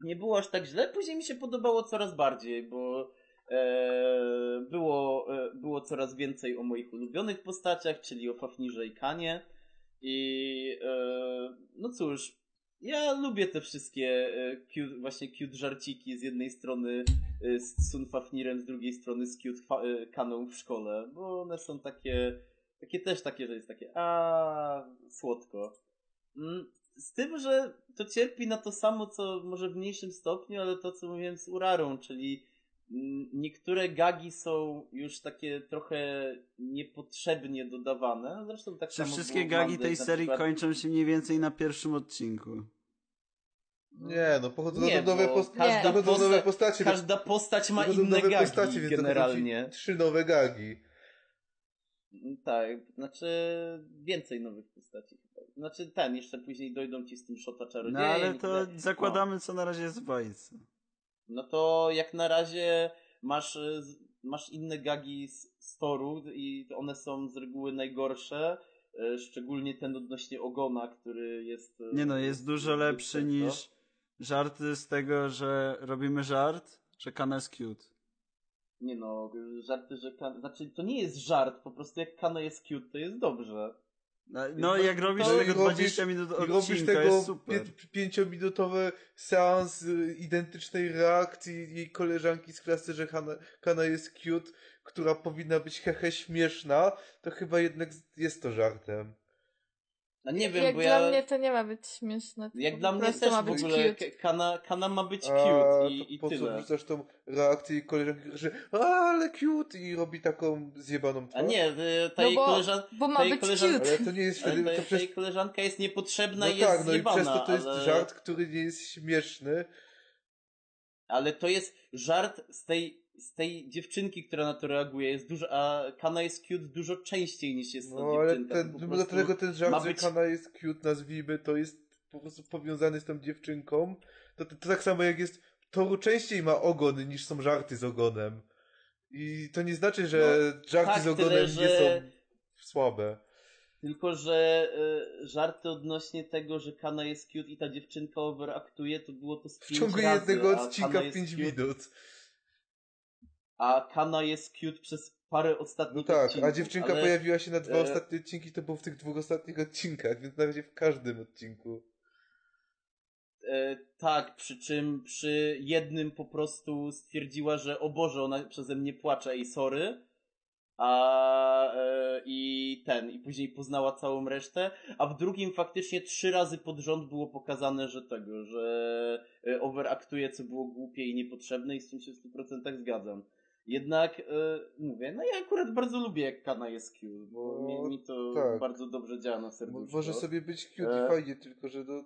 nie było aż tak źle. Później mi się podobało coraz bardziej, bo e, było, e, było coraz więcej o moich ulubionych postaciach, czyli o Fafnirze i Kanie. I e, no cóż, ja lubię te wszystkie e, cute, właśnie cute żarciki z jednej strony e, z Sun Fafnirem, z drugiej strony z cute e, Kaną w szkole, bo one są takie, takie też takie, że jest takie a słodko. Mm, Z tym, że to cierpi na to samo, co może w mniejszym stopniu, ale to, co mówiłem z Urarą, czyli niektóre gagi są już takie trochę niepotrzebnie dodawane. Zresztą tak Że samo wszystkie gagi Mandel, tej serii przykład- kończą się mniej więcej na pierwszym odcinku. Nie, no pochodzą Nie, do nowe, post- każda posta- nowe postacie. Każda postać ma inne nowe gagi postacie, więc generalnie. Trzy nowe gagi. Tak, znaczy więcej nowych postaci chyba. Znaczy ten, jeszcze później dojdą ci z tym Shota No Czarodzieja. ale i to tyle. zakładamy, co na razie jest w bajce. No to jak na razie masz, e, z- masz inne gagi z storu i one są z reguły najgorsze. e, Szczególnie ten odnośnie ogona, który jest. e, Nie no, jest dużo lepszy niż żarty z tego, że robimy żart, że Kana jest cute. Nie no, żarty, że. Kan... Znaczy, to nie jest żart, po prostu jak Kano jest cute, to jest dobrze. No, no jak robisz No tego robisz- 20 minut I robisz odcinka, tego jest super. pię- pięciominutowy seans y, identycznej reakcji jej koleżanki z klasy, że Hana, Kana jest cute, która powinna być hehe śmieszna, to chyba jednak jest to żartem. A nie wiem, jak bo dla ja. mnie to nie ma być śmieszne. Jak dla po mnie też ma w być ogóle cute. K- Kana, Kana ma być A cute to i, i po co tyle. wrzucasz tą reakcję jej koleżanki, że a, ale cute i robi taką zjebaną A twarz? nie, y, ta No jej bo, koleżanka. bo ma być koleżan- cute. Ale to nie jest Ale wtedy, ta, to ta przez... jej koleżanka jest niepotrzebna No i jest tak, no i zjebana, przez to to jest ale... żart, który nie jest śmieszny. Ale to jest żart z tej, z tej dziewczynki, która na to reaguje. Jest dużo, a Kana jest cute dużo częściej niż jest ta No ale dziewczynka. ten, no dlatego ten żart, ma że być- Kana jest cute, nazwijmy, to jest po prostu powiązany z tą dziewczynką. To, to, to tak samo jak jest, Toru częściej ma ogon niż są żarty z ogonem. I to nie znaczy, że żarty tak, z ogonem tyle, nie że- są słabe. Tylko, że y, żarty odnośnie tego, że Kana jest cute i ta dziewczynka overaktuje, to było to z W ciągu razy, jednego odcinka w jest 5 cute- minut. A Kana jest cute przez parę No ostatnich tak, odcinków. a dziewczynka ale... pojawiła się na dwa e, ostatnie odcinki, to było w tych dwóch ostatnich odcinkach, więc na razie w każdym odcinku. E, tak, przy czym przy jednym po prostu stwierdziła, że o Boże, ona przeze mnie płacze, ej, sorry. A e, i ten, i później poznała całą resztę, a w drugim faktycznie trzy razy pod rząd było pokazane, że tego, że e, overaktuje, co było głupie i niepotrzebne i z tym się w 100% zgadzam. Jednak, e, mówię, no ja akurat bardzo lubię, jak Kana jest cute, bo No, mi, mi to tak. bardzo dobrze działa na serduszko. Może sobie być cute E. i fajnie, tylko że do...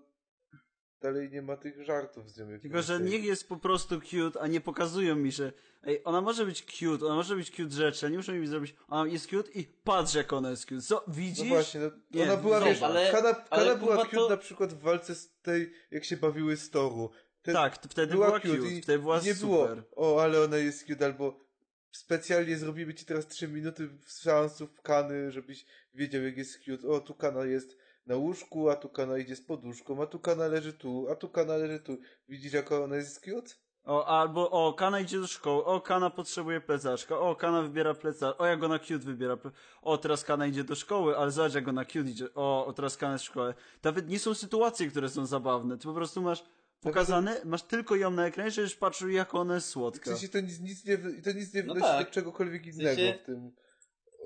dalej nie ma tych żartów z nią. Tylko, że niech jest po prostu cute, a nie pokazują mi, że ej, ona może być cute, ona może być cute rzeczy, a nie muszą mi zrobić, ona jest cute i patrz jak ona jest cute. Co, No widzisz? właśnie, no, Nie, ona była, wiesz, ale- Kana, ale Kana była kurwa cute to- na przykład w walce z tej, jak się bawiły z Toru. Te- Tak, wtedy była, cute, i wtedy była nie super. było, o, ale ona jest cute, albo specjalnie zrobimy ci teraz 3 minuty seansów Kany, żebyś wiedział, jak jest cute. O, tu Kana jest na łóżku, a tu Kana idzie z poduszką, a tu Kana leży tu, a tu Kana leży tu. Widzisz, jaka ona jest cute? O, albo, o, Kana idzie do szkoły, o, Kana potrzebuje plecaczka, o, Kana wybiera plecak, o, jak ona cute wybiera, o, teraz Kana idzie do szkoły, ale zobacz, jak ona cute idzie, o, o teraz Kana jest w szkole. Nawet nie są sytuacje, które są zabawne, ty po prostu masz pokazane, masz tylko ją na ekranie, żebyś patrzył, jak ona jest W słodka. sensie to nic, nic nie, to nic nie No wnosi tak. do czegokolwiek sensie- innego w tym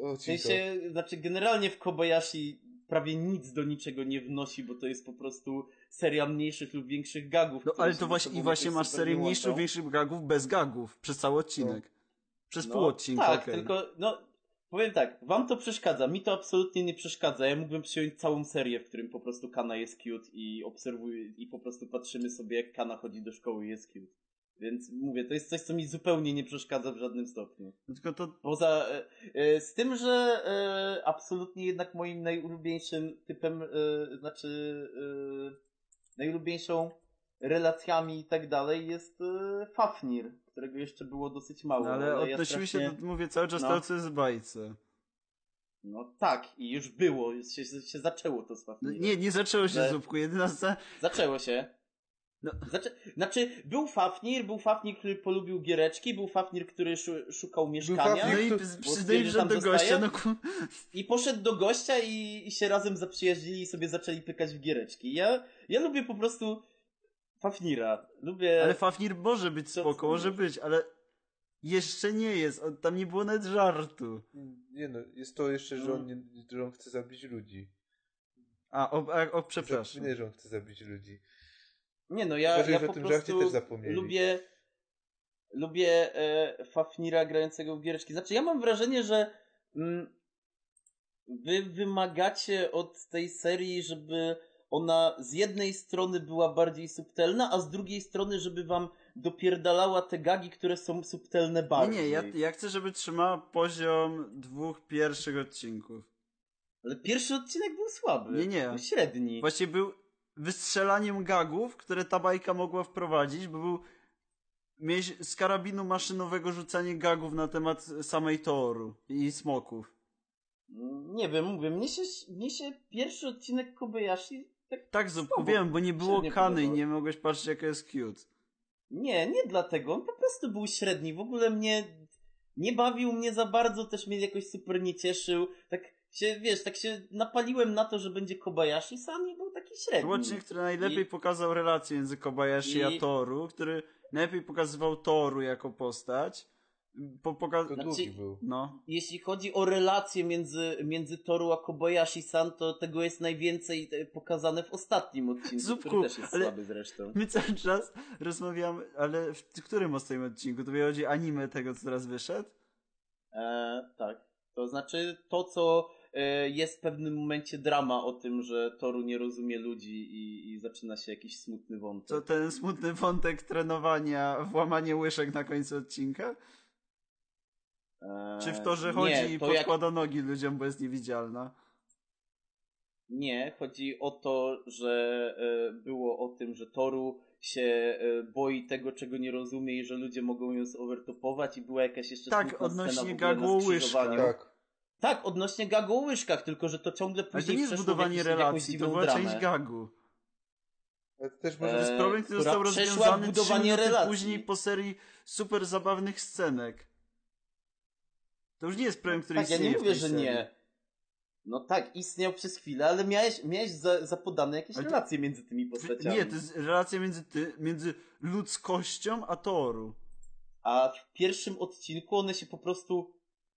W odcinku. sensie, znaczy generalnie w Kobayashi prawie nic do niczego nie wnosi, bo to jest po prostu seria mniejszych lub większych gagów. No, ale to właśnie, i właśnie masz serię nie mniejszych, łączą. większych gagów bez gagów, przez cały odcinek. Przez pół odcinka, Tak, okej. tylko, no, powiem tak, wam to przeszkadza, mi to absolutnie nie przeszkadza. Ja mógłbym przyjąć całą serię, w którym po prostu Kana jest cute i obserwuję, i po prostu patrzymy sobie, jak Kana chodzi do szkoły i jest cute. Więc mówię, to jest coś, co mi zupełnie nie przeszkadza w żadnym stopniu. Tylko to, Poza, e, e, z tym, że e, absolutnie jednak moim najulubieńszym typem, e, znaczy e, najulubieńszą relacjami i tak dalej jest e, Fafnir, którego jeszcze było dosyć mało. no, ale ja odnosimy się, strasznie- do, mówię cały czas No. to, co jest w bajce. No tak, i już było, już się, się zaczęło to z No, Fafnirem. nie, nie zaczęło się Ale- zupku, jedyna Zaczęło się. No. Zaczę... Znaczy, był Fafnir, był Fafnir, który polubił giereczki, był Fafnir, który szu- szukał mieszkania Fafnir, no i że że tam do gościa, no ku... i poszedł do gościa i, i się razem zaprzyjaźnili i sobie zaczęli pykać w giereczki. Ja, ja lubię po prostu Fafnira. Lubię... Ale Fafnir może być spoko, może być, ale jeszcze nie jest, on- tam nie było nawet żartu. Nie no, jest to jeszcze, że No. on, nie, że on chce zabić ludzi. A, o, a, o przepraszam. Zapominaj, że on chce zabić ludzi. Nie no, ja, ja już o po prostu lubię lubię e, Fafnira grającego w giereczki. Znaczy ja mam wrażenie, że mm, wy wymagacie od tej serii, żeby ona z jednej strony była bardziej subtelna, a z drugiej strony, żeby wam dopierdalała te gagi, które są subtelne Nie, bardziej. nie, ja, ja chcę, żeby trzymała poziom dwóch pierwszych odcinków. Ale pierwszy odcinek był słaby. Nie, nie. Był średni. Właśnie był wystrzelaniem gagów, które ta bajka mogła wprowadzić, bo był mieć z karabinu maszynowego rzucanie gagów na temat samej Toru i smoków. Nie wiem, mówię, mnie się, mnie się pierwszy odcinek Kobayashi tak Słabo. wiem, bo nie było Kany i nie mogłeś patrzeć jaka jest cute. Nie, nie dlatego. On po prostu był średni. W ogóle mnie nie bawił mnie za bardzo, też mnie jakoś super nie cieszył. Tak się, wiesz, tak się napaliłem na to, że będzie Kobayashi sam i był taki średni. odcinek, który najlepiej I- pokazał relację między Kobayashi I- a Toru, który najlepiej pokazywał Toru jako postać. Po, poka... To Znaczy- długi był. No. Jeśli chodzi o relację między, między Toru a Kobayashi-san, to tego jest najwięcej e, pokazane w ostatnim odcinku, Zupku, który też jest ale- słaby zresztą. My cały czas rozmawiamy, ale w którym ostatnim odcinku? To chodzi anime tego, co teraz wyszedł? E, tak. To znaczy to, co e, jest w pewnym momencie drama o tym, że Toru nie rozumie ludzi i, i zaczyna się jakiś smutny wątek. To ten smutny wątek trenowania, włamanie łyżek na końcu odcinka? Czy w to, że chodzi nie, i to jak, podkłada nogi ludziom, bo jest niewidzialna? Nie, chodzi o to, że e, było o tym, że Toru się e, boi tego, czego nie rozumie i że ludzie mogą ją zovertopować i była jakaś jeszcze Tak, odnośnie gagu. Tak. Tak, odnośnie gagu o łyżkach, tylko że to ciągle Ale później to nie jest budowanie relacji, to była dramę. część gagu. Ale to też może E, jest problem, który został rozwiązany budowanie relacji. później po serii super zabawnych scenek. To już nie jest problem, który tak, ja istnieje nie w mówię, że serii. nie. No tak, istniał przez chwilę, ale miałeś, miałeś za, zapodane jakieś Ale relacje między tymi postaciami. Nie, to jest relacja między, ty, między ludzkością a Toru. A w pierwszym odcinku one się po prostu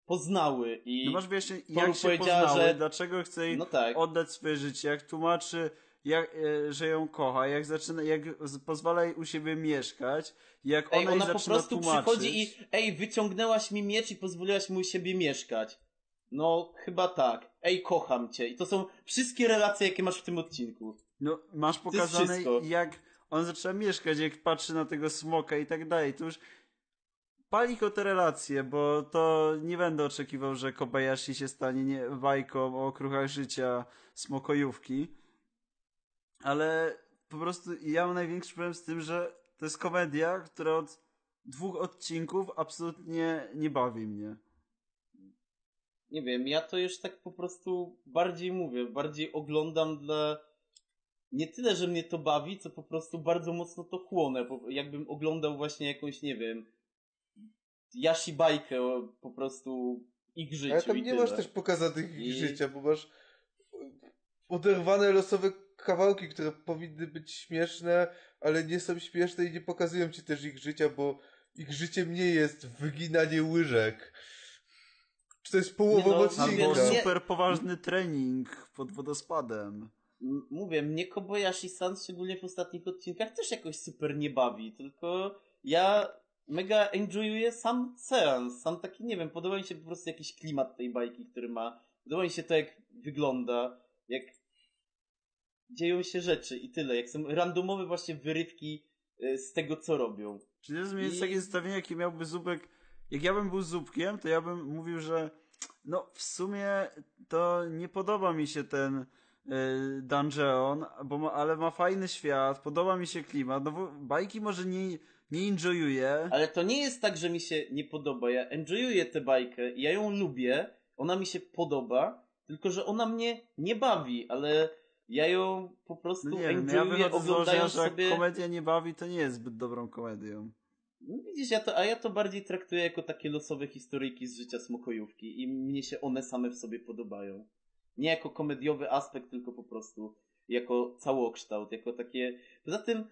poznały i... No masz Toru jak się poznały, że- dlaczego chce jej No tak. oddać swoje życie, jak tłumaczy, jak, e, że ją kocha, jak zaczyna, jak pozwala jej u siebie mieszkać, jak Ej, ona, po prostu tłumaczyć. przychodzi i ej, wyciągnęłaś mi miecz i pozwoliłaś mi u siebie mieszkać. No, chyba tak. Ej, kocham cię. I to są wszystkie relacje, jakie masz w tym odcinku. No, masz pokazane, jak on zaczyna mieszkać, jak patrzy na tego smoka i tak dalej. To już pali go te relacje, bo to nie będę oczekiwał, że Kobayashi się stanie nie, bajką o kruchach życia smokojówki. Ale po prostu ja mam największy problem z tym, że to jest komedia, która od dwóch odcinków absolutnie nie bawi mnie. Nie wiem, ja to już tak po prostu bardziej mówię, bardziej oglądam dla... Nie tyle, że mnie to bawi, co po prostu bardzo mocno to chłonę. Jakbym oglądał właśnie jakąś, nie wiem, Yashi bajkę o po prostu ich życiu Ale tam nie tyle. masz też pokazanych ich I- życia, bo masz oderwane losowe kawałki, które powinny być śmieszne, ale nie są śmieszne i nie pokazują ci też ich życia, bo ich życiem nie jest wyginanie łyżek. Czy to jest połową Nie no, odcinka? Albo no super poważny trening pod wodospadem. Mówię, mnie Kobayashi-san, szczególnie w ostatnich odcinkach, też jakoś super nie bawi, tylko ja mega enjoyuję sam seans, sam taki, nie wiem, podoba mi się po prostu jakiś klimat tej bajki, który ma, podoba mi się to, jak wygląda, jak dzieją się rzeczy i tyle, jak są randomowe właśnie wyrywki y, z tego, co robią. Czy to jest I- takie zestawienie, jakie miałby Zubek... Jak ja bym był Zubkiem, to ja bym mówił, że no w sumie to nie podoba mi się ten y, dungeon, bo ma, ale ma fajny świat, podoba mi się klimat, no bo bajki może nie, nie enjoyuję, Ale to nie jest tak, że mi się nie podoba, ja enjoyuję tę bajkę, ja ją lubię, ona mi się podoba, tylko że ona mnie nie bawi, ale ja ją po prostu no nie wiem, ja wychodzę założenia, że jak sobie... komedia nie bawi, to nie jest zbyt dobrą komedią. No widzisz, ja to, a ja to bardziej traktuję jako takie losowe historyjki z życia smokojówki i mnie się one same w sobie podobają. Nie jako komediowy aspekt, tylko po prostu jako całokształt, jako takie... Poza tym,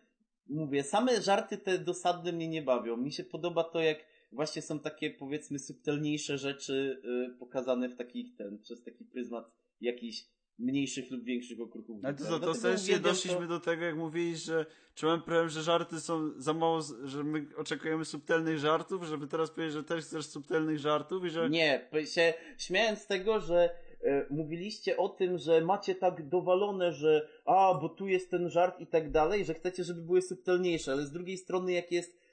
mówię, same żarty te dosadne mnie nie bawią. Mi się podoba to, jak właśnie są takie, powiedzmy, subtelniejsze rzeczy y, pokazane w takich, ten, przez taki pryzmat jakichś mniejszych lub większych okruchów. Ale to, to, to uwielbiam doszliśmy to- do tego, jak mówiłeś, że czy mam problem, że żarty są za mało, że my oczekujemy subtelnych żartów, żeby teraz powiedzieć, że też chcesz subtelnych żartów i że... Nie, się śmiałem z tego, że e, mówiliście o tym, że macie tak dowalone, że a, bo tu jest ten żart i tak dalej, że chcecie, żeby były subtelniejsze, ale z drugiej strony jak jest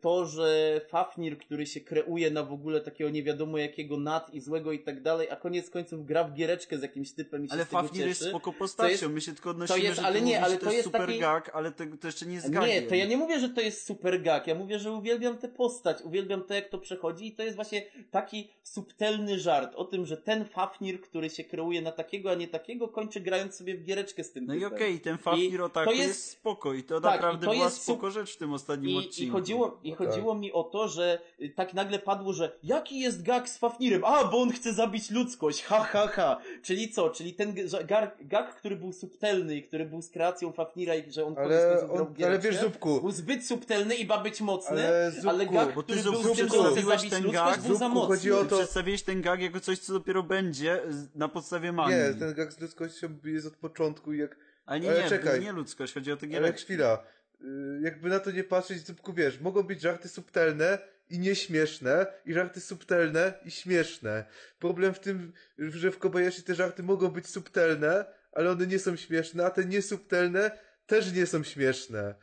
to, że Fafnir, który się kreuje na w ogóle takiego nie wiadomo jakiego nad i złego i tak dalej, a koniec końców gra w giereczkę z jakimś typem i się Ale z tego Fafnir cieszy. jest spoko postacią, jest- my się tylko odnosimy, jest- że ale nie, ale że to to jest super taki- gag, ale to, to jeszcze nie jest gagiem. Nie, to ja nie mówię, że to jest super gag. Ja mówię, że uwielbiam tę postać, uwielbiam to, jak to przechodzi i to jest właśnie taki subtelny żart o tym, że ten Fafnir, który się kreuje na takiego, a nie takiego, kończy grając sobie w giereczkę z tym No i typem. okej, ten Fafnir o tak to jest, jest- spoko i to tak, naprawdę i to była spoko rzecz w tym ostatnim I, odcinku. I chodziło, i No chodziło mi o to, że y, tak nagle padło, że jaki jest gag z Fafnirem? A, bo on chce zabić ludzkość, ha, ha, ha. Czyli co? Czyli ten gag, gag który był subtelny i który był z kreacją Fafnira i że on Ale, on, ale wiesz, Zupku, był zbyt subtelny i ma być mocny, Ale, Zupku, ale gag, bo ty który był Zupku z tym, że chce zabić ten ludzkość, gag, był za Zupku, mocny. chodzi o to- przedstawiłeś ten gag jako coś, co dopiero będzie na podstawie mangi. nie, ten gag z ludzkością jest od początku i jak Ale nie, Ale nie, czekaj. nie ludzkość, chodzi o te Ale giereczki. chwila. Y, Jakby na to nie patrzeć, Zupku, wiesz, mogą być żarty subtelne i nieśmieszne, i żarty subtelne i śmieszne. Problem w tym, że w Kobayashi te żarty mogą być subtelne, ale one nie są śmieszne, a te niesubtelne też nie są śmieszne.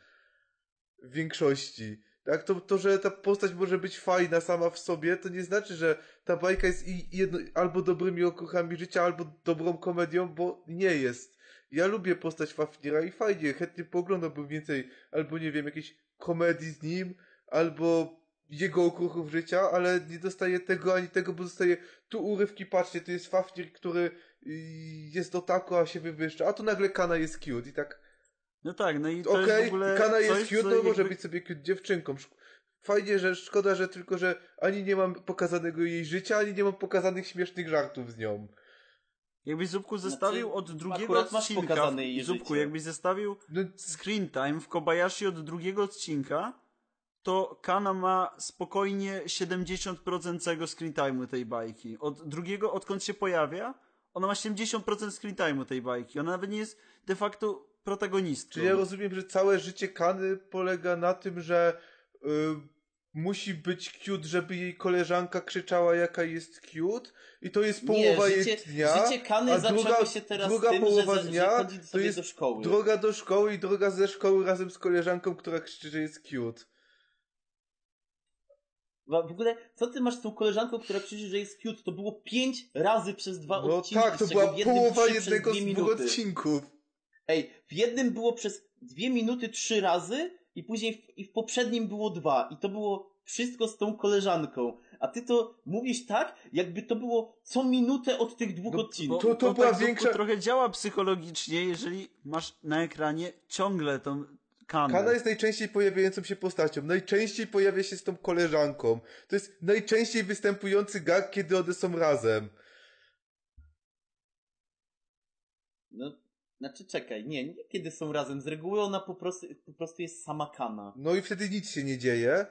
W większości. Tak, to, to, że ta postać może być fajna sama w sobie, to nie znaczy, że ta bajka jest i jedno, albo dobrymi okruchami życia, albo dobrą komedią, bo nie jest. Ja lubię postać Fafnira i fajnie, chętnie pooglądałbym więcej, albo nie wiem, jakiejś komedii z nim, albo jego okruchów życia, ale nie dostaję tego ani tego, bo dostaję tu urywki, patrzcie, to jest Fafnir, który y, jest otaku, a się wywyższa, a tu nagle Kana jest cute i tak, No tak, no i to okej, jest w ogóle Kana coś, jest cute, no może jakby- być sobie cute dziewczynką. Fajnie, że szkoda, że tylko, że ani nie mam pokazanego jej życia, ani nie mam pokazanych śmiesznych żartów z nią. Jakbyś Zupku zestawił Znaczy, od drugiego odcinka, Zupku, jakbyś zestawił No, screen time w Kobayashi od drugiego odcinka, to Kana ma spokojnie 70% całego screen time'u tej bajki. Od drugiego, odkąd się pojawia, ona ma 70% screen time'u tej bajki. Ona nawet nie jest de facto protagonistką. Czyli ja rozumiem, że całe życie Kany polega na tym, że y, musi być cute, żeby jej koleżanka krzyczała, jaka jest cute, i to jest połowa nie, jej życie, dnia. życie Kany a druga- się teraz druga tym, połowa że, dnia że to jest do szkoły. Droga do szkoły i droga ze szkoły razem z koleżanką, która krzyczy, że jest cute. W ogóle, co ty masz z tą koleżanką, która krzyczy, że jest cute? To było pięć razy przez dwa No odcinki, tak, to była połowa jednego z dwóch odcinków. Ej, w jednym było przez dwie minuty trzy razy, i później w, i w poprzednim było dwa i to było wszystko z tą koleżanką. A ty to mówisz tak, jakby to było co minutę od tych dwóch No, odcinków. to- to była tak większa- trochę działa psychologicznie, jeżeli masz na ekranie ciągle tą kanę. Kana jest najczęściej pojawiającą się postacią. Najczęściej pojawia się z tą koleżanką. To jest najczęściej występujący gag, kiedy one są razem. No, znaczy czekaj, nie, nie kiedy są razem. Z reguły ona po prostu, po prostu jest sama kana. No i wtedy nic się nie dzieje.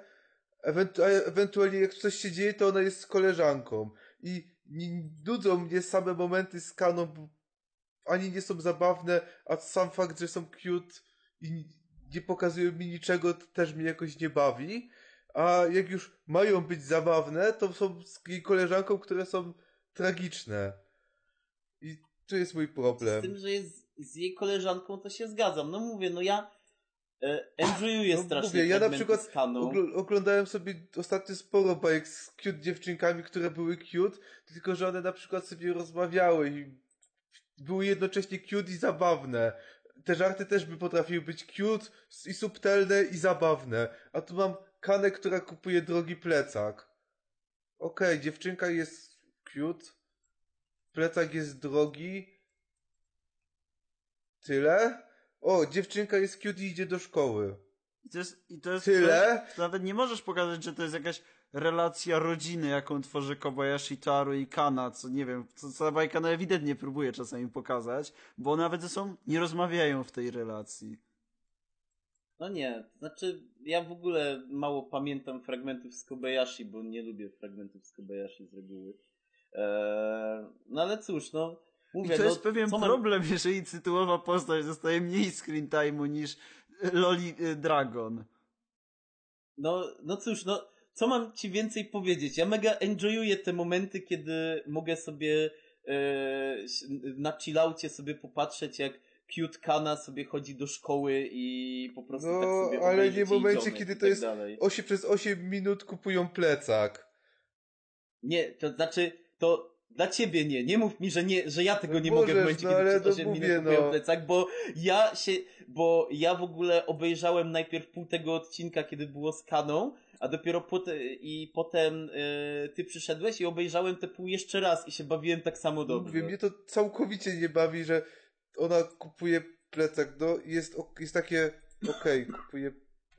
Ewentu- ewentualnie jak coś się dzieje, to ona jest z koleżanką. I nudzą mnie same momenty z Kaną, bo ani nie są zabawne, a sam fakt, że są cute i nie pokazują mi niczego, to też mnie jakoś nie bawi. A jak już mają być zabawne, to są z jej koleżanką, które są tragiczne. I tu jest mój Z problem. tym, że jest z jej koleżanką, to się zgadzam. No mówię, no ja e, enjoyuję No strasznie mówię, ja na przykład oglądałem sobie ostatnio sporo bajek z cute dziewczynkami, które były cute, tylko że one na przykład sobie rozmawiały i były jednocześnie cute i zabawne. Te żarty też by potrafiły być cute i subtelne i zabawne. A tu mam Kanę, która kupuje drogi plecak. Okej, dziewczynka jest cute, plecak jest drogi. Tyle? O, dziewczynka jest cute i idzie do szkoły. I to jest, i to jest Tyle? To nawet nie możesz pokazać, że to jest jakaś relacja rodziny, jaką tworzy Kobayashi Taru i Kana, co nie wiem, co, co bajka no ewidentnie próbuje czasami pokazać, bo nawet ze sobą nie rozmawiają w tej relacji. No nie, znaczy ja w ogóle mało pamiętam fragmentów z Kobayashi, bo nie lubię fragmentów z Kobayashi z reguły. Eee, no ale cóż, no mówię, I to no, jest pewien co mam- problem, jeżeli tytułowa postać dostaje mniej screen time'u niż Loli y, Dragon. No, no cóż, no co mam ci więcej powiedzieć? Ja mega enjoyuję te momenty, kiedy mogę sobie e, na chillaucie sobie popatrzeć, jak cute Kana sobie chodzi do szkoły i po prostu No, tak sobie ale nie w momencie, kiedy to tak jest dalej. Przez 8 minut kupują plecak. Nie, to znaczy, to dla ciebie nie. Nie mów mi, że nie, że ja tego No nie mogę w możesz, momencie, no kiedy ale przez to 8 mówię, minut kupują no. plecak, bo ja się, bo ja w ogóle obejrzałem najpierw pół tego odcinka, kiedy było z Kaną, a dopiero pote, i potem e, ty przyszedłeś i obejrzałem te pół jeszcze raz i się bawiłem tak samo dobrze. Mówię, mnie to całkowicie nie bawi, że ona kupuje plecak. No, jest, jest takie, okej, kupuje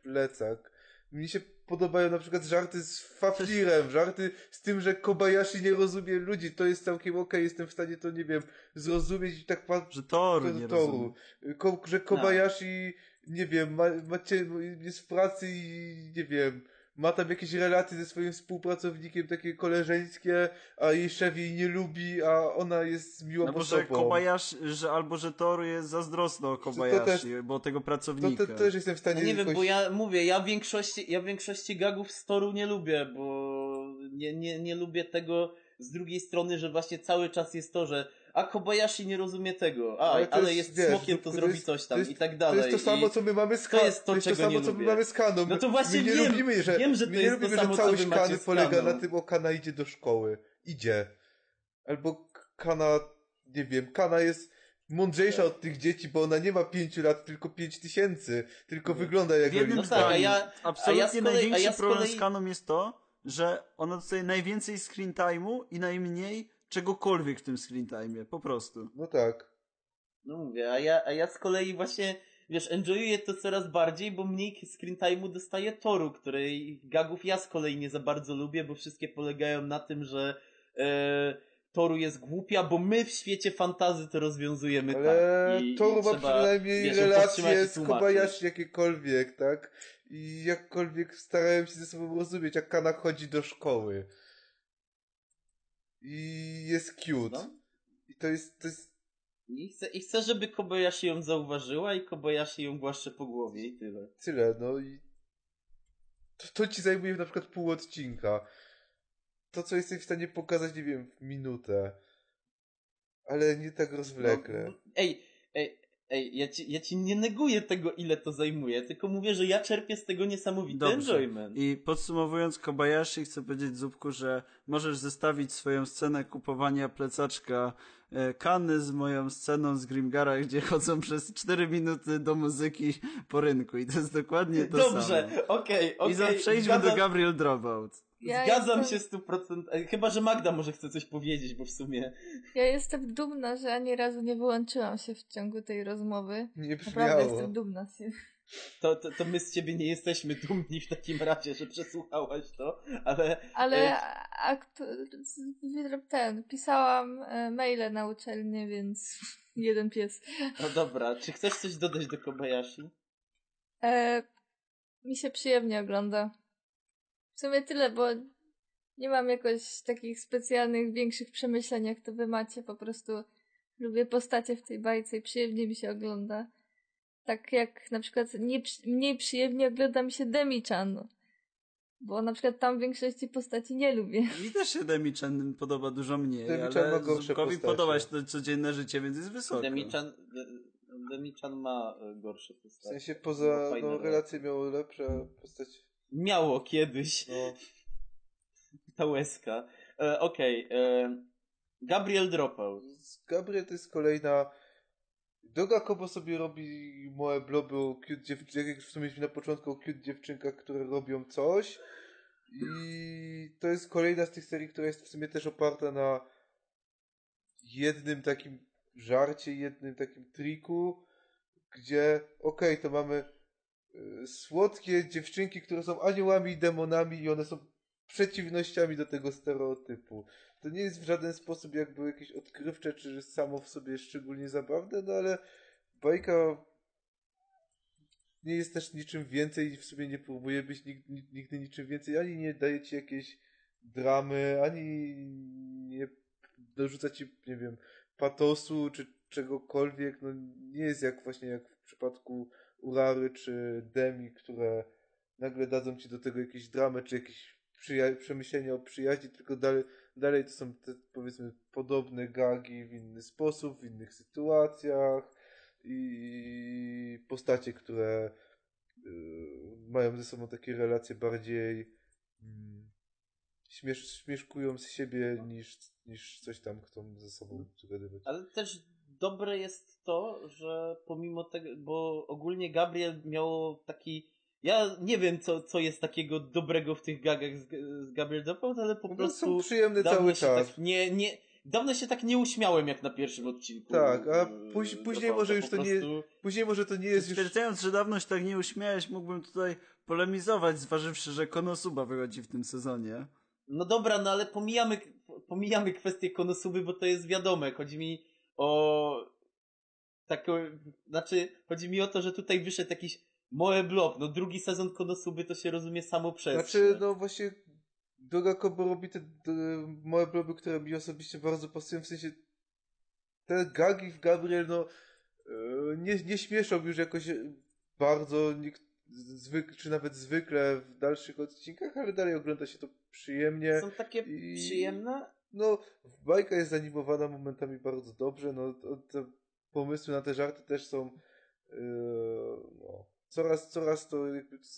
plecak. Mi się podobają na przykład żarty z Faflirem, żarty z tym, że Kobayashi nie rozumie ludzi. To jest całkiem okej, jestem w stanie to, nie wiem, zrozumieć i tak patrzę Że Toru nie rozumie. Ko- że Kobayashi, nie wiem, ma, ma cie- jest w pracy i nie wiem, ma tam jakieś relacje ze swoim współpracownikiem, takie koleżeńskie, a jej szef jej nie lubi, a ona jest miłą No bo że osobą. Kobayashi, że albo że Toru jest zazdrosny o Kobayashi, bo tego to, pracownika. to też jestem w No stanie nie wiem, jakoś... bo ja mówię, ja większości, ja większości gagów z Toru nie lubię, bo nie, nie, nie lubię tego z drugiej strony, że właśnie cały czas jest to, że a Kobayashi nie rozumie tego, a, Ale ale, to jest, jest smokiem, to to, jest- zrobi coś tam to jest- i tak To dalej. jest to samo, I... co my mamy z to Kaną. jest to, to, jest to samo, co my mamy z Kaną. No to właśnie my nie wiem, lubimy, że, wiem, że my to nie jest to lubimy, samo, że całość Kany polega na tym, o Kana idzie do szkoły. Idzie. Albo Kana, nie wiem, Kana jest mądrzejsza od tych dzieci, bo ona nie ma pięciu lat, tylko pięć tysięcy. Tylko wygląda jak W jednym No tak, a ja- absolutnie a ja z kolei- największy a ja z problem kolei- z Kaną jest to, że ona dostaje najwięcej screen time'u i najmniej czegokolwiek w tym screen time'ie, po prostu. No tak. No mówię, a ja, a ja z kolei właśnie, wiesz, enjoyuję to coraz bardziej, bo mniej screen time'u dostaje Toru, której gagów ja z kolei nie za bardzo lubię, bo wszystkie polegają na tym, że e, Toru jest głupia, bo my w świecie fantazy to rozwiązujemy Ale tak. I, Toru i ma trzeba, przynajmniej wiesz, relacje z. Kobayashi jakiekolwiek, tak? I jakkolwiek starają się ze sobą rozumieć, jak Kana chodzi do szkoły. I jest cute. No. I to jest, to jest I chcę, I chcę, żeby Kobayashi ją zauważyła i Kobayashi ją głaszcze po głowie i tyle. tyle, no i to, to ci zajmuje na przykład pół odcinka. To, co jesteś w stanie pokazać, nie wiem, w minutę. Ale nie tak rozwlekle. No, ej, ej, Ej, ja ci, ja ci nie neguję tego, ile to zajmuje, tylko mówię, że ja czerpię z tego niesamowity Dobrze. enjoyment. I podsumowując Kobayashi, chcę powiedzieć Zupku, że możesz zestawić swoją scenę kupowania plecaczka e, Kany z moją sceną z Grimgara, gdzie chodzą przez 4 minuty do muzyki po rynku. I to jest dokładnie to Dobrze, samo. okej, okej. I za, przejdźmy zgadzam, do Gabriel Dropout. Ja Zgadzam jestem- się stu procent. e, Chyba, że Magda może chce coś powiedzieć, bo w sumie... Ja jestem dumna, że ani razu nie wyłączyłam się w ciągu tej rozmowy. Nie Naprawdę jestem dumna z siebie. To, to, to my z ciebie nie jesteśmy dumni w takim razie, że przesłuchałaś to, ale Ale Ej. aktu- z- ten, pisałam e, maile na uczelnię, więc jeden pies. no dobra, czy chcesz coś dodać do Kobayashi? E, mi się przyjemnie ogląda. W sumie tyle, bo nie mam jakoś takich specjalnych, większych przemyśleń, jak to wy macie. Po prostu lubię postacie w tej bajce i przyjemnie mi się ogląda. Tak jak na przykład nie, mniej przyjemnie ogląda mi się Demi-chan. Bo na przykład tam większości postaci nie lubię. Mi też się Demi-chan podoba dużo mniej, Demi-chan ma ale postacie. podoba się to codzienne życie, więc jest wysoko. Demichan, Demichan ma e, gorsze W postacie. sensie Ma poza, no relacje miało lepsze, a postać, Miało kiedyś no. ta łezka. E, Okej, e, Gabriel Dropout. Gabriel to jest kolejna. Doga Kobo sobie robi moje bloby o cute dziewczynkach, jak już wspomnieliśmy na początku o cute dziewczynkach, które robią coś. I to jest kolejna z tych serii, która jest w sumie też oparta na jednym takim żarcie, jednym takim triku, gdzie okej, to mamy słodkie dziewczynki, które są aniołami i demonami i one są przeciwnościami do tego stereotypu. To nie jest w żaden sposób jakby jakieś odkrywcze, czy samo w sobie szczególnie zabawne, no ale bajka nie jest też niczym więcej i w sumie nie próbuje być nig- nig- nigdy niczym więcej, ani nie daje ci jakiejś dramy, ani nie dorzuca ci, nie wiem, patosu, czy czegokolwiek, no nie jest jak właśnie jak w przypadku Urary czy Demi, które nagle dadzą ci do tego jakieś dramy, czy jakieś przemyślenia o przyjaźni, tylko dalej, dalej to są te, powiedzmy podobne gagi w inny sposób, w innych sytuacjach i postacie, które y, mają ze sobą takie relacje bardziej mm, śmiesz, śmieszkują z siebie niż, niż coś tam chcą ze sobą zgadywać. Ale też dobre jest to, że pomimo tego, bo ogólnie Gabriel miał taki. Ja nie wiem, co, co jest takiego dobrego w tych gagach z, z Gabriel Dropout, ale po No, prostu. są przyjemne dawno cały się czas. Tak nie, nie, dawno się tak nie uśmiałem jak na pierwszym odcinku. Tak, a e, póź- później Dropouta. może już Po to nie- Później może to nie jest już... Stwierdzając, że dawno się tak nie uśmiałeś, mógłbym tutaj polemizować, zważywszy, że Konosuba wychodzi w tym sezonie. No dobra, no ale pomijamy, pomijamy kwestię Konosuby, bo to jest wiadome. Chodzi mi o taką, znaczy, chodzi mi o to, że tutaj wyszedł jakiś Moe Blob. No drugi sezon Konosuby to się rozumie samo przez. Znaczy, no właśnie Doga Kobo robi te, te moje bloby, które mi osobiście bardzo pasują, w sensie te gagi w Gabriel, no e, nie, nie śmieszą już jakoś bardzo niek- zwyk, czy nawet zwykle w dalszych odcinkach, ale dalej ogląda się to przyjemnie. Są takie I- przyjemne. No, bajka jest zanimowana momentami bardzo dobrze, no te pomysły na te żarty też są yy, no, coraz, coraz to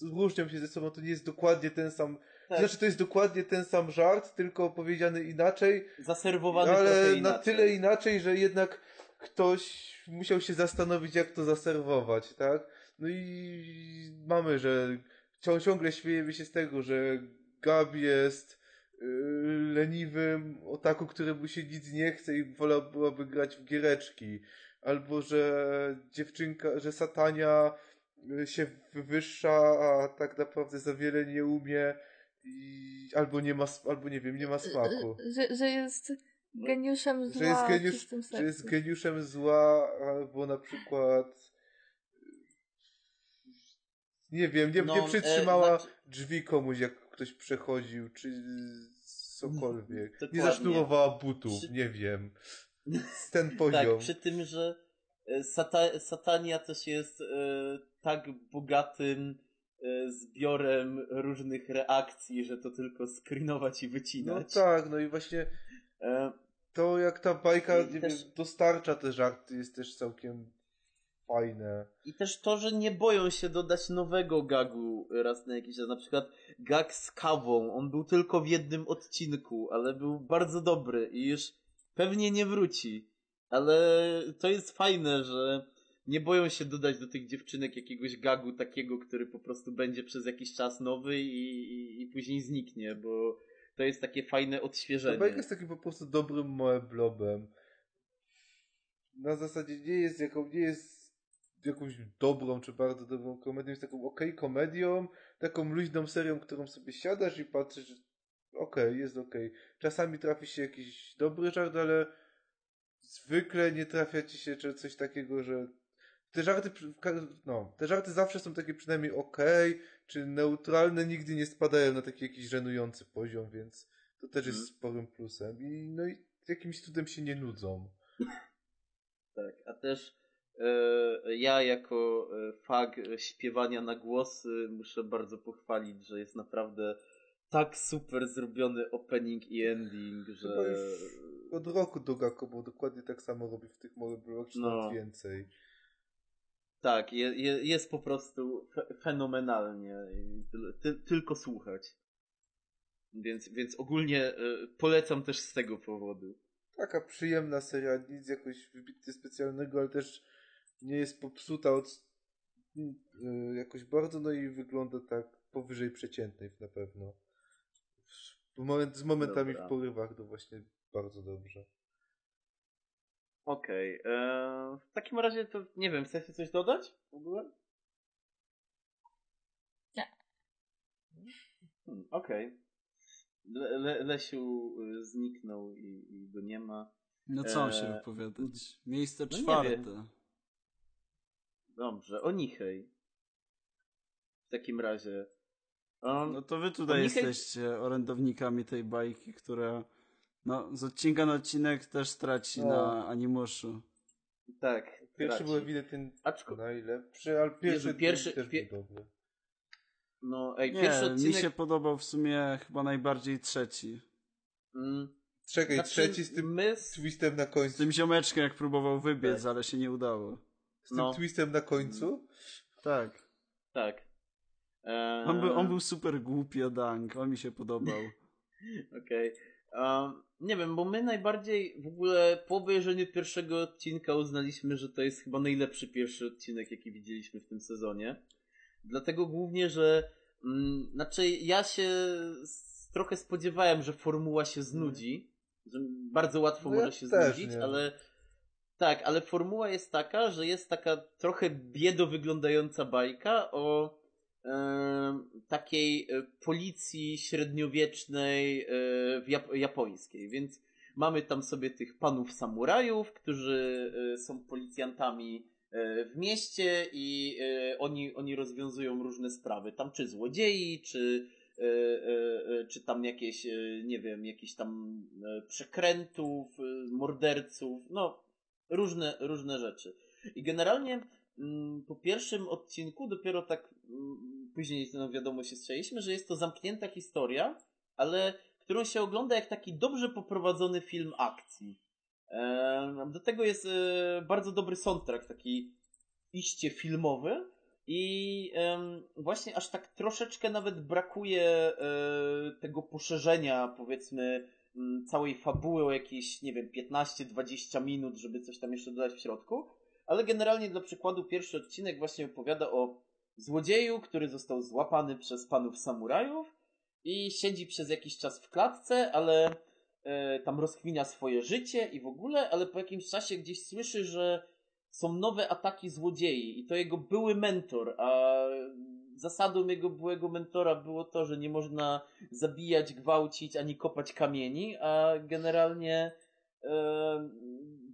różnią się ze sobą, to nie jest dokładnie ten sam, Tak, znaczy to jest dokładnie ten sam żart, tylko powiedziany inaczej, zaserwowany ale na tyle inaczej, że jednak ktoś musiał się zastanowić, jak to zaserwować, tak? No i mamy, że cią- ciągle śmiejemy się z tego, że Gabi jest leniwym otaku, któremu się nic nie chce i wolałby grać w giereczki. Albo, że dziewczynka, że satania yy, się wywyższa, a tak naprawdę za wiele nie umie i albo nie ma, albo nie wiem, nie ma smaku. Że, że jest geniuszem zła Że jest, geniusz, że jest geniuszem zła, albo na przykład nie wiem, nie, No, nie e, przytrzymała znaczy- drzwi komuś, jak ktoś przechodził, czy cokolwiek. Nie Dokładnie. zasznurowała butów, Przy- nie wiem. Z ten Tak, poziom. przy tym, że e, sata, satania też jest e, tak bogatym e, zbiorem różnych reakcji, że to tylko screenować i No wycinać. tak, no i właśnie E, to jak ta bajka, nie też- wiem, dostarcza te żarty jest też całkiem fajne. I też to, że nie boją się dodać nowego gagu raz na jakiś czas. Na przykład gag z kawą. On był tylko w jednym odcinku, ale był bardzo dobry i już pewnie nie wróci. Ale to jest fajne, że nie boją się dodać do tych dziewczynek jakiegoś gagu takiego, który po prostu będzie przez jakiś czas nowy i, i, i później zniknie, bo to jest takie fajne odświeżenie. bajka jest takim po prostu dobrym małym blobem. Na zasadzie nie jest jaką, nie jest jakąś dobrą czy bardzo dobrą komedią, jest taką okej komedią, taką luźną serią, którą sobie siadasz i patrzysz, że okej, jest okej. Czasami trafi się jakiś dobry żart, ale zwykle nie trafia ci się czy coś takiego, że te żarty, no, te żarty zawsze są takie przynajmniej okej, czy neutralne, nigdy nie spadają na taki jakiś żenujący poziom, więc to też jest Mhm. sporym plusem. I no i jakimś cudem się nie nudzą. Tak, a też ja jako e, fag e, śpiewania na głosy muszę bardzo pochwalić, że jest naprawdę tak super zrobiony opening i ending, że Chyba już od roku Dogako, bo dokładnie tak samo robi w tych małych blogach, czy No. nawet więcej. tak, je, je, jest po prostu fe, fenomenalnie. ty, tylko słuchać. Więc, więc ogólnie e, polecam też z tego powodu. Taka przyjemna seria, nic jakoś wybitnie specjalnego, ale też nie jest popsuta od yy, jakoś bardzo, no i wygląda tak powyżej przeciętnej na pewno. W moment, z momentami Dobra. w porywach to właśnie bardzo dobrze. Okej, e, w takim razie to nie wiem, chcecie coś dodać w ogóle? Nie. Hmm, Okej. Le, Le, Lesiu y, zniknął i, i go nie ma. No co mam się Eee, wypowiadać? Miejsce no czwarte. wiem. Dobrze, Onichej. W takim razie. Um, No to wy tutaj Niechaj- jesteście orędownikami tej bajki, która no, z odcinka na odcinek też traci No. na animuszu. tak. Pierwszy traci. był ewidentnie Aczko- najlepszy, ale pierwszy, Jezu, pierwszy- też pie- był dobry. No, ej, Nie, pierwszy odcinek. mi się podobał w sumie chyba najbardziej trzeci. Mm, Czekaj, znaczy, trzeci z tym my z... twistem na Z końcu. tym ziomeczkiem jak próbował wybiec, Tak. ale się nie udało. Z tym no. twistem na końcu. Tak. Tak. Eee, On był, on był super głupi o Dank, on mi się podobał. Okej. Um, nie wiem, bo my najbardziej w ogóle po obejrzeniu pierwszego odcinka uznaliśmy, że to jest chyba najlepszy pierwszy odcinek, jaki widzieliśmy w tym sezonie. Dlatego głównie, że mm, znaczy ja się trochę spodziewałem, że formuła się znudzi, że bardzo łatwo No ja może się też znudzić, nie. ale tak, ale formuła jest taka, że jest taka trochę biedo wyglądająca bajka o em, takiej e, policji średniowiecznej e, Jap- japońskiej, więc mamy tam sobie tych panów samurajów, którzy e, są policjantami e, w mieście i e, oni, oni rozwiązują różne sprawy, tam czy złodziei, czy e, e, e, czy tam jakieś, e, nie wiem, jakieś tam e, przekrętów, e, morderców, no różne, różne rzeczy. I generalnie mm, po pierwszym odcinku dopiero tak mm, później no, wiadomo się strzeliśmy, że jest to zamknięta historia, ale którą się ogląda jak taki dobrze poprowadzony film akcji. Do tego jest e, bardzo dobry soundtrack, taki iście filmowy i właśnie aż tak troszeczkę nawet brakuje e, tego poszerzenia, powiedzmy, całej fabuły o jakieś, nie wiem, 15-20 minut, żeby coś tam jeszcze dodać w środku. Ale generalnie dla przykładu pierwszy odcinek właśnie opowiada o złodzieju, który został złapany przez panów samurajów i siedzi przez jakiś czas w klatce, ale e, tam rozkminia swoje życie i w ogóle, ale po jakimś czasie gdzieś słyszy, że są nowe ataki złodziei i to jego były mentor, a zasadą jego byłego mentora było to, że nie można zabijać, gwałcić ani kopać kamieni, a generalnie e,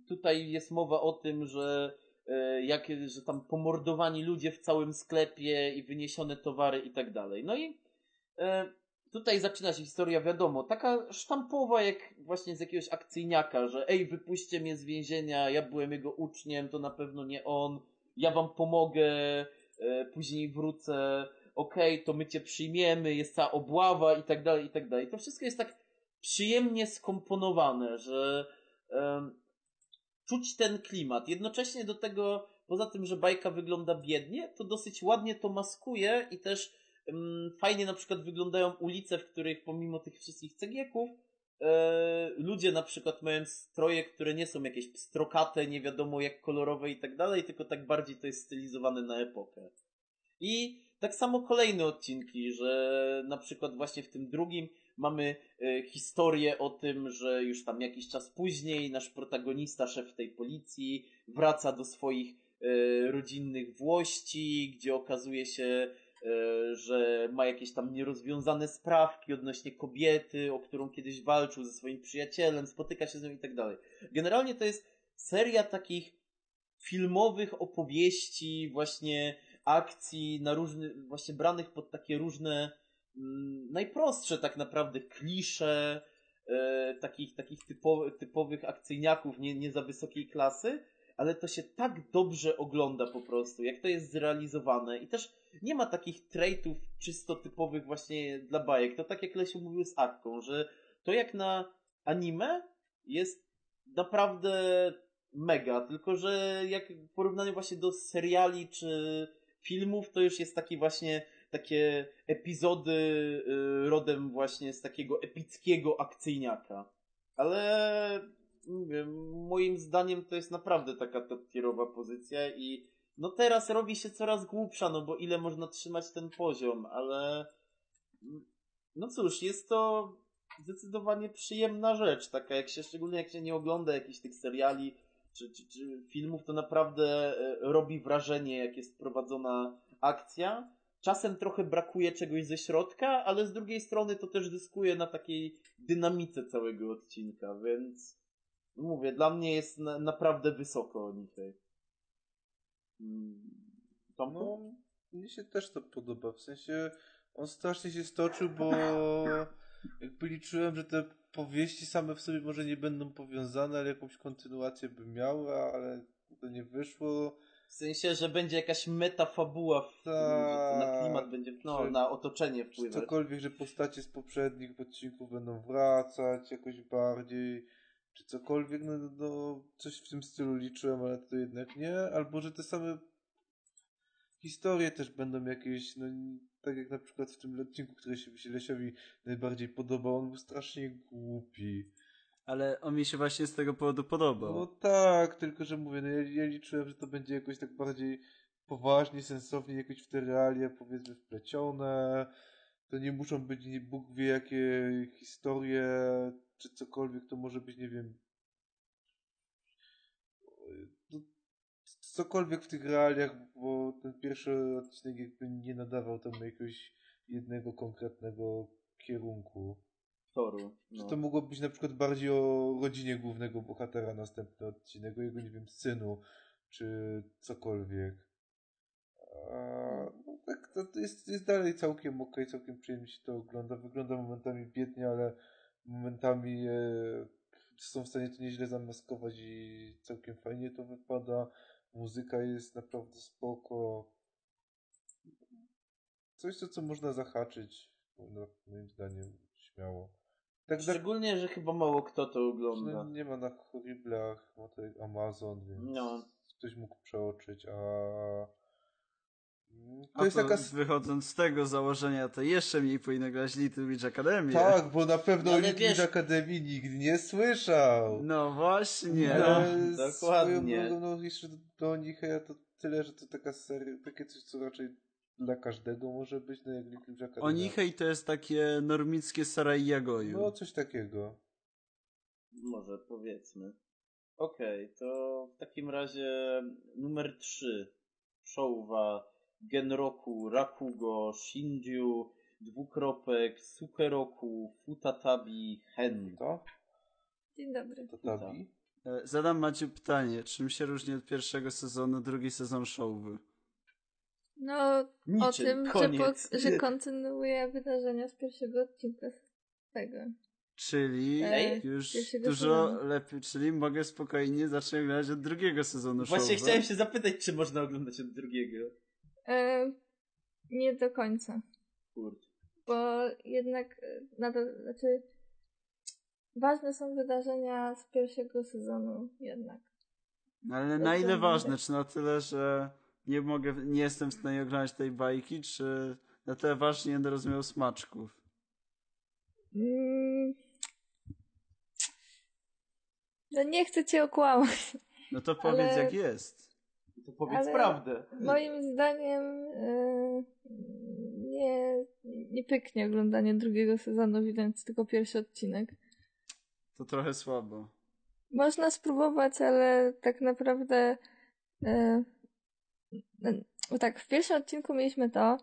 tutaj jest mowa o tym, że e, jak, że tam pomordowani ludzie w całym sklepie i wyniesione towary i tak dalej. No i e, tutaj zaczyna się historia, wiadomo, taka sztampowa jak właśnie z jakiegoś akcyjniaka, że ej, wypuśćcie mnie z więzienia, ja byłem jego uczniem, to na pewno nie on, ja wam pomogę, później wrócę, okej, to my cię przyjmiemy, jest cała obława i tak dalej, i tak dalej. To wszystko jest tak przyjemnie skomponowane, że em, czuć ten klimat. Jednocześnie do tego poza tym, że bajka wygląda biednie, to dosyć ładnie to maskuje i też ym, fajnie na przykład wyglądają ulice, w których pomimo tych wszystkich cegieków e, ludzie na przykład mają stroje, które nie są jakieś pstrokate, nie wiadomo jak kolorowe i tak dalej, tylko tak bardziej to jest stylizowane na epokę. I tak samo kolejne odcinki, że na przykład właśnie w tym drugim mamy e, historię o tym, że już tam jakiś czas później nasz protagonista, szef tej policji, wraca do swoich e, rodzinnych włości, gdzie okazuje się, e, że ma jakieś tam nierozwiązane sprawki odnośnie kobiety, o którą kiedyś walczył ze swoim przyjacielem, spotyka się z nią i tak dalej. Generalnie to jest seria takich filmowych opowieści, właśnie akcji na różne, właśnie branych pod takie różne mm, najprostsze tak naprawdę klisze e, takich, takich typo, typowych akcyjniaków nie, nie za wysokiej klasy, ale to się tak dobrze ogląda po prostu, jak to jest zrealizowane i też nie ma takich traitów czysto typowych właśnie dla bajek. To tak jak Lesiu mówił z Akką, że to jak na anime jest naprawdę mega, tylko że jak w porównaniu właśnie do seriali czy filmów, to już jest taki właśnie takie epizody y, rodem właśnie z takiego epickiego akcyjniaka. Ale mówię, moim zdaniem to jest naprawdę taka top pozycja i no teraz robi się coraz głupsza, no bo ile można trzymać ten poziom, ale no cóż, jest to zdecydowanie przyjemna rzecz, taka jak się, szczególnie jak się nie ogląda jakichś tych seriali czy, czy, czy filmów, to naprawdę e, robi wrażenie, jak jest prowadzona akcja. Czasem trochę brakuje czegoś ze środka, ale z drugiej strony to też dyskuje na takiej dynamice całego odcinka, więc no mówię, dla mnie jest na, naprawdę wysoko Onichej. Mm, Tomku? No, mnie się też to podoba. W sensie on strasznie się stoczył, bo jakby liczyłem, że te powieści same w sobie może nie będą powiązane, ale jakąś kontynuację by miały, ale to nie wyszło. W sensie, że będzie jakaś metafabuła, w, Tak. na klimat będzie, no, na otoczenie wpływać. cokolwiek, że postacie z poprzednich odcinków będą wracać jakoś bardziej, czy cokolwiek, no, no, coś w tym stylu liczyłem, ale to jednak nie, albo że te same historie też będą jakieś, no tak jak na przykład w tym odcinku, który się się Lesiowi najbardziej podobał, on był strasznie głupi. Ale on mi się właśnie z tego powodu podobał. No tak, tylko że mówię, no ja, ja liczyłem, że to będzie jakoś tak bardziej poważnie, sensownie jakoś w te realia powiedzmy wplecione. To nie muszą być nie Bóg wie jakie historie, czy cokolwiek, to może być, nie wiem, no, cokolwiek w tych realiach, bo ten pierwszy odcinek jakby nie nadawał temu jakiegoś jednego konkretnego kierunku. Toru. Czy No. to mogło być na przykład bardziej o rodzinie głównego bohatera następny odcinek, o jego, nie wiem, synu, czy cokolwiek. A, to, to jest, jest dalej całkiem okej, całkiem przyjemnie się to ogląda. Wygląda momentami biednie, ale momentami e, są w stanie to nieźle zamaskować i całkiem fajnie to wypada. Muzyka jest naprawdę spoko. Coś, co, co można zahaczyć, no, moim zdaniem, śmiało. Tak, tak, Szczególnie, że chyba mało kto to ogląda. nie ma na Horriblach, ma to Amazon, więc No. ktoś mógł przeoczyć, a to A jest to taka... wychodząc z tego założenia, to jeszcze mniej powinno grać Little Witch Academy. Tak, bo na pewno Ale o Little wiesz- Witch Academy nikt nie słyszał. No właśnie. No. Dokładnie. Swoją no jeszcze do, nich ja to tyle, że to taka seria, takie coś, co raczej dla każdego może być, no jak Little Witch Academy. Onihei to jest takie normickie Sarai Jagoju. No coś takiego. Może powiedzmy. Okej, to w takim razie numer 3. Shouwa, Genroku, Rakugo, Shinju, dwukropek, Sukeroku, Futatabi, Hen. To? Dzień dobry. To tabi? E, Zadam Maciu pytanie, czym się różni od pierwszego sezonu drugi sezon Shouwy? No, o Niczym, tym, że, koniec. po, że kontynuuje wydarzenia z pierwszego odcinka tego. Czyli Ej, już pierwszego dużo sezonu. lepiej, czyli mogę spokojnie zacząć oglądać od drugiego sezonu Właśnie Shouwy. chciałem się zapytać, czy można oglądać od drugiego. E, nie do końca. Kurczę. Bo jednak e, nadal, znaczy ważne są wydarzenia z pierwszego sezonu jednak. Ale To na ile ważne? Czy na tyle, że nie mogę, nie jestem w stanie oglądać tej bajki, czy na tyle ważne nie będę rozumiał smaczków? Mm. No nie chcę cię okłamać. No to powiedz Ale- jak jest. To powiedz Ale- prawdę. Moim zdaniem y, nie, nie pyknie oglądanie drugiego sezonu, widać tylko pierwszy odcinek. To trochę słabo. Można spróbować, ale tak naprawdę y, no tak, w pierwszym odcinku mieliśmy to,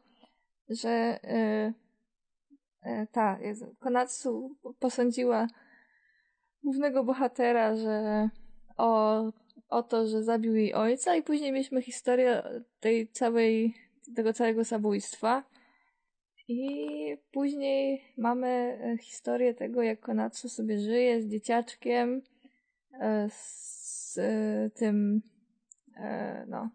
że y, ta, Jezu, Konatsu posądziła głównego bohatera, że o, o to, że zabił jej ojca i później mieliśmy historię tej całej, tego całego zabójstwa. I później mamy e, historię tego, jak Konatsu sobie żyje z dzieciaczkiem, e, z e, tym, no.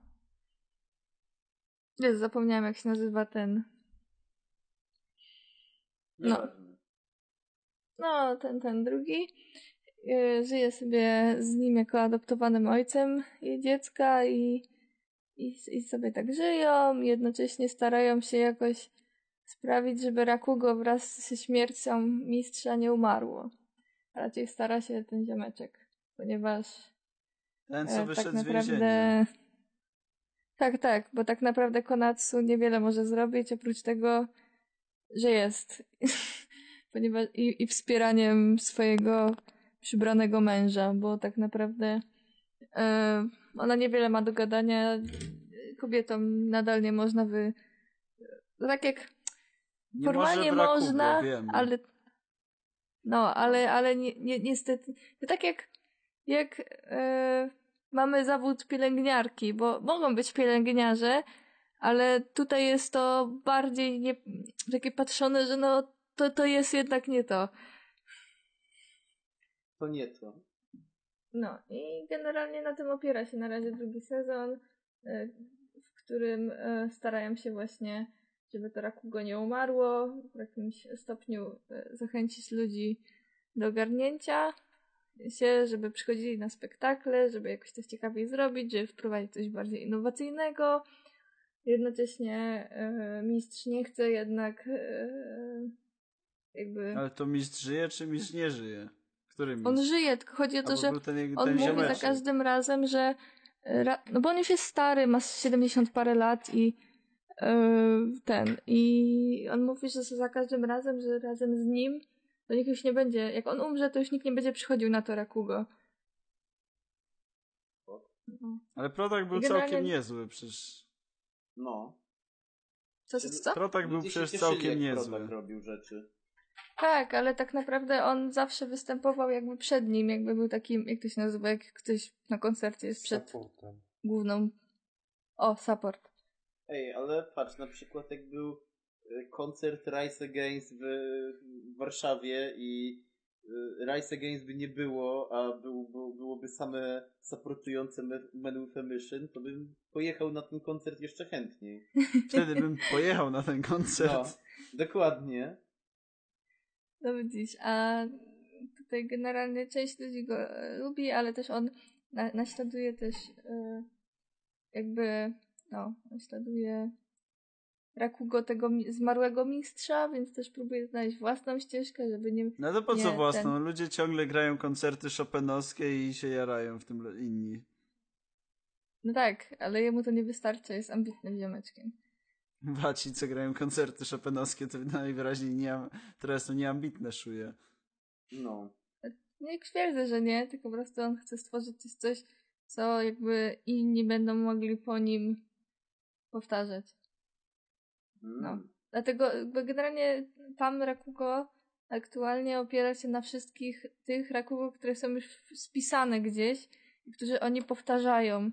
Jezu, zapomniałam jak się nazywa ten, No. No, ten, ten drugi. E, Żyje sobie z nim jako adoptowanym ojcem jej dziecka i, i, i sobie tak żyją. Jednocześnie starają się jakoś sprawić, żeby Rakugo wraz ze śmiercią mistrza nie umarło. Raczej stara się ten ziomeczek, ponieważ Ten, e, co wyszedł tak z więzienia. naprawdę. Tak, tak, bo tak naprawdę Konatsu niewiele może zrobić oprócz tego, że jest. ponieważ i, i wspieraniem swojego przybranego męża, bo tak naprawdę e, ona niewiele ma do gadania. Kobietom nadal nie można wy. no Tak jak Nie formalnie Rakugo, można, ale. No, ale, ale ni, ni, niestety. To tak jak, jak e, mamy zawód pielęgniarki, bo mogą być pielęgniarze, ale tutaj jest to bardziej nie, takie patrzone, że no to, to jest jednak nie to. To nie to. No i generalnie na tym opiera się na razie drugi sezon, e, w którym e, starają się właśnie, żeby to Rakugo nie umarło, w jakimś stopniu e, zachęcić ludzi do ogarnięcia się, żeby przychodzili na spektakle, żeby jakoś coś ciekawiej zrobić, żeby wprowadzić coś bardziej innowacyjnego. Jednocześnie mistrz nie chce jednak jakby... Ale to mistrz żyje, czy mistrz nie żyje? Który mistrz? On żyje, tylko chodzi o to, że ten, jego- on ten mówi za każdym razem, że e, ra, no bo on już jest stary, ma 70 parę lat i e, ten i on mówi, że za każdym razem, że razem z nim to nikt już nie będzie, jak on umrze, to już nikt nie będzie przychodził na to Rakugo. No. Ale Protak był Generalnie- całkiem niezły, przecież... No. Co, co, co? Protak był przecież całkiem niezły. Protak robił rzeczy. Tak, ale tak naprawdę on zawsze występował jakby przed nim, jakby był takim, jak to się nazywa, jak ktoś na koncercie jest przed Supportem. główną... O, support. Ej, ale patrz, na przykład jak był y, koncert Rise Against w, w Warszawie i y, Rise Against by nie było, a był, był, byłoby same supportujące Me- Men with a Mission, to bym pojechał na ten koncert jeszcze chętniej. Wtedy bym pojechał na ten koncert. No, dokładnie. No widzisz, a tutaj generalnie część ludzi go e, lubi, ale też on na, naśladuje też e, jakby, no, naśladuje Rakugo tego mi- zmarłego mistrza, więc też próbuje znaleźć własną ścieżkę, żeby nie... No to po co własną? ten- Ludzie ciągle grają koncerty chopinowskie i się jarają w tym inni. No tak, ale jemu to nie wystarcza, jest ambitnym ziomeczkiem. Waci, co grają koncerty chopinowskie, to najwyraźniej nie, teraz to nieambitne szuje. No. Nie twierdzę, że nie, tylko po prostu on chce stworzyć coś, co jakby inni będą mogli po nim powtarzać. Mm. No. Dlatego jakby generalnie tam Rakugo aktualnie opiera się na wszystkich tych Rakugo, które są już spisane gdzieś i którzy oni powtarzają.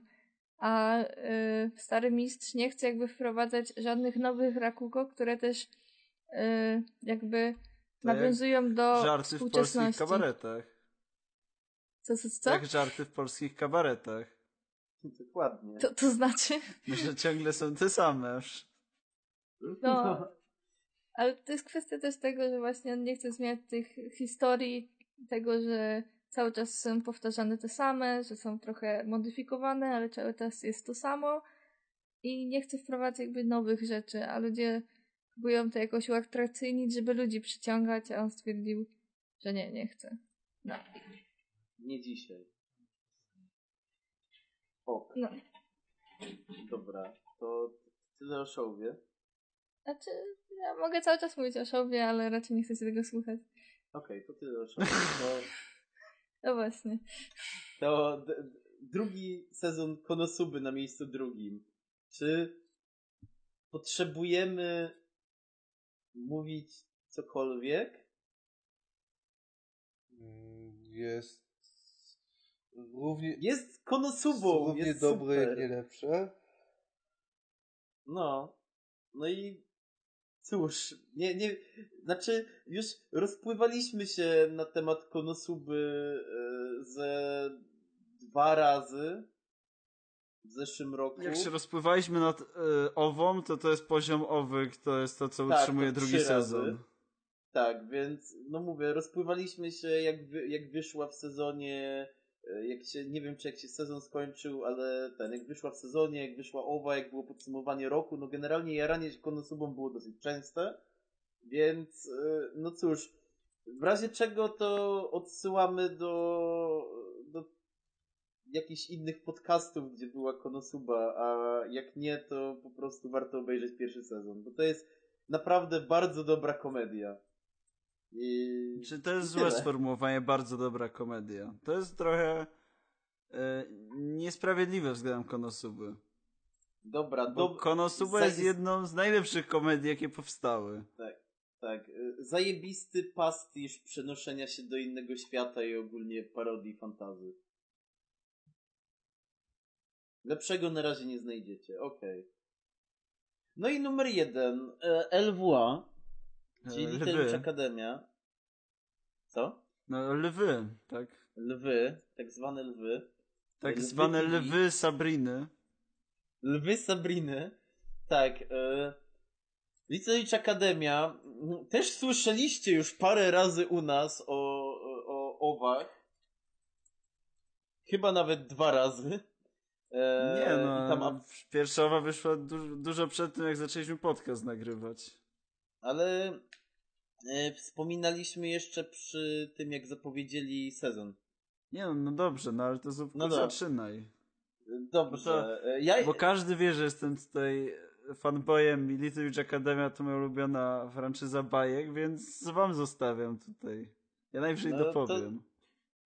A y, stary mistrz nie chce jakby wprowadzać żadnych nowych Rakugo, które też y, jakby To jak nawiązują do Żarty w polskich kabaretach. Co, co, co? Jak żarty w polskich kabaretach. Dokładnie. To, to znaczy? Że ciągle są te same. No. Ale to jest kwestia też tego, że właśnie on nie chce zmieniać tych historii, tego, że cały czas są powtarzane te same, że są trochę modyfikowane, ale cały czas jest to samo i nie chce wprowadzać jakby nowych rzeczy, a ludzie próbują to jakoś uatrakcyjnić, żeby ludzi przyciągać, a on stwierdził, że nie, nie chce. No. Nie dzisiaj. Ok, no. dobra. To tyle o showie. Znaczy, ja mogę cały czas mówić o showie, ale raczej nie chcecie tego słuchać. Okej, to tyle o showie. To, No właśnie. to d- drugi sezon Konosuby na miejscu drugim. Czy potrzebujemy mówić cokolwiek? Mm, Jest równie, Jest Konosubą, równie jest dobre, super. jak nie lepsze. No. No i cóż, nie, nie, znaczy już rozpływaliśmy się na temat Konosuby e, ze dwa razy w zeszłym roku. Jak się rozpływaliśmy nad y, ową, to to jest poziom owy, to jest to, co Tak, utrzymuje to drugi razy. sezon. Tak, więc no mówię, rozpływaliśmy się jak, wy, jak wyszła w sezonie, jak się, nie wiem czy jak się sezon skończył, ale ten, jak wyszła w sezonie, jak wyszła owa, jak było podsumowanie roku, no generalnie jaranie się konosubą było dosyć częste, więc e, no cóż, w razie czego to odsyłamy do, do jakichś innych podcastów, gdzie była konosuba, a jak nie, to po prostu warto obejrzeć pierwszy sezon, bo to jest naprawdę bardzo dobra komedia. I... Czy to jest złe sformułowanie, bardzo dobra komedia. To jest trochę y, niesprawiedliwe względem Konosuby. Dobra, dob- Konosuba jest jedną z najlepszych komedii, jakie powstały. tak. y, Zajebisty pastisz przenoszenia się do innego świata i ogólnie parodii fantazy. Lepszego na razie nie znajdziecie, okej. No i numer jeden, e, LWA, czyli E, Little Lwy. Academia. Co? No, lwy, tak. Lwy, tak zwane lwy. Tak Lwy zwane TV. lwy Sabriny. Lwy Sabriny. Tak. E, Little Witch Academia. m, Też słyszeliście już parę razy u nas o, o owach. Chyba nawet dwa razy. E, Nie no, tam, pierwsza owa wyszła du dużo przed tym, jak zaczęliśmy podcast nagrywać. Ale e, wspominaliśmy jeszcze przy tym, jak zapowiedzieli sezon. Nie no, no dobrze, no ale to zupko No zaczynaj. Dobrze. No E, ja, Bo każdy wie, że jestem tutaj fanboyem i Little Witch Academia to moja ulubiona franczyza bajek, więc wam zostawiam tutaj. Ja najwyżej No to- dopowiem.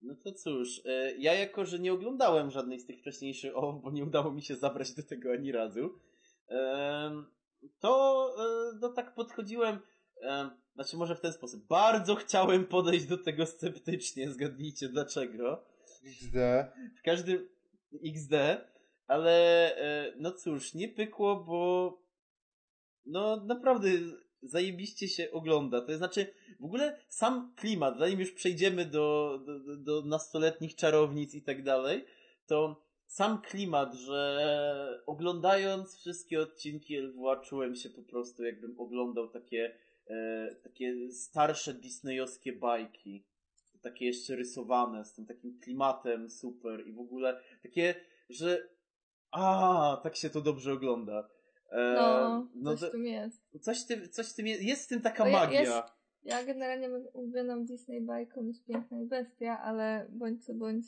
No to cóż, e, ja jako, że nie oglądałem żadnej z tych wcześniejszych OW, bo nie udało mi się zabrać do tego ani razu, to e, no tak podchodziłem, em, znaczy może w ten sposób, bardzo chciałem podejść do tego sceptycznie, zgadnijcie dlaczego. XD. W każdym XD, ale e, no cóż, nie pykło, bo no naprawdę zajebiście się ogląda. To znaczy, w ogóle sam klimat, zanim już przejdziemy do, do- do nastoletnich czarownic i tak dalej, to sam klimat, że oglądając wszystkie odcinki LWA czułem się po prostu jakbym oglądał takie, e, takie starsze disneyowskie bajki. Takie jeszcze rysowane, z tym takim klimatem super i w ogóle takie, że a, tak się to dobrze ogląda. E, No, coś to- w tym jest. coś, tym, coś tym jest, jest w tym taka ja- magia. jest- Ja generalnie ulubioną Disney bajką jest Piękna i Bestia, ale bądź co bądź,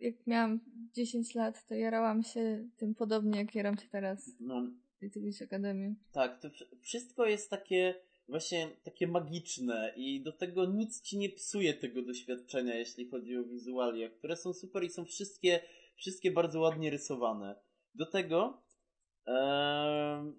jak miałam 10 lat, to jarałam się tym podobnie, jak jaram się teraz No, w Little Witch Academy. tak, to wsz- wszystko jest takie właśnie takie magiczne i do tego nic ci nie psuje tego doświadczenia, jeśli chodzi o wizualia, które są super i są wszystkie, wszystkie bardzo ładnie rysowane. Do tego e,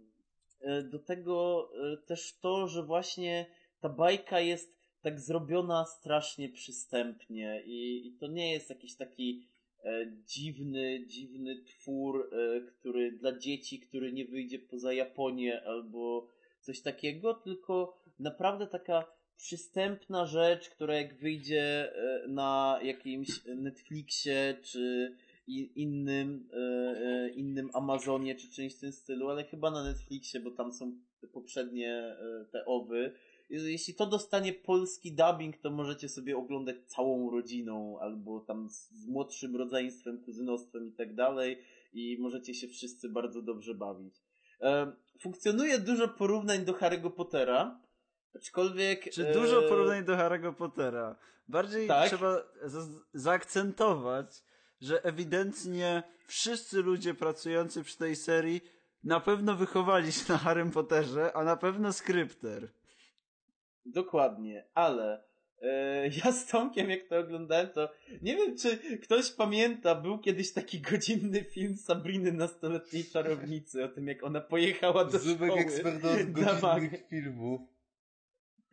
do tego e, też to, że właśnie ta bajka jest tak zrobiona strasznie przystępnie i, i to nie jest jakiś taki e, dziwny, dziwny twór, e, który dla dzieci, który nie wyjdzie poza Japonię albo coś takiego, tylko naprawdę taka przystępna rzecz, która jak wyjdzie e, na jakimś Netflixie czy innym, e, e, innym Amazonie czy czymś w tym stylu, ale chyba na Netflixie, bo tam są poprzednie e, te owy jeśli to dostanie polski dubbing, to możecie sobie oglądać całą rodziną, albo tam z, z młodszym rodzeństwem, kuzynostwem i tak dalej i możecie się wszyscy bardzo dobrze bawić. E, funkcjonuje dużo porównań do Harry'ego Pottera, aczkolwiek... Czy e, dużo porównań do Harry'ego Pottera? Bardziej Tak. trzeba za- zaakcentować, że ewidentnie wszyscy ludzie pracujący przy tej serii na pewno wychowali się na Harrym Potterze, a na pewno skrypter. Dokładnie, ale e, ja z Tomkiem jak to oglądałem, to nie wiem czy ktoś pamięta, był kiedyś taki godzinny film Sabriny nastoletniej czarownicy o tym jak ona pojechała do Zubek szkoły. ekspert od godzinnych filmów.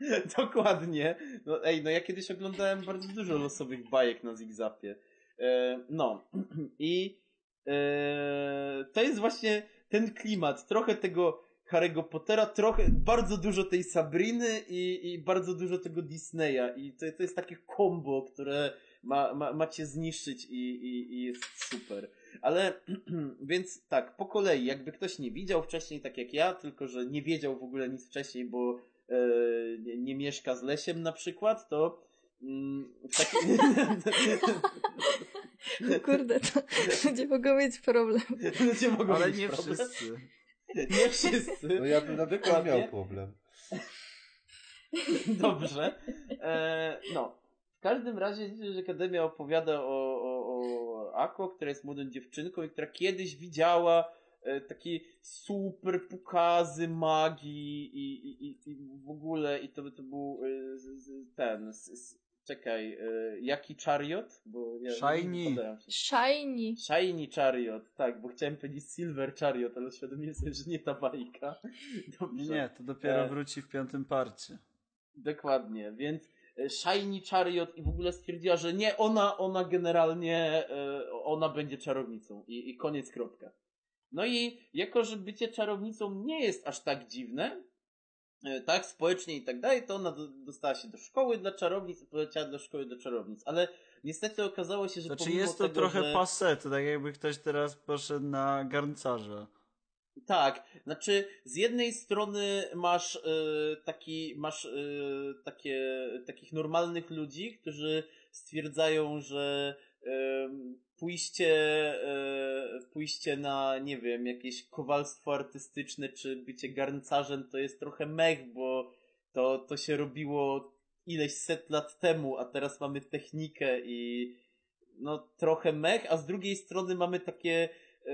Dokładnie. No ej, no ja kiedyś oglądałem bardzo dużo losowych bajek na Zigzapie. E, no i e, to jest właśnie ten klimat, trochę tego Harry'ego Pottera, trochę, bardzo dużo tej Sabriny i, i bardzo dużo tego Disneya i to, to jest takie kombo, które ma, ma, macie zniszczyć i, i, i jest super. Ale, więc tak, po kolei, jakby ktoś nie widział wcześniej, tak jak ja, tylko że nie wiedział w ogóle nic wcześniej, bo e, nie, nie mieszka z Lesiem na przykład, to mm, w taki... Kurde, to ludzie mogą mieć problem. Ludzie mogą Ale mieć nie problem. wszyscy. Nie wszyscy. No ja bym na Dokładnie. miał problem. Dobrze. E, no. W każdym razie że Akademia opowiada o, o, o Ako, która jest młodą dziewczynką i która kiedyś widziała e, takie super pokazy magii i, i, i, i w ogóle i to, to był e, ten czekaj, e, jaki chariot? Bo ja Shiny. Shiny. Shiny Chariot, tak, bo chciałem powiedzieć Silver Chariot, ale uświadomiłem sobie, że nie ta bajka. Dobrze. Nie, to dopiero E. wróci w piątym parcie. Dokładnie, więc e, Shiny Chariot i w ogóle stwierdziła, że nie, ona, ona generalnie, e, ona będzie czarownicą i, i koniec, kropka. No i jako, że bycie czarownicą nie jest aż tak dziwne, tak, społecznie i tak dalej, to ona do, dostała się do szkoły dla czarownic i poleciała do szkoły dla czarownic, ale niestety okazało się, że Znaczy jest to tego, trochę że... to tak jakby ktoś teraz poszedł na garncarza. Tak, znaczy z jednej strony masz e, taki, masz e, takie, takich normalnych ludzi, którzy stwierdzają, że e, pójście, e, pójście na, nie wiem, jakieś kowalstwo artystyczne czy bycie garncarzem to jest trochę mech, bo to, to się robiło ileś set lat temu, a teraz mamy technikę i no trochę mech, a z drugiej strony mamy takie e,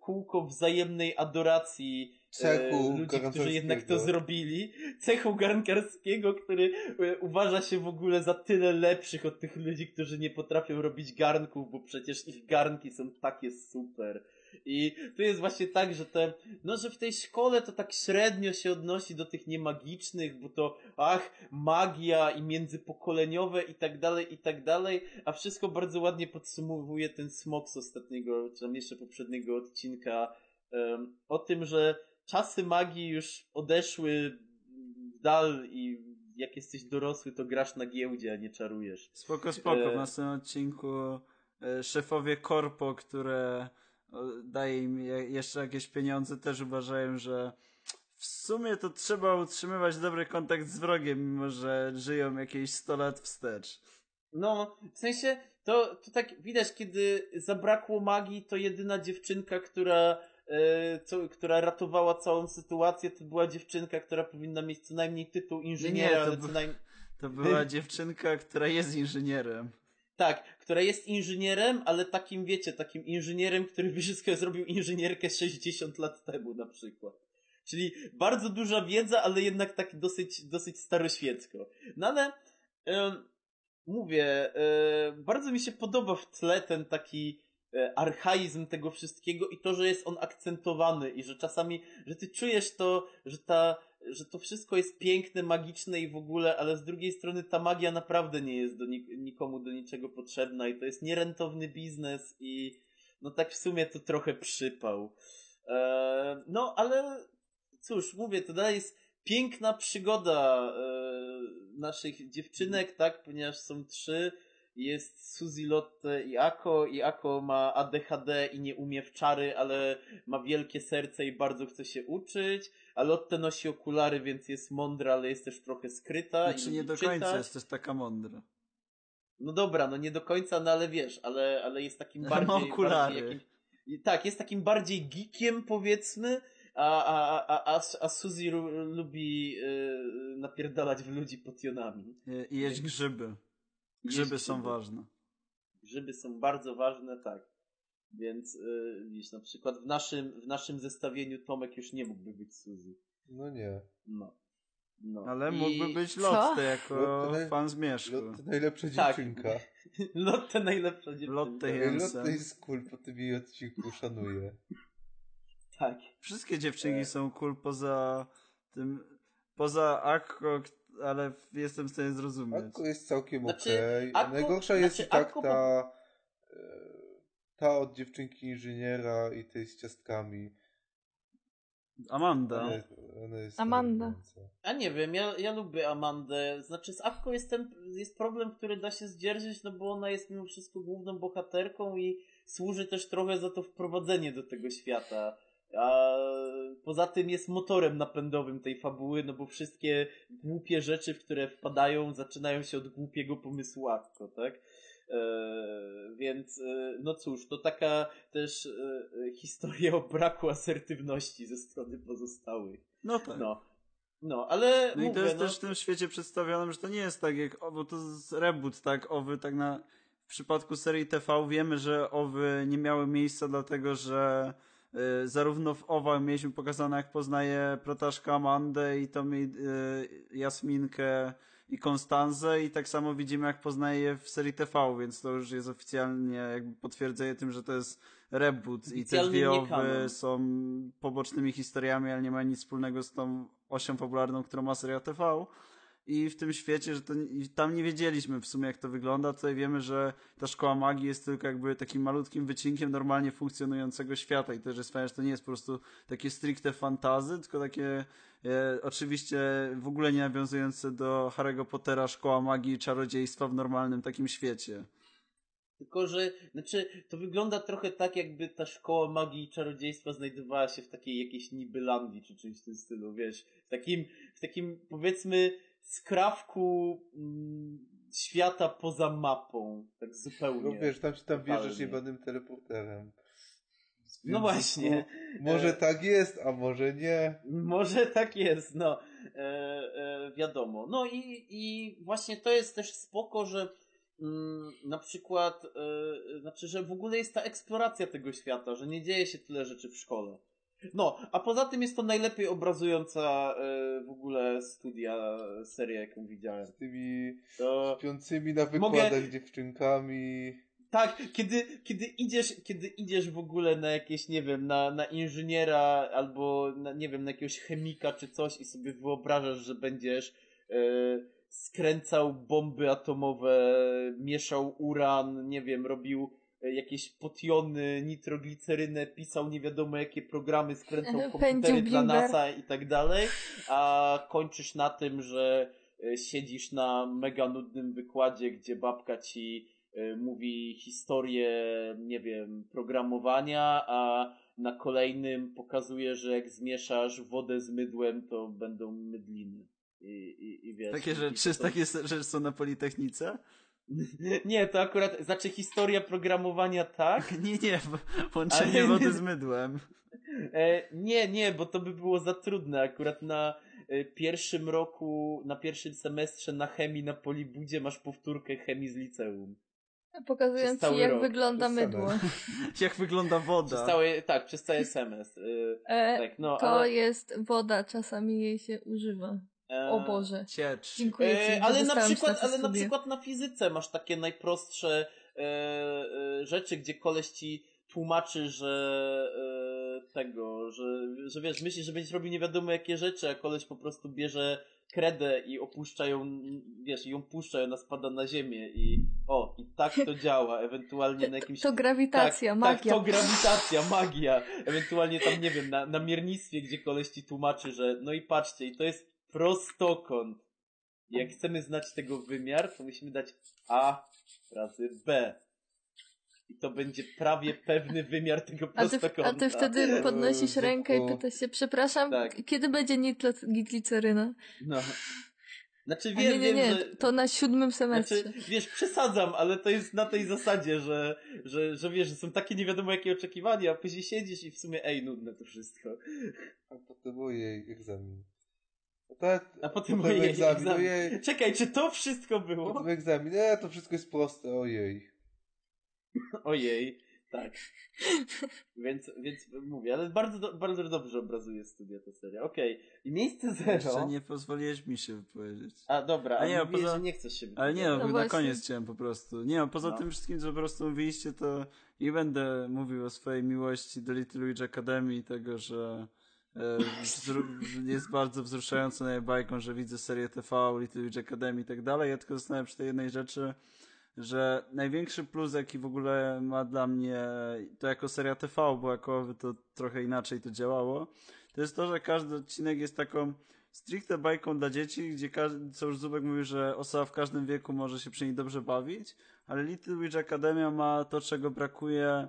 kółko wzajemnej adoracji Cechu e, ludzi, którzy jednak to zrobili. Cechu garnkarskiego, który e, uważa się w ogóle za tyle lepszych od tych ludzi, którzy nie potrafią robić garnków, bo przecież ich garnki są takie super. I to jest właśnie tak, że te, no, że w tej szkole to tak średnio się odnosi do tych niemagicznych, bo to, ach, magia i międzypokoleniowe i tak dalej, i tak dalej, a wszystko bardzo ładnie podsumowuje ten smok z ostatniego, czy tam jeszcze poprzedniego odcinka, em, o tym, że czasy magii już odeszły w dal i jak jesteś dorosły, to grasz na giełdzie, a nie czarujesz. Spoko, spoko. E. W następnym odcinku e, szefowie korpo, które daje im je- jeszcze jakieś pieniądze, też uważają, że w sumie to trzeba utrzymywać dobry kontakt z wrogiem, mimo że żyją jakieś 100 lat wstecz. No, w sensie, to, to tak widać, kiedy zabrakło magii, to jedyna dziewczynka, która, co, która ratowała całą sytuację, to była dziewczynka, która powinna mieć co najmniej tytuł inżyniera, Nie, to. To była dziewczynka, która jest inżynierem. Tak, która jest inżynierem, ale takim, wiecie, takim inżynierem, który wszystko zrobił inżynierkę 60 lat temu na przykład. Czyli bardzo duża wiedza, ale jednak tak dosyć, dosyć staroświecko. No ale mówię, e, bardzo mi się podoba w tle ten taki e, archaizm tego wszystkiego i to, że jest on akcentowany i że czasami, że ty czujesz to, że ta, że to wszystko jest piękne, magiczne i w ogóle, ale z drugiej strony ta magia naprawdę nie jest do nik- nikomu do niczego potrzebna i to jest nierentowny biznes i no tak w sumie to trochę przypał. E, no ale cóż, mówię, to dalej jest piękna przygoda e, naszych dziewczynek, tak, ponieważ są trzy jest Suzy Lotte i Ako i Ako ma ADHD i nie umie w czary, ale ma wielkie serce i bardzo chce się uczyć, a Lotte nosi okulary, więc jest mądra, ale jest też trochę skryta. Znaczy i nie do końca czytać. jest też taka mądra. No dobra, no nie do końca, no ale wiesz, ale, ale jest takim Ma bardziej... okulary. bardziej jakim, tak, jest takim bardziej geekiem powiedzmy, a, a, a, a, a Suzy lubi yy, napierdalać w ludzi potionami. I- I jeść grzyby. Grzyby są grzyby. ważne. Grzyby są bardzo ważne, tak. Więc yy, widzisz, na przykład w naszym, w naszym zestawieniu Tomek już nie mógłby być Suzy. No nie. No. no. Ale I- mógłby być Co? Lotte jako Lotte- fan zmierzchu. Lotte najlepsza Tak. dziewczynka. Lotte najlepsza dziewczynka. Lotte Jensen. Lotte jest cool, po tym jej odcinku szanuję. Tak. Wszystkie dziewczynki E. są cool poza tym, poza Akko, ale jestem w stanie zrozumieć. Akko jest całkiem Znaczy, okej. Akko- Najgorsza jest znaczy, i tak ta e, ta od dziewczynki inżyniera i tej z ciastkami. Amanda. Ona jest, ona jest Amanda. denerwująca. A nie wiem, ja, ja lubię Amandę. Znaczy z Awką jest, ten, jest problem, który da się zdzierżyć, no bo ona jest mimo wszystko główną bohaterką i służy też trochę za to wprowadzenie do tego świata. A poza tym jest motorem napędowym tej fabuły, no bo wszystkie głupie rzeczy, w które wpadają, zaczynają się od głupiego pomysłu Awko, tak? Eee, więc e, no cóż, to taka też e, e, historia o braku asertywności ze strony pozostałych. No tak. No. No, ale No i mówię, to jest no, też w tym świecie przedstawionym, że to nie jest tak jak, o, bo to jest reboot, tak, owy tak na, w przypadku serii TV wiemy, że owy nie miały miejsca dlatego, że zarówno w OWA mieliśmy pokazane jak poznaje protaszka Amandę i tą y, Jasminkę i Konstanzę i tak samo widzimy jak poznaje je w serii TV, więc to już jest oficjalnie jakby potwierdzenie tym, że to jest reboot i te dwie owy są pobocznymi historiami, ale nie mają nic wspólnego z tą osią fabularną, którą ma seria TV. I w tym świecie, że to, tam nie wiedzieliśmy w sumie jak to wygląda, tutaj wiemy, że ta szkoła magii jest tylko jakby takim malutkim wycinkiem normalnie funkcjonującego świata i też jest fajne, że to nie jest po prostu takie stricte fantazy, tylko takie e, oczywiście w ogóle nie nawiązujące do Harry'ego Pottera szkoła magii i czarodziejstwa w normalnym takim świecie. Tylko, że, znaczy, to wygląda trochę tak, jakby ta szkoła magii i czarodziejstwa znajdowała się w takiej jakiejś Nibylandii, czy czymś w tym stylu, wiesz, w takim, w takim, powiedzmy, skrawku mm, świata poza mapą, tak zupełnie. No wiesz, tam się tam bierzesz jebanym teleporterem. No Więc właśnie. no, może E, tak jest, a może nie. Może tak jest, no. E, e, wiadomo. No i, i właśnie to jest też spoko, że mm, na przykład, e, znaczy, że w ogóle jest ta eksploracja tego świata, że nie dzieje się tyle rzeczy w szkole. No, a poza tym jest to najlepiej obrazująca e, w ogóle studia seria, jaką widziałem. Z tymi To śpiącymi na Mogę- wykładach dziewczynkami. Tak, kiedy, kiedy idziesz, kiedy idziesz w ogóle na jakieś, nie wiem, na, na inżyniera albo na, nie wiem, na jakiegoś chemika czy coś i sobie wyobrażasz, że będziesz e, skręcał bomby atomowe, mieszał uran, nie wiem, robił jakieś potiony, nitroglicerynę, pisał nie wiadomo jakie programy, skręcał komputery dla. NASA i tak dalej, a kończysz na tym, że e, siedzisz na mega nudnym wykładzie, gdzie babka ci e, mówi historię, nie wiem, programowania, a na kolejnym pokazuje, że jak zmieszasz wodę z mydłem, to będą mydliny. I, i, i wiesz, Takie rzeczy, to- takie rzeczy są na Politechnice? Nie, to akurat, znaczy historia programowania tak. Nie, nie, łączenie Ale- wody z mydłem. E, nie, nie, bo to by było za trudne. Akurat na e, pierwszym roku, na pierwszym semestrze na chemii na Polibudzie masz powtórkę chemii z liceum. Pokazując ci, jak rok, wygląda przez mydło. Jak wygląda woda. Przez cały, tak, przez cały semestr. E, E, tak, no, to ale, jest woda, czasami jej się używa. E, O Boże. Ciecz. Dziękuję ci, E, ale na przykład, ale na przykład na fizyce masz takie najprostsze e, e, rzeczy, gdzie koleś ci tłumaczy, że e, tego, że, że wiesz, myślisz, że będziesz robił nie wiadomo jakie rzeczy, a koleś po prostu bierze kredę i opuszcza ją, wiesz, i ją puszcza i ona spada na ziemię i o, i tak to działa, ewentualnie na jakimś... To grawitacja, tak, magia. Tak, to grawitacja, magia. Ewentualnie tam, nie wiem, na, na miernictwie, gdzie koleś ci tłumaczy, że no i patrzcie, i to jest prostokąt. Jak chcemy znać tego wymiar, to musimy dać A, razy B. I to będzie prawie pewny wymiar tego A ty, prostokąta. a ty wtedy podnosisz Zupku. rękę i pytasz się, przepraszam, Tak. kiedy będzie nitro- nigliceryna? No. Znaczy wiem, nie, nie, nie, wiem, że... to na siódmym semestrze. Znaczy, wiesz, przesadzam, ale to jest na tej zasadzie, że, że, że wiesz, że są takie nie wiadomo jakie oczekiwania, a później siedzisz i w sumie ej, nudne to wszystko. A potem ojej, egzamin. A, tak, A potem potem ojej, egzamin, egzamin. ojej. Czekaj, czy to wszystko było? Potem egzamin, e, to wszystko jest proste, ojej. Ojej, tak. Więc, więc mówię, ale bardzo, do, bardzo dobrze obrazuje studia ta seria. Okej, i miejsce Jeszcze zero. nie pozwoliłeś mi się wypowiedzieć. A dobra, A a nie, nie, a poza- że nie chcesz się Ale nie, no. No na właśnie. koniec chciałem po prostu. Nie, no, poza No. tym wszystkim, co po prostu mówiliście, to nie będę mówił o swojej miłości do Little Witch Academy i tego, że jest bardzo wzruszającą moją bajką, że widzę serię TV, Little Witch Academy i tak dalej. Ja tylko zastanawiam przy tej jednej rzeczy, że największy plus, jaki w ogóle ma dla mnie to jako seria TV, bo jako to trochę inaczej to działało, to jest to, że każdy odcinek jest taką stricte bajką dla dzieci, gdzie każdy, co już Zubek mówił, że osoba w każdym wieku może się przy niej dobrze bawić, ale Little Witch Academia ma to, czego brakuje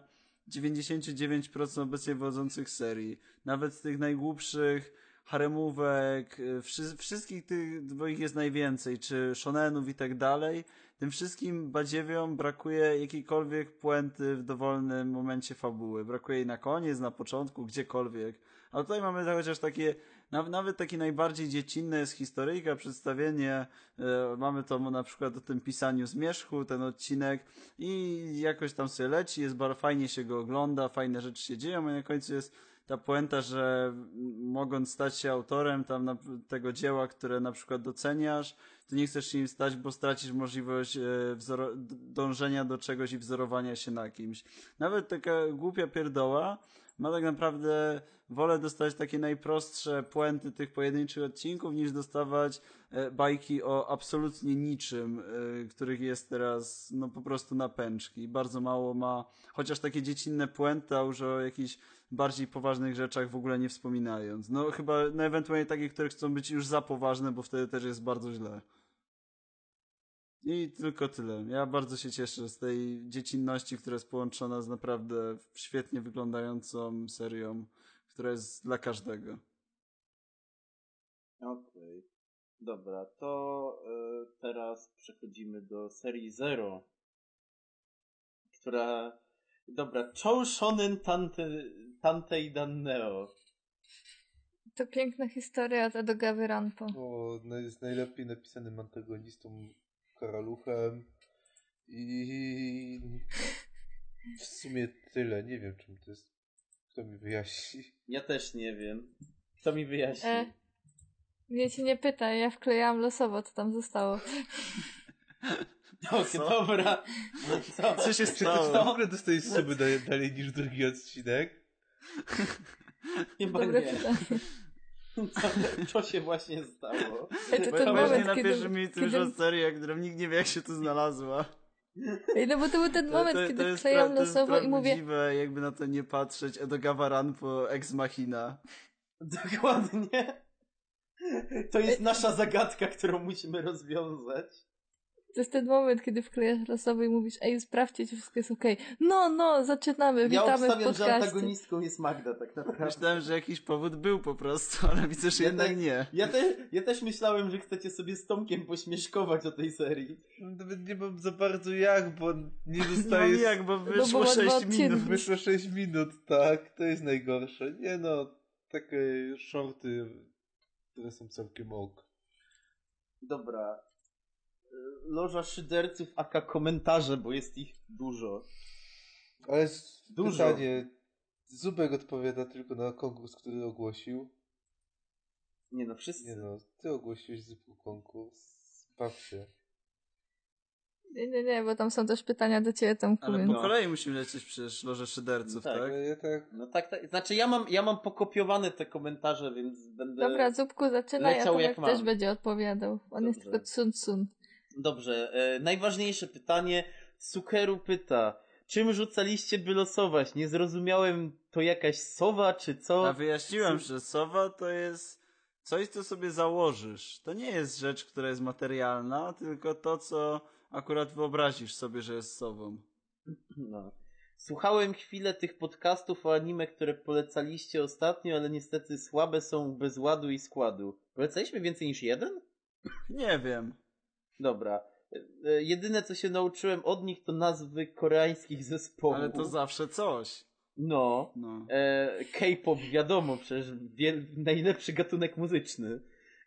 99% obecnie wodzących serii. Nawet tych najgłupszych haremówek, y, wszy, wszystkich tych, bo ich jest najwięcej, czy shonenów i tak dalej, tym wszystkim badziewiom brakuje jakiejkolwiek puenty w dowolnym momencie fabuły. Brakuje jej na koniec, na początku, gdziekolwiek. A tutaj mamy chociaż takie, nawet takie najbardziej dziecinne jest historyjka, przedstawienie, e, mamy to na przykład o tym pisaniu zmierzchu, ten odcinek i jakoś tam sobie leci, jest bardzo fajnie się go ogląda, fajne rzeczy się dzieją i na końcu jest ta puenta, że mogąc stać się autorem tam tego dzieła, które na przykład doceniasz, to nie chcesz się nim stać, bo stracisz możliwość e, wzoro- dążenia do czegoś i wzorowania się na kimś. Nawet taka głupia pierdoła ma tak naprawdę wolę dostać takie najprostsze puenty tych pojedynczych odcinków, niż dostawać e, bajki o absolutnie niczym, e, których jest teraz no po prostu na pęczki. Bardzo mało ma, chociaż takie dziecinne puenty, a już o jakichś bardziej poważnych rzeczach w ogóle nie wspominając. No chyba, no ewentualnie takie, które chcą być już za poważne, bo wtedy też jest bardzo źle. I tylko tyle. Ja bardzo się cieszę z tej dziecinności, która jest połączona z naprawdę świetnie wyglądającą serią, która jest dla każdego. Okej. Dobra, to y, teraz przechodzimy do serii Zero, która... Dobra, Chou Shonen Tante, Tante i Danneo. To piękna historia ta do Gawy Ranpo. O, jest najlepiej napisanym antagonistą karaluchem i w sumie tyle. Nie wiem czym to jest. Kto mi wyjaśni? Ja też nie wiem. Kto mi wyjaśni? E, mnie cię nie pytaj, ja wklejałam losowo, co tam zostało. Okej, Co? dobra. No co? Co się Czy to stało? w ogóle dostajesz suby dalej, dalej niż drugi odcinek? Chyba Dobre nie. pytanie. Co, się właśnie stało? Ej, to to moment, właśnie na kiedy... pierwszym miejscu kiedy... wyszła seria, która nikt nie wie jak się tu znalazła. Ej, no bo to był ten moment, kiedy wklejam pra- to jest losowo i mówię, prawdziwe, jakby na to nie patrzeć, Edogawa Ranpo ex machina. Dokładnie. To jest nasza zagadka, którą musimy rozwiązać. To jest ten moment, kiedy wklejasz losowo i mówisz, ej, sprawdźcie, czy wszystko jest okej. No, no, zaczynamy, Ja witamy w obstawiam, że podcaście. antagonistką jest Magda tak naprawdę. Myślałem, że jakiś powód był po prostu, ale widzę, że Ja jednak tak- nie. Ja, te, ja też myślałem, że chcecie sobie z Tomkiem pośmieszkować o tej serii. Nawet nie mam za bardzo jak, bo nie Nie mam dostaję... jak, bo bo wyszło ma dwa 6 odcinki. minut. Wyszło 6 minut, tak, to jest najgorsze. Nie no, takie shorty, które są całkiem ok. Dobra. Loża szyderców, aka komentarze, bo jest ich dużo. Ale z- Dużo. pytanie, Zubek odpowiada tylko na konkurs, który ogłosił. Nie no, wszyscy. Nie no, ty ogłosiłeś Zupku konkurs. Baw się. Nie, nie, nie, bo tam są też pytania do ciebie, Tomku. Ale po kolei musimy lecieć przecież loże szyderców, Tak. tak? Ja tak... No tak, tak. Znaczy ja mam, ja mam pokopiowane te komentarze, więc będę... Dobra, Zupku, zaczynaj, a leciał Tomek jak mam. też będzie odpowiadał. On jest Dobrze. tylko tsun tsun. Dobrze, e, najważniejsze pytanie. Sukeru pyta, czym rzucaliście by losować? Nie zrozumiałem, to jakaś sowa czy co? A wyjaśniłem, że sowa to jest coś, co sobie założysz. To nie jest rzecz, która jest materialna, tylko to, co akurat wyobrazisz sobie, że jest sobą. No. Słuchałem chwilę tych podcastów o anime, które polecaliście ostatnio, ale niestety słabe są bez ładu i składu. Polecaliśmy więcej niż jeden? Nie wiem. Dobra. E, Jedyne co się nauczyłem od nich to nazwy koreańskich zespołów. Ale to zawsze coś. No. No. E, K-pop wiadomo, przecież wiel... najlepszy gatunek muzyczny.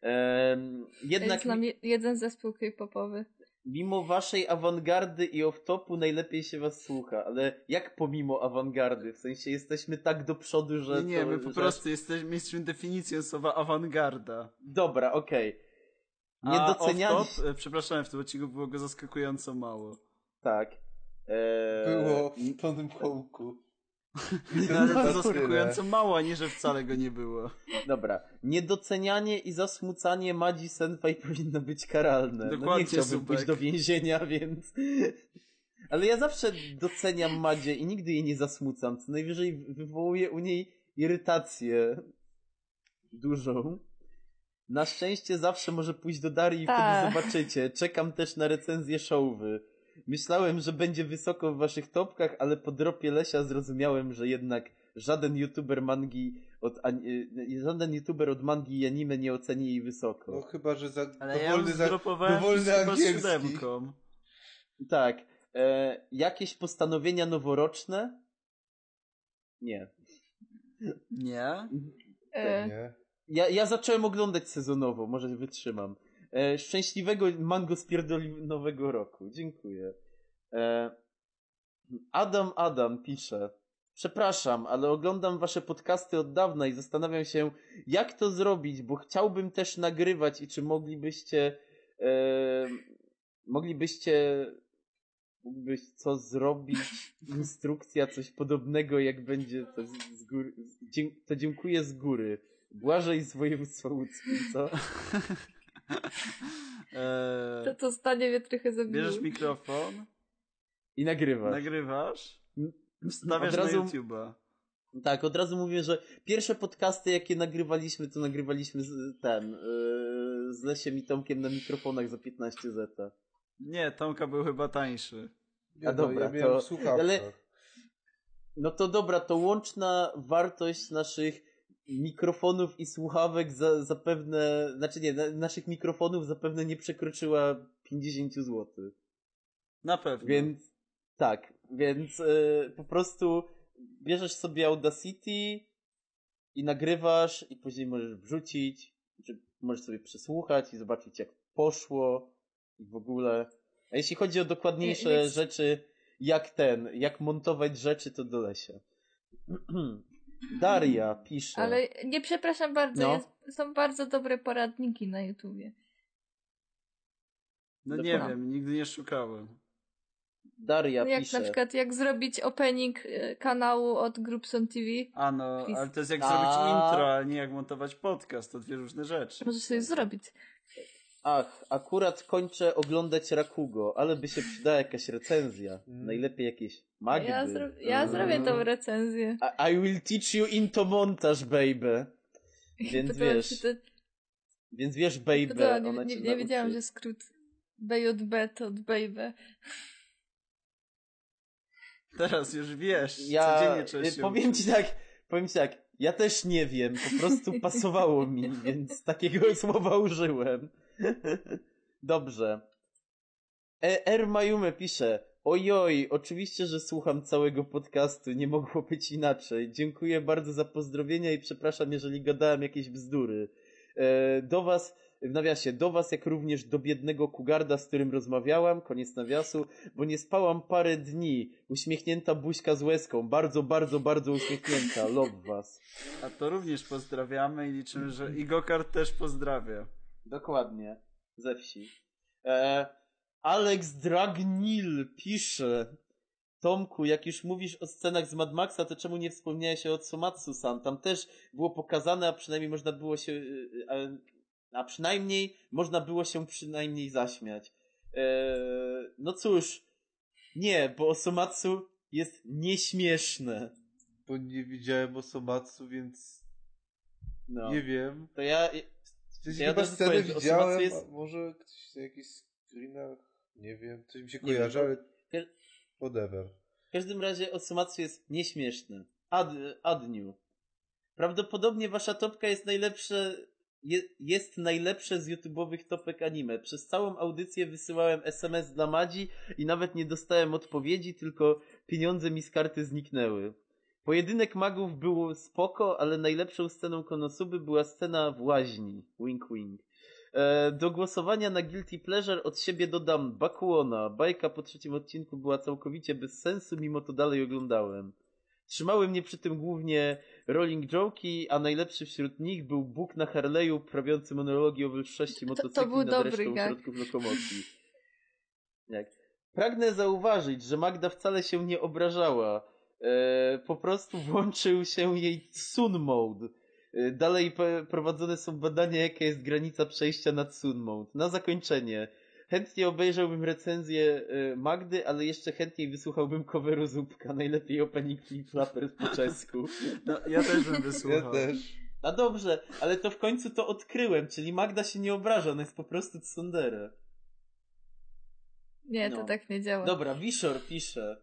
E, jednak Znam je- jeden zespół K-popowy. mimo waszej awangardy i off-topu najlepiej się was słucha, ale jak pomimo awangardy? W sensie jesteśmy tak do przodu, że Nie, nie, my po że... prostu jesteśmy mistrzem definicji słowa awangarda. Dobra, okej. Nie A doceniali... off-top, e, przepraszam, w tym odcinku było go zaskakująco mało. Tak. E, Było w Tonym Hołku. No, ale to zaskakująco mało, a nie, że wcale go nie było. Dobra. Niedocenianie i zasmucanie Madzi Senpai powinno być karalne. no Dokładnie, nie chciałbym Subek. pójść do więzienia, więc... Ale ja zawsze doceniam Madzie i nigdy jej nie zasmucam. Co najwyżej wywołuje u niej irytację dużą. Na szczęście zawsze może pójść do Darii i Tak. wtedy zobaczycie. Czekam też na recenzję showy. Myślałem, że będzie wysoko w waszych topkach, ale po dropie Lesia zrozumiałem, że jednak żaden youtuber mangi od, an- y, żaden youtuber od mangi i anime nie oceni jej wysoko. No chyba, że za Ale ja dowolny, za, zdropowałem dowolny angielski. siódemką. Tak. E, jakieś postanowienia noworoczne? Nie. Nie? E, Nie. Ja, ja zacząłem oglądać sezonowo, może wytrzymam. E, szczęśliwego mango spierdolinowego roku. Dziękuję. E, Adam Adam pisze. Przepraszam, ale oglądam wasze podcasty od dawna i zastanawiam się, jak to zrobić, bo chciałbym też nagrywać i czy moglibyście e, moglibyście mógłbyś co zrobić, instrukcja, coś podobnego, jak będzie to z, z góry, to dziękuję z góry. Błażej z województwa łódzkim, co? Eee, to, to zdanie mnie trochę zabiło. bierzesz mikrofon, I nagrywasz. nagrywasz, Od wstawiasz razu- na YouTube'a. Tak, od razu mówię, że pierwsze podcasty, jakie nagrywaliśmy, to nagrywaliśmy z, ten, yy, z Lesiem i Tomkiem na mikrofonach za 15 zeta. Nie, Tomka był chyba tańszy. Nie, A dobra, ja to- ale- No to dobra, to łączna wartość naszych mikrofonów i słuchawek za, zapewne, znaczy nie, na, naszych mikrofonów zapewne nie przekroczyła 50 zł. Na pewno. Więc tak, więc y, po prostu bierzesz sobie Audacity i nagrywasz i później możesz wrzucić, czy możesz sobie przesłuchać i zobaczyć jak poszło i w ogóle. A jeśli chodzi o dokładniejsze Nie- nie- rzeczy, jak ten, jak montować rzeczy, to do Lesia. Daria pisze. Ale nie przepraszam bardzo, No. jest, są bardzo dobre poradniki na YouTubie. No nie wiem, nigdy nie szukałem. Daria jak pisze. na przykład jak zrobić opening e, kanału od Groupson TV. A no, ale to jest jak A- zrobić intro, ale nie jak montować podcast, to dwie różne rzeczy. Możesz sobie zrobić. Ach, akurat kończę oglądać Rakugo, ale by się przydała jakaś recenzja. Mm. Najlepiej jakieś Magdy. Ja, zro ja Mm. zrobię tą recenzję. I, I will teach you into montaż, baby. Więc wiesz, to- więc wiesz, baby, podoba, nie, ona nie, nie wiedziałam, że skrót BJB to od baby. Teraz już wiesz, Ja codziennie y, się powiem uczyć. ci tak, powiem ci tak, ja też nie wiem, po prostu pasowało mi, więc takiego słowa użyłem. Dobrze. E, R Mayume pisze, ojoj, oczywiście, że słucham całego podcastu, nie mogło być inaczej. Dziękuję bardzo za pozdrowienia i przepraszam, jeżeli gadałem jakieś bzdury. E, do was, w nawiasie, do was jak również do biednego Kugarda, z którym rozmawiałam, koniec nawiasu, bo nie spałam parę dni. Uśmiechnięta buźka z łezką, bardzo, bardzo, bardzo uśmiechnięta, love was. A to również pozdrawiamy i liczymy, że Igokar też pozdrawia. Dokładnie. Ze wsi. E, Alex Dragnil pisze. Tomku, jak już mówisz o scenach z Mad Maxa, to czemu nie wspomniałeś o Tsumatsu-san? Tam też było pokazane, a przynajmniej można było się, y, a, a przynajmniej można było się przynajmniej zaśmiać. E, no cóż, nie, bo Osomatsu jest nieśmieszne. Bo nie widziałem Osomatsu, więc No. nie wiem. To ja, Sensie Ja chyba też scenę widziałem, jest- może ktoś na jakichś screenach. Nie wiem, coś mi się kojarzy, ale whatever. W każdym razie Osumatsu jest nieśmieszny. Ad, adniu. Prawdopodobnie wasza topka jest najlepsze, je, jest najlepsze z YouTube'owych topek anime. Przez całą audycję wysyłałem SMS dla Madzi i nawet nie dostałem odpowiedzi, tylko pieniądze mi z karty zniknęły. Pojedynek magów był spoko, ale najlepszą sceną Konosuby była scena w łaźni. Wink wink. E, do głosowania na Guilty Pleasure od siebie dodam Bakuona. Bajka po trzecim odcinku była całkowicie bez sensu, mimo to dalej oglądałem. Trzymały mnie przy tym głównie Rolling Joki, a najlepszy wśród nich był Bóg na Harley'u prawiący monologi o wyższości motocykli był nad dobry resztą gag. środków lokomocji. Jak? Pragnę zauważyć, że Magda wcale się nie obrażała. E, po prostu włączył się jej Sun Mode. E, Dalej prowadzone są badania, jaka jest granica przejścia na Sun Mode. Na zakończenie. Chętnie obejrzałbym recenzję e, Magdy, ale jeszcze chętniej wysłuchałbym coveru Zupka. Najlepiej opening Flip Flappers po czesku. No, ja też bym Ja wysłuchał. też. A dobrze, ale to w końcu to odkryłem, czyli Magda się nie obraża, ona jest po prostu tsundere. Nie, to No. tak nie działa. Dobra, Wishor pisze.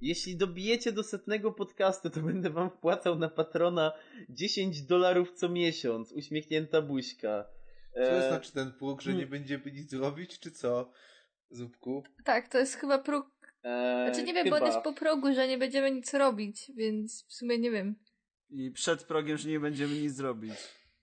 Jeśli dobijecie do setnego podcastu, to będę wam wpłacał na patrona 10 dolarów co miesiąc. Uśmiechnięta buźka. Co E, znaczy ten próg, że nie hmm. będziemy nic robić, czy co? Zupku? Tak, to jest chyba próg. e, Znaczy nie wiem, chyba. bo on jest po progu, że nie będziemy nic robić, więc w sumie nie wiem. I przed progiem, że nie będziemy nic zrobić.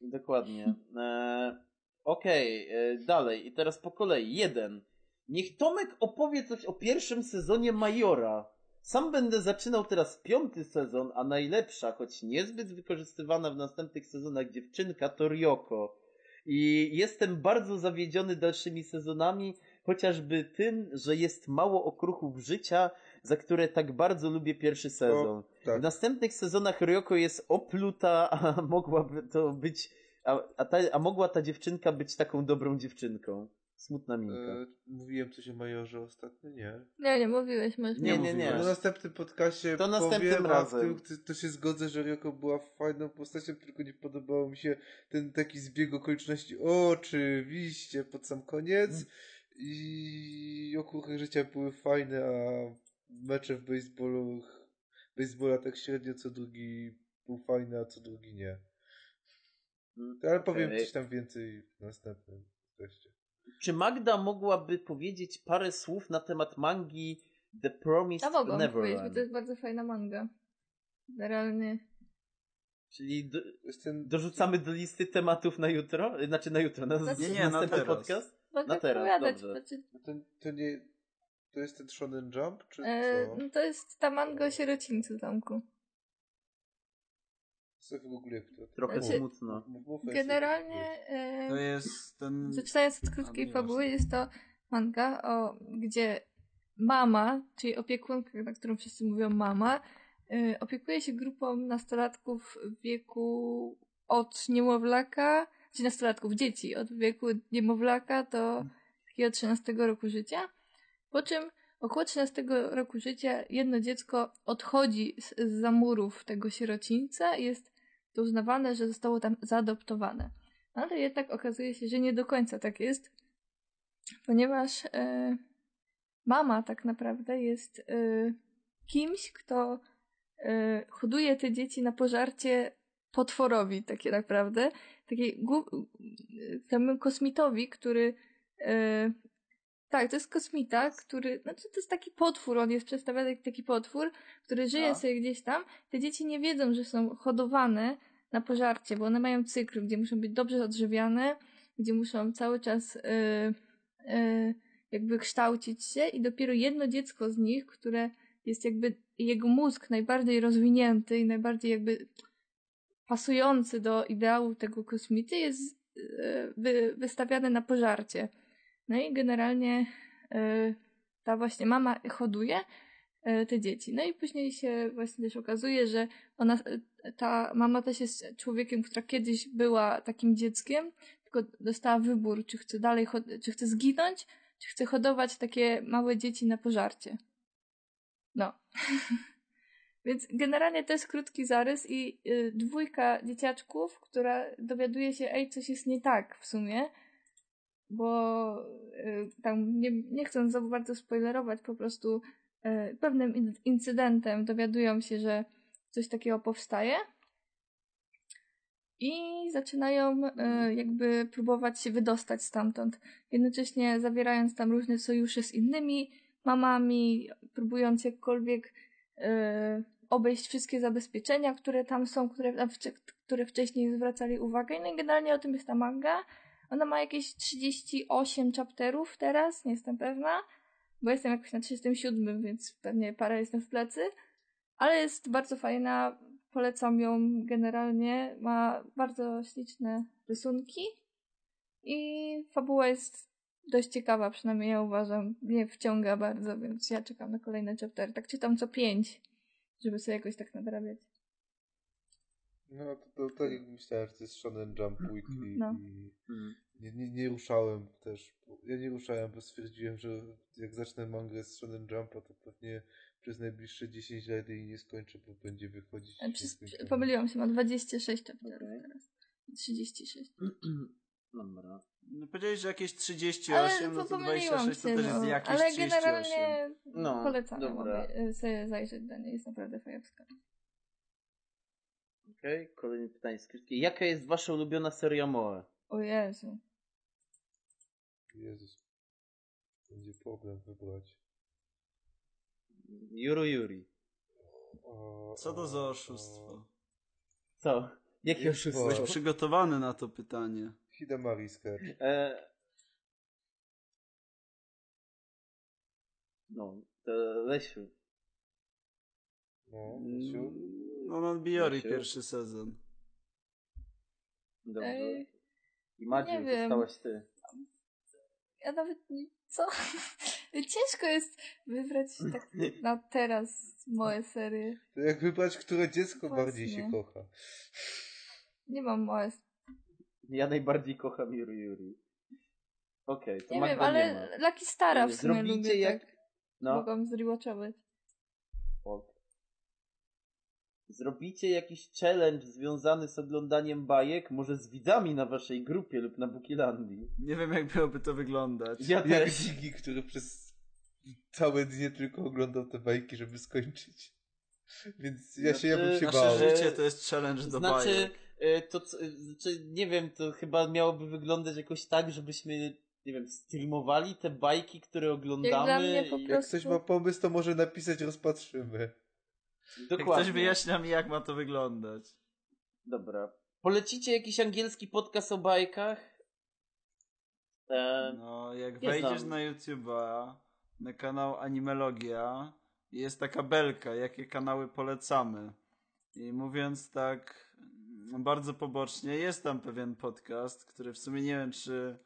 Dokładnie. E, Okej, e, dalej. I teraz po kolei. Jeden. Niech Tomek opowie coś o pierwszym sezonie Majora. Sam będę zaczynał teraz piąty sezon, a najlepsza, choć niezbyt wykorzystywana w następnych sezonach dziewczynka to Ryoko. I jestem bardzo zawiedziony dalszymi sezonami, chociażby tym, że jest mało okruchów życia, za które tak bardzo lubię pierwszy sezon. W Tak. następnych sezonach Ryoko jest opluta, a mogłaby to być. A, a, ta, a mogła ta dziewczynka być taką dobrą dziewczynką. Smutna minka. E, mówiłem coś o Majorze ostatnio? Nie. Nie, nie mówiłeś, może Nie, nie, nie. Na następnym podcaście To następnym powiem, razem. a w tym to- to się zgodzę, że Ryoko była fajną postacią, tylko nie podobało mi się ten taki zbieg okoliczności. Oczywiście, pod sam koniec. Mm. I okruchy życia były fajne, a mecze w baseballu, baseballa tak średnio co drugi był fajny, a co drugi nie. Mm, Ale powiem okej. coś tam więcej w następnym teście. Czy Magda mogłaby powiedzieć parę słów na temat mangi The Promised A mogłam powiedzieć, bo to jest bardzo fajna manga. Generalnie. Czyli do, dorzucamy do listy tematów na jutro? Znaczy na jutro, na, Nie, nie, na następny teraz. podcast? Mogę No teraz, dobrze. znaczy, to, to nie... To jest ten Shonen Jump, czy e, co? no to jest ta manga o sierocińcu, Tomku. Co w ogóle kto? Trochę Znaczy, smutno. Generalnie. E, To jest ten... Zaczynając od krótkiej fabuły, jest to manga, o, gdzie mama, czyli opiekunka, na którą wszyscy mówią mama, y, opiekuje się grupą nastolatków w wieku od niemowlaka, czy nastolatków, dzieci, od wieku niemowlaka do takiego 13 roku życia. Po czym około 13 roku życia jedno dziecko odchodzi z, z zamurów tego sierocińca i jest to uznawane, że zostało tam zaadoptowane. Ale jednak okazuje się, że nie do końca tak jest, ponieważ e, mama tak naprawdę jest e, kimś, kto e, hoduje te dzieci na pożarcie potworowi, takie naprawdę. Takiej temu kosmitowi, który. Tak, to jest kosmita, który. Znaczy, to jest taki potwór, on jest przedstawiany jak taki potwór, który żyje A. sobie gdzieś tam. Te dzieci nie wiedzą, że są hodowane na pożarcie, bo one mają cykl, gdzie muszą być dobrze odżywiane, gdzie muszą cały czas y, y, jakby kształcić się i dopiero jedno dziecko z nich, które jest jakby jego mózg najbardziej rozwinięty i najbardziej jakby pasujący do ideału tego kosmity jest y, wy, wystawiane na pożarcie. No i generalnie y, ta właśnie mama hoduje y, te dzieci. No i później się właśnie też okazuje, że ona, y, ta mama też jest człowiekiem, która kiedyś była takim dzieckiem, tylko dostała wybór, czy chce dalej, czy chce zginąć, czy chce hodować takie małe dzieci na pożarcie. No. Więc generalnie to jest krótki zarys i dwójka dzieciaczków, która dowiaduje się, ej, coś jest nie tak w sumie. Bo y, tam nie, nie za bardzo spoilerować, po prostu y, pewnym in- incydentem dowiadują się, że coś takiego powstaje i zaczynają y, jakby próbować się wydostać stamtąd, jednocześnie zawierając tam różne sojusze z innymi mamami, próbując jakkolwiek obejść wszystkie zabezpieczenia, które tam są, które, które wcześniej zwracali uwagę. No i generalnie o tym jest ta manga. Ona ma jakieś 38 chapterów teraz, nie jestem pewna, bo jestem jakoś na 37, więc pewnie parę jestem w plecy. Ale jest bardzo fajna, polecam ją generalnie. Ma bardzo śliczne rysunki i fabuła jest dość ciekawa, przynajmniej ja uważam. Mnie wciąga bardzo, więc ja czekam na kolejne chaptery. Tak czytam co pięć, żeby sobie jakoś tak nadrabiać. No to, to tak jak myślałem, że to jest Shonen Jump Weekly No. i Mm. nie, nie, nie ruszałem też. bo- Ja nie ruszałem, bo stwierdziłem, że jak zacznę mangę z Shonen Jumpa, to pewnie przez najbliższe 10 lat jej nie skończę, bo będzie wychodzić. E, Przez, pomyliłam się, ma 26 chapterów Okej. teraz. 36. Dobra. No, powiedziałeś, że jakieś 38, Ale no to to pomyliłam 26 to się, też jest no. jakieś Ale 38. generalnie No, polecam dobra. obie- sobie zajrzeć do niej, jest naprawdę fajowska. Okej, kolejne pytanie skrótkie. Jaka jest wasza ulubiona seria Moe? O Jezu. Jezus. Będzie problem wybrać. Juru Yuri. O, Co to za o. oszustwo? Co? Jakie Jest oszustwo? Byłeś przygotowany na to pytanie. Hidamari Sketch. E... No, to Lesiu. No, Lesiu? No, no Biori pierwszy sezon. Dobrze. Ej, I Madziu, nie wiem. zostałaś ty. ja nawet nie... Co? Ciężko jest wybrać tak na teraz moje serie. To jak wybrać, które dziecko Właśnie. bardziej się kocha. Nie mam moje. Ja najbardziej kocham Juru Yuri. Okej, to Nie Magda wiem, nie ale ma. Lucky Stara w sumie Zrobicie lubię, jak... tak. No, Mogłam zrewatchować. ok. Zrobicie jakiś challenge związany z oglądaniem bajek, może z widzami na waszej grupie lub na Bukilandii. Nie wiem, jak miałoby to wyglądać. Ja Jak też. Ziggy, który przez całe dnie tylko oglądał te bajki, żeby skończyć. Więc ja się, ja bym się Znaczy, bał. Nasze życie to jest challenge do Znaczy, bajek. e, to znaczy, nie wiem, to chyba miałoby wyglądać jakoś tak, żebyśmy, nie wiem, streamowali te bajki, które oglądamy. dla mnie po i- Jak prostu- ktoś ma pomysł, to może napisać, rozpatrzymy. Jak Dokładnie. ktoś wyjaśnia mi, jak ma to wyglądać. Dobra. Polecicie jakiś angielski podcast o bajkach? E, No, jak wejdziesz znam. na YouTube'a, na kanał Animelogia, jest taka belka, jakie kanały polecamy. I mówiąc tak bardzo pobocznie, jest tam pewien podcast, który w sumie nie wiem, czy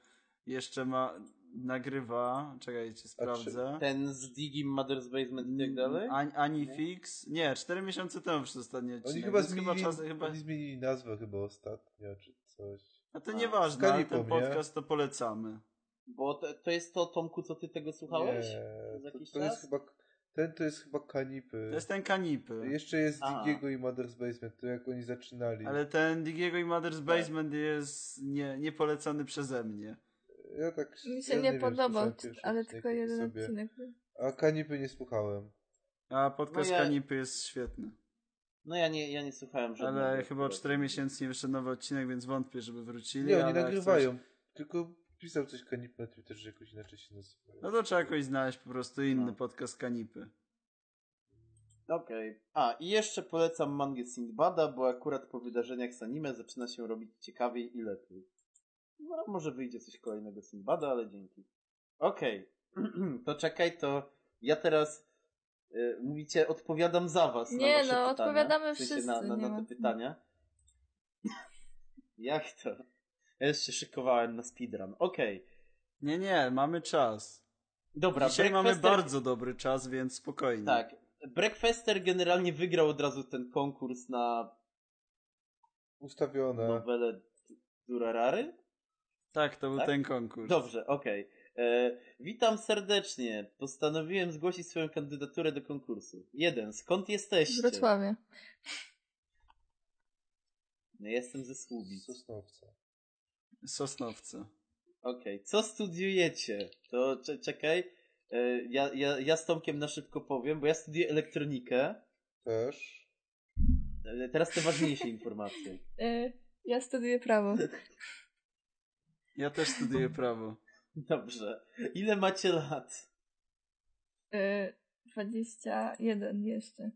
jeszcze ma, nagrywa. Czekajcie, sprawdzę. ten z Digim Mother's Basement i tak dalej? Ani, Anifix? Nie, 4 miesiące temu przez ostatni odcinek. Oni chyba zmienili, czas, chyba... oni zmienili nazwę chyba ostatnio, czy coś. A to A, nieważne, ale ten nie? podcast to polecamy. Bo to, to jest to, Tomku, co ty tego słuchałeś? Nie, to, to jest chyba, ten to jest chyba Kanipy. To jest ten kanipy. Jeszcze jest. Digiego i Mother's Basement, to jak oni zaczynali. Ale ten Digiego i Mother's Basement jest nie, nie polecany przeze mnie. Ja tak Mi się ja nie, wiem, podobał, ale tylko jeden sobie. odcinek. A Kanipy nie słuchałem. A podcast No ja- kanipy jest świetny. No ja nie, ja nie słuchałem żadnego. Ale chyba o akurat. 4 miesięcy nie wyszedł nowy odcinek, więc wątpię, żeby wrócili. Nie, oni nagrywają. Tylko pisał coś Kanipy na Twitterze, że jakoś inaczej się nazywa. Coś... No to trzeba jakoś znaleźć po prostu inny No. podcast kanipy. Okej. A, i jeszcze polecam mangę Sindbada, bo akurat po wydarzeniach z anime zaczyna się robić ciekawiej i lepiej. No, może wyjdzie coś kolejnego Sindbada, ale dzięki. Okej. to czekaj, to ja teraz y, mówicie, odpowiadam za was na Nie, wasze no, pytania. odpowiadamy w sensie wszyscy, na, na, na te pytania. Jak to? Ja już się szykowałem na speedrun. Okej. Nie, nie, mamy czas. Dobra, Dzisiaj mamy Breakfaster- bardzo dobry czas, więc spokojnie. Tak. Breakfaster generalnie wygrał od razu ten konkurs na Ustawione. nowelę Durarary? Tak, to był Tak? ten konkurs. Dobrze, okej. E, Witam serdecznie. Postanowiłem zgłosić swoją kandydaturę do konkursu. Jeden. Skąd Z jesteście? Wrocławia. No, jestem ze Słubic. Sosnowca. Sosnowce. Okej, co studiujecie? To cze- czekaj, e, ja, ja, ja z Tomkiem na szybko powiem, bo ja studiuję elektronikę. Też. E, Teraz te ważniejsze informacje. Ja studiuję prawo. Ja też studiuję prawo. Dobrze. Ile macie lat? E, 21 jeszcze.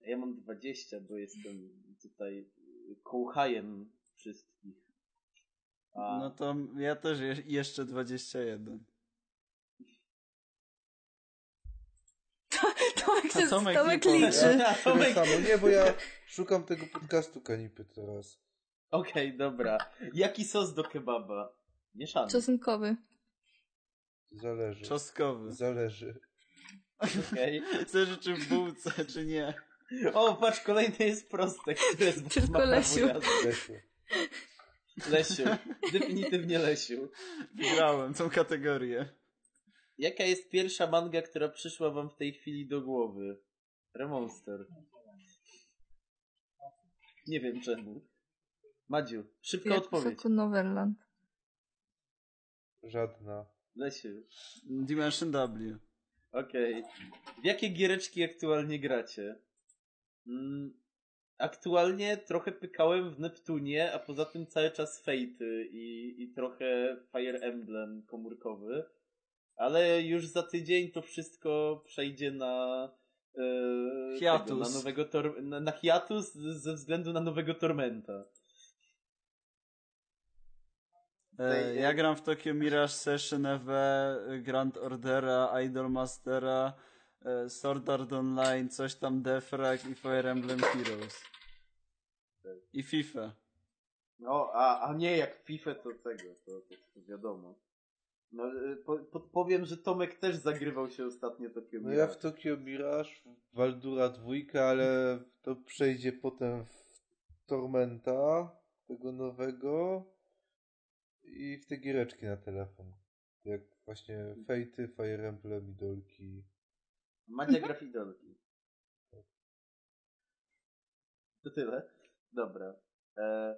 Ja mam 20, bo jestem tutaj kołchajem wszystkich. A, No to ja też je, jeszcze 21. Tomek A się Tomek Tomek, liczy. Tomek... samo. Nie, bo ja szukam tego podcastu kanipy teraz. Okej, dobra. Jaki sos do kebaba? Mieszany. Czosnkowy. Zależy. Czosnkowy. Zależy. Okej. Zależy czy w bułce, czy nie. O, patrz, kolejny jest proste. Który jest Tylko Lesiu. Lesiu. Lesiu. Definitywnie Lesiu. Wygrałem tą kategorię. Jaka jest pierwsza manga, która przyszła wam w tej chwili do głowy? Remonster. Nie wiem czemu. Madziu, szybka odpowiedź. Soku Noverland. Żadna. Lesiu. Dimension W. Okej. W jakie giereczki aktualnie gracie? Mm, aktualnie trochę pykałem w Neptunie, a poza tym cały czas Fate'y i, i trochę Fire Emblem komórkowy. Ale już za tydzień to wszystko przejdzie na e, Hiatus. Tego, na nowego tor- na, na hiatus ze względu na nowego Tormenta. E, ja gram w Tokyo Mirage Session EV, Grand Ordera, Idol Mastera, e, Sword Art Online, coś tam Defrag i Fire Emblem Heroes. I FIFA. No, a, a nie jak FIFA to tego, to, to, to wiadomo. No, y, po, podpowiem, że Tomek też zagrywał się ostatnio Tokio No ja w Tokio Mirage, w Waldura dwójka, ale to przejdzie potem w Tormenta, tego nowego i w te giereczki na telefon. Jak właśnie Fate'y, Fire Emblem, Idolki. Madzia gra w idolki. To tyle? Dobra. E,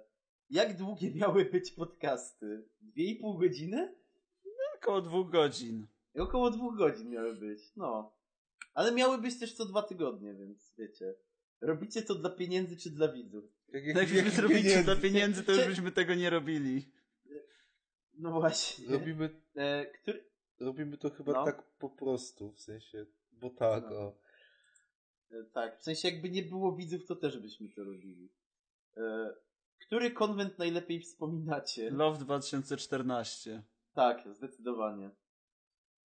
jak długie miały być podcasty? Dwie i pół godziny? Około dwóch godzin. I około dwóch godzin miały być, no. Ale miały być też co dwa tygodnie, więc wiecie. Robicie to dla pieniędzy czy dla widzów? Jak, Jakbyśmy to robili dla pieniędzy, to już byśmy tego nie robili. No właśnie. Robimy, E, który... robimy to chyba No. tak po prostu, w sensie, bo tak, No. o. E, tak, w sensie jakby nie było widzów, to też byśmy to robili. E, który konwent najlepiej wspominacie? Love 2014. Tak, zdecydowanie.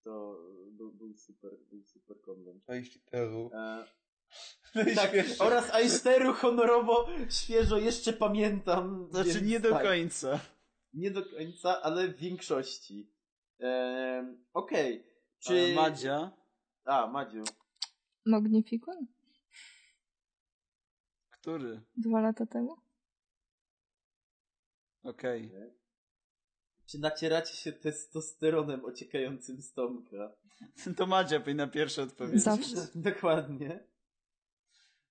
To był, był super, był super konwent. A jeśli Teru. E, tak, oraz Aisteru honorowo, świeżo jeszcze pamiętam. Znaczy więc nie do tak, końca. Nie do końca, ale w większości. E, Okej. Czy... Czy... Madzia? A, Madziu. Magnificon? Który? Dwa lata temu? Okej. Czy nacieracie się testosteronem ociekającym z Tomka? To Madzia powinna pierwsza odpowiedzieć. Zawsze. Dokładnie.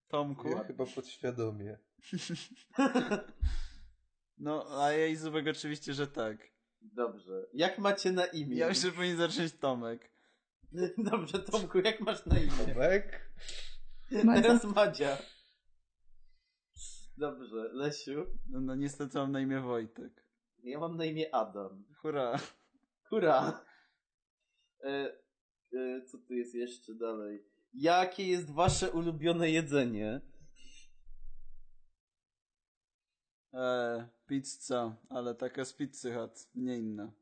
Tomku? Ja chyba podświadomie. No, a ja i Zubek oczywiście, że tak. Dobrze. Jak macie na imię? Ja myślę, że powinien zacząć Tomek. Dobrze, Tomku, jak masz na imię? Tomek? Madzia. Teraz Madzia. Dobrze, Lesiu. No, no niestety mam na imię Wojtek. Ja mam na imię Adam. Hurra. Hurra! E, e, co tu jest jeszcze dalej? Jakie jest wasze ulubione jedzenie? E, pizza, ale taka z pizzy hut, nie inna.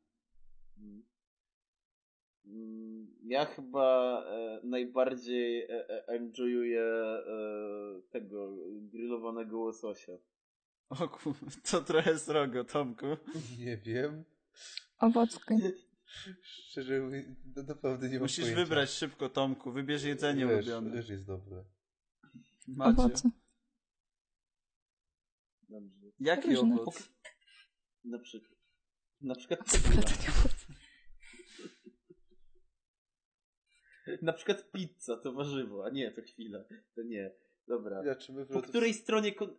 Ja chyba e, najbardziej e, e, enjoyuję e, tego grillowanego łososia. O kur... to trochę srogo, Tomku. Nie wiem. Owocki. Szczerze mówiąc, no naprawdę nie mam Musisz pojęcia. wybrać szybko, Tomku. Wybierz jedzenie Ryż, ulubione. ryż jest dobre. Macie. Owoce. Dobrze. Jaki Różne. owoc? Na przykład. Na przykład Co to nie owoce? Na przykład pizza to warzywo, a nie, to chwila. To nie. Dobra. Ja, czy my Po której stronie, kon-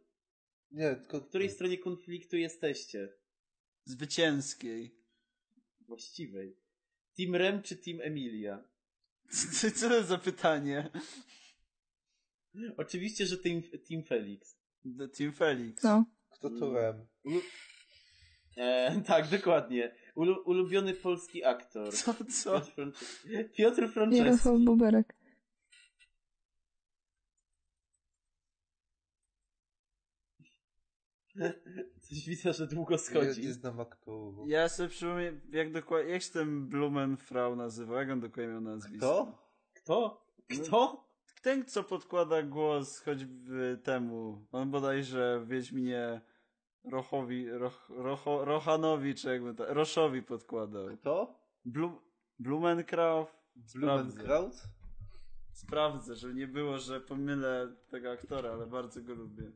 Nie, tylko... po której stronie konfliktu jesteście? Zwycięskiej. Właściwej. Team Rem czy Team Emilia? Co, co to za pytanie? Oczywiście, że Team, team Felix. The Team Felix. No. Kto Mm. to Rem? Ulu... E, tak, dokładnie. Ulu, ulubiony polski aktor. Co, co? Piotr, Frances- Piotr Franceski. Jarosław Boberek. Coś widzę, że długo Ja schodzi. nie znam aktorów. Ja sobie przypomnę, jak dokładnie, jak się ten Blumenfrau nazywał, jak on dokładnie miał nazwisko? Kto? Kto? Kto? Ten, co podkłada głos choćby temu, on bodajże Wiedźminie Rochowi, Roch, Rocho, Rochanowi, czy jakby to, Roszowi podkładał. Kto? Blu, Blumenkraut? Sprawdzę. Blumenkraut? Sprawdzę, żeby nie było, że pomylę tego aktora, ale bardzo go lubię.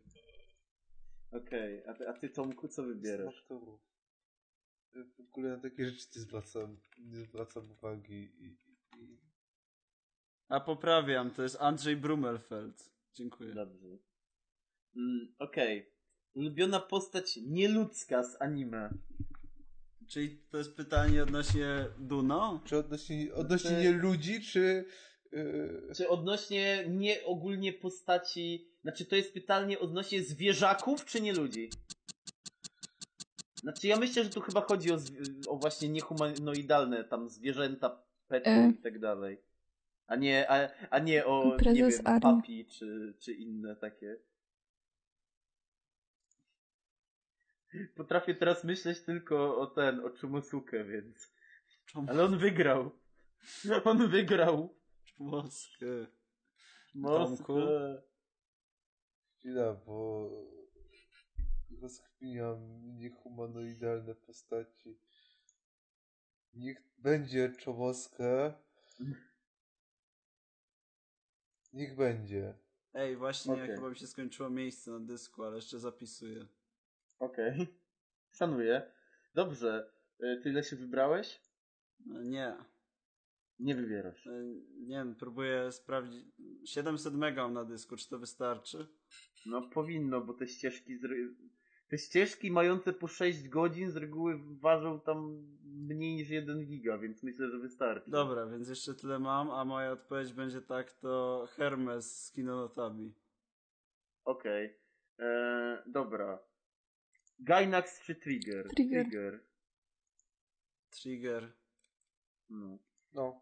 Okej, a, ty, a ty Tomku co wybierasz? aktorów. Ja W ogóle na takie rzeczy nie zwracam, nie zwracam uwagi i, i, i... A poprawiam, to jest Andrzej Brumelfeld. Dziękuję. Dobrze. Mm, Okej. Ulubiona postać nieludzka z anime. Czyli to jest pytanie odnośnie Duno? Czy odnośnie, odnośnie Znaczy- nie ludzi, czy... Yy, Czy odnośnie nie ogólnie postaci. Znaczy to jest pytanie odnośnie zwierzaków czy nie ludzi? Znaczy ja myślę, że tu chyba chodzi o, o właśnie niehumanoidalne tam zwierzęta, pety E. i tak dalej. A nie, a, a nie o nie Prezes wiem, Ari. papi czy, czy inne takie. Potrafię teraz myśleć tylko o ten, o Czumosuke, więc. Ale on wygrał. On wygrał. Moskę. Tomku? chwila, bo... Rozkminiam niehumanoidalne postaci. Niech będzie Czomoska. Niech będzie. Ej, właśnie Okej. chyba mi się skończyło miejsce na dysku, ale jeszcze zapisuję. Okej. Szanuję. Dobrze. Y, Ty ile się wybrałeś? E, Nie. Nie wybierasz. E, Nie wiem, próbuję sprawdzić. 700 mega na dysku, czy to wystarczy? No powinno, bo te ścieżki z... Te ścieżki mające po 6 godzin z reguły ważą tam mniej niż 1 giga, więc myślę, że wystarczy. Dobra, więc jeszcze tyle mam, a moja odpowiedź będzie tak, to Hermes z kinonotami. Okej. Eee, Dobra. Gainax czy Trigger? Trigger. Trigger. Trigger. No. No.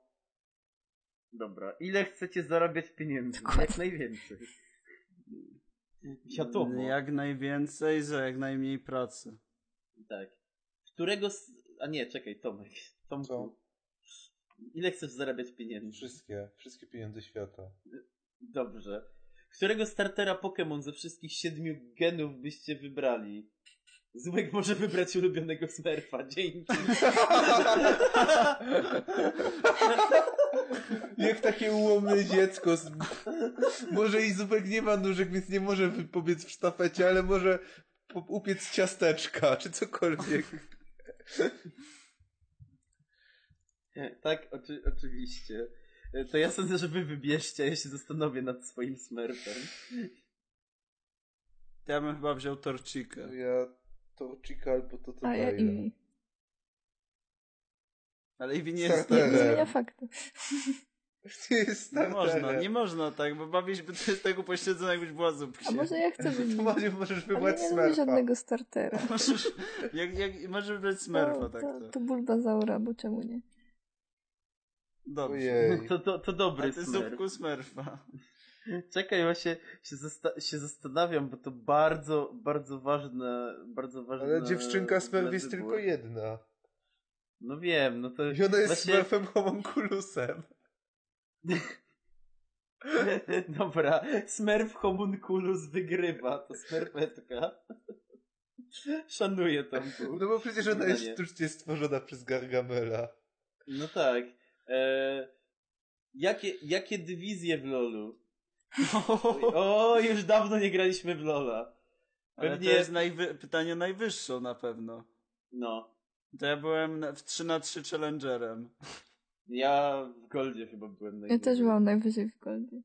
Dobra. Ile chcecie zarabiać pieniędzy? Dokładnie. Jak najwięcej. Jak najwięcej za jak najmniej pracy. Tak. Którego. Z... A nie, czekaj, Tomek. Tomku. Co? Ile chcesz zarabiać pieniędzy? Wszystkie. Wszystkie pieniądze świata. Dobrze. Którego startera Pokémon ze wszystkich siedmiu genów byście wybrali? Zubek może wybrać ulubionego Smurfa. Dzięki. Jak takie ułomne dziecko. z- Może i Zubek nie ma nóżek, więc nie może wy- pobiec w sztafecie, ale może upiec ciasteczka, czy cokolwiek. tak, oczy, oczywiście. E, To ja sądzę, że wy wybierzcie, a ja się zastanowię nad swoim Smurfem. Ja bym chyba wziął Torchikę. Ja Torchika albo to to A ja i Ale Eevee nie Tak, jest nie, tak. nie tak. zmienia faktu. Nie jest Nie można, nie można tak, bo bawić by z tego pośledzenia jakbyś była A zupcie. może ja chcę To wybrać. może możesz wybrać nie lubię żadnego startera. Możesz, jak, jak, możesz wybrać Smurfa, to, tak to, to. to Bulbazaura, bo czemu nie? Dobrze. Ojej. To, to, to A dobry ty Smurf. zupku Smurfa. Czekaj, właśnie się, zasta- się zastanawiam, bo to bardzo, bardzo ważne, bardzo ważne. Ale dziewczynka Smurf jest tylko jedna. No wiem, no to. I ona jest Właśnie- Smurfem homunculusem. Dobra, Smurf Homunculus wygrywa, to Smurfetka. Szanuję tam. No bo przecież ona jest sztucznie stworzona przez Gargamela. No tak. E, jakie, jakie dywizje w LoLu? O, już dawno nie graliśmy w LoLa. Ale Pewnie- to jest najwy... pytanie o najwyższą na pewno. No. To ja byłem w 3 na 3 challengerem. Ja w Goldzie chyba byłem Ja najwyżej. też byłam najwyżej w Goldzie.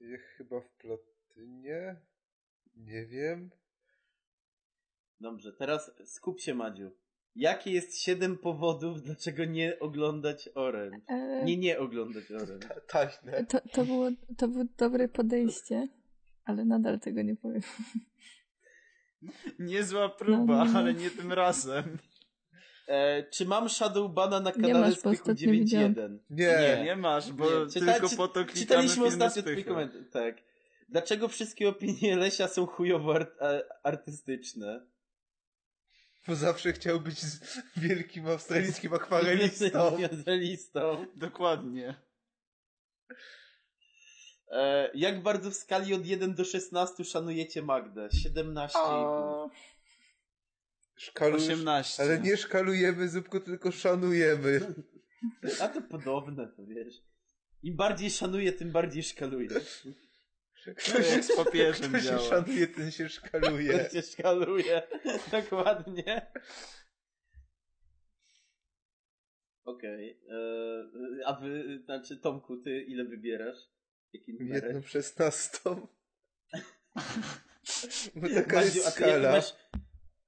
Ja chyba w platynie? Nie wiem. Dobrze, teraz skup się, Madziu. Jakie jest siedem powodów, dlaczego nie oglądać Orange? E, Nie, nie oglądać Orange. Ta- Taśne. to, to, było, to było dobre podejście, ale nadal tego nie powiem. Niezła próba, No, no, ale nie tym razem. E, czy mam Shadowbana na kanale masz, bo Spychu ostatnio widziałam. 9.1? Nie. Nie, nie masz, bo Nie, czyta- tylko czy- po to klikamy Czytaliśmy ostatnio twój komentarz. Tak. Dlaczego wszystkie opinie Lesia są chujowo art- a- artystyczne? Bo zawsze chciał być z wielkim australijskim akwarelistą. Listą. Dokładnie. E, jak bardzo w skali od 1 do 16 szanujecie Magdę? 17,5. O, Szkalusz, 18. ale nie szkalujemy zupku, tylko szanujemy. A to podobne, to wiesz. Im bardziej szanuję, tym bardziej szkaluję. To jak z papieżem Kto się działa. szanuje, ten się szkaluje. Ten się szkaluje. Dokładnie. Okej. e, A wy, znaczy Tomku, ty ile wybierasz? Jaki numerek? Jedną szesnastą. Bo taka Madziu, jest a ty skala. masz...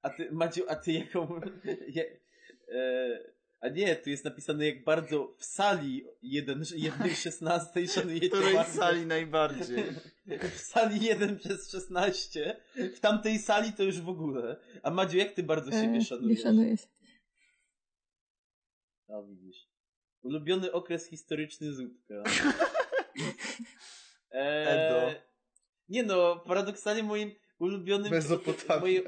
A ty, Madziu, a ty jaką... Jak, e, a nie, tu jest napisane jak bardzo w sali jeden, jednej szesnastej szanujecie W której sali najbardziej? W sali 1 przez 16. W tamtej sali to już w ogóle. A Madziu, jak ty bardzo e, siebie nie szanujesz? szanuję się. A widzisz. Ulubiony okres historyczny Zupka. Edo. Nie no, paradoksalnie moim ulubionym... Mezopotamia. Moje,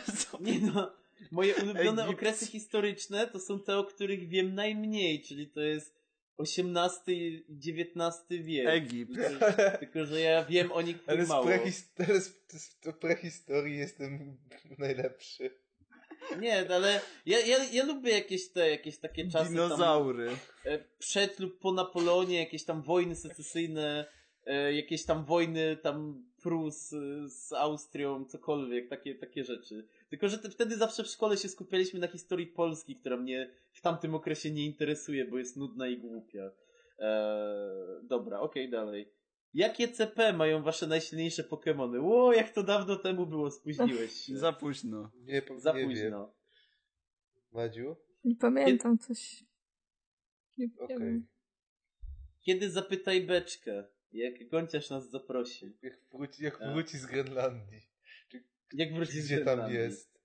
nie no, moje ulubione Egipt. okresy historyczne to są te, o których wiem najmniej, czyli to jest XVIII i XIX wiek. Egipt. Tylko, że ja wiem o nich Ale mało. ale z, prehistorii jestem najlepszy. Nie, ale ja, ja, ja lubię jakieś te, jakieś takie czasy tam, Dinozaury. e, przed lub po Napoleonie, jakieś tam wojny secesyjne, jakieś tam wojny tam Prus e, z Austrią, cokolwiek, takie, takie rzeczy. Tylko, że te, wtedy zawsze w szkole się skupialiśmy na historii Polski, która mnie w tamtym okresie nie interesuje, bo jest nudna i głupia. E, dobra, okej, dalej. Jakie CP mają wasze najsilniejsze Pokémony? Ło, jak to dawno temu było, spóźniłeś się. Za późno. Nie, po- Za nie wiem. późno. Madziu? Nie pamiętam coś. Nie wiem. Kiedy zapytaj beczkę, jak Gonciarz nas zaprosi. Jak, wróci, jak Tak. wróci z Grenlandii. Jak wrócisz z Gdzie tam jest?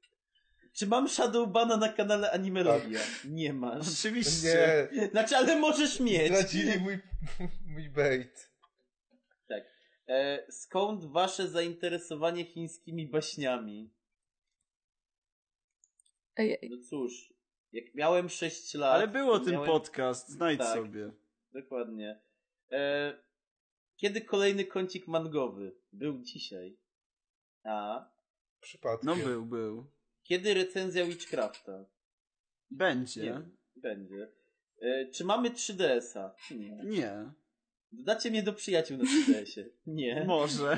Czy mam Shadowbana na kanale Animelogia? Nie masz. Oczywiście. Nie, Znaczy, ale możesz mieć. zdradzili mój, mój bait. Tak. E, skąd wasze zainteresowanie chińskimi baśniami? Ej, ej, No cóż, jak miałem 6 lat... Ale było ten miałem... podcast, znajdź Tak. sobie. Dokładnie. E, kiedy kolejny kącik mangowy? Był dzisiaj. A. Przypadkiem. No był, był. Kiedy recenzja Witchcrafta? Będzie. Nie. Będzie. E, czy mamy 3DS-a? Nie. Nie. Dodacie mnie do przyjaciół na 3DS-ie? Nie. Może.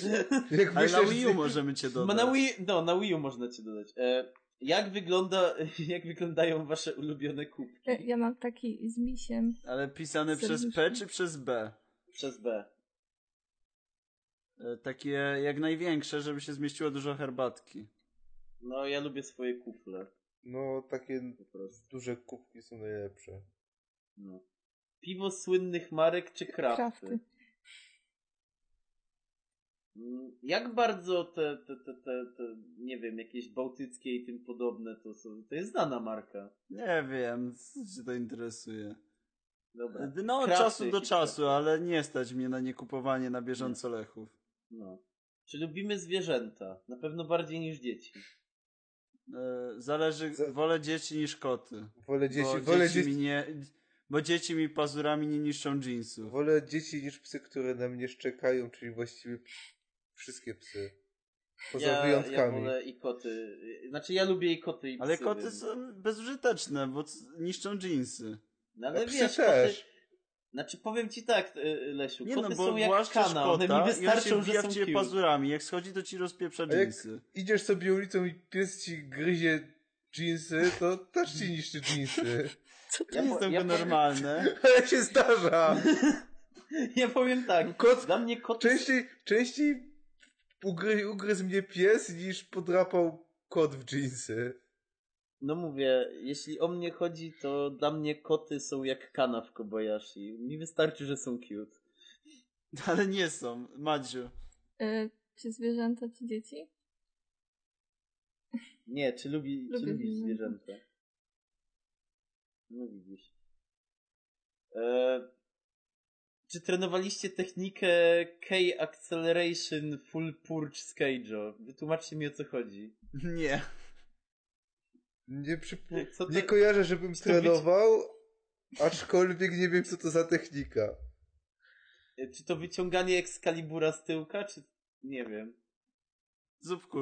Jak Ale na wyślesz Wii U możemy cię dodać. na Wii, no, na Wii U można cię dodać. E, jak wygląda, jak wyglądają wasze ulubione kubki? ja, ja mam taki z misiem. Ale pisane przez. P czy przez B? Przez B. E, Takie jak największe, żeby się zmieściło dużo herbatki. No, ja lubię swoje kufle, No, takie po prostu. duże kubki są najlepsze. No. Piwo słynnych marek czy krafty? Krafty. Mm, Jak bardzo te, te, te, te, te, nie wiem, jakieś bałtyckie i tym podobne, to są, to jest znana marka. Nie wiem, co cię to interesuje. Dobra. No, od czasu do czasu, ale nie stać mnie na niekupowanie na bieżąco lechów. No. Czy lubimy zwierzęta? Na pewno bardziej niż dzieci. E, Zależy, Za- wolę dzieci niż koty. Wolę dzieci, bo wolę dzieci dzieci, mi nie, bo dzieci mi pazurami nie niszczą jeansów. wolę dzieci niż psy, które na mnie szczekają, czyli właściwie wszystkie psy. Poza ja, ja wyjątkami. wolę i koty. Znaczy ja lubię i koty i psy. Ale koty więc- są bezużyteczne, bo niszczą jeansy. No, ale psy wiesz, też. koty... Znaczy powiem ci tak, y, Lesiu, Nie koty no, bo są jak kana, one mi wystarczą, się że są pazurami. Jak schodzi, to ci rozpieprza A jak jeansy. idziesz sobie ulicą i pies ci gryzie dżinsy, to też ci niszczy dżinsy. Co to Ja są ja normalne. Ale się zdarza. Ja powiem tak, Kot, dla mnie koty... częściej, częściej ugry, ugryzł mnie pies niż podrapał kot w dżinsy. No mówię, jeśli o mnie chodzi, to dla mnie koty są jak kana w Kobayashi. Mi wystarczy, że są cute. Ale nie są. Madziu. Y, czy zwierzęta, czy dzieci? Nie, czy, lubi, czy lubisz zwierzęta. zwierzęta? No widzisz. E, czy trenowaliście technikę K-Acceleration Full Purge z Keijo? Wytłumaczcie mi o co chodzi. Nie. Nie, przypu- to- nie kojarzę, żebym to trenował, aczkolwiek nie wiem, co to za technika. Czy to wyciąganie Excalibura z tyłka, czy... Nie wiem. Zupku,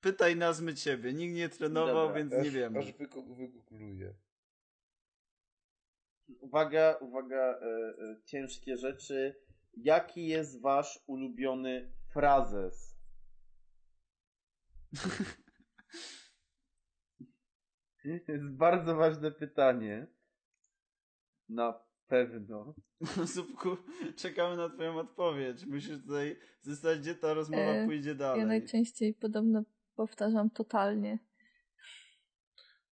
pytaj nas my ciebie. Nikt nie trenował, Dobra, więc Aż, nie wiemy. aż wygoogluję. Uwaga, uwaga, e, e, ciężkie rzeczy. Jaki jest wasz ulubiony frazes? To jest bardzo ważne pytanie. Na pewno. Zupku, czekamy na twoją odpowiedź. Musisz tutaj zostać, gdzie ta rozmowa E, pójdzie dalej. Ja najczęściej podobno powtarzam totalnie.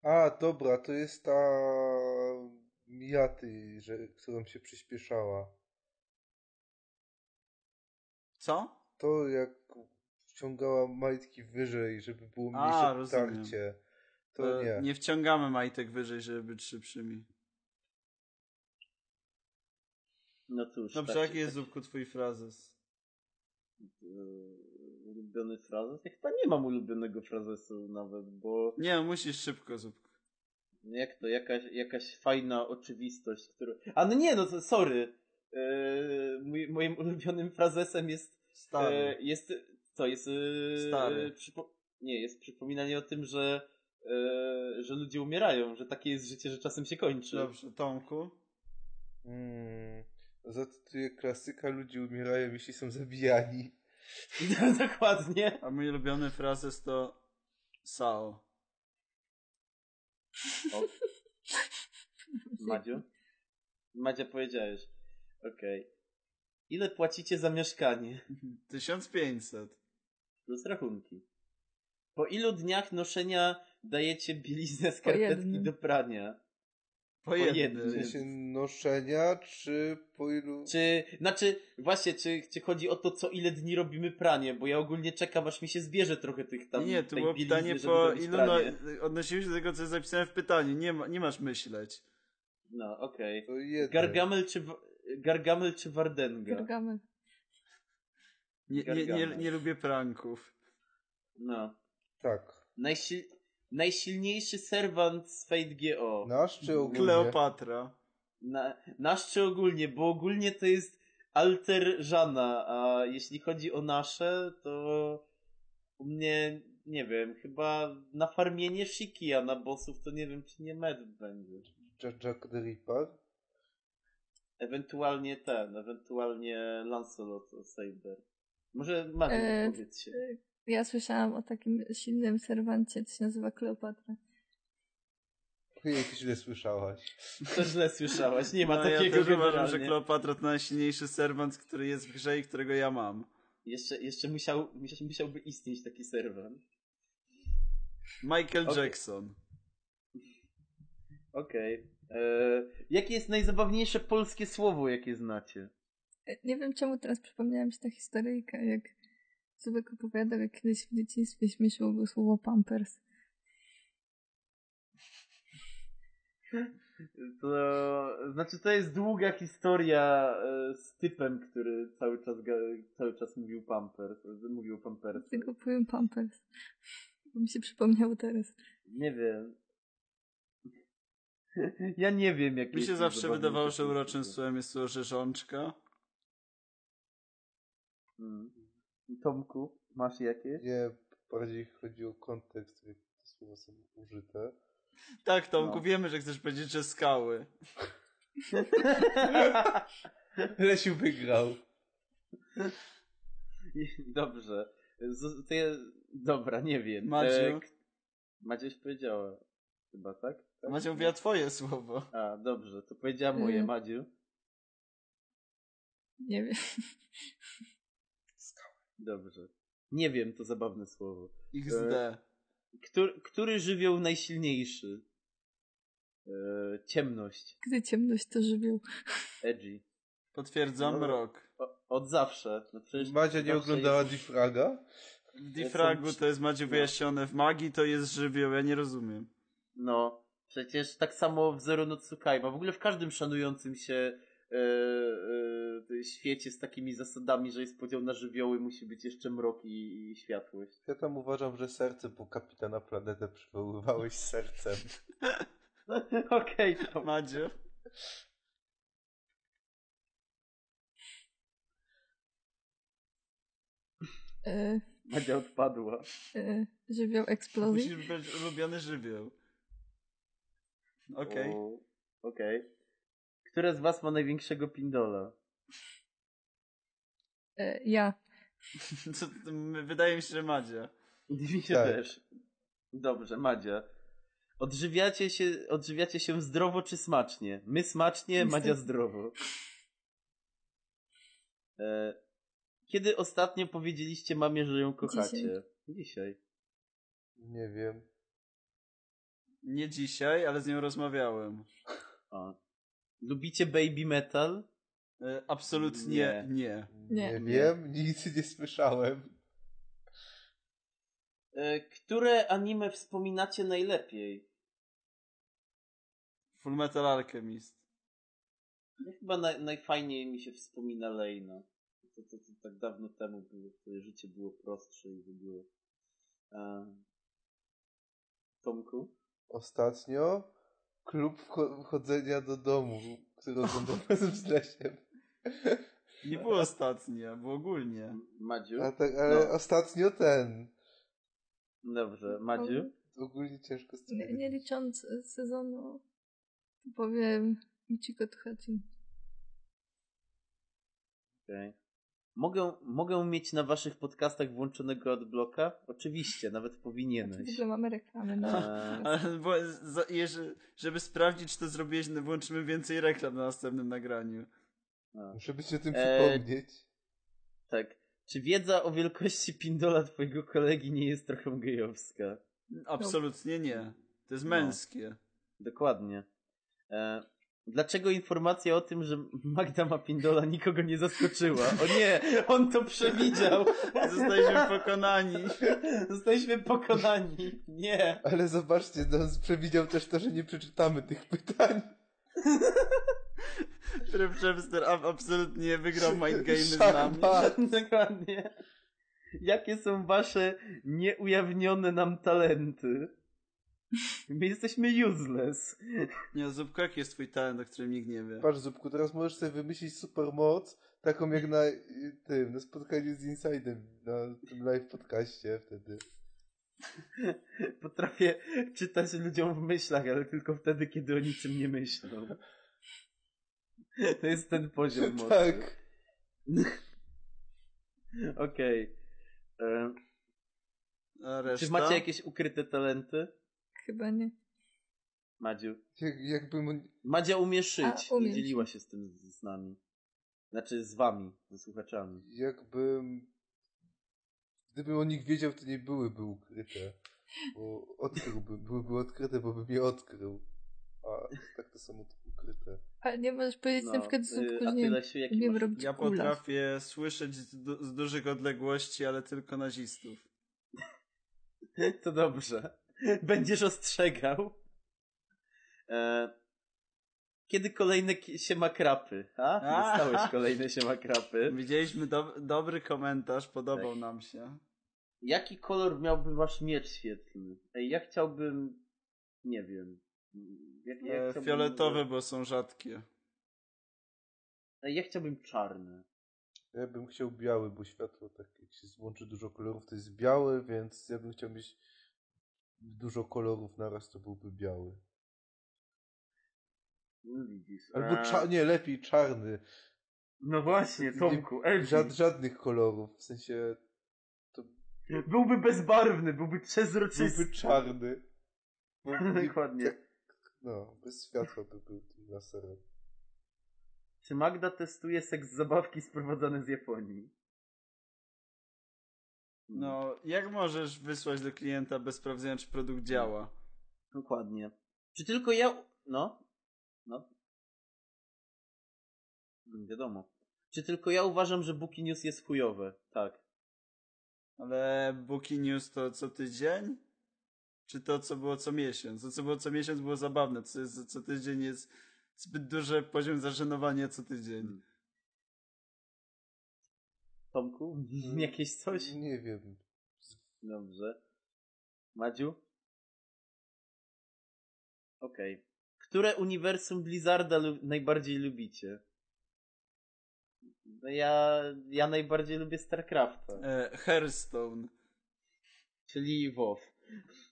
A, dobra, to jest ta Miaty, że, którą się przyspieszała. Co? To jak wciągała majtki wyżej, żeby było A, mniejsze rozumiem. tarcie. To E, nie. nie wciągamy majtek wyżej, żeby być szybszymi. No cóż. Dobrze, tak- jaki jest Zupku twój frazes? e, ulubiony frazes? Ja chyba nie mam ulubionego frazesu nawet, bo Nie, musisz szybko, Zupku. jak to, jakaś, jakaś fajna oczywistość, którą... A no nie, no to sorry. E, mój, moim ulubionym frazesem jest Stary. E, jest, co, jest... E, Stary. Przypo- nie, jest przypominanie o tym, że, e, że ludzie umierają, że takie jest życie, że czasem się kończy. Dobrze, Tomku. Mm, zacytuję klasyka, ludzie umierają, jeśli są zabijani. Dokładnie. A mój ulubiony frazes to Sao. O, Madziu? Madzia powiedziałeś. Okej. Ile płacicie za mieszkanie? 1500. Plus rachunki. Po ilu dniach noszenia dajecie bieliznę skarpetki do prania? Po jednym. W sensie noszenia, czy po ilu... Czy, znaczy, właśnie, czy, czy chodzi o to, co ile dni robimy pranie? Bo ja ogólnie czekam, aż mi się zbierze trochę tych tam. Nie, to było bielizny, pytanie po ilu, no, odnosimy się do tego, co jest zapisane w pytaniu, nie, ma, nie masz myśleć. No, okej. Jeden. Gargamel czy, Gargamel czy Wardenga? Gargamel. Nie, nie, nie, nie lubię pranków. No. Tak. Najsil... Najsilniejszy serwant z Fate GO. Nasz czy ogólnie? Kleopatra. Na... Nasz czy ogólnie? Bo ogólnie to jest alter Żana, a jeśli chodzi o nasze, to u mnie, nie wiem, chyba na farmienie Shiki, a na bossów to nie wiem, czy nie med będzie. Jack, Jack the Ripper? Ewentualnie ten, ewentualnie Lancelot Saber. Może Mario, E, powiedz się. Ja słyszałam o takim silnym serwancie, to się nazywa Kleopatra. Ojej, ty źle słyszałaś. To źle słyszałaś, nie ma No, ja takiego też uważam, że Kleopatra to najsilniejszy serwant, który jest w grze i którego ja mam. Jeszcze, jeszcze musiał, musiał, musiałby istnieć taki serwer. Michael Okej. Jackson. Okej. E, Jakie jest najzabawniejsze polskie słowo, jakie znacie? E, Nie wiem czemu teraz przypomniała mi się ta historyjka, jak Zubek opowiadał, jak kiedyś w dzieciństwie śmieszyło go słowo pampers. To znaczy, to jest długa historia e, z typem, który cały czas, cały czas mówił pampers, mówił pampers. Tylko powiem pampers. Bo mi się przypomniało teraz. Nie wiem. Ja nie wiem, jak Mi się zawsze wydawało, że uroczym słowem jest słowo rzeżączka. Tomku, masz jakieś? Nie, bardziej chodzi o kontekst, w jaki te słowa są użyte. Tak, Tomku, No. wiemy, że chcesz powiedzieć, że skały. Lesiu wygrał. Dobrze. Z, to ja, dobra, nie wiem. Madziu? k- Madziu już powiedziała. Chyba, tak? tak? Macie mówiła twoje słowo. A, dobrze, to powiedziała moje, Mm. Madziu. Nie wiem. Dobrze. Nie wiem, to zabawne słowo. XD. Który, który żywioł najsilniejszy? E, ciemność. Gdy ciemność to żywioł. Edgy. Potwierdzam, No. rok. O, od zawsze. No Madzia nie oglądała jest- Diffraga? W Diffragu to jest Macie wyjaśnione, w magii to jest żywioł, ja nie rozumiem. No, przecież tak samo w Zero no Tsukaima. W ogóle w każdym szanującym się e, e, świecie z takimi zasadami, że jest podział na żywioły, musi być jeszcze mrok i, i światłość. Ja tam uważam, że serce po kapitana planetę przywoływałeś sercem. Okej, to Madzie? E, Madzia odpadła. e, żywioł eksplozji. Musisz być ulubiony żywioł. Okej. O, Okej. Które z was ma największego pindola? E, ja. Co- Wydaje mi się, że Madzia. Mi się Tak. też. Dobrze, Madzia. Odżywiacie się, odżywiacie się zdrowo czy smacznie? My smacznie. Madzia zdrowo. E, kiedy ostatnio powiedzieliście mamie, że ją kochacie? Dzisiaj. Dzisiaj. Nie wiem. Nie dzisiaj, ale z nią rozmawiałem. A. Lubicie baby metal? E, Absolutnie Nie. nie. Nie. Nie wiem, nigdy nie słyszałem. E, które anime wspominacie najlepiej? Full Metal Alchemist. No, chyba naj, najfajniej mi się wspomina Lejna. To, to, to tak dawno temu było, twoje życie było prostsze i w ogóle. E, Tomku? Ostatnio klub wcho- wchodzenia do domu, który oglądam razem z Lesiem. Nie było ostatnio, było ogólnie. Madziu? A tak, ale No. ostatnio ten. Dobrze, Madziu? Ogólnie ciężko Nie, stwierdzić. nie licząc e, sezonu, to powiem Michiko Tohacin. Okej. Mogę, mogę mieć na waszych podcastach włączonego adblocka? Oczywiście, nawet W powinieneś. ogóle mamy reklamy. No. Ale bo, za, jeży- żeby sprawdzić, czy to zrobiłeś, włączymy więcej reklam na następnym nagraniu. a, Muszę być o tym Eee, przypomnieć. tak. Czy wiedza o wielkości pindola twojego kolegi nie jest trochę gejowska? Absolutnie nie. To jest No. męskie. Dokładnie. E, dlaczego informacja o tym, że Magda ma pindola nikogo nie zaskoczyła? O nie, on to przewidział. Zostaliśmy pokonani. Zostaliśmy pokonani. Nie. Ale zobaczcie, no, przewidział też to, że nie przeczytamy tych pytań. Ab- absolutnie wygrał Mind Game z nami. Dokładnie. Jakie są wasze nieujawnione nam talenty? My jesteśmy useless. Nie, Zupko, jaki jest twój talent, o którym nikt nie wie? Patrz, Zupku, teraz możesz sobie wymyślić supermoc, taką jak na y, tym, na spotkaniu z Insidem, na tym live podcaście wtedy. Potrafię czytać ludziom w myślach, ale tylko wtedy, kiedy o niczym nie myślą. To jest ten poziom mocy. Tak. Okej. E, A reszta? Czy macie jakieś ukryte talenty? Chyba nie. Madziu. Jak, jakbym... on- Madzia umie szyć. A, umiem nie dzieliła się z tym z, z nami. Znaczy z wami, ze słuchaczami. Jakbym... Gdybym o nich wiedział, to nie byłyby ukryte. Bo odkryłbym, byłyby odkryte, bo bym je odkrył. A tak to są ukryte. Ale nie możesz powiedzieć na przykład że nie, Lesiu, umiem masz robić Ja kula. potrafię słyszeć z, du- z dużych odległości, ale tylko nazistów. To dobrze. Będziesz ostrzegał. E, kiedy kolejne ki- siemakrapy? A? A. Dostałeś kolejne siemakrapy. Widzieliśmy do, dobry komentarz, podobał Tak. nam się. Jaki kolor miałby wasz miecz świetlny? Ej, ja chciałbym... Nie wiem. Jak, ja E, chciałbym- fioletowe, bo są rzadkie. Ej, ja chciałbym czarny. Ja bym chciał biały, bo światło tak jak się złączy dużo kolorów, to jest białe, więc ja bym chciał mieć dużo kolorów naraz, to byłby biały. No widzisz. Albo E, cza- nie, lepiej czarny. No właśnie, Tomku. Ej, Żad- żadnych kolorów, w sensie Byłby bezbarwny, byłby przezroczysty. byłby czarny. Nie- Dokładnie. No, bez światła by był tym laserem. Czy Magda testuje seks zabawki sprowadzane z Japonii? No, jak możesz wysłać do klienta bez sprawdzenia, czy produkt działa? Dokładnie. Czy tylko ja... No? No? Mm, Wiadomo. Czy tylko ja uważam, że Bookie News jest chujowe? Tak. Ale Bookie News to co tydzień? Czy to, co było co miesiąc? To, co było co miesiąc, było zabawne. Co, jest, co tydzień jest zbyt duży poziom zażenowania co tydzień. Tomku? Jakieś coś? Nie wiem. Dobrze. Madziu? Okej. Które uniwersum Blizzarda lu- najbardziej lubicie? No ja, ja najbardziej lubię StarCrafta, E, Hearthstone. czyli WoW,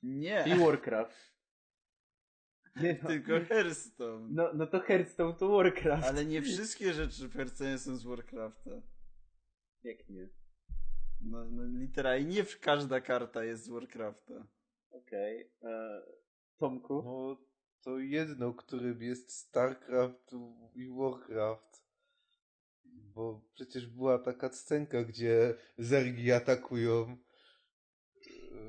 Nie, czyli Warcraft. Nie no. tylko Hearthstone. No, no to Hearthstone to Warcraft. Ale nie wszystkie rzeczy w Hearthstone są z Warcrafta. Jak nie? No, no literalnie nie każda karta jest z Warcrafta. Okej. e, Tomku? No, to jedno, którym jest StarCraft i Warcraft. Bo przecież była taka scenka, gdzie zergi atakują e,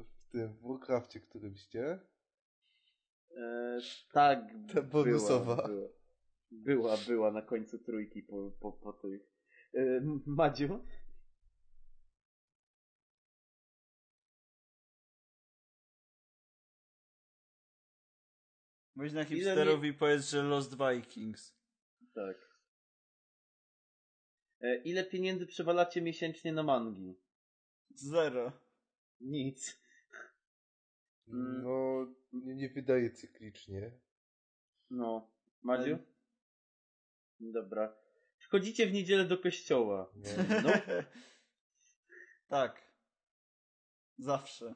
w tym Warcrafcie którymś, nie? E, tak, Ta bonusowa. Była, była, była, była na końcu trójki po, po, po tych. E, Madziu? Weź na Ile hipsterów i powiedz, że Lost Vikings. Tak. E, ile pieniędzy przewalacie miesięcznie na mangi? Zero. Nic. Mm. No, nie, nie wydaje cyklicznie. No. Madziu? Dobra. Wchodzicie w niedzielę do kościoła. Nie. No. tak. Zawsze.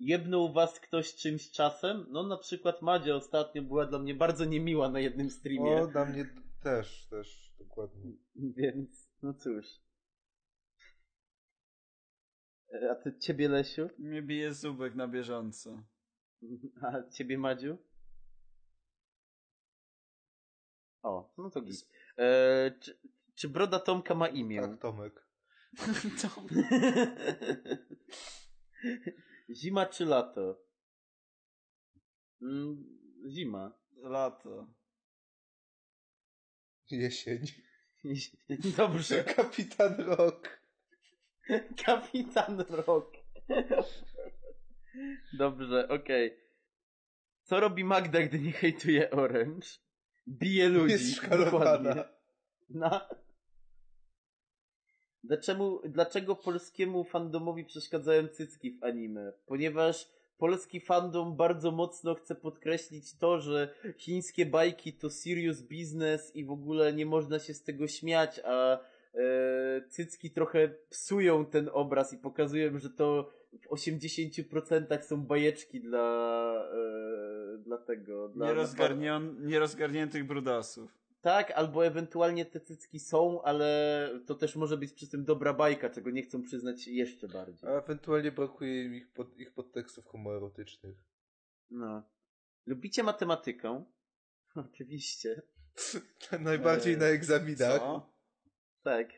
Jebnął was ktoś czymś czasem? No na przykład Madzia ostatnio była dla mnie bardzo niemiła na jednym streamie. O, dla mnie też, też, dokładnie. Więc, no cóż. E, A ty, ciebie Lesiu? Mnie bije zubek na bieżąco. A ciebie Madziu? O, no to git. E, czy, czy broda Tomka ma imię? Tak, Tomek. to... Zima czy lato? Mm, zima. Lato. Jesień. Dobrze. Kapitan Rock. Kapitan Rock. Dobrze, okej. Co robi Magda, gdy nie hejtuje Orange? Bije ludzi. Jest szkalowana. dokładnie. Dlaczego, dlaczego polskiemu fandomowi przeszkadzają cycki w anime? Ponieważ polski fandom bardzo mocno chce podkreślić to, że chińskie bajki to serious business i w ogóle nie można się z tego śmiać, a e, cycki trochę psują ten obraz i pokazują, że to w 80% są bajeczki dla, e, dla tego. Dla, Nierozgarnion... Nierozgarniętych brudasów. Tak, albo ewentualnie te cycki są, ale to też może być przy tym dobra bajka, czego nie chcą przyznać jeszcze bardziej. A ewentualnie brakuje im ich, pod, ich podtekstów homoerotycznych. No. Lubicie matematykę? Oczywiście. Najbardziej Eee, na egzaminach. Co? Tak.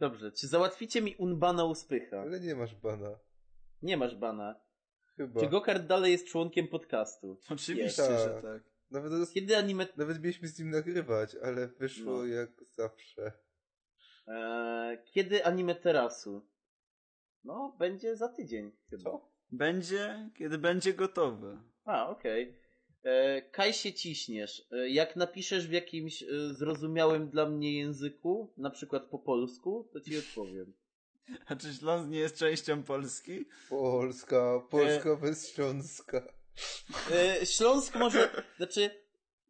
Dobrze, czy załatwicie mi unbana u spycha? Ale nie masz bana. Nie masz bana. Chyba. Czy Gokard dalej jest członkiem podcastu? Oczywiście, Jest. że Tak. tak. Nawet, Kiedy anime... nawet mieliśmy z nim nagrywać, ale wyszło No. jak zawsze. Eee, kiedy anime terasu? No, będzie za tydzień chyba. Co? Będzie, kiedy będzie gotowy. A, okej. E, Kaj się ciśniesz. E, Jak napiszesz w jakimś e, zrozumiałym dla mnie języku, na przykład po polsku, to ci odpowiem. A czy Śląsk nie jest częścią Polski? Polska, Polska bez Śląska. E, Śląsk może, znaczy,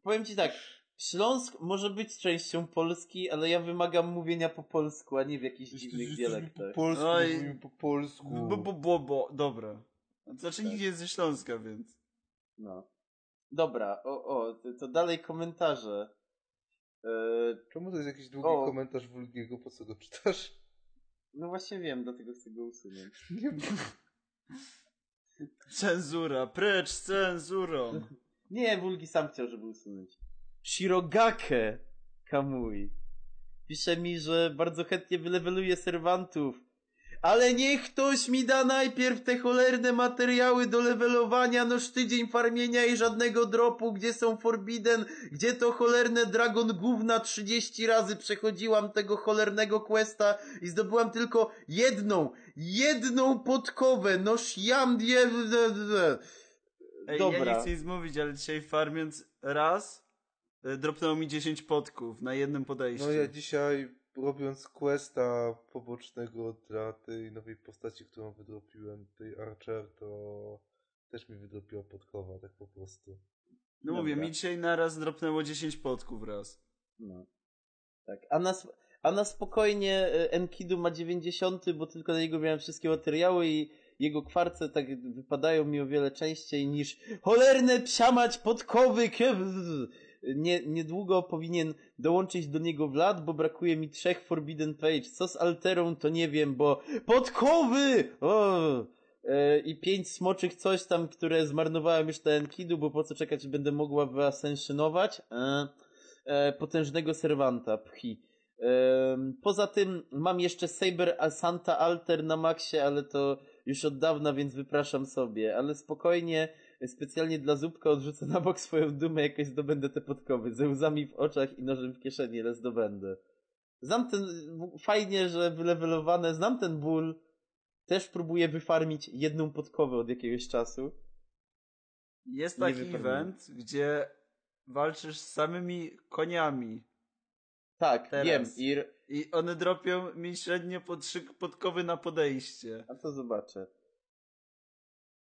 powiem ci tak, Śląsk może być częścią Polski, ale ja wymagam mówienia po polsku, a nie w jakichś dziwnych dialektach. Po polsku, Oj. mówimy po polsku. Bo, bo, bo, bo, dobra. Znaczy Tak. nikt nie jest ze Śląska, więc. No. Dobra, o, o, to, to dalej komentarze. E, Czemu to jest jakiś długi O. komentarz Wulgiego? Po co go czytasz? No właśnie wiem, dlatego chcę go usunąć. Cenzura, precz z cenzurą. Nie, Wulgi sam chciał, żeby usunąć. Shirogake Kamui. Pisze mi, że bardzo chętnie wyleweluje serwantów. Ale niech ktoś mi da najpierw te cholerne materiały do levelowania, noż tydzień farmienia i żadnego dropu, gdzie są Forbidden, gdzie to cholerne Dragon Gówna 30 razy przechodziłam tego cholernego questa i zdobyłam tylko jedną, jedną podkowę, noż jam. Ej, Dobra. ja nie chcę nic mówić, ale dzisiaj farmiąc raz, y, dropnęło mi 10 potków na jednym podejściu. No ja dzisiaj robiąc questa pobocznego dla tej nowej postaci, którą wydropiłem, tej Archer, to też mi wydropiła podkowa, tak po prostu. no mówię, Dobra. mi dzisiaj naraz dropnęło 10 potków raz. No. Tak. A na, a na spokojnie e, Enkidu ma 90, bo tylko na niego miałem wszystkie materiały i jego kwarce tak wypadają mi o wiele częściej niż cholerne psiamać podkowy. kie- Nie, niedługo powinien dołączyć do niego Vlad, bo brakuje mi trzech Forbidden Page. Co z Alterą, to nie wiem, bo podkowy! O! E, I pięć smoczych coś tam, które zmarnowałem już na Enkidu, bo po co czekać, będę mogła wyascensionować? E, e, potężnego serwanta, pchi. Poza tym mam jeszcze Saber Santa Alter na maksie, ale to już od dawna, więc wypraszam sobie. Ale spokojnie, specjalnie dla Zupka odrzucę na bok swoją dumę, jakoś zdobędę te podkowy. Ze łzami w oczach i nożem w kieszeni, ale zdobędę. Znam ten, fajnie, że wylewelowane, znam ten ból. Też próbuję wyfarmić jedną podkowę od jakiegoś czasu. Jest taki event, gdzie walczysz z samymi koniami Tak, Teraz. wiem. I... i one dropią mi średnio po trzy podkowy na podejście. A to zobaczę.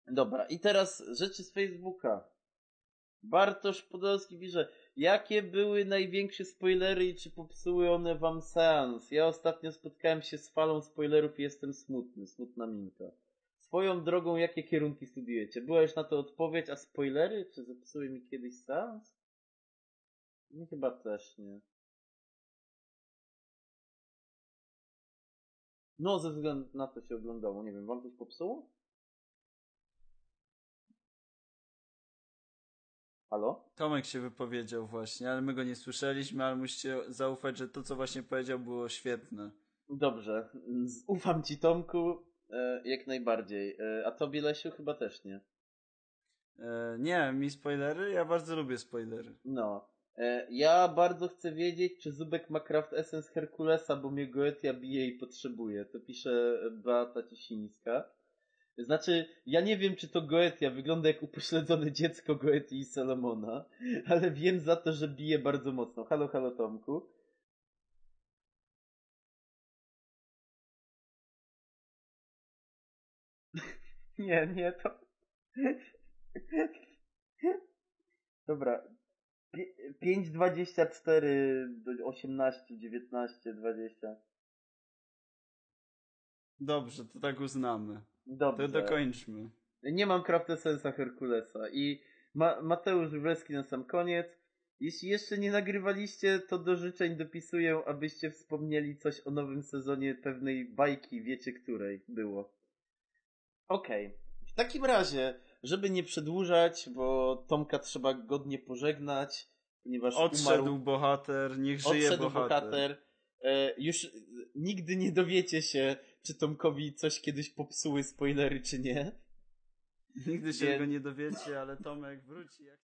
Dobra, i teraz rzeczy z Facebooka. Bartosz Podolski pisze, jakie były największe spoilery i czy popsuły one wam seans? Ja ostatnio spotkałem się z falą spoilerów i jestem smutny, smutna minka. Swoją drogą, jakie kierunki studiujecie? Była już na to odpowiedź, a spoilery? Czy zepsuły mi kiedyś seans? Nie, chyba też nie. No, ze względu na to się oglądało. Nie wiem, wam coś popsuło? Halo? Tomek się wypowiedział właśnie, ale my go nie słyszeliśmy, ale musicie zaufać, że to, co właśnie powiedział, było świetne. Dobrze. Ufam ci, Tomku, e, jak najbardziej. E, a tobie, Lesiu, chyba też nie. E, nie, mi spoilery? Ja bardzo lubię spoilery. No. Ja bardzo chcę wiedzieć, czy Zubek ma Craft Essence Herkulesa, bo mnie Goetia bije i potrzebuje. To pisze Beata Ciesińska. Znaczy, ja nie wiem, czy to Goetia wygląda jak upośledzone dziecko Goeti i Salomona, ale wiem za to, że bije bardzo mocno. Halo, halo, Tomku. Nie, nie, to... Dobra. Pie- 5,24 do 18, 19, 20. Dobrze, to tak uznamy. Dobrze. To dokończmy. Nie mam Craftesensa Herkulesa. I Ma Mateusz Wrzeski na sam koniec. Jeśli jeszcze nie nagrywaliście, to do życzeń dopisuję, abyście wspomnieli coś o nowym sezonie pewnej bajki, wiecie której było. Okej. W takim razie, żeby nie przedłużać, bo Tomka trzeba godnie pożegnać, ponieważ Odszedł umarł. bohater, niech żyje Odszedł bohater. bohater. E, już nigdy nie dowiecie się, czy Tomkowi coś kiedyś popsuły spoilery, czy nie. Nigdy się Więc- tego nie dowiecie, ale Tomek wróci jak...